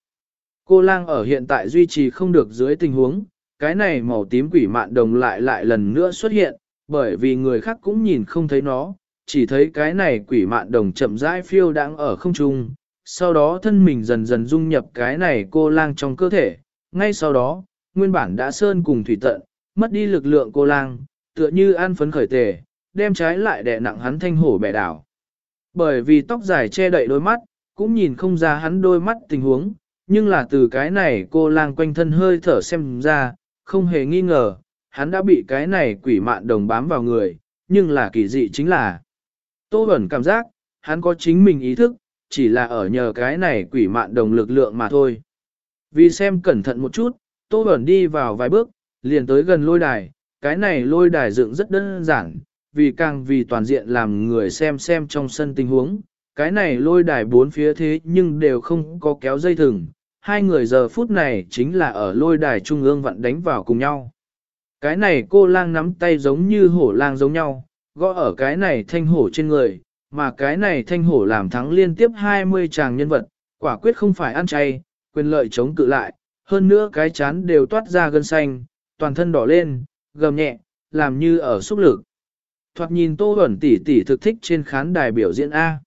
Cô lang ở hiện tại duy trì không được dưới tình huống, cái này màu tím quỷ mạn đồng lại lại lần nữa xuất hiện, bởi vì người khác cũng nhìn không thấy nó, chỉ thấy cái này quỷ mạn đồng chậm rãi phiêu đang ở không trung, sau đó thân mình dần dần dung nhập cái này cô lang trong cơ thể, ngay sau đó, nguyên bản đã sơn cùng thủy tận, mất đi lực lượng cô lang, tựa như an phấn khởi tề, đem trái lại đè nặng hắn thanh hổ bẻ đảo. Bởi vì tóc dài che đậy đôi mắt, cũng nhìn không ra hắn đôi mắt tình huống, nhưng là từ cái này cô lang quanh thân hơi thở xem ra, không hề nghi ngờ, hắn đã bị cái này quỷ mạn đồng bám vào người, nhưng là kỳ dị chính là Tô Bẩn cảm giác, hắn có chính mình ý thức, chỉ là ở nhờ cái này quỷ mạn đồng lực lượng mà thôi. Vì xem cẩn thận một chút, Tô Bẩn đi vào vài bước, liền tới gần lôi đài, cái này lôi đài dựng rất đơn giản, vì càng vì toàn diện làm người xem xem trong sân tình huống, cái này lôi đài bốn phía thế nhưng đều không có kéo dây thừng, hai người giờ phút này chính là ở lôi đài trung ương vặn đánh vào cùng nhau. Cái này cô lang nắm tay giống như hổ lang giống nhau, gõ ở cái này thanh hổ trên người, mà cái này thanh hổ làm thắng liên tiếp 20 chàng nhân vật, quả quyết không phải ăn chay, quyền lợi chống cự lại, hơn nữa cái chán đều toát ra gân xanh, toàn thân đỏ lên, gầm nhẹ, làm như ở xúc lực. Thoạt nhìn tô ẩn tỉ tỉ thực thích trên khán đài biểu diễn A.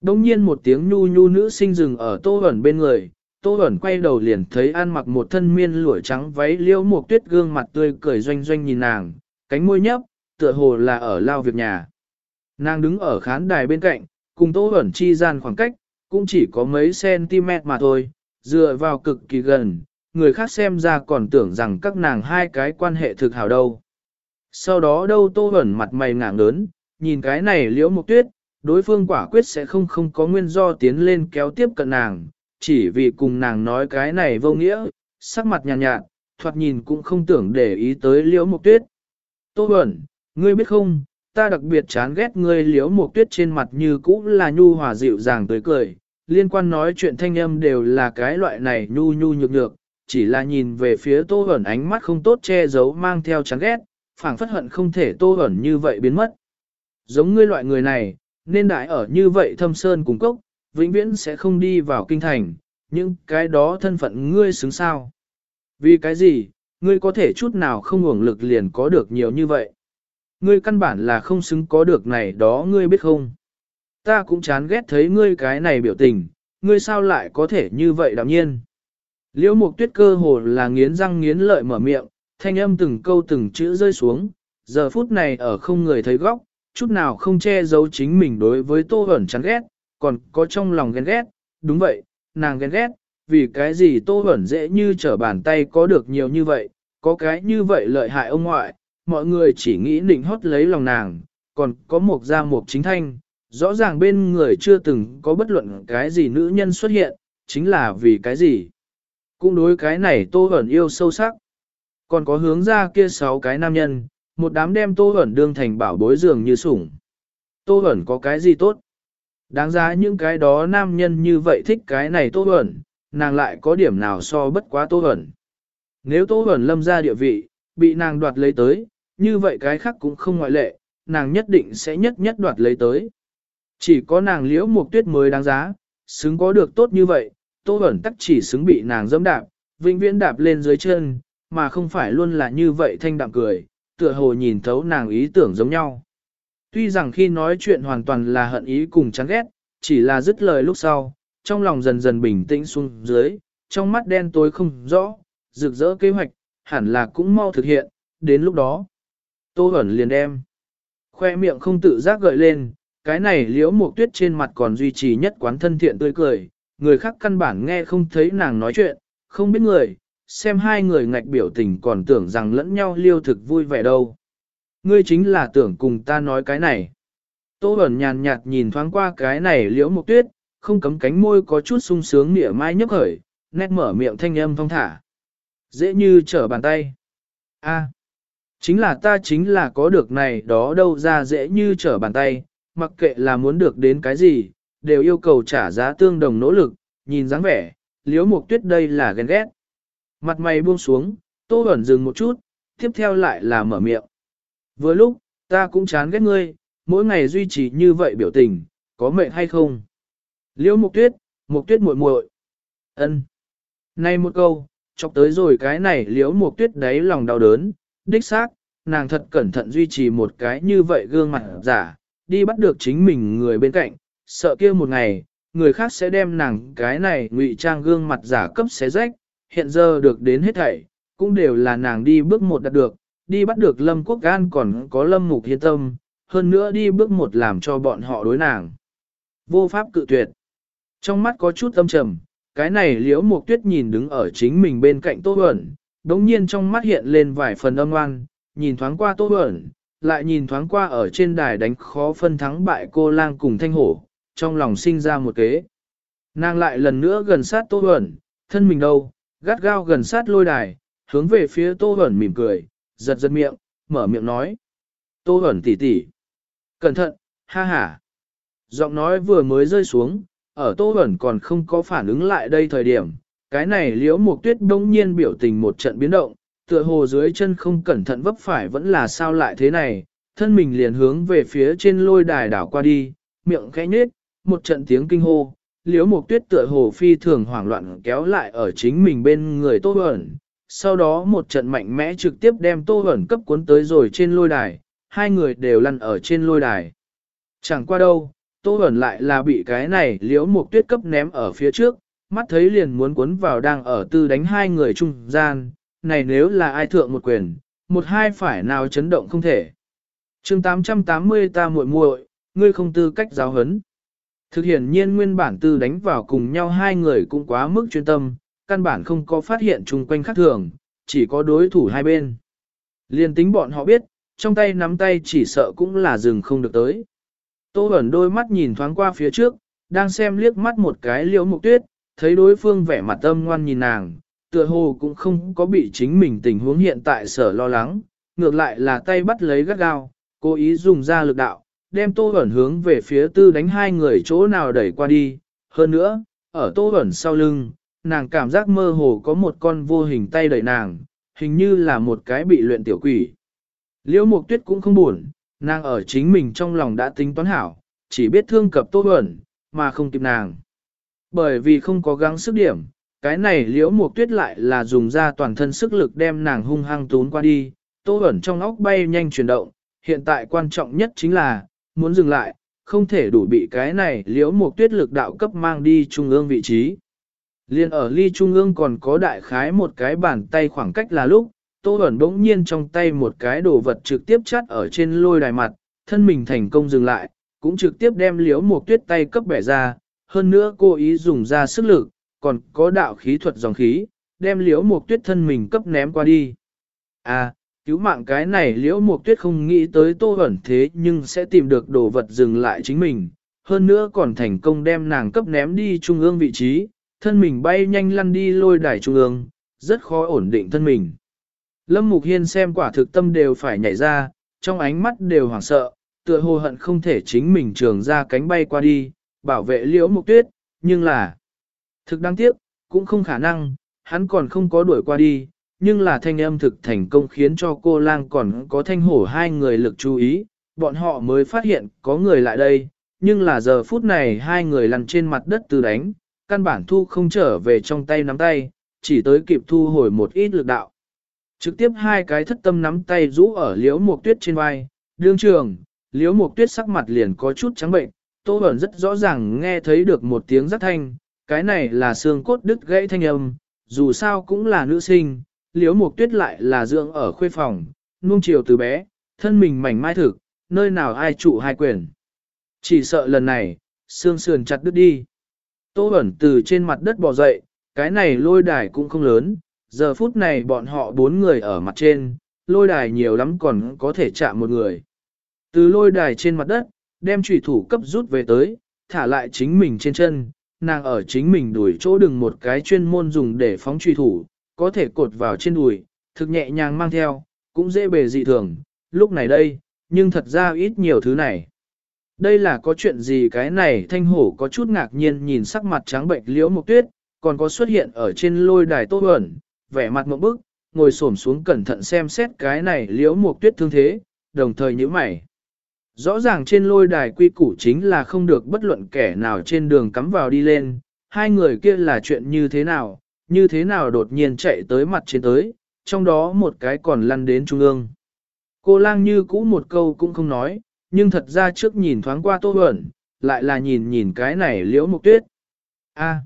Đông nhiên một tiếng nhu nhu nữ sinh dừng ở tô ẩn bên người, tô ẩn quay đầu liền thấy ăn mặc một thân miên lụa trắng váy liễu một tuyết gương mặt tươi cười doanh doanh nhìn nàng, cánh môi nhấp, tựa hồ là ở lao việc nhà. Nàng đứng ở khán đài bên cạnh, cùng Tô Bẩn chi gian khoảng cách, cũng chỉ có mấy cm mà thôi, dựa vào cực kỳ gần, người khác xem ra còn tưởng rằng các nàng hai cái quan hệ thực hảo đâu. Sau đó đâu Tô Bẩn mặt mày ngả lớn, nhìn cái này liễu mục tuyết, đối phương quả quyết sẽ không không có nguyên do tiến lên kéo tiếp cận nàng, chỉ vì cùng nàng nói cái này vô nghĩa, sắc mặt nhàn nhạt, nhạt, thoạt nhìn cũng không tưởng để ý tới liễu mục tuyết. Tô Bẩn, Ngươi biết không, ta đặc biệt chán ghét ngươi liếu một tuyết trên mặt như cũ là nhu hòa dịu dàng tới cười, liên quan nói chuyện thanh âm đều là cái loại này nhu nhu nhược nhược, chỉ là nhìn về phía tô ẩn ánh mắt không tốt che giấu mang theo chán ghét, phảng phất hận không thể tô ẩn như vậy biến mất. Giống ngươi loại người này, nên đại ở như vậy thâm sơn cùng cốc, vĩnh viễn sẽ không đi vào kinh thành, nhưng cái đó thân phận ngươi xứng sao. Vì cái gì, ngươi có thể chút nào không hưởng lực liền có được nhiều như vậy. Ngươi căn bản là không xứng có được này đó ngươi biết không? Ta cũng chán ghét thấy ngươi cái này biểu tình, ngươi sao lại có thể như vậy đạm nhiên? Liễu mục tuyết cơ hồ là nghiến răng nghiến lợi mở miệng, thanh âm từng câu từng chữ rơi xuống, giờ phút này ở không người thấy góc, chút nào không che giấu chính mình đối với tô ẩn chán ghét, còn có trong lòng ghen ghét, đúng vậy, nàng ghen ghét, vì cái gì tô ẩn dễ như trở bàn tay có được nhiều như vậy, có cái như vậy lợi hại ông ngoại, mọi người chỉ nghĩ nịnh hót lấy lòng nàng, còn có một gia một chính thanh, rõ ràng bên người chưa từng có bất luận cái gì nữ nhân xuất hiện, chính là vì cái gì. Cũng đối cái này Tô ẩn yêu sâu sắc. Còn có hướng ra kia sáu cái nam nhân, một đám đem Tô ẩn đương thành bảo bối dường như sủng. Tô ẩn có cái gì tốt? Đáng giá những cái đó nam nhân như vậy thích cái này Tô ẩn, nàng lại có điểm nào so bất quá Tô ẩn. Nếu Tô ẩn lâm ra địa vị, bị nàng đoạt lấy tới, như vậy cái khác cũng không ngoại lệ, nàng nhất định sẽ nhất nhất đoạt lấy tới. Chỉ có nàng liễu mục tuyết mới đáng giá, xứng có được tốt như vậy, Tô ẩn tắc chỉ xứng bị nàng dẫm đạp, vĩnh viễn đạp lên dưới chân, mà không phải luôn là như vậy thanh đạm cười, tựa hồ nhìn thấu nàng ý tưởng giống nhau. Tuy rằng khi nói chuyện hoàn toàn là hận ý cùng chán ghét, chỉ là dứt lời lúc sau, trong lòng dần dần bình tĩnh xuống dưới, trong mắt đen tối không rõ, rực rỡ kế hoạch, hẳn là cũng mau thực hiện, đến lúc đó. Tô Bẩn liền đem, khoe miệng không tự giác gợi lên, cái này liễu mục tuyết trên mặt còn duy trì nhất quán thân thiện tươi cười, người khác căn bản nghe không thấy nàng nói chuyện, không biết người, xem hai người ngạch biểu tình còn tưởng rằng lẫn nhau liêu thực vui vẻ đâu. Ngươi chính là tưởng cùng ta nói cái này. Tô Bẩn nhàn nhạt nhìn thoáng qua cái này liễu mục tuyết, không cấm cánh môi có chút sung sướng mỉa mai nhấp khởi, nét mở miệng thanh âm thong thả. Dễ như trở bàn tay. a chính là ta chính là có được này đó đâu ra dễ như trở bàn tay, mặc kệ là muốn được đến cái gì, đều yêu cầu trả giá tương đồng nỗ lực, nhìn dáng vẻ, liếu mục tuyết đây là ghen ghét. Mặt mày buông xuống, tô ẩn dừng một chút, tiếp theo lại là mở miệng. Vừa lúc, ta cũng chán ghét ngươi, mỗi ngày duy trì như vậy biểu tình, có mệnh hay không? Liễu mục tuyết, mục tuyết muội muội. ân Này một câu, chọc tới rồi cái này liễu mục tuyết đáy lòng đau đớn, đích xác, nàng thật cẩn thận duy trì một cái như vậy gương mặt giả, đi bắt được chính mình người bên cạnh, sợ kia một ngày, người khác sẽ đem nàng cái này ngụy trang gương mặt giả cấp xé rách, hiện giờ được đến hết thảy, cũng đều là nàng đi bước một đạt được, đi bắt được Lâm Quốc Gan còn có Lâm Mục Hiên Tâm, hơn nữa đi bước một làm cho bọn họ đối nàng. Vô pháp cự tuyệt. Trong mắt có chút âm trầm, cái này liễu mục tuyết nhìn đứng ở chính mình bên cạnh Tô Bẩn, đống nhiên trong mắt hiện lên vài phần âm ngoan, nhìn thoáng qua Tô Bẩn, lại nhìn thoáng qua ở trên đài đánh khó phân thắng bại cô lang cùng thanh hổ, trong lòng sinh ra một kế. Nàng lại lần nữa gần sát Tô bẩn, thân mình đâu, gắt gao gần sát lôi đài, hướng về phía Tô bẩn mỉm cười, giật giật miệng, mở miệng nói. Tô bẩn tỉ tỉ. Cẩn thận, ha ha. Giọng nói vừa mới rơi xuống, ở Tô bẩn còn không có phản ứng lại đây thời điểm. Cái này liễu mục tuyết đông nhiên biểu tình một trận biến động, tựa hồ dưới chân không cẩn thận vấp phải vẫn là sao lại thế này, thân mình liền hướng về phía trên lôi đài đảo qua đi, miệng khẽ nhếch, một trận tiếng kinh hô, liễu mục tuyết tựa hồ phi thường hoảng loạn kéo lại ở chính mình bên người tô ẩn, sau đó một trận mạnh mẽ trực tiếp đem tô ẩn cấp cuốn tới rồi trên lôi đài, hai người đều lăn ở trên lôi đài. Chẳng qua đâu, tô ẩn lại là bị cái này liễu mục tuyết cấp ném ở phía trước, mắt thấy liền muốn cuốn vào đang ở tư đánh hai người trung gian, này nếu là ai thượng một quyền, một hai phải nào chấn động không thể. chương 880 ta muội muội, ngươi không tư cách giáo hấn. Thực hiện nhiên nguyên bản tư đánh vào cùng nhau hai người cũng quá mức chuyên tâm, căn bản không có phát hiện chung quanh khác thường, chỉ có đối thủ hai bên. Liên tính bọn họ biết, trong tay nắm tay chỉ sợ cũng là dừng không được tới. Tô ẩn đôi mắt nhìn thoáng qua phía trước, đang xem liếc mắt một cái liễu mục tuyết, thấy đối phương vẻ mặt âm ngoan nhìn nàng, tựa hồ cũng không có bị chính mình tình huống hiện tại sở lo lắng, ngược lại là tay bắt lấy gắt gao, cố ý dùng ra lực đạo, đem tô ẩn hướng về phía tư đánh hai người chỗ nào đẩy qua đi. Hơn nữa, ở tô ẩn sau lưng, nàng cảm giác mơ hồ có một con vô hình tay đẩy nàng, hình như là một cái bị luyện tiểu quỷ. Liễu Mục Tuyết cũng không buồn, nàng ở chính mình trong lòng đã tính toán hảo, chỉ biết thương cập Tô ẩn, mà không kịp nàng. Bởi vì không có gắng sức điểm, cái này Liễu Mục Tuyết lại là dùng ra toàn thân sức lực đem nàng hung hăng tún qua đi, Tô ẩn trong óc bay nhanh chuyển động, hiện tại quan trọng nhất chính là, muốn dừng lại, không thể đủ bị cái này liễu mục tuyết lực đạo cấp mang đi trung ương vị trí. Liên ở ly trung ương còn có đại khái một cái bàn tay khoảng cách là lúc, Tô Bẩn bỗng nhiên trong tay một cái đồ vật trực tiếp chắt ở trên lôi đài mặt, thân mình thành công dừng lại, cũng trực tiếp đem liễu một tuyết tay cấp bẻ ra, hơn nữa cô ý dùng ra sức lực, còn có đạo khí thuật dòng khí, đem liễu mục tuyết thân mình cấp ném qua đi. À, Cứu mạng cái này liễu mục tuyết không nghĩ tới tô ẩn thế nhưng sẽ tìm được đồ vật dừng lại chính mình, hơn nữa còn thành công đem nàng cấp ném đi trung ương vị trí, thân mình bay nhanh lăn đi lôi đài trung ương, rất khó ổn định thân mình. Lâm Mục Hiên xem quả thực tâm đều phải nhảy ra, trong ánh mắt đều hoảng sợ, tựa hồ hận không thể chính mình trường ra cánh bay qua đi, bảo vệ liễu mục tuyết, nhưng là thực đáng tiếc, cũng không khả năng, hắn còn không có đuổi qua đi, nhưng là thanh âm thực thành công khiến cho cô lang còn có thanh hổ hai người lực chú ý, bọn họ mới phát hiện có người lại đây, nhưng là giờ phút này hai người lăn trên mặt đất từ đánh, căn bản thu không trở về trong tay nắm tay, chỉ tới kịp thu hồi một ít lực đạo. Trực tiếp hai cái thất tâm nắm tay rũ ở liễu mục tuyết trên vai, đương trường, liễu mục tuyết sắc mặt liền có chút trắng bệnh, tô Bẩn rất rõ ràng nghe thấy được một tiếng rất thanh, cái này là xương cốt đứt gãy thanh âm, dù sao cũng là nữ sinh, liễu mục tuyết lại là dưỡng ở khuê phòng, nuông chiều từ bé, thân mình mảnh mai thực, nơi nào ai trụ hai quyền. Chỉ sợ lần này, xương sườn chặt đứt đi. Tô Bẩn từ trên mặt đất bò dậy, cái này lôi đài cũng không lớn, giờ phút này bọn họ bốn người ở mặt trên, lôi đài nhiều lắm còn có thể chạm một người. Từ lôi đài trên mặt đất, đem trùy thủ cấp rút về tới, thả lại chính mình trên chân, nàng ở chính mình đuổi chỗ đừng một cái chuyên môn dùng để phóng trùy thủ, có thể cột vào trên đùi, thực nhẹ nhàng mang theo, cũng dễ bề dị thường, lúc này đây, nhưng thật ra ít nhiều thứ này. Đây là có chuyện gì cái này thanh hổ có chút ngạc nhiên nhìn sắc mặt trắng bệnh liễu mục tuyết, còn có xuất hiện ở trên lôi đài tô ẩn, vẻ mặt một bức, ngồi xổm xuống cẩn thận xem xét cái này liễu mục tuyết thương thế, đồng thời nhíu mày. Rõ ràng trên lôi đài quy củ chính là không được bất luận kẻ nào trên đường cắm vào đi lên, hai người kia là chuyện như thế nào, như thế nào đột nhiên chạy tới mặt trên tới, trong đó một cái còn lăn đến trung ương. Cô lang như cũ một câu cũng không nói, nhưng thật ra trước nhìn thoáng qua tô ẩn, lại là nhìn nhìn cái này liễu mục tuyết. A,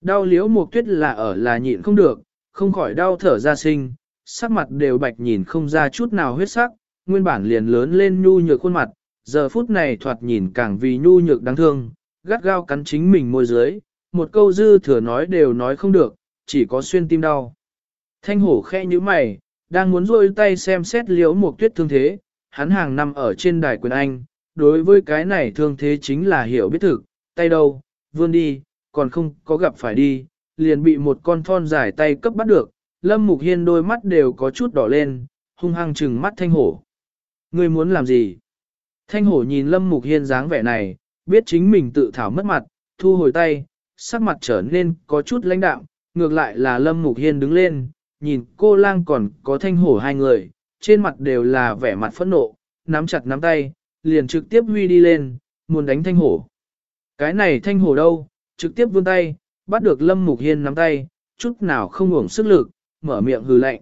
đau liễu mục tuyết là ở là nhịn không được, không khỏi đau thở ra sinh, sắc mặt đều bạch nhìn không ra chút nào huyết sắc, nguyên bản liền lớn lên nhu nhược khuôn mặt, giờ phút này thoạt nhìn càng vì nhu nhược đáng thương, gắt gao cắn chính mình môi dưới, một câu dư thừa nói đều nói không được, chỉ có xuyên tim đau. Thanh hổ khẽ như mày, đang muốn rôi tay xem xét liễu một tuyết thương thế, hắn hàng năm ở trên đài quyền Anh, đối với cái này thương thế chính là hiểu biết thực, tay đâu, vươn đi, còn không có gặp phải đi, liền bị một con thon dài tay cấp bắt được, Lâm Mục Hiên đôi mắt đều có chút đỏ lên, hung hăng trừng mắt thanh hổ. Ngươi muốn làm gì? Thanh hổ nhìn Lâm Mục Hiên dáng vẻ này, biết chính mình tự thảo mất mặt, thu hồi tay, sắc mặt trở nên có chút lãnh đạm, ngược lại là Lâm Mục Hiên đứng lên, nhìn cô lang còn có thanh hổ hai người, trên mặt đều là vẻ mặt phẫn nộ, nắm chặt nắm tay, liền trực tiếp huy đi lên, muốn đánh thanh hổ. Cái này thanh hổ đâu, trực tiếp vươn tay, bắt được Lâm Mục Hiên nắm tay, chút nào không ngủng sức lực, mở miệng hừ lạnh.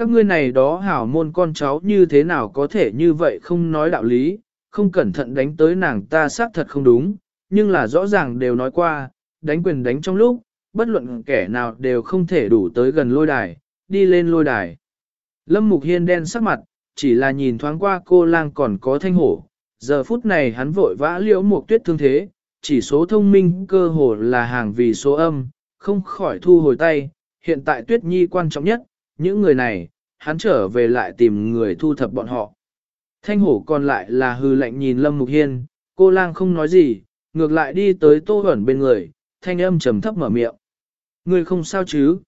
Các ngươi này đó hảo môn con cháu như thế nào có thể như vậy không nói đạo lý, không cẩn thận đánh tới nàng ta xác thật không đúng, nhưng là rõ ràng đều nói qua, đánh quyền đánh trong lúc, bất luận kẻ nào đều không thể đủ tới gần lôi đài, đi lên lôi đài. Lâm Mục Hiên đen sắc mặt, chỉ là nhìn thoáng qua cô lang còn có thanh hổ, giờ phút này hắn vội vã liễu một tuyết thương thế, chỉ số thông minh cơ hồ là hàng vì số âm, không khỏi thu hồi tay, hiện tại tuyết nhi quan trọng nhất, những người này, hắn trở về lại tìm người thu thập bọn họ. Thanh hổ còn lại là hư lạnh nhìn Lâm Mục Hiên, cô lang không nói gì, ngược lại đi tới tô ẩn bên người, thanh âm trầm thấp mở miệng. Người không sao chứ?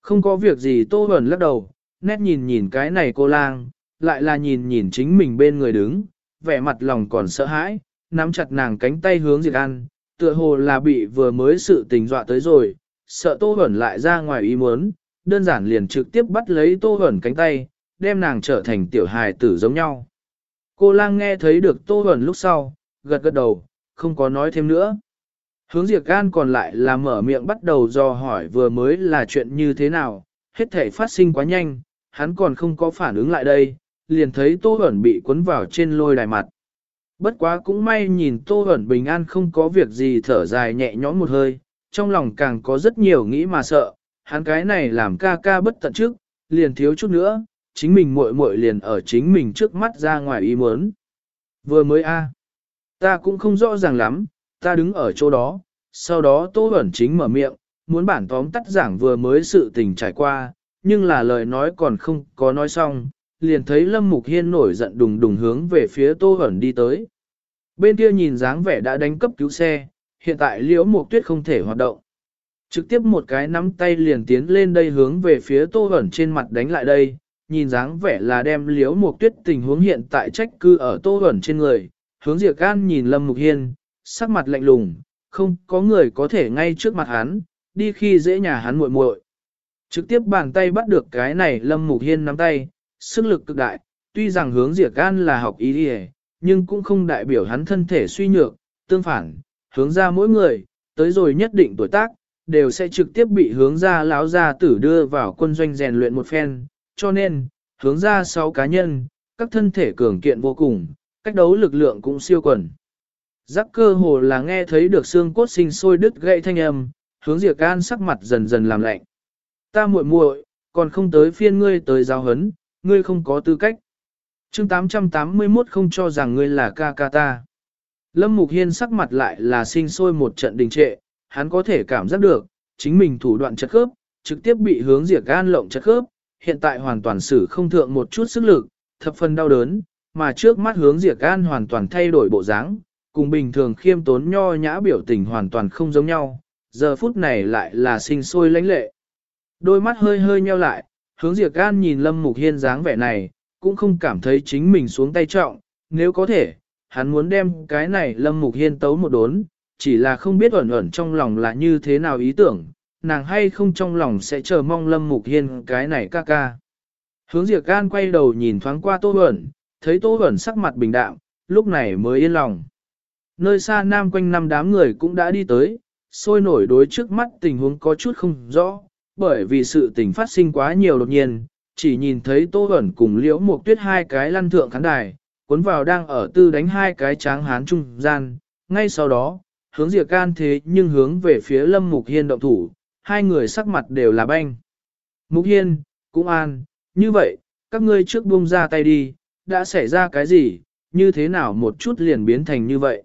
Không có việc gì tô ẩn lắc đầu, nét nhìn nhìn cái này cô lang, lại là nhìn nhìn chính mình bên người đứng, vẻ mặt lòng còn sợ hãi, nắm chặt nàng cánh tay hướng diệt ăn, tựa hồ là bị vừa mới sự tình dọa tới rồi, sợ tô ẩn lại ra ngoài ý muốn, đơn giản liền trực tiếp bắt lấy tô Huẩn cánh tay, đem nàng trở thành tiểu hài tử giống nhau. Cô lang nghe thấy được tô Huẩn lúc sau, gật gật đầu, không có nói thêm nữa. Hướng diệt gan còn lại là mở miệng bắt đầu do hỏi vừa mới là chuyện như thế nào, hết thể phát sinh quá nhanh, hắn còn không có phản ứng lại đây, liền thấy tô Huẩn bị cuốn vào trên lôi đài mặt. Bất quá cũng may nhìn Tô Huẩn bình an không có việc gì thở dài nhẹ nhõm một hơi, trong lòng càng có rất nhiều nghĩ mà sợ, hắn cái này làm ca ca bất tận trước, liền thiếu chút nữa, chính mình muội muội liền ở chính mình trước mắt ra ngoài ý muốn. Vừa mới a, ta cũng không rõ ràng lắm, ta đứng ở chỗ đó, sau đó Tô Hoẩn chính mở miệng, muốn bản tóm tắt giảng vừa mới sự tình trải qua, nhưng là lời nói còn không có nói xong, liền thấy Lâm Mục Hiên nổi giận đùng đùng hướng về phía Tô Hẩn đi tới. Bên kia nhìn dáng vẻ đã đánh cấp cứu xe, hiện tại liễu mục tuyết không thể hoạt động. Trực tiếp một cái nắm tay liền tiến lên đây hướng về phía Tô Hẩn trên mặt đánh lại đây, nhìn dáng vẻ là đem liễu mục tuyết tình huống hiện tại trách cư ở Tô Hẩn trên người, hướng Diệp Can nhìn Lâm Mục Hiên, sắc mặt lạnh lùng, không có người có thể ngay trước mặt hắn, đi khi dễ nhà hắn muội muội. Trực tiếp bàn tay bắt được cái này Lâm Mục Hiên nắm tay, sức lực cực đại, tuy rằng hướng Diệp Can là học ý đi nhưng cũng không đại biểu hắn thân thể suy nhược, tương phản, hướng ra mỗi người, tới rồi nhất định tuổi tác, đều sẽ trực tiếp bị hướng ra láo gia tử đưa vào quân doanh rèn luyện một phen, cho nên, hướng ra sáu cá nhân, các thân thể cường kiện vô cùng, cách đấu lực lượng cũng siêu quần. Giác cơ hồ là nghe thấy được xương cốt sinh sôi đứt gãy thanh âm, hướng diệt can sắc mặt dần dần làm lạnh. Ta muội muội, còn không tới phiên ngươi tới giáo hấn, ngươi không có tư cách. chương 881 không cho rằng ngươi là ca ca ta. Lâm Mục Hiên sắc mặt lại là sinh sôi một trận đình trệ, hắn có thể cảm giác được, chính mình thủ đoạn chật khớp, trực tiếp bị hướng diệt gan lộng chật khớp, hiện tại hoàn toàn xử không thượng một chút sức lực, thập phần đau đớn, mà trước mắt hướng diệt gan hoàn toàn thay đổi bộ dáng, cùng bình thường khiêm tốn nho nhã biểu tình hoàn toàn không giống nhau, giờ phút này lại là sinh sôi lãnh lệ. Đôi mắt hơi hơi nheo lại, hướng diệt gan nhìn Lâm Mục Hiên dáng vẻ này, cũng không cảm thấy chính mình xuống tay trọng, nếu có thể, hắn muốn đem cái này Lâm Mục Hiên tấu một đốn, chỉ là không biết ẩn ẩn trong lòng là như thế nào ý tưởng, nàng hay không trong lòng sẽ chờ mong Lâm Mục Hiên cái này ca ca. Hướng Diệp Gan quay đầu nhìn thoáng qua Tô Bẩn, thấy Tô Bẩn sắc mặt bình đạm, lúc này mới yên lòng. Nơi xa nam quanh năm đám người cũng đã đi tới, sôi nổi đối trước mắt tình huống có chút không rõ, bởi vì sự tình phát sinh quá nhiều đột nhiên, chỉ nhìn thấy Tô Bẩn cùng Liễu Mộc Tuyết hai cái lăn thượng khán đài, cuốn vào đang ở tư đánh hai cái tráng hán trung gian, ngay sau đó, hướng Diệp can thế nhưng hướng về phía Lâm Mục Hiên động thủ, hai người sắc mặt đều là banh. Mục Hiên, cũng an, như vậy, các ngươi trước buông ra tay đi, đã xảy ra cái gì, như thế nào một chút liền biến thành như vậy.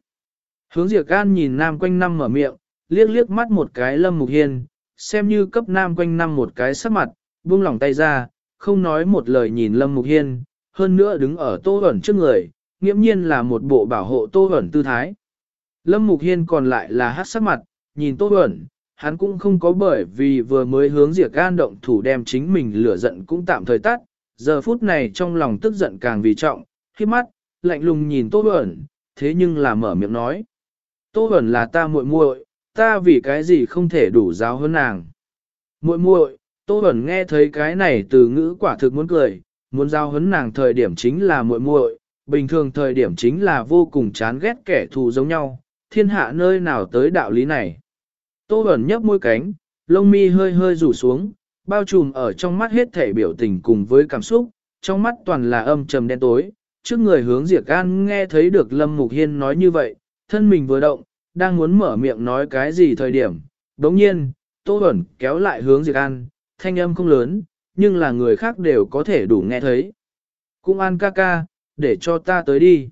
Hướng Diệp can nhìn nam quanh năm mở miệng, liếc liếc mắt một cái Lâm Mục Hiên, xem như cấp nam quanh năm một cái sắc mặt, buông lỏng tay ra, không nói một lời nhìn Lâm Mục Hiên, hơn nữa đứng ở tô ẩn trước người, nghiễm nhiên là một bộ bảo hộ tô ẩn tư thái. Lâm Mục Hiên còn lại là hát sắc mặt, nhìn tô ẩn, hắn cũng không có bởi vì vừa mới hướng diệt gan động thủ đem chính mình lửa giận cũng tạm thời tắt, giờ phút này trong lòng tức giận càng vì trọng, khi mắt, lạnh lùng nhìn tô ẩn, thế nhưng là mở miệng nói. Tô ẩn là ta muội muội, ta vì cái gì không thể đủ giáo hơn nàng. Muội muội, Tô ẩn nghe thấy cái này từ ngữ quả thực muốn cười, muốn giao hấn nàng thời điểm chính là muội muội, bình thường thời điểm chính là vô cùng chán ghét kẻ thù giống nhau, thiên hạ nơi nào tới đạo lý này. Tô ẩn nhấp môi cánh, lông mi hơi hơi rủ xuống, bao trùm ở trong mắt hết thể biểu tình cùng với cảm xúc, trong mắt toàn là âm trầm đen tối. Trước người hướng Diệp An nghe thấy được Lâm Mục Hiên nói như vậy, thân mình vừa động, đang muốn mở miệng nói cái gì thời điểm. Đồng nhiên, Tô ẩn kéo lại hướng Diệp An, thanh âm không lớn, nhưng là người khác đều có thể đủ nghe thấy. Cũng an ca ca, để cho ta tới đi.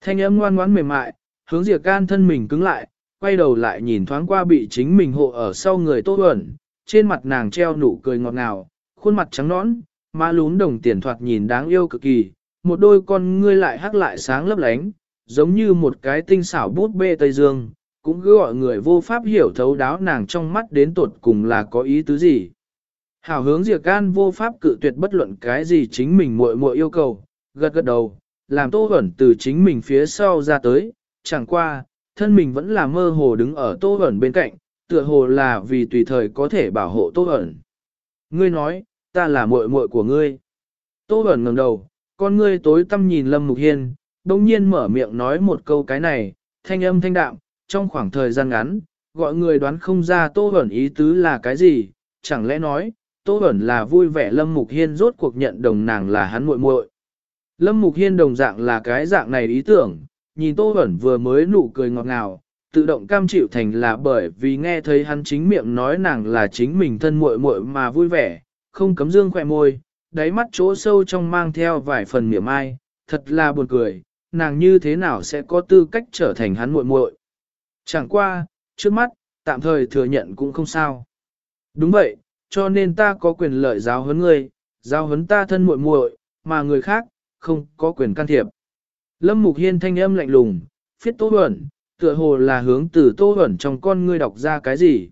Thanh âm ngoan ngoãn mềm mại, hướng diệt can thân mình cứng lại, quay đầu lại nhìn thoáng qua bị chính mình hộ ở sau người tô ẩn, trên mặt nàng treo nụ cười ngọt ngào, khuôn mặt trắng nõn, má lún đồng tiền thoạt nhìn đáng yêu cực kỳ, một đôi con ngươi lại hắc lại sáng lấp lánh, giống như một cái tinh xảo bút bê Tây Dương, cũng cứ gọi người vô pháp hiểu thấu đáo nàng trong mắt đến tột cùng là có ý tứ gì. Hảo hướng Diệp Can vô pháp cự tuyệt bất luận cái gì chính mình muội muội yêu cầu, gật gật đầu, làm Tô Hẩn từ chính mình phía sau ra tới, chẳng qua, thân mình vẫn là mơ hồ đứng ở Tô Hẩn bên cạnh, tựa hồ là vì tùy thời có thể bảo hộ Tô Hẩn. Ngươi nói, ta là muội muội của ngươi. Tô Hẩn ngẩng đầu, con ngươi tối tăm nhìn Lâm Mục Hiên, đồng nhiên mở miệng nói một câu cái này, thanh âm thanh đạm, trong khoảng thời gian ngắn, gọi người đoán không ra Tô Hẩn ý tứ là cái gì, chẳng lẽ nói, Tô Bẩn là vui vẻ Lâm Mục Hiên rốt cuộc nhận đồng nàng là hắn muội muội. Lâm Mục Hiên đồng dạng là cái dạng này ý tưởng, nhìn Tô Bẩn vừa mới nụ cười ngọt ngào, tự động cam chịu thành là bởi vì nghe thấy hắn chính miệng nói nàng là chính mình thân muội muội mà vui vẻ, không cấm dương khỏe môi, đáy mắt chỗ sâu trong mang theo vài phần miệng ai, thật là buồn cười, nàng như thế nào sẽ có tư cách trở thành hắn muội muội. Chẳng qua, trước mắt, tạm thời thừa nhận cũng không sao. Đúng vậy, cho nên ta có quyền lợi giáo huấn ngươi, giáo huấn ta thân muội muội, mà người khác, không có quyền can thiệp. Lâm Mục Hiên thanh âm lạnh lùng, phiết Tô Huẩn, tựa hồ là hướng từ Tô Huẩn trong con ngươi đọc ra cái gì.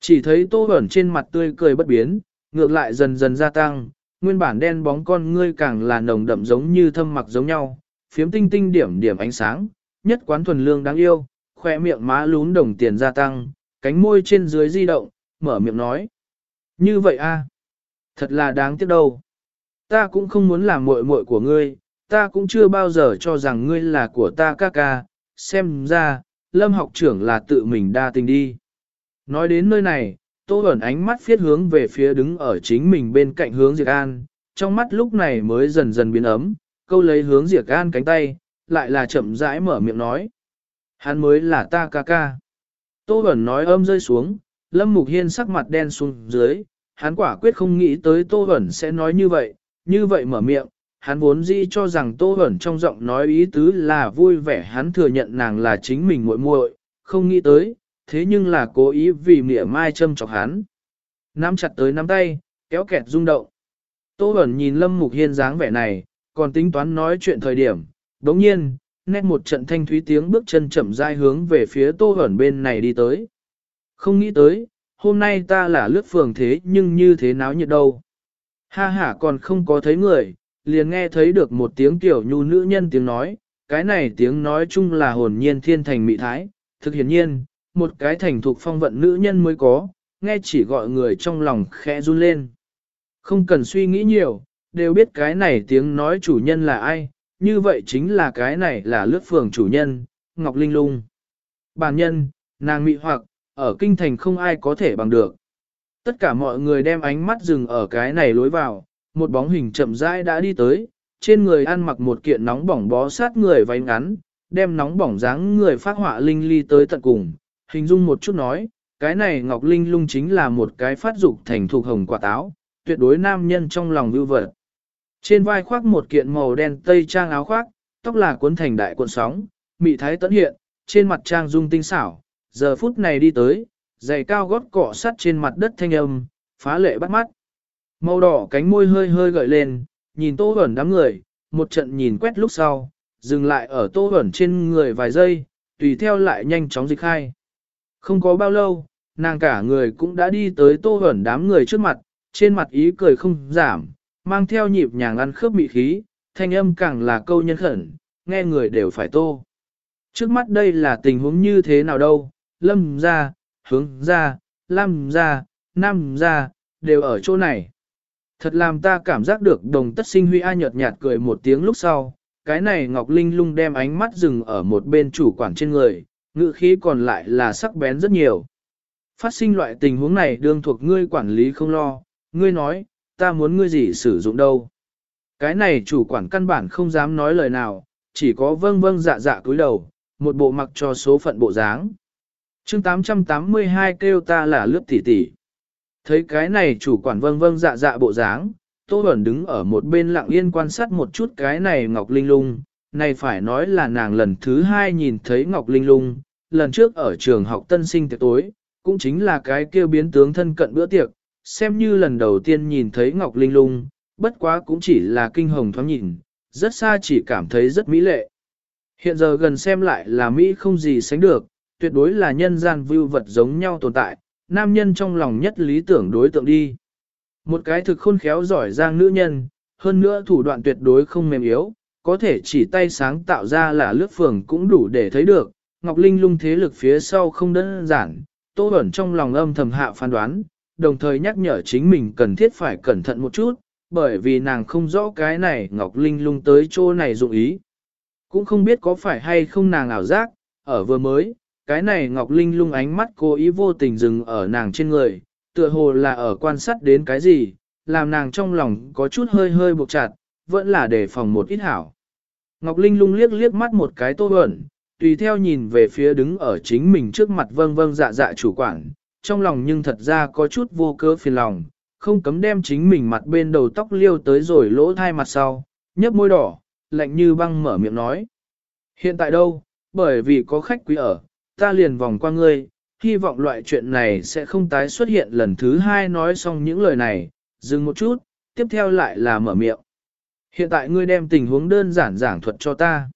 Chỉ thấy Tô Huẩn trên mặt tươi cười bất biến, ngược lại dần dần gia tăng, nguyên bản đen bóng con ngươi càng là nồng đậm giống như thâm mặc giống nhau, phiếm tinh tinh điểm điểm ánh sáng, nhất quán thuần lương đáng yêu, khoe miệng má lún đồng tiền gia tăng, cánh môi trên dưới di động, mở miệng nói. Như vậy a, thật là đáng tiếc đâu. Ta cũng không muốn làm muội muội của ngươi, ta cũng chưa bao giờ cho rằng ngươi là của ta ca ca, xem ra, lâm học trưởng là tự mình đa tình đi. Nói đến nơi này, Tô Bẩn ánh mắt phiết hướng về phía đứng ở chính mình bên cạnh hướng Diệp An, trong mắt lúc này mới dần dần biến ấm, câu lấy hướng Diệp An cánh tay, lại là chậm rãi mở miệng nói. Hắn mới là ta ca ca. Tô Bẩn nói âm rơi xuống, Lâm Mục Hiên sắc mặt đen xuống dưới, hắn quả quyết không nghĩ tới Tô Bẩn sẽ nói như vậy, như vậy mở miệng, hắn vốn dĩ cho rằng Tô hẩn trong giọng nói ý tứ là vui vẻ hắn thừa nhận nàng là chính mình muội muội, không nghĩ tới, thế nhưng là cố ý vì mỉa mai châm chọc hắn. Nắm chặt tới nắm tay, kéo kẹt rung động. Tô hẩn nhìn Lâm Mục Hiên dáng vẻ này, còn tính toán nói chuyện thời điểm, đống nhiên, nét một trận thanh thúy tiếng bước chân chậm rãi hướng về phía Tô hẩn bên này đi tới. Không nghĩ tới, hôm nay ta là lướt phường thế nhưng như thế náo nhiệt đâu. Ha ha còn không có thấy người, liền nghe thấy được một tiếng tiểu nhu nữ nhân tiếng nói, cái này tiếng nói chung là hồn nhiên thiên thành mị thái, thực hiển nhiên, một cái thành thuộc phong vận nữ nhân mới có, nghe chỉ gọi người trong lòng khẽ run lên. Không cần suy nghĩ nhiều, đều biết cái này tiếng nói chủ nhân là ai, như vậy chính là cái này là lướt phường chủ nhân, Ngọc Linh Lung. Bản nhân, nàng mị hoặc, ở kinh thành không ai có thể bằng được. Tất cả mọi người đem ánh mắt dừng ở cái này lối vào, một bóng hình chậm rãi đã đi tới, trên người ăn mặc một kiện nóng bỏng bó sát người váy ngắn, đem nóng bỏng dáng người phát họa linh ly tới tận cùng, hình dung một chút nói, cái này Ngọc Linh lung chính là một cái phát dục thành thuộc hồng quả táo, tuyệt đối nam nhân trong lòng vưu vật. Trên vai khoác một kiện màu đen tây trang áo khoác, tóc là cuốn thành đại cuộn sóng, mị thái tấn hiện, trên mặt trang dung tinh xảo, giờ phút này đi tới, giày cao gót cọ sắt trên mặt đất thanh âm, phá lệ bắt mắt. Màu đỏ cánh môi hơi hơi gợi lên, nhìn tô ẩn đám người, một trận nhìn quét lúc sau, dừng lại ở tô ẩn trên người vài giây, tùy theo lại nhanh chóng dịch khai. Không có bao lâu, nàng cả người cũng đã đi tới tô ẩn đám người trước mặt, trên mặt ý cười không giảm, mang theo nhịp nhàng ăn khớp mị khí, thanh âm càng là câu nhân khẩn, nghe người đều phải tô. Trước mắt đây là tình huống như thế nào đâu, lâm ra, hướng ra, lam ra, nam ra, đều ở chỗ này. Thật làm ta cảm giác được đồng tất sinh huy ai nhợt nhạt cười một tiếng lúc sau, cái này Ngọc Linh lung đem ánh mắt dừng ở một bên chủ quản trên người, ngữ khí còn lại là sắc bén rất nhiều. Phát sinh loại tình huống này đương thuộc ngươi quản lý không lo, ngươi nói, ta muốn ngươi gì sử dụng đâu. Cái này chủ quản căn bản không dám nói lời nào, chỉ có vâng vâng dạ dạ cúi đầu, một bộ mặc cho số phận bộ dáng. chương 882 kêu ta là lướt tỉ tỉ. Thấy cái này chủ quản vâng vâng dạ dạ bộ dáng, Tô Bẩn đứng ở một bên lặng yên quan sát một chút cái này Ngọc Linh Lung, này phải nói là nàng lần thứ hai nhìn thấy Ngọc Linh Lung, lần trước ở trường học tân sinh tiệc tối, cũng chính là cái kêu biến tướng thân cận bữa tiệc, xem như lần đầu tiên nhìn thấy Ngọc Linh Lung, bất quá cũng chỉ là kinh hồng thoáng nhìn, rất xa chỉ cảm thấy rất mỹ lệ. Hiện giờ gần xem lại là Mỹ không gì sánh được, tuyệt đối là nhân gian vưu vật giống nhau tồn tại, nam nhân trong lòng nhất lý tưởng đối tượng đi. Một cái thực khôn khéo giỏi giang nữ nhân, hơn nữa thủ đoạn tuyệt đối không mềm yếu, có thể chỉ tay sáng tạo ra là lướt phường cũng đủ để thấy được, Ngọc Linh lung thế lực phía sau không đơn giản, Tô Bẩn trong lòng âm thầm hạ phán đoán, đồng thời nhắc nhở chính mình cần thiết phải cẩn thận một chút, bởi vì nàng không rõ cái này Ngọc Linh lung tới chỗ này dụng ý. Cũng không biết có phải hay không nàng ảo giác, ở vừa mới, cái này Ngọc Linh lung ánh mắt cố ý vô tình dừng ở nàng trên người, tựa hồ là ở quan sát đến cái gì, làm nàng trong lòng có chút hơi hơi buộc chặt, vẫn là để phòng một ít hảo. Ngọc Linh lung liếc liếc mắt một cái tô ẩn, tùy theo nhìn về phía đứng ở chính mình trước mặt vâng vâng dạ dạ chủ quản, trong lòng nhưng thật ra có chút vô cớ phiền lòng, không cấm đem chính mình mặt bên đầu tóc liêu tới rồi lỗ thai mặt sau, nhấp môi đỏ, lạnh như băng mở miệng nói. Hiện tại đâu, bởi vì có khách quý ở, ta liền vòng qua ngươi, hy vọng loại chuyện này sẽ không tái xuất hiện lần thứ hai nói xong những lời này, dừng một chút, tiếp theo lại là mở miệng. Hiện tại ngươi đem tình huống đơn giản giảng thuật cho ta.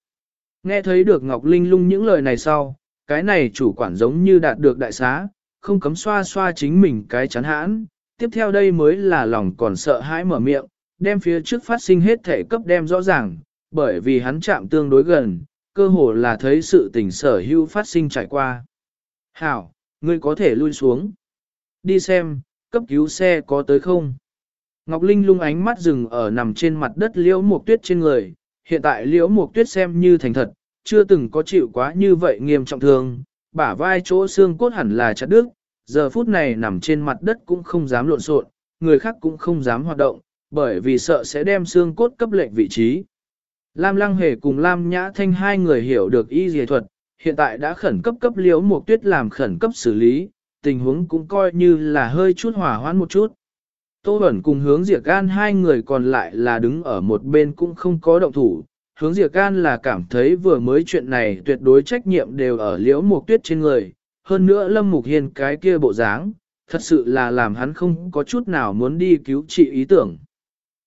Nghe thấy được Ngọc Linh lung những lời này sau, cái này chủ quản giống như đạt được đại xá, không cấm xoa xoa chính mình cái chán hãn. Tiếp theo đây mới là lòng còn sợ hãi mở miệng, đem phía trước phát sinh hết thể cấp đem rõ ràng, bởi vì hắn chạm tương đối gần, cơ hồ là thấy sự tình sở hữu phát sinh trải qua. Hảo, ngươi có thể lui xuống. Đi xem, cấp cứu xe có tới không? Ngọc Linh lung ánh mắt dừng ở nằm trên mặt đất liễu mục tuyết trên người, hiện tại liễu mục tuyết xem như thành thật, chưa từng có chịu quá như vậy nghiêm trọng thương, bả vai chỗ xương cốt hẳn là chặt đứt, giờ phút này nằm trên mặt đất cũng không dám lộn xộn, người khác cũng không dám hoạt động, bởi vì sợ sẽ đem xương cốt cấp lệnh vị trí. Lam Lăng Hề cùng Lam Nhã Thanh hai người hiểu được y dề thuật, hiện tại đã khẩn cấp cấp liễu một tuyết làm khẩn cấp xử lý, tình huống cũng coi như là hơi chút hỏa hoãn một chút. Tô Bẩn cùng hướng Diệp Gan hai người còn lại là đứng ở một bên cũng không có động thủ. Hướng Diệp Gan là cảm thấy vừa mới chuyện này tuyệt đối trách nhiệm đều ở liễu mục tuyết trên người. Hơn nữa Lâm Mục Hiên cái kia bộ dáng, thật sự là làm hắn không có chút nào muốn đi cứu trị ý tưởng.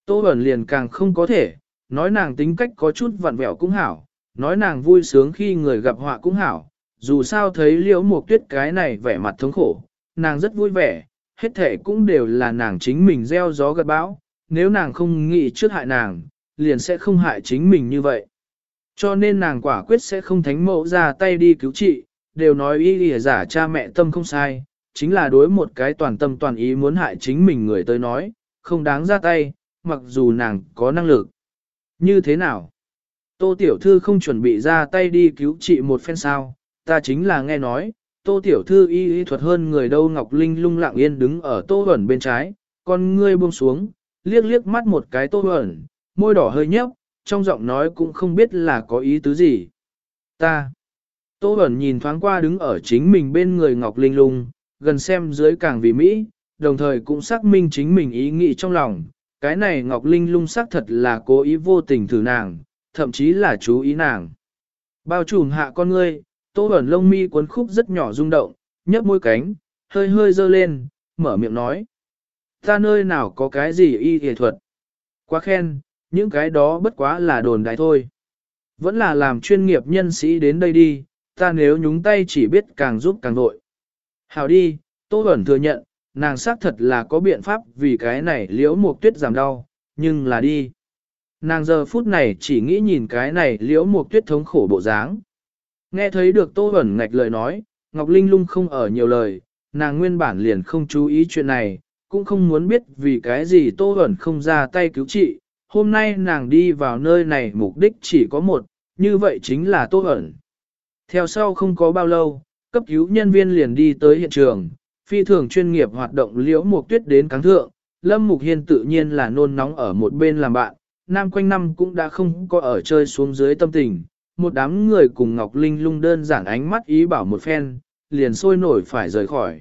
Tô Bẩn liền càng không có thể, nói nàng tính cách có chút vặn vẹo cũng hảo, nói nàng vui sướng khi người gặp họa cũng hảo, dù sao thấy liễu mục tuyết cái này vẻ mặt thống khổ, nàng rất vui vẻ, hết thể cũng đều là nàng chính mình gieo gió gặt bão, nếu nàng không nghĩ trước hại nàng, liền sẽ không hại chính mình như vậy. Cho nên nàng quả quyết sẽ không thánh mẫu ra tay đi cứu trị, đều nói y lìa giả cha mẹ tâm không sai, chính là đối một cái toàn tâm toàn ý muốn hại chính mình người tới nói, không đáng ra tay, mặc dù nàng có năng lực. Như thế nào? Tô Tiểu Thư không chuẩn bị ra tay đi cứu trị một phen sao, ta chính là nghe nói, Tô Tiểu Thư y y thuật hơn người đâu Ngọc Linh lung lặng yên đứng ở Tô Huẩn bên trái, con ngươi buông xuống, liếc liếc mắt một cái Tô Huẩn, môi đỏ hơi nhấp, trong giọng nói cũng không biết là có ý tứ gì. Ta. Tô Huẩn nhìn thoáng qua đứng ở chính mình bên người Ngọc Linh lung, gần xem dưới càng vì Mỹ, đồng thời cũng xác minh chính mình ý nghĩ trong lòng. Cái này Ngọc Linh lung xác thật là cố ý vô tình thử nàng, thậm chí là chú ý nàng. Bao trùm hạ con ngươi, tô ẩn lông mi cuốn khúc rất nhỏ rung động, nhấp môi cánh, hơi hơi dơ lên, mở miệng nói. Ta nơi nào có cái gì y nghệ thuật. Quá khen, những cái đó bất quá là đồn đại thôi. Vẫn là làm chuyên nghiệp nhân sĩ đến đây đi, ta nếu nhúng tay chỉ biết càng giúp càng vội. Hào đi, Tô Bẩn thừa nhận, nàng xác thật là có biện pháp vì cái này liễu mục tuyết giảm đau, nhưng là đi. Nàng giờ phút này chỉ nghĩ nhìn cái này liễu mục tuyết thống khổ bộ dáng. Nghe thấy được Tô Bẩn ngạch lời nói, Ngọc Linh lung không ở nhiều lời, nàng nguyên bản liền không chú ý chuyện này, cũng không muốn biết vì cái gì Tô Bẩn không ra tay cứu trị. Hôm nay nàng đi vào nơi này mục đích chỉ có một, như vậy chính là Tô Bẩn. Theo sau không có bao lâu, cấp cứu nhân viên liền đi tới hiện trường, phi thường chuyên nghiệp hoạt động liễu mục tuyết đến cáng thượng, Lâm Mục Hiên tự nhiên là nôn nóng ở một bên làm bạn, nam quanh năm cũng đã không có ở chơi xuống dưới tâm tình, một đám người cùng Ngọc Linh lung đơn giản ánh mắt ý bảo một phen, liền sôi nổi phải rời khỏi.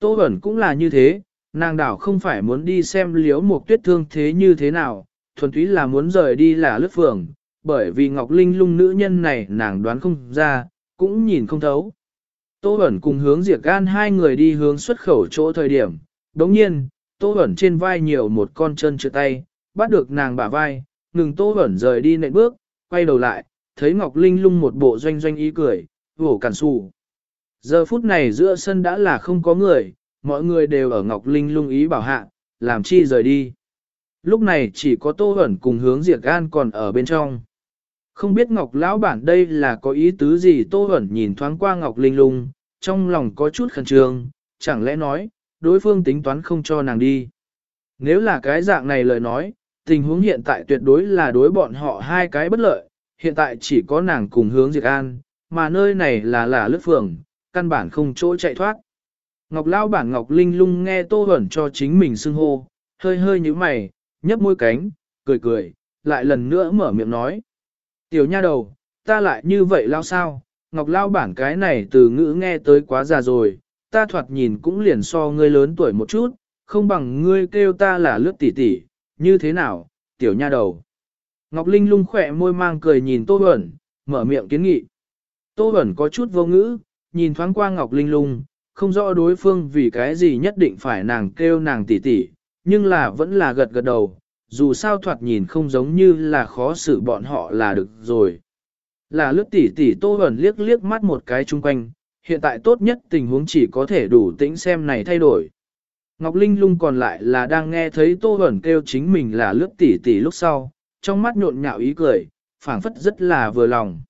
Tô Bẩn cũng là như thế, nàng đảo không phải muốn đi xem liễu mục tuyết thương thế như thế nào, thuần túy là muốn rời đi là lướt phường, bởi vì Ngọc Linh lung nữ nhân này nàng đoán không ra, cũng nhìn không thấu. Tô Bẩn cùng hướng diệt gan hai người đi hướng xuất khẩu chỗ thời điểm, đồng nhiên, Tô Bẩn trên vai nhiều một con chân chữ tay, bắt được nàng bả vai, ngừng Tô Bẩn rời đi nệm bước, quay đầu lại, thấy Ngọc Linh lung một bộ doanh doanh ý cười, vổ cản xù. Giờ phút này giữa sân đã là không có người, mọi người đều ở Ngọc Linh lung ý bảo hạ, làm chi rời đi. Lúc này chỉ có Tô Bẩn cùng hướng diệt gan còn ở bên trong. Không biết Ngọc Lão Bản đây là có ý tứ gì Tô Hẩn nhìn thoáng qua Ngọc Linh lung, trong lòng có chút khẩn trương, chẳng lẽ nói, đối phương tính toán không cho nàng đi. Nếu là cái dạng này lời nói, tình huống hiện tại tuyệt đối là đối bọn họ hai cái bất lợi, hiện tại chỉ có nàng cùng hướng diệt an, mà nơi này là là lướt phường, căn bản không chỗ chạy thoát. Ngọc Lão bản Ngọc Linh lung nghe Tô Hẩn cho chính mình xưng hô, hơi hơi như mày, nhấp môi cánh, cười cười, lại lần nữa mở miệng nói. Tiểu nha đầu, ta lại như vậy lao sao, Ngọc Lao bản cái này từ ngữ nghe tới quá già rồi, ta thoạt nhìn cũng liền so ngươi lớn tuổi một chút, không bằng ngươi kêu ta là lướt tỷ tỷ, như thế nào, tiểu nha đầu. Ngọc Linh lung khỏe môi mang cười nhìn Tô Bẩn, mở miệng kiến nghị. Tô Bẩn có chút vô ngữ, nhìn thoáng qua Ngọc Linh lung, không rõ đối phương vì cái gì nhất định phải nàng kêu nàng tỷ tỷ, nhưng là vẫn là gật gật đầu, dù sao thoạt nhìn không giống như là khó xử bọn họ là được rồi. Là lướt tỉ tỉ tô ẩn liếc liếc mắt một cái chung quanh, hiện tại tốt nhất tình huống chỉ có thể đủ tĩnh xem này thay đổi. Ngọc Linh lung còn lại là đang nghe thấy tô ẩn kêu chính mình là lướt tỉ tỉ lúc sau, trong mắt nhộn nhạo ý cười, phảng phất rất là vừa lòng.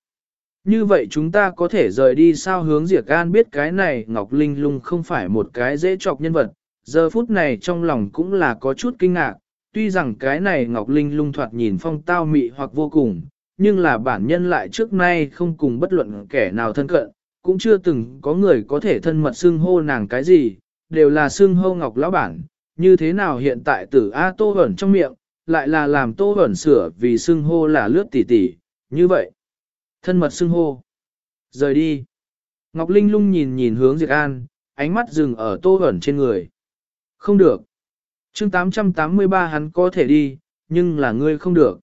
Như vậy chúng ta có thể rời đi sao hướng Diệp An biết cái này Ngọc Linh lung không phải một cái dễ chọc nhân vật, giờ phút này trong lòng cũng là có chút kinh ngạc, tuy rằng cái này Ngọc Linh lung thoạt nhìn phong tao mị hoặc vô cùng, nhưng là bản nhân lại trước nay không cùng bất luận kẻ nào thân cận, cũng chưa từng có người có thể thân mật xưng hô nàng cái gì, đều là xưng hô Ngọc lão bản, như thế nào hiện tại tử A Tô ẩn trong miệng, lại là làm Tô ẩn sửa vì xưng hô là lướt tỉ tỉ, như vậy. Thân mật xưng hô. Rời đi. Ngọc Linh lung nhìn nhìn hướng Diệt An, ánh mắt dừng ở Tô ẩn trên người. Không được chương 883 hắn có thể đi, nhưng là ngươi không được.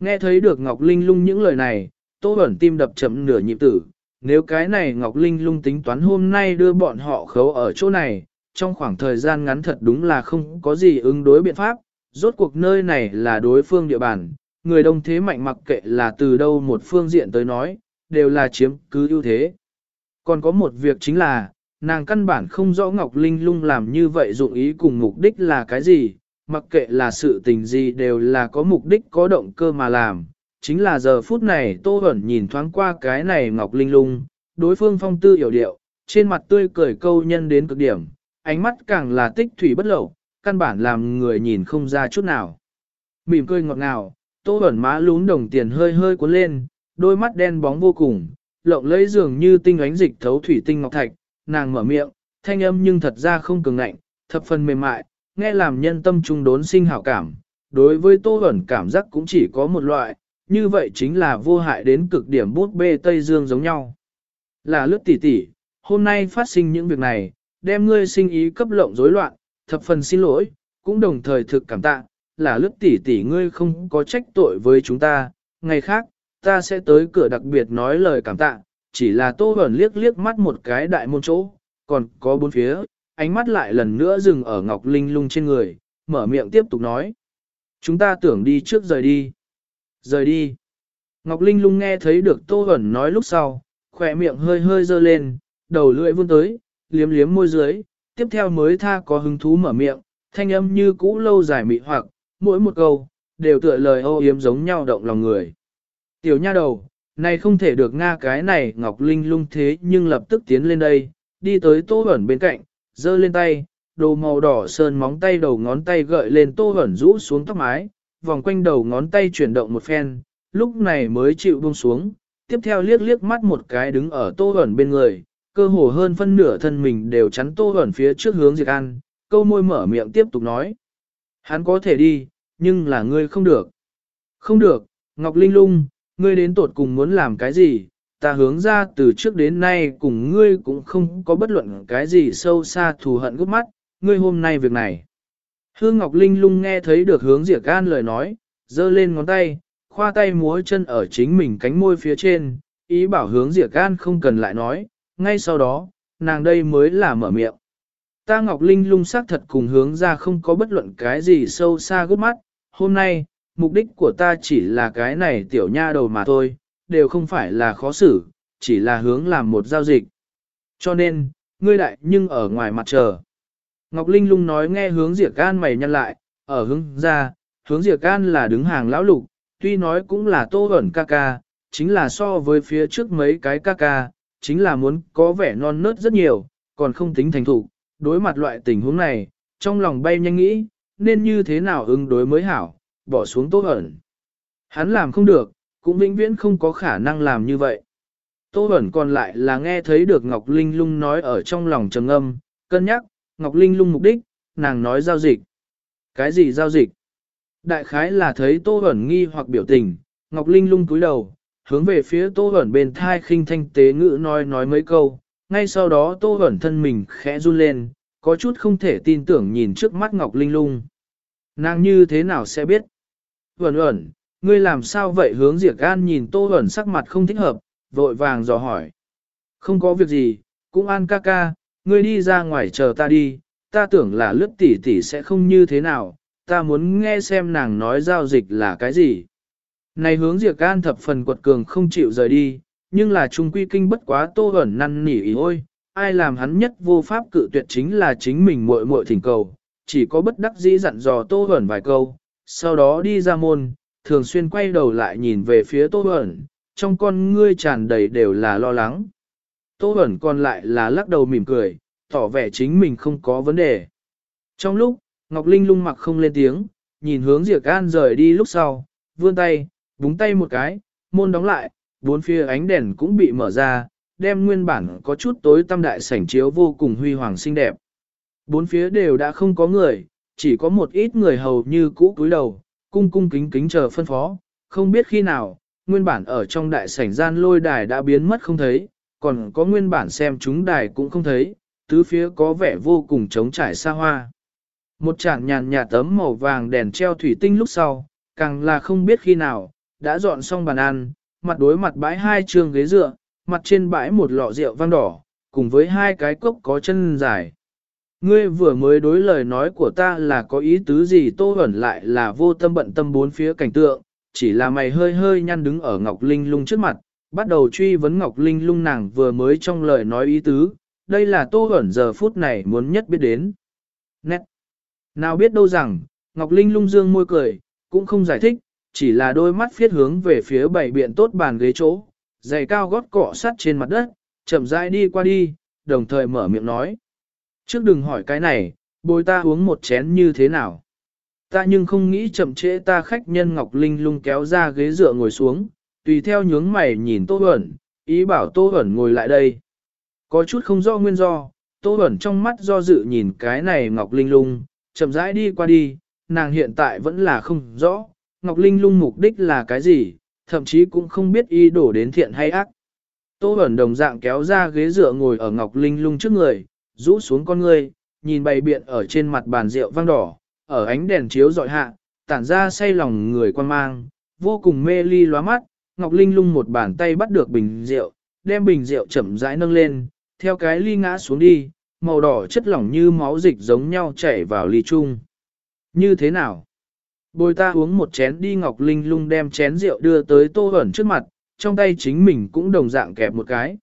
Nghe thấy được Ngọc Linh lung những lời này, Tô Bẩn tim đập chậm nửa nhịp tử. Nếu cái này Ngọc Linh lung tính toán hôm nay đưa bọn họ khấu ở chỗ này, trong khoảng thời gian ngắn thật đúng là không có gì ứng đối biện pháp. Rốt cuộc nơi này là đối phương địa bàn, người đông thế mạnh mặc kệ là từ đâu một phương diện tới nói, đều là chiếm cứ ưu thế. Còn có một việc chính là, nàng căn bản không rõ Ngọc Linh lung làm như vậy dụng ý cùng mục đích là cái gì, mặc kệ là sự tình gì đều là có mục đích có động cơ mà làm. Chính là giờ phút này Tô Hẩn nhìn thoáng qua cái này Ngọc Linh lung, đối phương phong tư hiểu điệu, trên mặt tươi cười câu nhân đến cực điểm, ánh mắt càng là tích thủy bất lậu, căn bản làm người nhìn không ra chút nào. Mỉm cười ngọt ngào, Tô Hẩn má lún đồng tiền hơi hơi cuốn lên, đôi mắt đen bóng vô cùng, lộng lấy dường như tinh ánh dịch thấu thủy tinh ngọc thạch, nàng mở miệng, thanh âm nhưng thật ra không cường ngạnh, thập phần mềm mại, nghe làm nhân tâm trung đốn sinh hảo cảm. Đối với Tô Huẩn cảm giác cũng chỉ có một loại, như vậy chính là vô hại đến cực điểm bút bê Tây Dương giống nhau. Là lướt tỉ tỉ, hôm nay phát sinh những việc này, đem ngươi sinh ý cấp lộng rối loạn, thập phần xin lỗi, cũng đồng thời thực cảm tạ, là lướt tỉ tỉ ngươi không có trách tội với chúng ta, ngày khác, ta sẽ tới cửa đặc biệt nói lời cảm tạ, chỉ là tô ẩn liếc liếc mắt một cái đại môn chỗ, còn có bốn phía, ánh mắt lại lần nữa dừng ở Ngọc Linh lung trên người, mở miệng tiếp tục nói. Chúng ta tưởng đi trước rời đi. Rời đi. Ngọc Linh lung nghe thấy được tô hẩn nói lúc sau, khỏe miệng hơi hơi dơ lên, đầu lưỡi vươn tới, liếm liếm môi dưới, tiếp theo mới tha có hứng thú mở miệng, thanh âm như cũ lâu dài mị hoặc, mỗi một câu, đều tựa lời ô yếm giống nhau động lòng người. Tiểu nha đầu, này không thể được Nga cái này Ngọc Linh lung thế nhưng lập tức tiến lên đây, đi tới Tô Bẩn bên cạnh, giơ lên tay, đồ màu đỏ sơn móng tay đầu ngón tay gợi lên Tô Bẩn rũ xuống tóc mái, vòng quanh đầu ngón tay chuyển động một phen, lúc này mới chịu buông xuống, tiếp theo liếc liếc mắt một cái đứng ở Tô Bẩn bên người, cơ hồ hơn phân nửa thân mình đều chắn Tô Bẩn phía trước hướng Diệt An, câu môi mở miệng tiếp tục nói. Hắn có thể đi, nhưng là ngươi không được. Không được, Ngọc Linh lung, ngươi đến tột cùng muốn làm cái gì, ta hướng ra từ trước đến nay cùng ngươi cũng không có bất luận cái gì sâu xa thù hận gút mắt, ngươi hôm nay việc này. Hương Ngọc Linh lung nghe thấy được hướng diệt gan lời nói, giơ lên ngón tay, khoa tay múa chân ở chính mình cánh môi phía trên, ý bảo hướng diệt gan không cần lại nói, ngay sau đó, nàng đây mới là mở miệng. Ta Ngọc Linh lung xác thật cùng hướng ra không có bất luận cái gì sâu xa gút mắt, hôm nay, mục đích của ta chỉ là cái này tiểu nha đầu mà thôi, đều không phải là khó xử, chỉ là hướng làm một giao dịch. Cho nên, ngươi đại nhưng ở ngoài mặt chờ. Ngọc Linh lung nói nghe hướng diệt can mày nhăn lại, ở hướng ra, hướng diệt can là đứng hàng lão lục, tuy nói cũng là tô ẩn ca ca, chính là so với phía trước mấy cái ca ca, chính là muốn có vẻ non nớt rất nhiều, còn không tính thành thủ. Đối mặt loại tình huống này, trong lòng bay nhanh nghĩ, nên như thế nào ứng đối mới hảo, bỏ xuống Tô Bẩn. Hắn làm không được, cũng vĩnh viễn không có khả năng làm như vậy. Tô Bẩn còn lại là nghe thấy được Ngọc Linh Lung nói ở trong lòng trầm âm, cân nhắc, Ngọc Linh Lung mục đích, nàng nói giao dịch. Cái gì giao dịch? Đại khái là thấy Tô Bẩn nghi hoặc biểu tình, Ngọc Linh Lung cúi đầu, hướng về phía Tô Bẩn bên thai khinh thanh tế ngữ nói nói mấy câu, ngay sau đó Tô Bẩn thân mình khẽ run lên, có chút không thể tin tưởng nhìn trước mắt Ngọc Linh Lung. Nàng như thế nào sẽ biết? Huẩn Huẩn, ngươi làm sao vậy hướng diệt an nhìn tô Huẩn sắc mặt không thích hợp, vội vàng dò hỏi. Không có việc gì, cũng an ca ca, ngươi đi ra ngoài chờ ta đi, ta tưởng là lướt tỷ tỷ sẽ không như thế nào, ta muốn nghe xem nàng nói giao dịch là cái gì. Này hướng Diệp An thập phần quật cường không chịu rời đi, nhưng là trung quy kinh bất quá tô Huẩn năn nỉ ý ôi, ai làm hắn nhất vô pháp cự tuyệt chính là chính mình muội muội thỉnh cầu, chỉ có bất đắc dĩ dặn dò tô Huẩn vài câu, sau đó đi ra môn, thường xuyên quay đầu lại nhìn về phía tô ẩn, trong con ngươi tràn đầy đều là lo lắng. Tô ẩn còn lại là lắc đầu mỉm cười, tỏ vẻ chính mình không có vấn đề. Trong lúc, Ngọc Linh lung mặc không lên tiếng, nhìn hướng Diệp An rời đi lúc sau, vươn tay, búng tay một cái, môn đóng lại, bốn phía ánh đèn cũng bị mở ra, đem nguyên bản có chút tối tăm đại sảnh chiếu vô cùng huy hoàng xinh đẹp. Bốn phía đều đã không có người, chỉ có một ít người hầu như cũ cúi đầu, cung cung kính kính chờ phân phó, không biết khi nào, nguyên bản ở trong đại sảnh gian lôi đài đã biến mất không thấy, còn có nguyên bản xem chúng đài cũng không thấy, tứ phía có vẻ vô cùng trống trải xa hoa. Một chản nhàn nhà tấm màu vàng đèn treo thủy tinh lúc sau, càng là không biết khi nào, đã dọn xong bàn ăn, mặt đối mặt bãi hai trường ghế dựa, mặt trên bãi một lọ rượu vang đỏ, cùng với hai cái cốc có chân dài. Ngươi vừa mới đối lời nói của ta là có ý tứ gì tô ẩn lại là vô tâm bận tâm bốn phía cảnh tượng, chỉ là mày hơi hơi nhăn đứng ở Ngọc Linh lung trước mặt, bắt đầu truy vấn Ngọc Linh lung nàng vừa mới trong lời nói ý tứ, đây là tô ẩn giờ phút này muốn nhất biết đến. Nét! Nào biết đâu rằng, Ngọc Linh lung dương môi cười, cũng không giải thích, chỉ là đôi mắt phiết hướng về phía bảy biện tốt bàn ghế chỗ, giày cao gót cọ sắt trên mặt đất, chậm rãi đi qua đi, đồng thời mở miệng nói. Trước đừng hỏi cái này, bồi ta uống một chén như thế nào. Ta nhưng không nghĩ chậm trễ ta khách nhân Ngọc Linh lung kéo ra ghế dựa ngồi xuống, tùy theo nhướng mày nhìn Tô Bẩn, ý bảo Tô Bẩn ngồi lại đây. Có chút không rõ nguyên do, Tô Bẩn trong mắt do dự nhìn cái này Ngọc Linh lung, chậm rãi đi qua đi, nàng hiện tại vẫn là không rõ, Ngọc Linh lung mục đích là cái gì, thậm chí cũng không biết ý đổ đến thiện hay ác. Tô Bẩn đồng dạng kéo ra ghế dựa ngồi ở Ngọc Linh lung trước người, rũ xuống con người, nhìn bày biện ở trên mặt bàn rượu vang đỏ, ở ánh đèn chiếu dọi hạ, tản ra say lòng người quan mang, vô cùng mê ly lóa mắt, Ngọc Linh lung một bàn tay bắt được bình rượu, đem bình rượu chậm rãi nâng lên, theo cái ly ngã xuống đi, màu đỏ chất lỏng như máu dịch giống nhau chảy vào ly chung. Như thế nào? Bồi ta uống một chén đi Ngọc Linh lung đem chén rượu đưa tới Tô ẩn trước mặt, trong tay chính mình cũng đồng dạng kẹp một cái.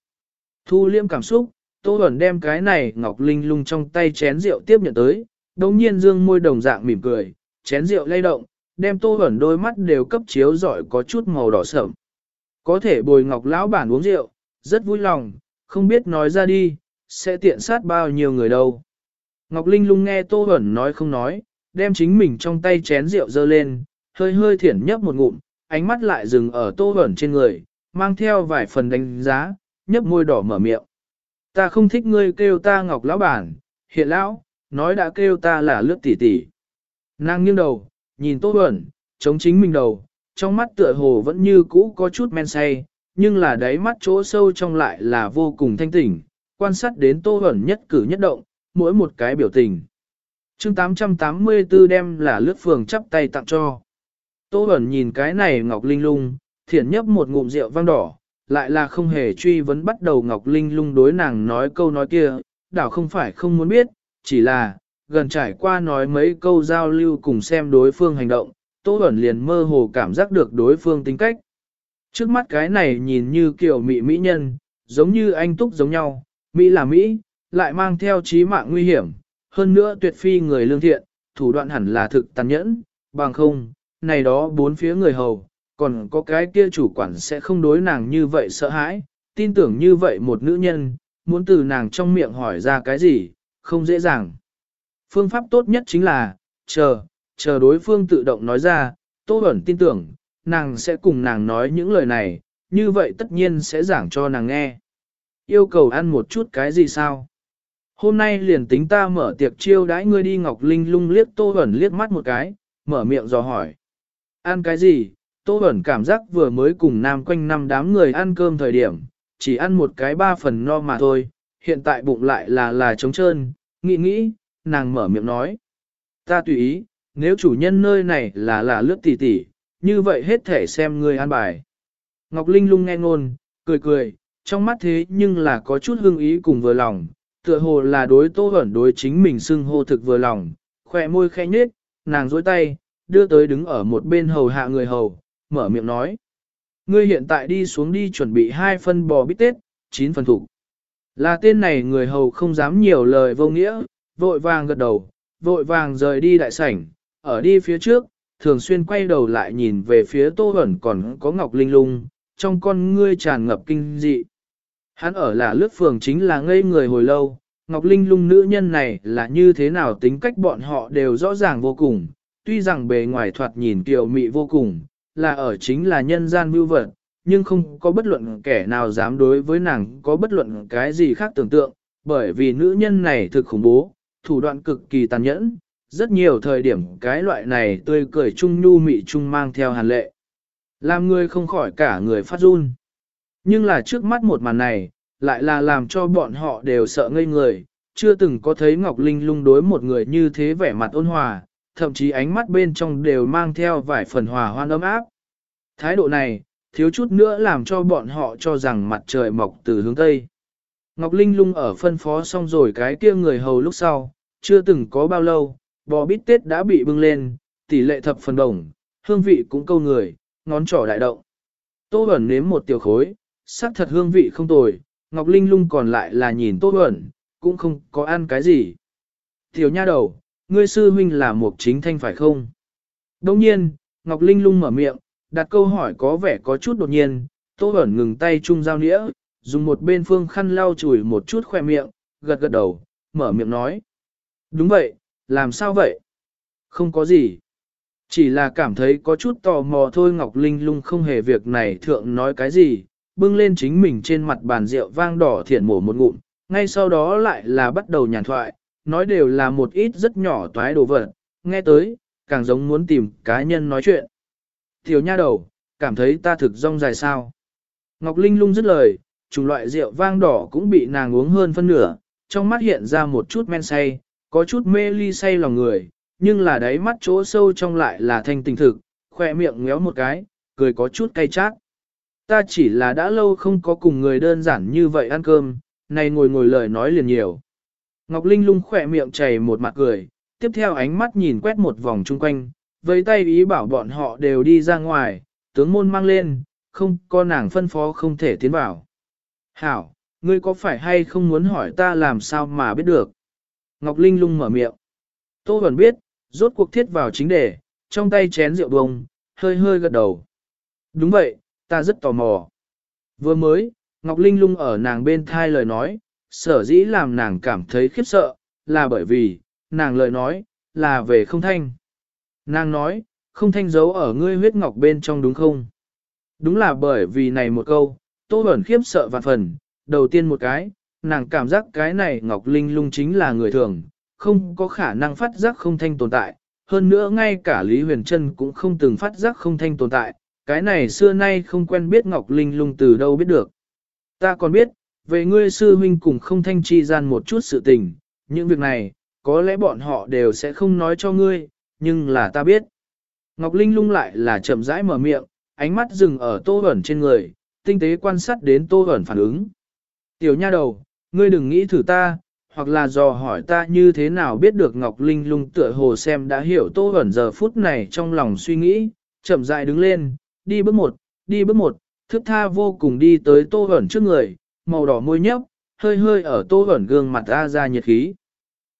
Thu liêm cảm xúc, Tô Huẩn đem cái này Ngọc Linh lung trong tay chén rượu tiếp nhận tới, đồng nhiên dương môi đồng dạng mỉm cười, chén rượu lay động, đem Tô Huẩn đôi mắt đều cấp chiếu giỏi có chút màu đỏ sẫm. Có thể bồi Ngọc lão bản uống rượu, rất vui lòng, không biết nói ra đi, sẽ tiện sát bao nhiêu người đâu. Ngọc Linh lung nghe Tô Huẩn nói không nói, đem chính mình trong tay chén rượu dơ lên, hơi hơi thiển nhấp một ngụm, ánh mắt lại dừng ở tô ẩn trên người, mang theo vài phần đánh giá, nhấp môi đỏ mở miệng. Ta không thích ngươi kêu ta ngọc lão bản, hiện lão, nói đã kêu ta là lướt tỷ tỷ. Nàng nghiêng đầu, nhìn tô Huẩn, chống chính mình đầu, trong mắt tựa hồ vẫn như cũ có chút men say, nhưng là đáy mắt chỗ sâu trong lại là vô cùng thanh tỉnh, quan sát đến tô Huẩn nhất cử nhất động, mỗi một cái biểu tình chương 884 đem là lướt phường chắp tay tặng cho. Tô Huẩn nhìn cái này Ngọc Linh lung, thiển nhấp một ngụm rượu vang đỏ, lại là không hề truy vấn bắt đầu Ngọc Linh lung đối nàng nói câu nói kia, đảo không phải không muốn biết, chỉ là, gần trải qua nói mấy câu giao lưu cùng xem đối phương hành động, Tô Bẩn liền mơ hồ cảm giác được đối phương tính cách. Trước mắt cái này nhìn như kiểu mỹ mỹ nhân, giống như anh túc giống nhau, Mỹ là Mỹ, lại mang theo trí mạng nguy hiểm, hơn nữa tuyệt phi người lương thiện, thủ đoạn hẳn là thực tàn nhẫn, bằng không, này đó bốn phía người hầu, còn có cái kia chủ quản sẽ không đối nàng như vậy sợ hãi, tin tưởng như vậy một nữ nhân, muốn từ nàng trong miệng hỏi ra cái gì, không dễ dàng. Phương pháp tốt nhất chính là, chờ, chờ đối phương tự động nói ra, Tô Bẩn tin tưởng, nàng sẽ cùng nàng nói những lời này, như vậy tất nhiên sẽ giảng cho nàng nghe. Yêu cầu ăn một chút cái gì sao? Hôm nay liền tính ta mở tiệc chiêu đãi ngươi đi Ngọc Linh lung liếc Tô Bẩn liếc mắt một cái, mở miệng dò hỏi. Ăn cái gì? Tô Bẩn cảm giác vừa mới cùng nam quanh năm đám người ăn cơm thời điểm, chỉ ăn một cái ba phần no mà thôi, hiện tại bụng lại là là trống trơn, nghĩ nghĩ, nàng mở miệng nói. Ta tùy ý, nếu chủ nhân nơi này là là lướt tỉ tỉ, như vậy hết thể xem ngươi ăn bài. Ngọc Linh lung nghe ngôn, cười cười, trong mắt thế nhưng là có chút hương ý cùng vừa lòng, tựa hồ là đối tô ẩn đối chính mình xưng hô thực vừa lòng, khỏe môi khẽ nhếch, nàng dối tay, đưa tới đứng ở một bên hầu hạ người hầu, mở miệng nói. Ngươi hiện tại đi xuống đi chuẩn bị hai phân bò bít tết, chín phần thủ. Là tên này người hầu không dám nhiều lời vô nghĩa, vội vàng gật đầu, vội vàng rời đi đại sảnh, ở đi phía trước, thường xuyên quay đầu lại nhìn về phía tô ẩn còn có ngọc linh lung, trong con ngươi tràn ngập kinh dị. Hắn ở là lướt phường chính là ngây người hồi lâu, Ngọc Linh lung nữ nhân này là như thế nào tính cách bọn họ đều rõ ràng vô cùng, tuy rằng bề ngoài thoạt nhìn kiều mị vô cùng, là ở chính là nhân gian mưu vật, nhưng không có bất luận kẻ nào dám đối với nàng có bất luận cái gì khác tưởng tượng, bởi vì nữ nhân này thực khủng bố, thủ đoạn cực kỳ tàn nhẫn, rất nhiều thời điểm cái loại này tươi cười trung nhu mị trung mang theo hàn lệ. Làm người không khỏi cả người phát run. Nhưng là trước mắt một màn này, lại là làm cho bọn họ đều sợ ngây người, chưa từng có thấy Ngọc Linh lung đối một người như thế vẻ mặt ôn hòa, thậm chí ánh mắt bên trong đều mang theo vài phần hòa hoan ấm áp. Thái độ này, thiếu chút nữa làm cho bọn họ cho rằng mặt trời mọc từ hướng Tây. Ngọc Linh lung ở phân phó xong rồi cái kia người hầu lúc sau, chưa từng có bao lâu, bò bít tết đã bị bưng lên, tỷ lệ thập phần đồng, hương vị cũng câu người, ngón trỏ đại động. Tô Bẩn nếm một tiểu khối, sắc thật hương vị không tồi, Ngọc Linh lung còn lại là nhìn Tô Bẩn, cũng không có ăn cái gì. Tiểu nha đầu, ngươi sư huynh là một chính thanh phải không? Đồng nhiên, Ngọc Linh lung mở miệng, đặt câu hỏi có vẻ có chút đột nhiên, Tô Bẩn ngừng tay chung giao nĩa, dùng một bên phương khăn lau chùi một chút khoe miệng, gật gật đầu, mở miệng nói. Đúng vậy, làm sao vậy? Không có gì. Chỉ là cảm thấy có chút tò mò thôi Ngọc Linh lung không hề việc này thượng nói cái gì, bưng lên chính mình trên mặt bàn rượu vang đỏ thiện mổ một ngụm, ngay sau đó lại là bắt đầu nhàn thoại, nói đều là một ít rất nhỏ toái đồ vật, nghe tới, càng giống muốn tìm cá nhân nói chuyện. Tiểu nha đầu, cảm thấy ta thực rong dài sao. Ngọc Linh lung dứt lời, chủng loại rượu vang đỏ cũng bị nàng uống hơn phân nửa, trong mắt hiện ra một chút men say, có chút mê ly say lòng người, nhưng là đáy mắt chỗ sâu trong lại là thanh tình thực, khoe miệng ngéo một cái, cười có chút cay chát. Ta chỉ là đã lâu không có cùng người đơn giản như vậy ăn cơm, này ngồi ngồi lời nói liền nhiều. Ngọc Linh lung khỏe miệng chảy một mặt cười, tiếp theo ánh mắt nhìn quét một vòng chung quanh, với tay ý bảo bọn họ đều đi ra ngoài, tướng môn mang lên, không có nàng phân phó không thể tiến vào. Hảo, ngươi có phải hay không muốn hỏi ta làm sao mà biết được? Ngọc Linh lung mở miệng. Tô Bẩn biết, rốt cuộc thiết vào chính đề, trong tay chén rượu bông, hơi hơi gật đầu. Đúng vậy, ta rất tò mò. Vừa mới, Ngọc Linh lung ở nàng bên thai lời nói, sở dĩ làm nàng cảm thấy khiếp sợ, là bởi vì, nàng lời nói, là về không thanh. Nàng nói, không thanh giấu ở ngươi huyết ngọc bên trong đúng không? Đúng là bởi vì này một câu, Tô Bẩn khiếp sợ vạn phần, đầu tiên một cái, nàng cảm giác cái này Ngọc Linh lung chính là người thường, không có khả năng phát giác không thanh tồn tại, hơn nữa ngay cả Lý Huyền Trân cũng không từng phát giác không thanh tồn tại, cái này xưa nay không quen biết Ngọc Linh lung từ đâu biết được. Ta còn biết, về ngươi sư huynh cùng không thanh chi gian một chút sự tình, những việc này, có lẽ bọn họ đều sẽ không nói cho ngươi, nhưng là ta biết. Ngọc Linh lung lại là chậm rãi mở miệng, ánh mắt dừng ở tô ẩn trên người, tinh tế quan sát đến tô ẩn phản ứng. Tiểu nha đầu, ngươi đừng nghĩ thử ta, hoặc là dò hỏi ta như thế nào biết được Ngọc Linh lung tựa hồ xem đã hiểu tô ẩn giờ phút này trong lòng suy nghĩ, chậm rãi đứng lên, đi bước một, đi bước một, thức tha vô cùng đi tới tô ẩn trước người, màu đỏ môi nhấp, hơi hơi ở tô ẩn gương mặt ra ra nhiệt khí.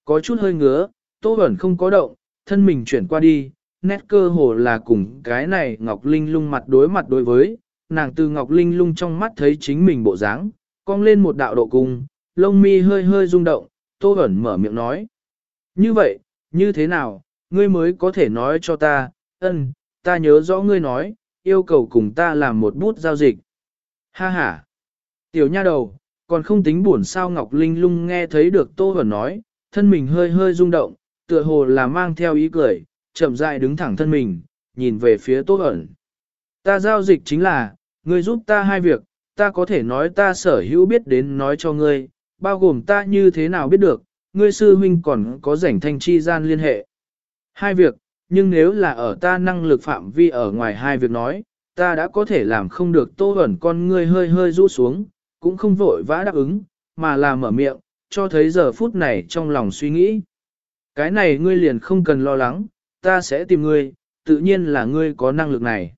Có chút hơi ngứa, tô ẩn không có động, thân mình chuyển qua đi, nét cơ hồ là cùng cái này Ngọc Linh lung mặt đối mặt đối với, nàng từ Ngọc Linh lung trong mắt thấy chính mình bộ dáng, cong lên một đạo độ cung, lông mi hơi hơi rung động, tô ẩn mở miệng nói. Như vậy, như thế nào, ngươi mới có thể nói cho ta, ân, ta nhớ rõ ngươi nói, yêu cầu cùng ta làm một bút giao dịch. Ha ha! Tiểu nha đầu, còn không tính buồn sao Ngọc Linh lung nghe thấy được Tô Hẩn nói, thân mình hơi hơi rung động, tựa hồ là mang theo ý cười, chậm rãi đứng thẳng thân mình, nhìn về phía Tô Hẩn. Ta giao dịch chính là, ngươi giúp ta hai việc, ta có thể nói ta sở hữu biết đến nói cho ngươi, bao gồm ta như thế nào biết được, ngươi sư huynh còn có rảnh thanh chi gian liên hệ. Hai việc, nhưng nếu là ở ta năng lực phạm vi ở ngoài hai việc nói, ta đã có thể làm không được tô ẩn con ngươi hơi hơi rũ xuống, cũng không vội vã đáp ứng, mà là mở miệng, cho thấy giờ phút này trong lòng suy nghĩ. Cái này ngươi liền không cần lo lắng, ta sẽ tìm ngươi, tự nhiên là ngươi có năng lực này.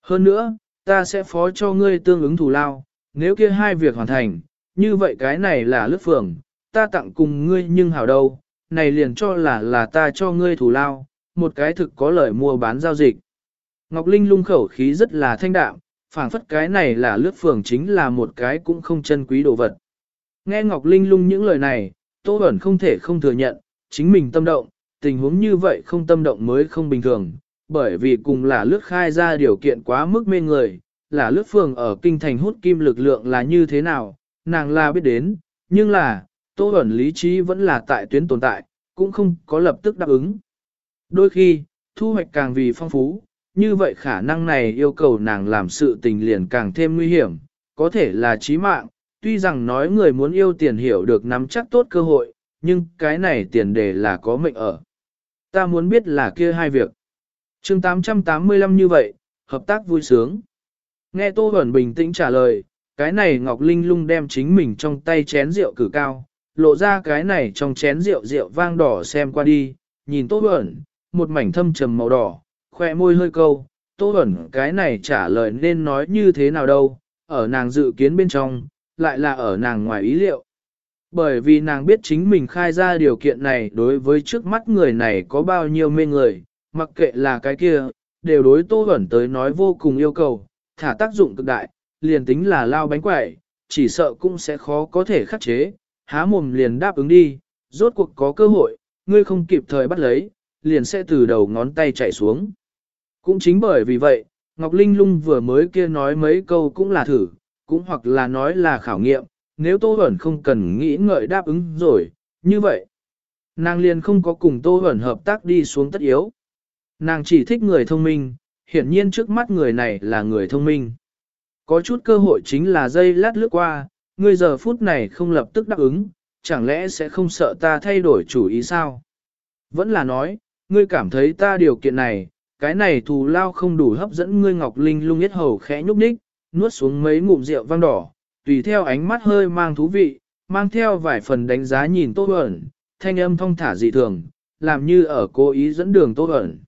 Hơn nữa, ta sẽ phó cho ngươi tương ứng thù lao, nếu kia hai việc hoàn thành, như vậy cái này là lướt phường, ta tặng cùng ngươi nhưng hảo đâu, này liền cho là là ta cho ngươi thù lao, một cái thực có lợi mua bán giao dịch. Ngọc Linh lung khẩu khí rất là thanh đạm, phảng phất cái này là lướt phường chính là một cái cũng không chân quý đồ vật. Nghe Ngọc Linh lung những lời này, Tô Bẩn không thể không thừa nhận, chính mình tâm động, tình huống như vậy không tâm động mới không bình thường, bởi vì cùng là lướt khai ra điều kiện quá mức mê người, là lướt phường ở kinh thành hút kim lực lượng là như thế nào, nàng là biết đến, nhưng là, Tô Bẩn lý trí vẫn là tại tuyến tồn tại, cũng không có lập tức đáp ứng. Đôi khi, thu hoạch càng vì phong phú, như vậy khả năng này yêu cầu nàng làm sự tình liền càng thêm nguy hiểm, có thể là chí mạng, tuy rằng nói người muốn yêu tiền hiểu được nắm chắc tốt cơ hội, nhưng cái này tiền đề là có mệnh ở. Ta muốn biết là kia hai việc. chương 885 như vậy, hợp tác vui sướng. Nghe Tô Huẩn bình tĩnh trả lời, cái này Ngọc Linh lung đem chính mình trong tay chén rượu cử cao, lộ ra cái này trong chén rượu rượu vang đỏ xem qua đi, nhìn Tô Huẩn, một mảnh thâm trầm màu đỏ, khoe môi hơi câu, Tô Huẩn cái này trả lời nên nói như thế nào đâu, ở nàng dự kiến bên trong, lại là ở nàng ngoài ý liệu. Bởi vì nàng biết chính mình khai ra điều kiện này đối với trước mắt người này có bao nhiêu mê người, mặc kệ là cái kia, đều đối Tô Huẩn tới nói vô cùng yêu cầu, thả tác dụng cực đại, liền tính là lao bánh quẩy, chỉ sợ cũng sẽ khó có thể khắc chế, há mồm liền đáp ứng đi, rốt cuộc có cơ hội, ngươi không kịp thời bắt lấy, liền sẽ từ đầu ngón tay chạy xuống. Cũng chính bởi vì vậy, Ngọc Linh Lung vừa mới kia nói mấy câu cũng là thử, cũng hoặc là nói là khảo nghiệm, nếu Tô Huẩn không cần nghĩ ngợi đáp ứng rồi, như vậy. Nàng liền không có cùng Tô Huẩn hợp tác đi xuống tất yếu. Nàng chỉ thích người thông minh, hiển nhiên trước mắt người này là người thông minh. Có chút cơ hội chính là dây lát lướt qua, ngươi giờ phút này không lập tức đáp ứng, chẳng lẽ sẽ không sợ ta thay đổi chủ ý sao? Vẫn là nói, ngươi cảm thấy ta điều kiện này, cái này thù lao không đủ hấp dẫn ngươi Ngọc Linh lung yết hầu khẽ nhúc nhích, nuốt xuống mấy ngụm rượu vang đỏ, tùy theo ánh mắt hơi mang thú vị, mang theo vài phần đánh giá nhìn Tô ẩn thanh âm thong thả dị thường, làm như ở cố ý dẫn đường Tô ẩn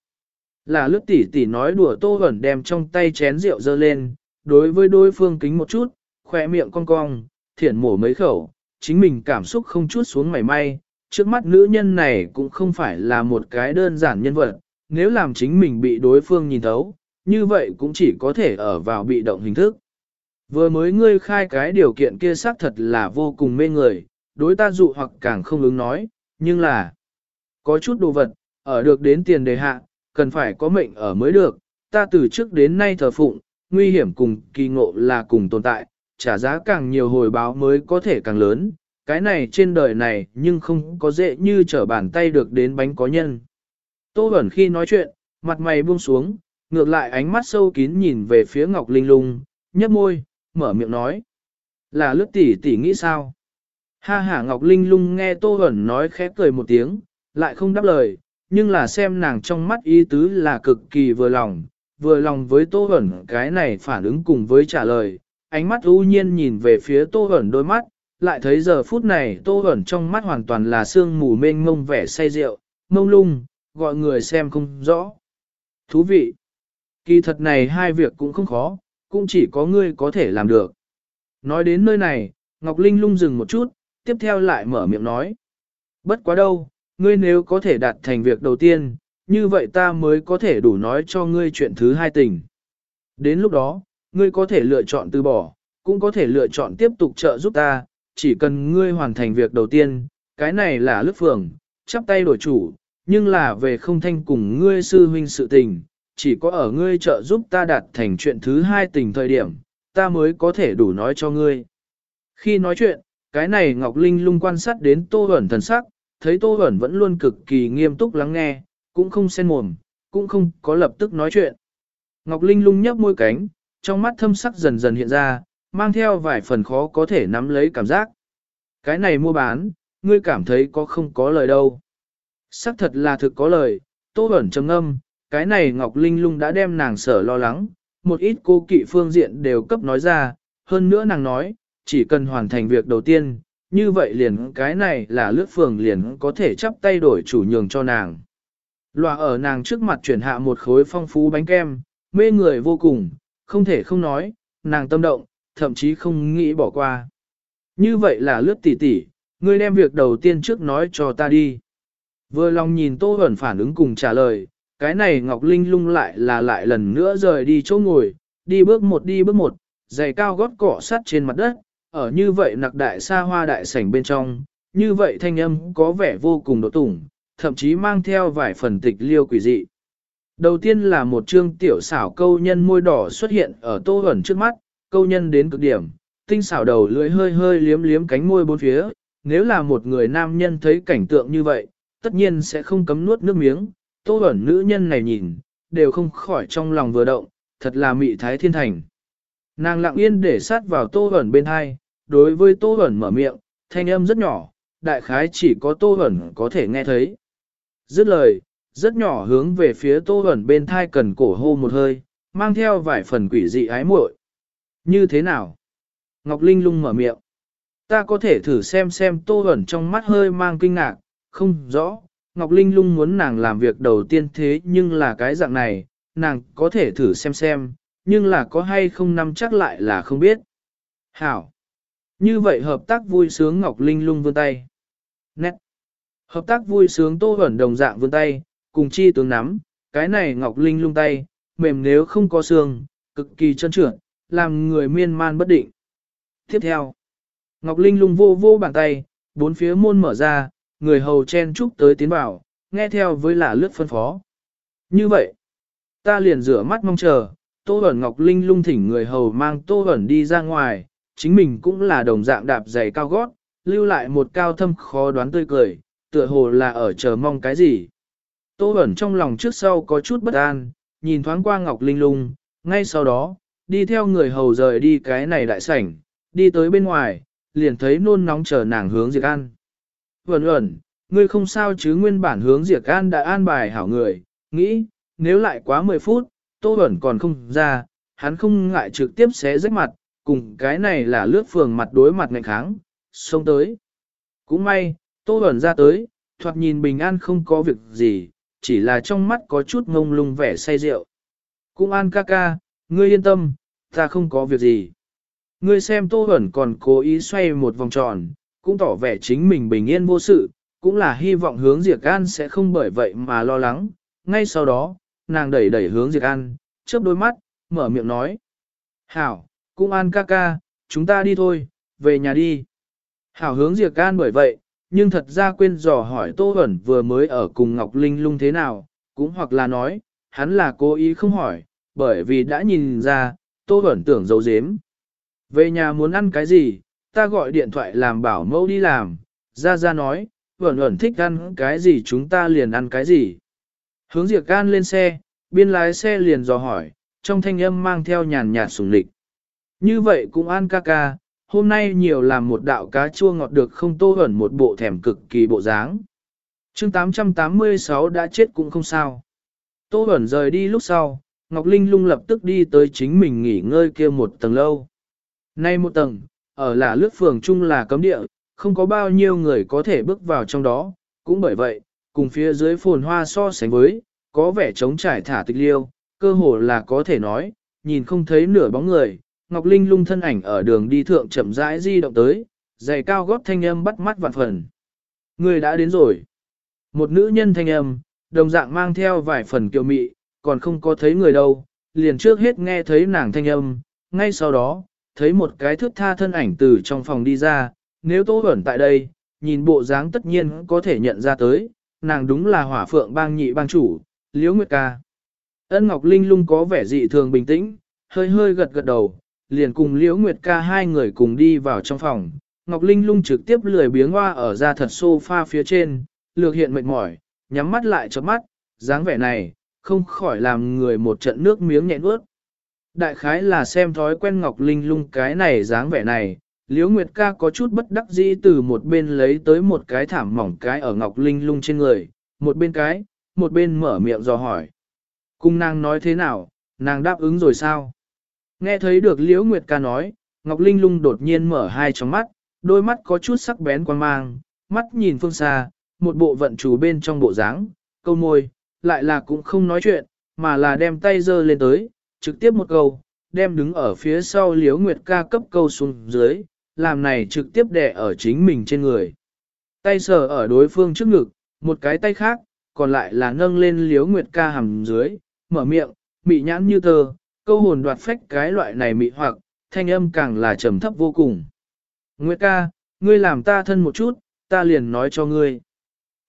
Là lướt tỉ tỉ nói đùa Tô ẩn đem trong tay chén rượu dơ lên, đối với đối phương kính một chút, khỏe miệng cong cong, thiển mổ mấy khẩu, chính mình cảm xúc không chút xuống mảy may, trước mắt nữ nhân này cũng không phải là một cái đơn giản nhân vật, nếu làm chính mình bị đối phương nhìn thấu, như vậy cũng chỉ có thể ở vào bị động hình thức. Vừa mới ngươi khai cái điều kiện kia xác thật là vô cùng mê người, đối ta dụ hoặc càng không ứng nói, nhưng là có chút đồ vật, ở được đến tiền đề hạ, cần phải có mệnh ở mới được, ta từ trước đến nay thờ phụng, nguy hiểm cùng kỳ ngộ là cùng tồn tại, trả giá càng nhiều hồi báo mới có thể càng lớn, cái này trên đời này nhưng không có dễ như trở bàn tay được đến bánh có nhân. Tô Bẩn khi nói chuyện, mặt mày buông xuống, ngược lại ánh mắt sâu kín nhìn về phía Ngọc Linh Lung, nhấp môi, mở miệng nói. Là lướt tỷ tỷ nghĩ sao? Ha ha Ngọc Linh Lung nghe Tô Bẩn nói khẽ cười một tiếng, lại không đáp lời, nhưng là xem nàng trong mắt ý tứ là cực kỳ vừa lòng, vừa lòng với Tô Bẩn cái này phản ứng cùng với trả lời, ánh mắt ưu nhiên nhìn về phía Tô Bẩn đôi mắt, lại thấy giờ phút này Tô Bẩn trong mắt hoàn toàn là sương mù mênh mông vẻ say rượu, mông lung, gọi người xem không rõ. Thú vị! Kỳ thật này hai việc cũng không khó, cũng chỉ có ngươi có thể làm được. Nói đến nơi này, Ngọc Linh lung dừng một chút, tiếp theo lại mở miệng nói. Bất quá đâu, ngươi nếu có thể đạt thành việc đầu tiên, như vậy ta mới có thể đủ nói cho ngươi chuyện thứ hai tình. Đến lúc đó, ngươi có thể lựa chọn từ bỏ, cũng có thể lựa chọn tiếp tục trợ giúp ta, chỉ cần ngươi hoàn thành việc đầu tiên, cái này là lướt phường, chắp tay đổi chủ, nhưng là về không thanh cùng ngươi sư huynh sự tình, chỉ có ở ngươi trợ giúp ta đạt thành chuyện thứ hai tình thời điểm, ta mới có thể đủ nói cho ngươi. Khi nói chuyện, cái này Ngọc Linh lung quan sát đến Tô Huẩn thần sắc, thấy Tô Huẩn vẫn luôn cực kỳ nghiêm túc lắng nghe, cũng không xen mồm, cũng không có lập tức nói chuyện. Ngọc Linh lung nhấp môi cánh, trong mắt thâm sắc dần dần hiện ra, mang theo vài phần khó có thể nắm lấy cảm giác. Cái này mua bán, ngươi cảm thấy có không có lời đâu xác thật là thực có lời, Tô ẩn trầm âm, cái này Ngọc Linh lung đã đem nàng sở lo lắng, một ít cô kỵ phương diện đều cấp nói ra, hơn nữa nàng nói, chỉ cần hoàn thành việc đầu tiên, như vậy liền cái này là lướt phường liền có thể chắp tay đổi chủ nhường cho nàng. Lòa ở nàng trước mặt chuyển hạ một khối phong phú bánh kem, mê người vô cùng, không thể không nói, nàng tâm động, thậm chí không nghĩ bỏ qua. Như vậy là lướt tỉ tỉ, ngươi đem việc đầu tiên trước nói cho ta đi. Vừa lòng nhìn Tô Huẩn phản ứng cùng trả lời, cái này Ngọc Linh lung lại là lại lần nữa rời đi chỗ ngồi, đi bước một đi bước một, giày cao gót cỏ sắt trên mặt đất, ở như vậy nặc đại xa hoa đại sảnh bên trong, như vậy thanh âm có vẻ vô cùng độ tủng, thậm chí mang theo vài phần tịch liêu quỷ dị. Đầu tiên là một chương tiểu xảo câu nhân môi đỏ xuất hiện ở tô ẩn trước mắt, câu nhân đến cực điểm, tinh xảo đầu lưỡi hơi hơi liếm liếm cánh môi bốn phía, nếu là một người nam nhân thấy cảnh tượng như vậy, tất nhiên sẽ không cấm nuốt nước miếng, tô ẩn nữ nhân này nhìn, đều không khỏi trong lòng vừa động, thật là mị thái thiên thành. Nàng lặng yên để sát vào tô ẩn bên hai, đối với tô ẩn mở miệng, thanh âm rất nhỏ, đại khái chỉ có tô ẩn có thể nghe thấy. Dứt lời, rất nhỏ hướng về phía tô ẩn bên thai cần cổ hô một hơi, mang theo vài phần quỷ dị ái muội. Như thế nào? Ngọc Linh lung mở miệng. Ta có thể thử xem xem tô ẩn trong mắt hơi mang kinh ngạc, không rõ. Ngọc Linh lung muốn nàng làm việc đầu tiên thế nhưng là cái dạng này, nàng có thể thử xem xem, nhưng là có hay không nắm chắc lại là không biết. Hảo! Như vậy hợp tác vui sướng Ngọc Linh lung vươn tay. Nét! Hợp tác vui sướng tô ẩn đồng dạng vươn tay, cùng chi tướng nắm, cái này Ngọc Linh lung tay, mềm nếu không có xương, cực kỳ chân trượt, làm người miên man bất định. Tiếp theo, Ngọc Linh lung vô vô bàn tay, bốn phía môn mở ra, người hầu chen chúc tới tiến vào, nghe theo với là lướt phân phó. Như vậy, ta liền rửa mắt mong chờ, Tô Bẩn Ngọc Linh lung thỉnh người hầu mang Tô Bẩn đi ra ngoài, chính mình cũng là đồng dạng đạp giày cao gót, lưu lại một cao thâm khó đoán tươi cười, tựa hồ là ở chờ mong cái gì. Tô Bẩn trong lòng trước sau có chút bất an, nhìn thoáng qua Ngọc Linh lung, ngay sau đó, đi theo người hầu rời đi cái này đại sảnh, đi tới bên ngoài, liền thấy nôn nóng chờ nàng hướng Diệt ăn. Vẩn vẩn, ngươi không sao chứ nguyên bản hướng Diệt An đã an bài hảo người, nghĩ, nếu lại quá 10 phút, Tô vẩn còn không ra, hắn không ngại trực tiếp xé rách mặt, cùng cái này là lướt phường mặt đối mặt ngạnh kháng, xông tới. Cũng may, Tô vẩn ra tới, thoạt nhìn bình an không có việc gì, chỉ là trong mắt có chút ngông lung vẻ say rượu. Cũng an ca ca, ngươi yên tâm, ta không có việc gì. Ngươi xem Tô vẩn còn cố ý xoay một vòng tròn, cũng tỏ vẻ chính mình bình yên vô sự, cũng là hy vọng hướng Diệp An sẽ không bởi vậy mà lo lắng. Ngay sau đó, nàng đẩy đẩy hướng Diệp An, chớp đôi mắt, mở miệng nói. Hảo, cũng an ca ca, chúng ta đi thôi, về nhà đi. Hảo hướng Diệp An bởi vậy, nhưng thật ra quên dò hỏi Tô Huẩn vừa mới ở cùng Ngọc Linh lung thế nào, cũng hoặc là nói, hắn là cố ý không hỏi, bởi vì đã nhìn ra, Tô Huẩn tưởng giấu giếm. Về nhà muốn ăn cái gì, ta gọi điện thoại làm bảo mẫu đi làm, ra ra nói, vẩn vẩn thích ăn cái gì chúng ta liền ăn cái gì. Hướng Diệc Can lên xe, biên lái xe liền dò hỏi, trong thanh âm mang theo nhàn nhạt sùng lịch. Như vậy cũng an ca ca, hôm nay nhiều làm một đạo cá chua ngọt được không tô hẩn một bộ thèm cực kỳ bộ dáng. chương 886 đã chết cũng không sao. Tô hẩn rời đi lúc sau, Ngọc Linh lung lập tức đi tới chính mình nghỉ ngơi kia một tầng lâu. Nay một tầng, ở là lướt phường chung là cấm địa, không có bao nhiêu người có thể bước vào trong đó, cũng bởi vậy, cùng phía dưới phồn hoa so sánh với, có vẻ trống trải thả tịch liêu, cơ hồ là có thể nói, nhìn không thấy nửa bóng người, Ngọc Linh lung thân ảnh ở đường đi thượng chậm rãi di động tới, giày cao gót thanh âm bắt mắt vạn phần. Người đã đến rồi. Một nữ nhân thanh âm, đồng dạng mang theo vài phần kiều mị, còn không có thấy người đâu, liền trước hết nghe thấy nàng thanh âm, ngay sau đó, thấy một cái thước tha thân ảnh từ trong phòng đi ra, nếu Tô Huẩn tại đây, nhìn bộ dáng tất nhiên có thể nhận ra tới, nàng đúng là hỏa phượng bang nhị bang chủ, Liễu Nguyệt ca. Ân Ngọc Linh lung có vẻ dị thường bình tĩnh, hơi hơi gật gật đầu, liền cùng Liễu Nguyệt ca hai người cùng đi vào trong phòng. Ngọc Linh lung trực tiếp lười biếng hoa ở ra thật sofa phía trên, lược hiện mệt mỏi, nhắm mắt lại chớp mắt, dáng vẻ này, không khỏi làm người một trận nước miếng nhẹ nuốt. Đại khái là xem thói quen Ngọc Linh lung cái này dáng vẻ này, Liễu Nguyệt ca có chút bất đắc dĩ từ một bên lấy tới một cái thảm mỏng cái ở Ngọc Linh lung trên người, một bên cái, một bên mở miệng dò hỏi. Cung nàng nói thế nào, nàng đáp ứng rồi sao? Nghe thấy được Liễu Nguyệt ca nói, Ngọc Linh lung đột nhiên mở hai tròng mắt, đôi mắt có chút sắc bén quan mang, mắt nhìn phương xa, một bộ vận chủ bên trong bộ dáng, câu môi, lại là cũng không nói chuyện, mà là đem tay giơ lên tới, trực tiếp một câu, đem đứng ở phía sau Liễu Nguyệt ca cấp câu xuống dưới, làm này trực tiếp đè ở chính mình trên người. Tay sờ ở đối phương trước ngực, một cái tay khác, còn lại là nâng lên Liễu Nguyệt ca hầm dưới, mở miệng, mị nhãn như thơ, câu hồn đoạt phách cái loại này mị hoặc, thanh âm càng là trầm thấp vô cùng. Nguyệt ca, ngươi làm ta thân một chút, ta liền nói cho ngươi.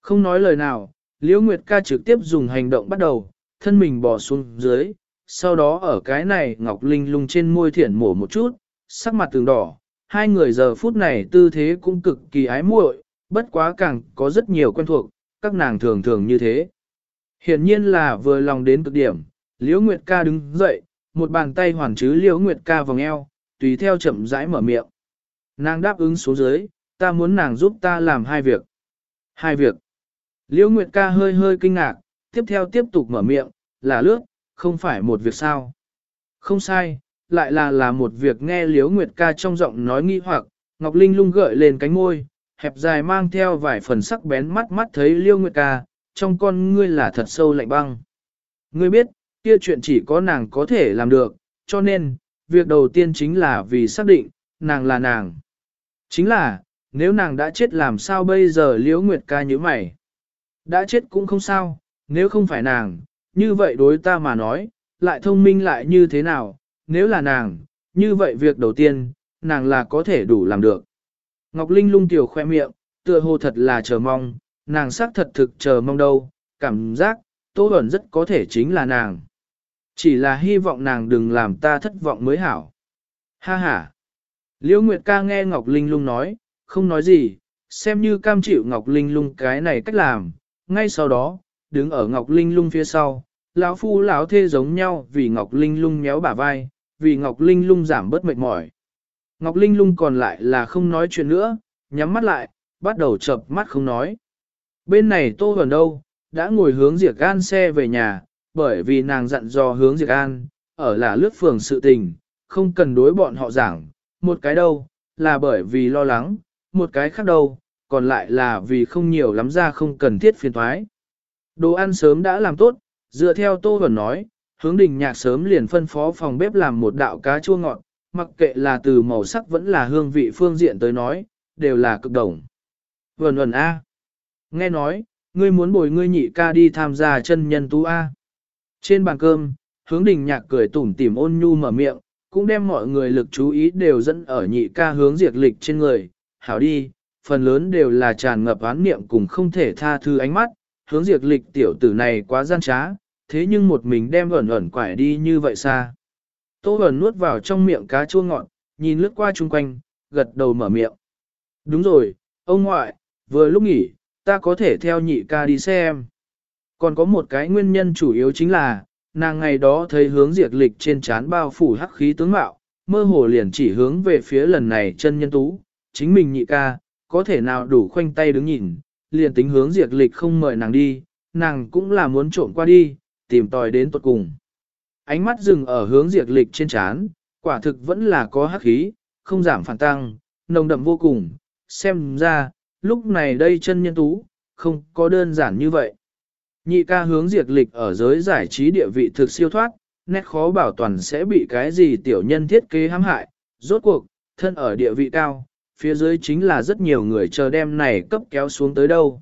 Không nói lời nào, Liễu Nguyệt ca trực tiếp dùng hành động bắt đầu, thân mình bỏ xuống dưới, sau đó ở cái này Ngọc Linh lung trên môi thiển mổ một chút, sắc mặt tường đỏ, hai người giờ phút này tư thế cũng cực kỳ ái muội, bất quá càng có rất nhiều quen thuộc, các nàng thường thường như thế. Hiển nhiên là vừa lòng đến cực điểm, Liễu Nguyệt ca đứng dậy, một bàn tay hoàn chứ Liễu Nguyệt ca vòng eo, tùy theo chậm rãi mở miệng. Nàng đáp ứng xuống dưới, ta muốn nàng giúp ta làm hai việc. Hai việc. Liễu Nguyệt ca hơi hơi kinh ngạc, tiếp theo tiếp tục mở miệng, là lướt, không phải một việc sao. Không sai, lại là là một việc nghe Liễu Nguyệt ca trong giọng nói nghi hoặc, Ngọc Linh lung gợi lên cánh môi, hẹp dài mang theo vài phần sắc bén mắt mắt thấy Liễu Nguyệt ca, trong con ngươi là thật sâu lạnh băng. Ngươi biết, kia chuyện chỉ có nàng có thể làm được, cho nên, việc đầu tiên chính là vì xác định, nàng là nàng. Chính là, nếu nàng đã chết làm sao bây giờ Liễu Nguyệt ca như mày. Đã chết cũng không sao, nếu không phải nàng, như vậy đối ta mà nói, lại thông minh lại như thế nào, nếu là nàng, như vậy việc đầu tiên, nàng là có thể đủ làm được. Ngọc Linh lung tiểu khoe miệng, tựa hồ thật là chờ mong, nàng xác thật thực chờ mong đâu, cảm giác, Tô Bẩn rất có thể chính là nàng. Chỉ là hy vọng nàng đừng làm ta thất vọng mới hảo. Ha ha. Liễu Nguyệt ca nghe Ngọc Linh lung nói, không nói gì, xem như cam chịu Ngọc Linh lung cái này cách làm, ngay sau đó, đứng ở Ngọc Linh lung phía sau, lão phu lão thê giống nhau vì Ngọc Linh lung méo bả vai, vì Ngọc Linh lung giảm bớt mệt mỏi. Ngọc Linh lung còn lại là không nói chuyện nữa, nhắm mắt lại, bắt đầu chập mắt không nói. Bên này Tô Huẩn đâu, đã ngồi hướng Diệc An xe về nhà, bởi vì nàng dặn dò hướng Diệc An, ở là lướt phường sự tình, không cần đối bọn họ giảng, một cái đâu, là bởi vì lo lắng, một cái khác đâu, còn lại là vì không nhiều lắm ra không cần thiết phiền thoái. Đồ ăn sớm đã làm tốt, dựa theo Tô Vẩn nói, hướng đình nhạc sớm liền phân phó phòng bếp làm một đạo cá chua ngọt, mặc kệ là từ màu sắc vẫn là hương vị phương diện tới nói, đều là cực đồng. Vẩn vẩn A. Nghe nói, ngươi muốn bồi ngươi nhị ca đi tham gia chân nhân tú A. Trên bàn cơm, hướng đình nhạc cười tủm tỉm ôn nhu mở miệng, cũng đem mọi người lực chú ý đều dẫn ở nhị ca hướng diệt lịch trên người. Hảo đi, phần lớn đều là tràn ngập án niệm cùng không thể tha thứ ánh mắt, hướng diệt lịch tiểu tử này quá gian trá, thế nhưng một mình đem ẩn ẩn quải đi như vậy xa. Tô ẩn nuốt vào trong miệng cá chua ngọt, nhìn lướt qua chung quanh, gật đầu mở miệng. Đúng rồi, ông ngoại, vừa lúc nghỉ, ta có thể theo nhị ca đi xem. Còn có một cái nguyên nhân chủ yếu chính là, nàng ngày đó thấy hướng diệt lịch trên chán bao phủ hắc khí tướng mạo, mơ hồ liền chỉ hướng về phía lần này chân nhân tú, chính mình nhị ca, có thể nào đủ khoanh tay đứng nhìn, liền tính hướng diệt lịch không mời nàng đi, nàng cũng là muốn trộm qua đi, tìm tòi đến tuột cùng. Ánh mắt dừng ở hướng diệt lịch trên chán, quả thực vẫn là có hắc khí, không giảm phản tăng, nồng đậm vô cùng, xem ra, lúc này đây chân nhân tú, không có đơn giản như vậy. Nhị ca hướng diệt lịch ở giới giải trí địa vị thực siêu thoát, nét khó bảo toàn sẽ bị cái gì tiểu nhân thiết kế hãm hại, rốt cuộc, thân ở địa vị cao, phía dưới chính là rất nhiều người chờ đem này cấp kéo xuống tới đâu.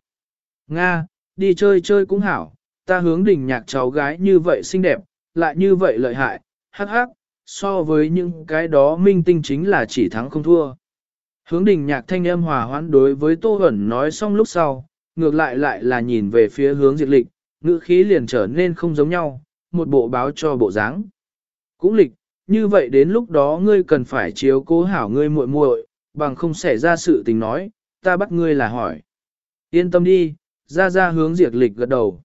Nga, đi chơi chơi cũng hảo, ta hướng đỉnh nhạc cháu gái như vậy xinh đẹp, lại như vậy lợi hại, hắc hắc, so với những cái đó minh tinh chính là chỉ thắng không thua. Hướng đỉnh nhạc thanh âm hòa hoãn đối với Tô Hẩn nói xong lúc sau, ngược lại lại là nhìn về phía hướng diệt lịch, ngữ khí liền trở nên không giống nhau, một bộ báo cho bộ dáng. Cũng lịch, như vậy đến lúc đó ngươi cần phải chiếu cố hảo ngươi muội muội, bằng không xảy ra sự tình nói, ta bắt ngươi là hỏi. Yên tâm đi, ra ra hướng diệt lịch gật đầu.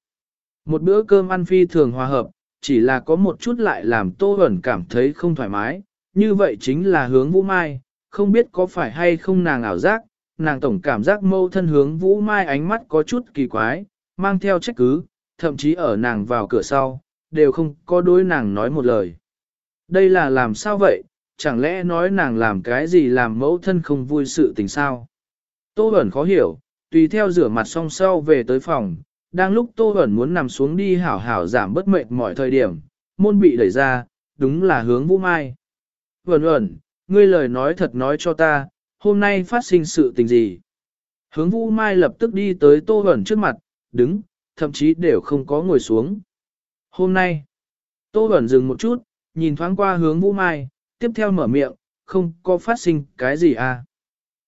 Một bữa cơm ăn phi thường hòa hợp, chỉ là có một chút lại làm Tô hẩn cảm thấy không thoải mái, như vậy chính là hướng Vũ Mai, không biết có phải hay không nàng ảo giác, nàng tổng cảm giác mâu thân hướng Vũ Mai ánh mắt có chút kỳ quái, mang theo trách cứ, thậm chí ở nàng vào cửa sau, đều không có đối nàng nói một lời. Đây là làm sao vậy, chẳng lẽ nói nàng làm cái gì làm mẫu thân không vui sự tình sao? Tô Bẩn khó hiểu, tùy theo rửa mặt xong sau về tới phòng, đang lúc Tô Huẩn muốn nằm xuống đi hảo hảo giảm bất mệt mọi thời điểm, môn bị đẩy ra, đúng là hướng Vũ Mai. Huẩn Huẩn, ngươi lời nói thật nói cho ta, hôm nay phát sinh sự tình gì? Hướng Vũ Mai lập tức đi tới Tô Huẩn trước mặt, đứng, thậm chí đều không có ngồi xuống. Hôm nay, Tô Huẩn dừng một chút, nhìn thoáng qua hướng Vũ Mai, tiếp theo mở miệng, không có phát sinh cái gì à?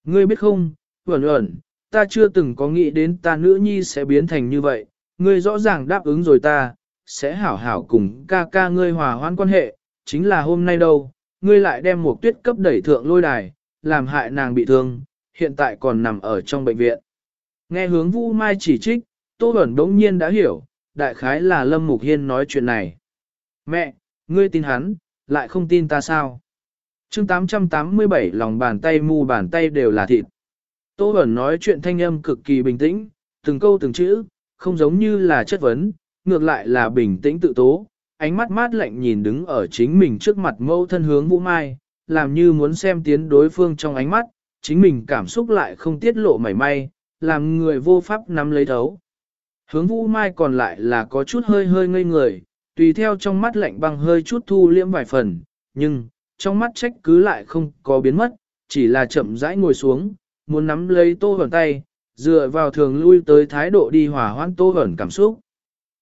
Ngươi biết không, Huẩn Huẩn, ta chưa từng có nghĩ đến ta nữ nhi sẽ biến thành như vậy, ngươi rõ ràng đáp ứng rồi ta, sẽ hảo hảo cùng ca ca ngươi hòa hoãn quan hệ, chính là hôm nay đâu, ngươi lại đem một tuyết cấp đẩy thượng lôi đài, làm hại nàng bị thương, hiện tại còn nằm ở trong bệnh viện. Nghe hướng Vũ Mai chỉ trích, Tô Bẩn đống nhiên đã hiểu, đại khái là Lâm Mục Hiên nói chuyện này. Mẹ, ngươi tin hắn, lại không tin ta sao? chương 887 lòng bàn tay mu bàn tay đều là thịt. Tô Bẩn nói chuyện thanh âm cực kỳ bình tĩnh, từng câu từng chữ, không giống như là chất vấn, ngược lại là bình tĩnh tự tố, ánh mắt mát lạnh nhìn đứng ở chính mình trước mặt mâu thân hướng Vũ Mai, làm như muốn xem tiến đối phương trong ánh mắt, chính mình cảm xúc lại không tiết lộ mảy may, làm người vô pháp nắm lấy thấu. Hướng Vũ Mai còn lại là có chút hơi hơi ngây người, tùy theo trong mắt lạnh băng hơi chút thu liễm vài phần, nhưng, trong mắt trách cứ lại không có biến mất, chỉ là chậm rãi ngồi xuống, muốn nắm lấy tô hẩn tay, dựa vào thường lui tới thái độ đi hòa hoãn tô hẩn cảm xúc.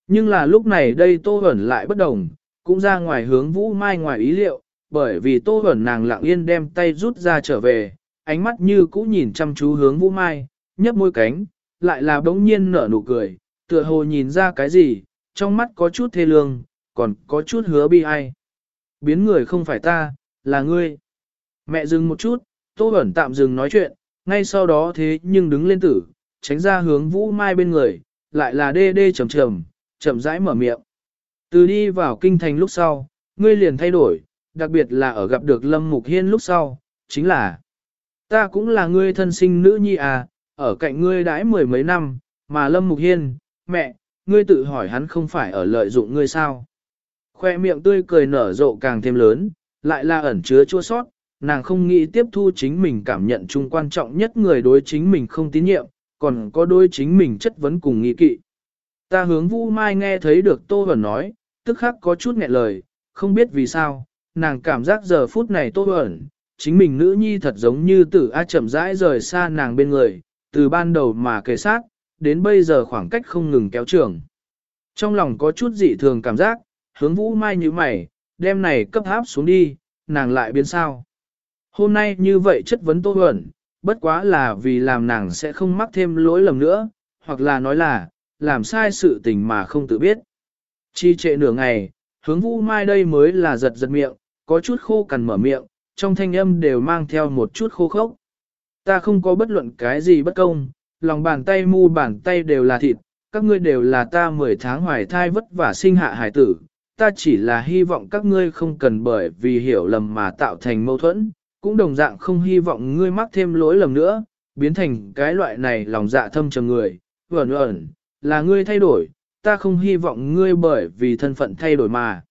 Nhưng là lúc này đây tô hẩn lại bất đồng, cũng ra ngoài hướng vũ mai ngoài ý liệu, bởi vì tô hẩn nàng lặng yên đem tay rút ra trở về, ánh mắt như cũ nhìn chăm chú hướng vũ mai, nhấp môi cánh, lại là bỗng nhiên nở nụ cười, tựa hồ nhìn ra cái gì, trong mắt có chút thê lương, còn có chút hứa bi ai. Biến người không phải ta, là ngươi. Mẹ dừng một chút, Tô Bẩn tạm dừng nói chuyện, ngay sau đó thế nhưng đứng lên tử, tránh ra hướng Vũ Mai bên người, lại là đê đê chầm chầm, chậm rãi mở miệng. Từ đi vào kinh thành lúc sau, ngươi liền thay đổi, đặc biệt là ở gặp được Lâm Mục Hiên lúc sau, chính là ta cũng là ngươi thân sinh nữ nhi à, ở cạnh ngươi đãi mười mấy năm, mà Lâm Mục Hiên, mẹ, ngươi tự hỏi hắn không phải ở lợi dụng ngươi sao. Khoe miệng tươi cười nở rộ càng thêm lớn, lại là ẩn chứa chua sót, nàng không nghĩ tiếp thu chính mình cảm nhận chung quan trọng nhất người đối chính mình không tín nhiệm, còn có đối chính mình chất vấn cùng nghĩ kỵ. Ta hướng Vũ Mai nghe thấy được Tô Bẩn nói, tức khắc có chút nghẹn lời, không biết vì sao, nàng cảm giác giờ phút này Tô Bẩn, chính mình nữ nhi thật giống như tử A chậm rãi rời xa nàng bên người, từ ban đầu mà kề sát, đến bây giờ khoảng cách không ngừng kéo trường. Trong lòng có chút dị thường cảm giác, hướng Vũ Mai như mày, đem này cấp háp xuống đi, nàng lại biến sao. Hôm nay như vậy chất vấn Tô Huẩn, bất quá là vì làm nàng sẽ không mắc thêm lỗi lầm nữa, hoặc là nói là, làm sai sự tình mà không tự biết. Chi trệ nửa ngày, hướng vũ mai đây mới là giật giật miệng, có chút khô cằn mở miệng, trong thanh âm đều mang theo một chút khô khốc. Ta không có bất luận cái gì bất công, lòng bàn tay mu bàn tay đều là thịt, các ngươi đều là ta 10 tháng hoài thai vất vả sinh hạ hải tử, ta chỉ là hy vọng các ngươi không cần bởi vì hiểu lầm mà tạo thành mâu thuẫn, cũng đồng dạng không hy vọng ngươi mắc thêm lỗi lầm nữa, biến thành cái loại này lòng dạ thâm trầm người, ẩn ẩn, là ngươi thay đổi, ta không hy vọng ngươi bởi vì thân phận thay đổi mà.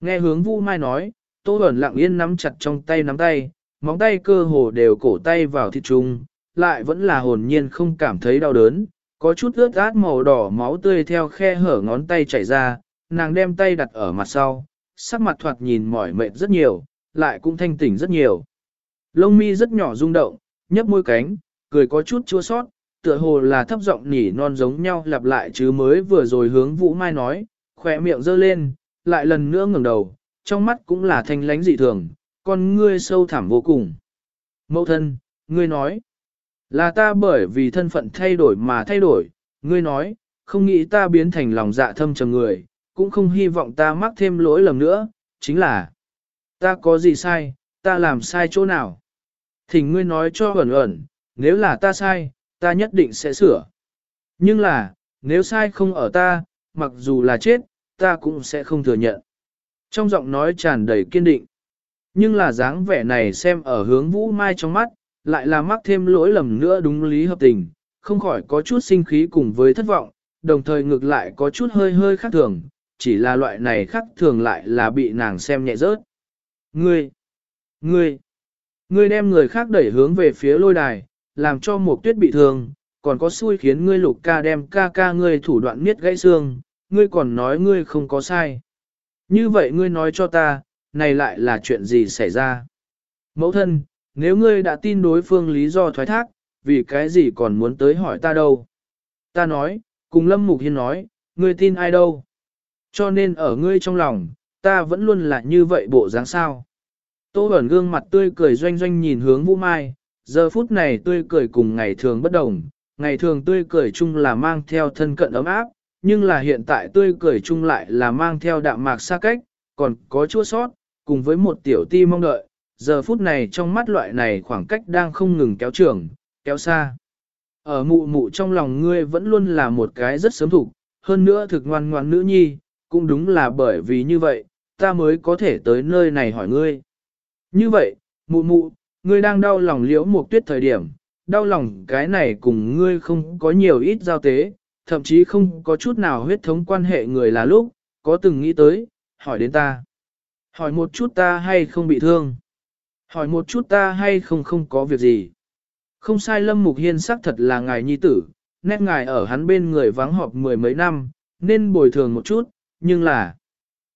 Nghe hướng vũ Mai nói, Tô ẩn lặng yên nắm chặt trong tay nắm tay, móng tay cơ hồ đều cổ tay vào thịt trung, lại vẫn là hồn nhiên không cảm thấy đau đớn, có chút ướt át màu đỏ máu tươi theo khe hở ngón tay chảy ra, nàng đem tay đặt ở mặt sau, sắc mặt thoạt nhìn mỏi mệt rất nhiều, lại cũng thanh tỉnh rất nhiều. Lông mi rất nhỏ rung động, nhấp môi cánh, cười có chút chua sót, tựa hồ là thấp giọng nhỉ non giống nhau lặp lại chứ mới vừa rồi hướng Vũ Mai nói, khỏe miệng giơ lên, lại lần nữa ngẩng đầu, trong mắt cũng là thanh lánh dị thường, con ngươi sâu thẳm vô cùng. Mẫu thân, ngươi nói, là ta bởi vì thân phận thay đổi mà thay đổi, ngươi nói, không nghĩ ta biến thành lòng dạ thâm trầm người, cũng không hy vọng ta mắc thêm lỗi lầm nữa, chính là, ta có gì sai, ta làm sai chỗ nào. Thỉnh ngươi nói cho ẩn ẩn, nếu là ta sai, ta nhất định sẽ sửa. Nhưng là, nếu sai không ở ta, mặc dù là chết, ta cũng sẽ không thừa nhận. Trong giọng nói tràn đầy kiên định. Nhưng là dáng vẻ này xem ở hướng vũ mai trong mắt, lại là mắc thêm lỗi lầm nữa đúng lý hợp tình, không khỏi có chút sinh khí cùng với thất vọng, đồng thời ngược lại có chút hơi hơi khác thường, chỉ là loại này khác thường lại là bị nàng xem nhẹ rớt. Ngươi, ngươi, ngươi đem người khác đẩy hướng về phía lôi đài, làm cho một tuyết bị thương, còn có xui khiến ngươi lục ca đem ca ca ngươi thủ đoạn miết gãy xương, ngươi còn nói ngươi không có sai. Như vậy ngươi nói cho ta, này lại là chuyện gì xảy ra? Mẫu thân, nếu ngươi đã tin đối phương lý do thoái thác, vì cái gì còn muốn tới hỏi ta đâu? Ta nói, cùng Lâm Mục Hiên nói, ngươi tin ai đâu? Cho nên ở ngươi trong lòng, ta vẫn luôn là như vậy bộ dáng sao. Tô ẩn gương mặt tươi cười doanh doanh nhìn hướng Vũ Mai, giờ phút này tươi cười cùng ngày thường bất đồng, ngày thường tươi cười chung là mang theo thân cận ấm áp, nhưng là hiện tại tươi cười chung lại là mang theo đạm mạc xa cách, còn có chua sót, cùng với một tiểu ti mong đợi, giờ phút này trong mắt loại này khoảng cách đang không ngừng kéo trường, kéo xa. Ở mụ mụ trong lòng ngươi vẫn luôn là một cái rất sớm thủ, hơn nữa thực ngoan ngoan nữ nhi, cũng đúng là bởi vì như vậy, ta mới có thể tới nơi này hỏi ngươi. Như vậy, mụ mụ, ngươi đang đau lòng liễu một tuyết thời điểm, đau lòng cái này cùng ngươi không có nhiều ít giao tế, thậm chí không có chút nào huyết thống quan hệ người là lúc, có từng nghĩ tới, hỏi đến ta. Hỏi một chút ta hay không bị thương. Hỏi một chút ta hay không không có việc gì. Không sai Lâm Mục Hiên xác thật là ngài nhi tử, nét ngài ở hắn bên người vắng họp mười mấy năm, nên bồi thường một chút, nhưng là...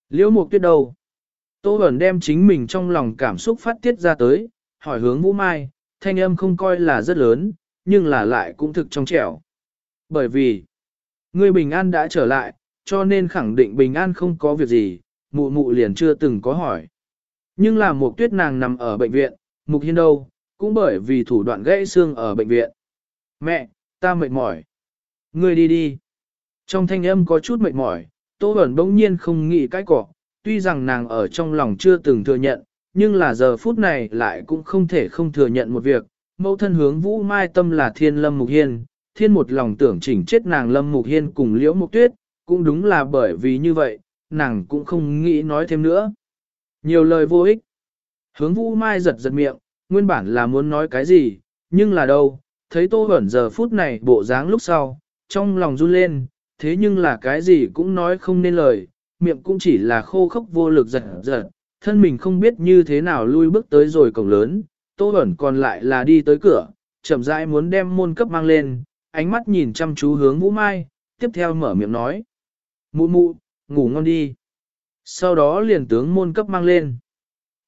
Liễu Mục Tuyết đâu? Tô Bẩn đem chính mình trong lòng cảm xúc phát tiết ra tới, hỏi hướng Vũ Mai, thanh âm không coi là rất lớn, nhưng là lại cũng thực trong trẻo. Bởi vì, người bình an đã trở lại, cho nên khẳng định bình an không có việc gì, mụ mụ liền chưa từng có hỏi. Nhưng là một tuyết nàng nằm ở bệnh viện, mục hiên đâu, cũng bởi vì thủ đoạn gãy xương ở bệnh viện. Mẹ, ta mệt mỏi. Ngươi đi đi. Trong thanh âm có chút mệt mỏi, Tô Bẩn bỗng nhiên không nghĩ cái cỏ, tuy rằng nàng ở trong lòng chưa từng thừa nhận, nhưng là giờ phút này lại cũng không thể không thừa nhận một việc. Mẫu thân hướng Vũ Mai Tâm là Thiên Lâm Mục Hiên, Thiên một lòng tưởng chỉnh chết nàng Lâm Mục Hiên cùng Liễu Mục Tuyết, cũng đúng là bởi vì như vậy, nàng cũng không nghĩ nói thêm nữa. Nhiều lời vô ích. Hướng Vũ Mai giật giật miệng, nguyên bản là muốn nói cái gì, nhưng là đâu, thấy Tô Bẩn giờ phút này bộ dáng lúc sau, trong lòng run lên, thế nhưng là cái gì cũng nói không nên lời, miệng cũng chỉ là khô khốc vô lực giật giật, thân mình không biết như thế nào lui bước tới rồi cổng lớn, Tô Bẩn còn lại là đi tới cửa, chậm rãi muốn đem môn cấp mang lên, ánh mắt nhìn chăm chú hướng Vũ Mai, tiếp theo mở miệng nói. Mụ mụ, ngủ ngon đi. Sau đó liền tướng môn cấp mang lên.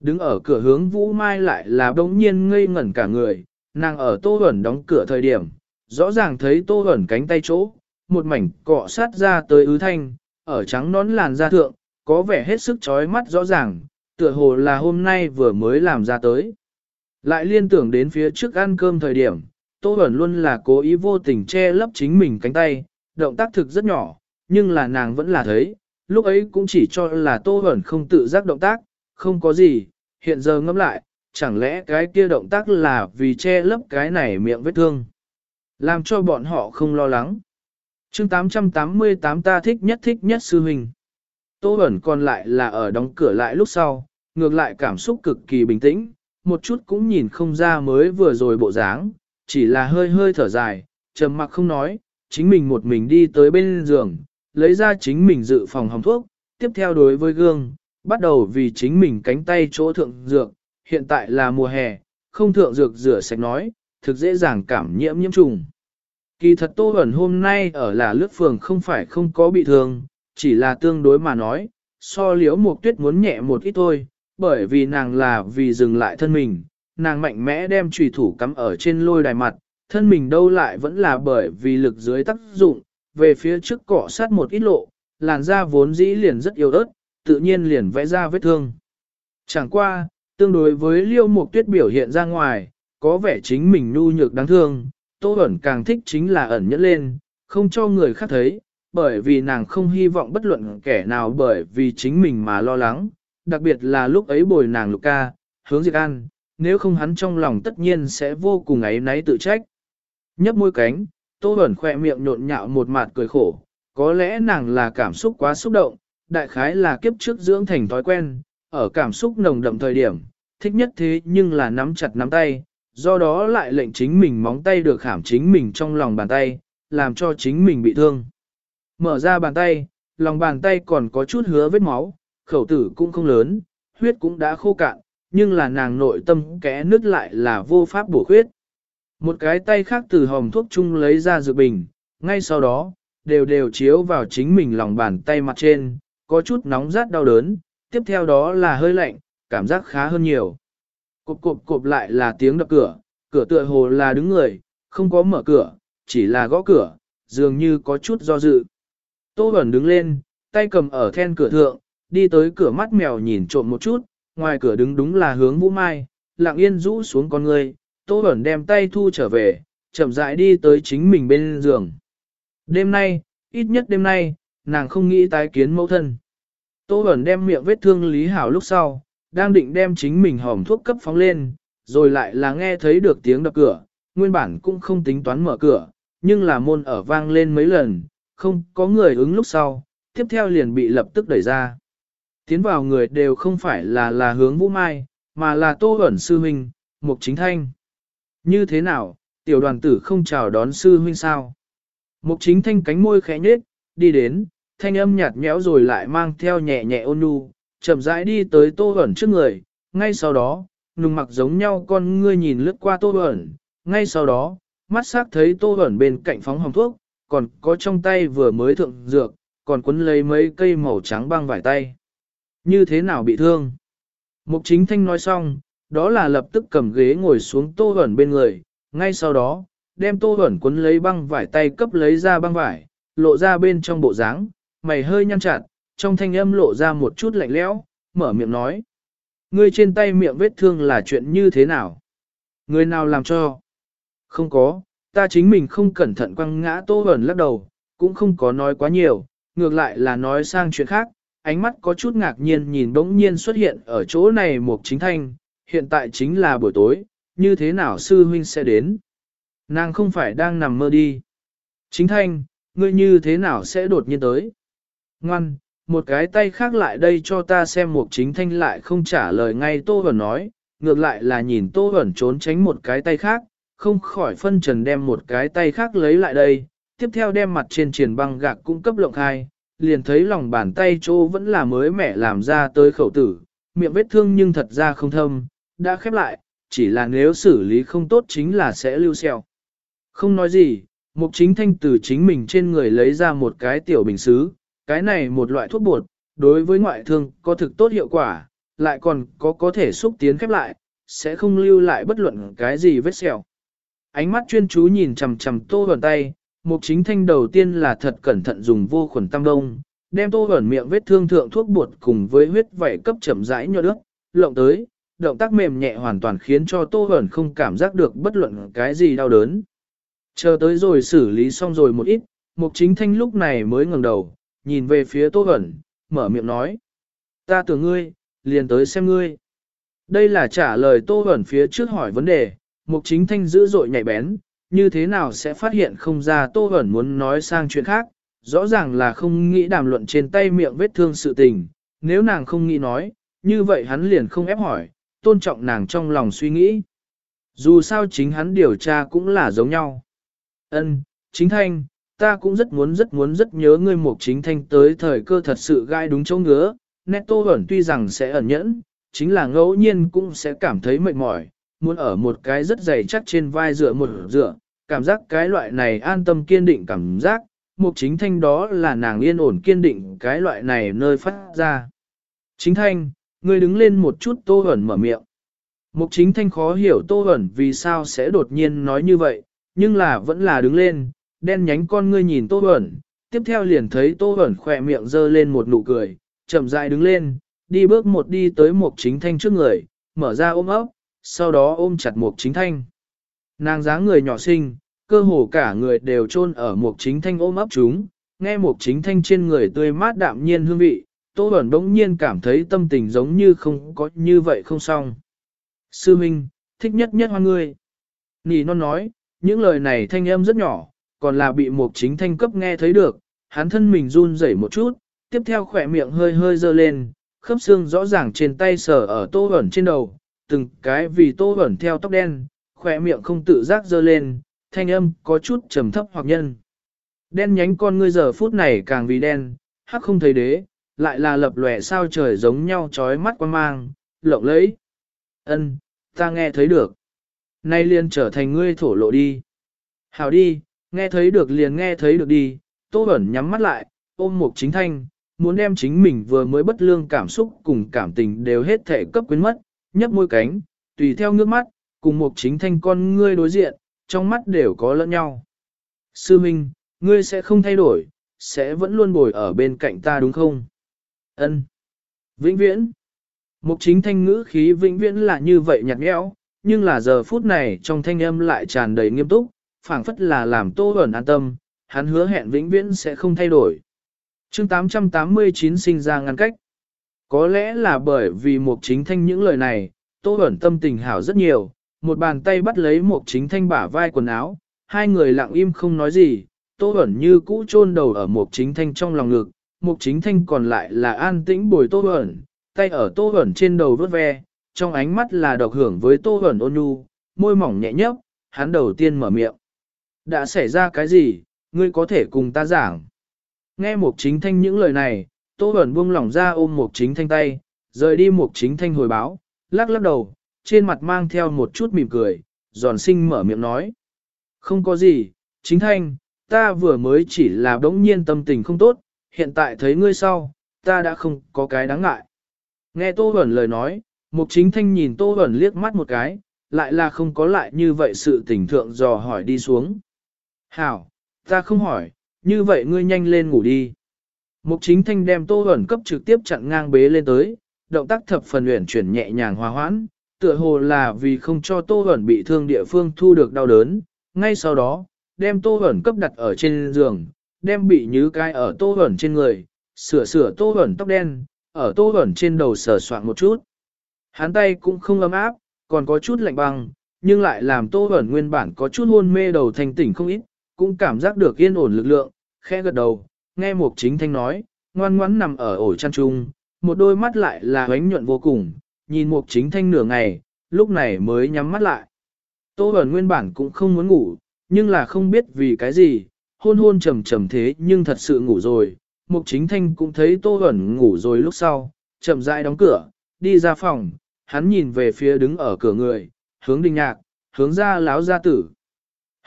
Đứng ở cửa hướng Vũ Mai lại là đống nhiên ngây ngẩn cả người, nàng ở Tô Bẩn đóng cửa thời điểm, rõ ràng thấy Tô Bẩn cánh tay chỗ, một mảnh cọ sát ra tới ứ thanh, ở trắng nón làn da thượng, có vẻ hết sức chói mắt rõ ràng, tựa hồ là hôm nay vừa mới làm ra tới. Lại liên tưởng đến phía trước ăn cơm thời điểm, Tô Bẩn luôn là cố ý vô tình che lấp chính mình cánh tay, động tác thực rất nhỏ, nhưng là nàng vẫn là thấy, lúc ấy cũng chỉ cho là Tô Bẩn không tự giác động tác, không có gì, hiện giờ ngẫm lại, chẳng lẽ cái kia động tác là vì che lấp cái này miệng vết thương. Làm cho bọn họ không lo lắng chương 888 ta thích nhất thích nhất sư huynh. Tô ẩn còn lại là ở đóng cửa lại lúc sau, ngược lại cảm xúc cực kỳ bình tĩnh, một chút cũng nhìn không ra mới vừa rồi bộ dáng, chỉ là hơi hơi thở dài, trầm mặc không nói, chính mình một mình đi tới bên giường, lấy ra chính mình dự phòng hồng thuốc, tiếp theo đối với gương, bắt đầu vì chính mình cánh tay chỗ thượng dược, hiện tại là mùa hè, không thượng dược rửa sạch nói, thực dễ dàng cảm nhiễm nhiễm trùng. Kỳ thật Tô Bẩn hôm nay ở là lướt phường không phải không có bị thương, chỉ là tương đối mà nói, so liễu mục tuyết muốn nhẹ một ít thôi, bởi vì nàng là vì dừng lại thân mình, nàng mạnh mẽ đem trùy thủ cắm ở trên lôi đài mặt, thân mình đâu lại vẫn là bởi vì lực dưới tác dụng, về phía trước cọ sát một ít lộ, làn da vốn dĩ liền rất yếu ớt, tự nhiên liền vẽ ra vết thương. Chẳng qua, tương đối với liêu mục tuyết biểu hiện ra ngoài, có vẻ chính mình nhu nhược đáng thương, Tô ẩn càng thích chính là ẩn nhẫn lên, không cho người khác thấy, bởi vì nàng không hy vọng bất luận kẻ nào bởi vì chính mình mà lo lắng, đặc biệt là lúc ấy bồi nàng lục ca, hướng diệt an, nếu không hắn trong lòng tất nhiên sẽ vô cùng ấy náy tự trách. Nhấp môi cánh, Tô ẩn khỏe miệng nhộn nhạo một mặt cười khổ, có lẽ nàng là cảm xúc quá xúc động, đại khái là kiếp trước dưỡng thành thói quen, ở cảm xúc nồng đậm thời điểm, thích nhất thế nhưng là nắm chặt nắm tay, do đó lại lệnh chính mình móng tay được khảm chính mình trong lòng bàn tay, làm cho chính mình bị thương. Mở ra bàn tay, lòng bàn tay còn có chút hứa vết máu, khẩu tử cũng không lớn, huyết cũng đã khô cạn, nhưng là nàng nội tâm kẽ nứt lại là vô pháp bổ huyết. Một cái tay khác từ hòm thuốc chung lấy ra dược bình, ngay sau đó, đều đều chiếu vào chính mình lòng bàn tay mặt trên, có chút nóng rát đau đớn, tiếp theo đó là hơi lạnh, cảm giác khá hơn nhiều. Cộp cộp cộp lại là tiếng đập cửa, cửa tựa hồ là đứng người, không có mở cửa, chỉ là gõ cửa, dường như có chút do dự. Tô Bẩn đứng lên, tay cầm ở then cửa thượng, đi tới cửa mắt mèo nhìn trộm một chút, ngoài cửa đứng đúng là hướng Vũ Mai, lặng yên rũ xuống con người, Tô Bẩn đem tay thu trở về, chậm rãi đi tới chính mình bên giường. Đêm nay, ít nhất đêm nay, nàng không nghĩ tái kiến mẫu thân. Tô Bẩn đem miệng vết thương lý hảo lúc sau, đang định đem chính mình hòm thuốc cấp phóng lên, rồi lại là nghe thấy được tiếng đập cửa, nguyên bản cũng không tính toán mở cửa, nhưng là môn ở vang lên mấy lần, không có người ứng lúc sau, tiếp theo liền bị lập tức đẩy ra. Tiến vào người đều không phải là là hướng vũ mai, mà là tô ẩn sư huynh, mục chính thanh. Như thế nào, tiểu đoàn tử không chào đón sư huynh sao? Mục chính thanh cánh môi khẽ nhếch, đi đến, thanh âm nhạt nhẽo rồi lại mang theo nhẹ nhẹ ôn nhu, chậm rãi đi tới tô ẩn trước người, ngay sau đó, nùng mặc giống nhau con ngươi nhìn lướt qua tô ẩn, ngay sau đó, mắt sắc thấy tô ẩn bên cạnh phóng hồng thuốc, còn có trong tay vừa mới thượng dược, còn quấn lấy mấy cây màu trắng băng vải tay. Như thế nào bị thương? Mục chính thanh nói xong, đó là lập tức cầm ghế ngồi xuống tô ẩn bên người, ngay sau đó, đem tô ẩn quấn lấy băng vải tay cấp lấy ra băng vải, lộ ra bên trong bộ dáng, mày hơi nhăn chặt, trong thanh âm lộ ra một chút lạnh lẽo, mở miệng nói. Ngươi trên tay miệng vết thương là chuyện như thế nào? Người nào làm cho? Không có, ta chính mình không cẩn thận quăng ngã tô ẩn lắc đầu, cũng không có nói quá nhiều, ngược lại là nói sang chuyện khác, ánh mắt có chút ngạc nhiên nhìn bỗng nhiên xuất hiện ở chỗ này một chính thanh, hiện tại chính là buổi tối, như thế nào sư huynh sẽ đến? Nàng không phải đang nằm mơ đi. Chính thanh, ngươi như thế nào sẽ đột nhiên tới? Ngoan, một cái tay khác lại đây cho ta xem một chính thanh lại không trả lời ngay Tô Vẩn nói, ngược lại là nhìn Tô Vẩn trốn tránh một cái tay khác, không khỏi phân trần đem một cái tay khác lấy lại đây, tiếp theo đem mặt trên triển băng gạc cung cấp lộng hai liền thấy lòng bàn tay chỗ vẫn là mới mẻ làm ra tới khẩu tử, miệng vết thương nhưng thật ra không thâm, đã khép lại, chỉ là nếu xử lý không tốt chính là sẽ lưu xeo. Không nói gì, mục chính thanh từ chính mình trên người lấy ra một cái tiểu bình xứ, cái này một loại thuốc bột, đối với ngoại thương có thực tốt hiệu quả, lại còn có có thể xúc tiến khép lại, sẽ không lưu lại bất luận cái gì vết sẹo. Ánh mắt chuyên chú nhìn chằm chằm tô vẩn tay, mục chính thanh đầu tiên là thật cẩn thận dùng vô khuẩn tam đông, đem tô vẩn miệng vết thương thượng thuốc bột cùng với huyết vảy cấp chậm rãi nhuận nước, lộng tới, động tác mềm nhẹ hoàn toàn khiến cho tô vẩn không cảm giác được bất luận cái gì đau đớn. Chờ tới rồi xử lý xong rồi một ít, mục chính thanh lúc này mới ngẩng đầu, nhìn về phía Tô Hẩn, mở miệng nói. Ta tưởng ngươi, liền tới xem ngươi. Đây là trả lời Tô Hẩn phía trước hỏi vấn đề, mục chính thanh dữ dội nhạy bén, như thế nào sẽ phát hiện không ra Tô Hẩn muốn nói sang chuyện khác, rõ ràng là không nghĩ đàm luận trên tay miệng vết thương sự tình, nếu nàng không nghĩ nói, như vậy hắn liền không ép hỏi, tôn trọng nàng trong lòng suy nghĩ. Dù sao chính hắn điều tra cũng là giống nhau. Ân, chính thanh, ta cũng rất muốn rất muốn rất nhớ ngươi mục chính thanh tới thời cơ thật sự gai đúng chỗ ngứa, nét tô ẩn tuy rằng sẽ ẩn nhẫn, chính là ngẫu nhiên cũng sẽ cảm thấy mệt mỏi, muốn ở một cái rất dày chắc trên vai dựa một dựa, cảm giác cái loại này an tâm kiên định cảm giác, mục chính thanh đó là nàng yên ổn kiên định cái loại này nơi phát ra. Chính thanh, ngươi đứng lên một chút tô ẩn mở miệng. Mục chính thanh khó hiểu tô ẩn vì sao sẽ đột nhiên nói như vậy, nhưng là vẫn là đứng lên, đen nhánh con ngươi nhìn Tô Bẩn, tiếp theo liền thấy Tô Bẩn khỏe miệng dơ lên một nụ cười, chậm rãi đứng lên, đi bước một đi tới một chính thanh trước người, mở ra ôm ấp, sau đó ôm chặt một chính thanh. Nàng dáng người nhỏ xinh, cơ hồ cả người đều chôn ở một chính thanh ôm ấp chúng, nghe một chính thanh trên người tươi mát đạm nhiên hương vị, Tô Bẩn bỗng nhiên cảm thấy tâm tình giống như không có như vậy không xong. Sư Minh, thích nhất nhất hoa ngươi. Nì non nói, những lời này thanh âm rất nhỏ, còn là bị một chính thanh cấp nghe thấy được, hắn thân mình run rẩy một chút, tiếp theo khỏe miệng hơi hơi dơ lên, khớp xương rõ ràng trên tay sờ ở tô ẩn trên đầu, từng cái vì tô ẩn theo tóc đen, khỏe miệng không tự giác dơ lên, thanh âm có chút trầm thấp hoặc nhân. Đen nhánh con ngươi giờ phút này càng vì đen, hắc không thấy đế, lại là lập lòe sao trời giống nhau trói mắt quan mang, lộng lẫy. Ân, ta nghe thấy được. nay liền trở thành ngươi thổ lộ đi. Hảo đi, nghe thấy được liền nghe thấy được đi, Tô Bẩn nhắm mắt lại, ôm một chính thanh, muốn đem chính mình vừa mới bất lương cảm xúc cùng cảm tình đều hết thể cấp quyến mất, nhấp môi cánh, tùy theo ngước mắt, cùng một chính thanh con ngươi đối diện, trong mắt đều có lẫn nhau. Sư Minh, ngươi sẽ không thay đổi, sẽ vẫn luôn bồi ở bên cạnh ta đúng không? Ân. Vĩnh viễn. Mục chính thanh ngữ khí vĩnh viễn là như vậy nhạt nhẽo, nhưng là giờ phút này trong thanh âm lại tràn đầy nghiêm túc, phảng phất là làm tô ẩn an tâm, hắn hứa hẹn vĩnh viễn sẽ không thay đổi. chương 889 sinh ra ngăn cách. Có lẽ là bởi vì mục chính thanh những lời này, tô ẩn tâm tình hảo rất nhiều, một bàn tay bắt lấy mục chính thanh bả vai quần áo, hai người lặng im không nói gì, tô ẩn như cũ chôn đầu ở mục chính thanh trong lòng ngực, mục chính thanh còn lại là an tĩnh bồi tô ẩn, tay ở tô ẩn trên đầu vuốt ve, trong ánh mắt là độc hưởng với tô hẩn ôn nhu, môi mỏng nhẹ nhấp, hắn đầu tiên mở miệng. Đã xảy ra cái gì, ngươi có thể cùng ta giảng. Nghe mục chính thanh những lời này, tô Bẩn buông lỏng ra ôm mục chính thanh tay, rời đi mục chính thanh hồi báo, lắc lắc đầu, trên mặt mang theo một chút mỉm cười, giòn sinh mở miệng nói. Không có gì, chính thanh, ta vừa mới chỉ là đống nhiên tâm tình không tốt, hiện tại thấy ngươi sau, ta đã không có cái đáng ngại. Nghe Tô Bẩn lời nói, Mục Chính Thanh nhìn Tô Bẩn liếc mắt một cái, lại là không có lại như vậy sự tình thượng dò hỏi đi xuống. Hảo, ta không hỏi, như vậy ngươi nhanh lên ngủ đi. Mục Chính Thanh đem Tô ẩn cấp trực tiếp chặn ngang bế lên tới, động tác thập phần uyển chuyển nhẹ nhàng hòa hoãn, tựa hồ là vì không cho Tô ẩn bị thương địa phương thu được đau đớn. Ngay sau đó, đem Tô ẩn cấp đặt ở trên giường, đem bị nhứ cái ở Tô ẩn trên người, sửa sửa Tô ẩn tóc đen, ở tô ẩn trên đầu sờ soạn một chút. Hắn tay cũng không ấm áp, còn có chút lạnh băng, nhưng lại làm tô ẩn nguyên bản có chút hôn mê đầu thành tỉnh không ít, cũng cảm giác được yên ổn lực lượng, khẽ gật đầu, nghe mục chính thanh nói, ngoan ngoãn nằm ở ổ chăn trung, một đôi mắt lại là ánh nhuận vô cùng, nhìn mục chính thanh nửa ngày, lúc này mới nhắm mắt lại. Tô Bẩn nguyên bản cũng không muốn ngủ, nhưng là không biết vì cái gì, hôn hôn trầm trầm thế nhưng thật sự ngủ rồi, Mục chính thanh cũng thấy tô Bẩn ngủ rồi lúc sau, chậm rãi đóng cửa, đi ra phòng, hắn nhìn về phía đứng ở cửa người, hướng đình nhạc, hướng ra láo gia tử.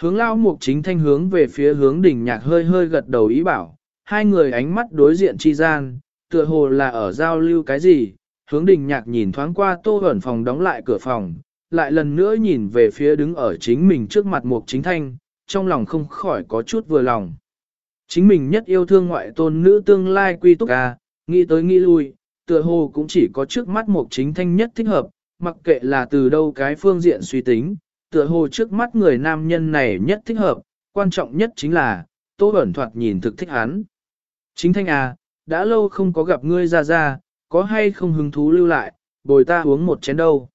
Hướng lao mục chính thanh hướng về phía hướng đỉnh nhạc hơi hơi gật đầu ý bảo, hai người ánh mắt đối diện chi gian, tựa hồ là ở giao lưu cái gì, hướng đỉnh nhạc nhìn thoáng qua tô ẩn phòng đóng lại cửa phòng, lại lần nữa nhìn về phía đứng ở chính mình trước mặt mục chính thanh, trong lòng không khỏi có chút vừa lòng. Chính mình nhất yêu thương ngoại tôn nữ tương lai quy túc ca, nghĩ tới nghĩ lui, tựa hồ cũng chỉ có trước mắt mục chính thanh nhất thích hợp, mặc kệ là từ đâu cái phương diện suy tính, tựa hồ trước mắt người nam nhân này nhất thích hợp, quan trọng nhất chính là, tô ẩn thoạt nhìn thực thích hắn. Chính thanh à, đã lâu không có gặp ngươi ra ra, có hay không hứng thú lưu lại, bồi ta uống một chén đâu.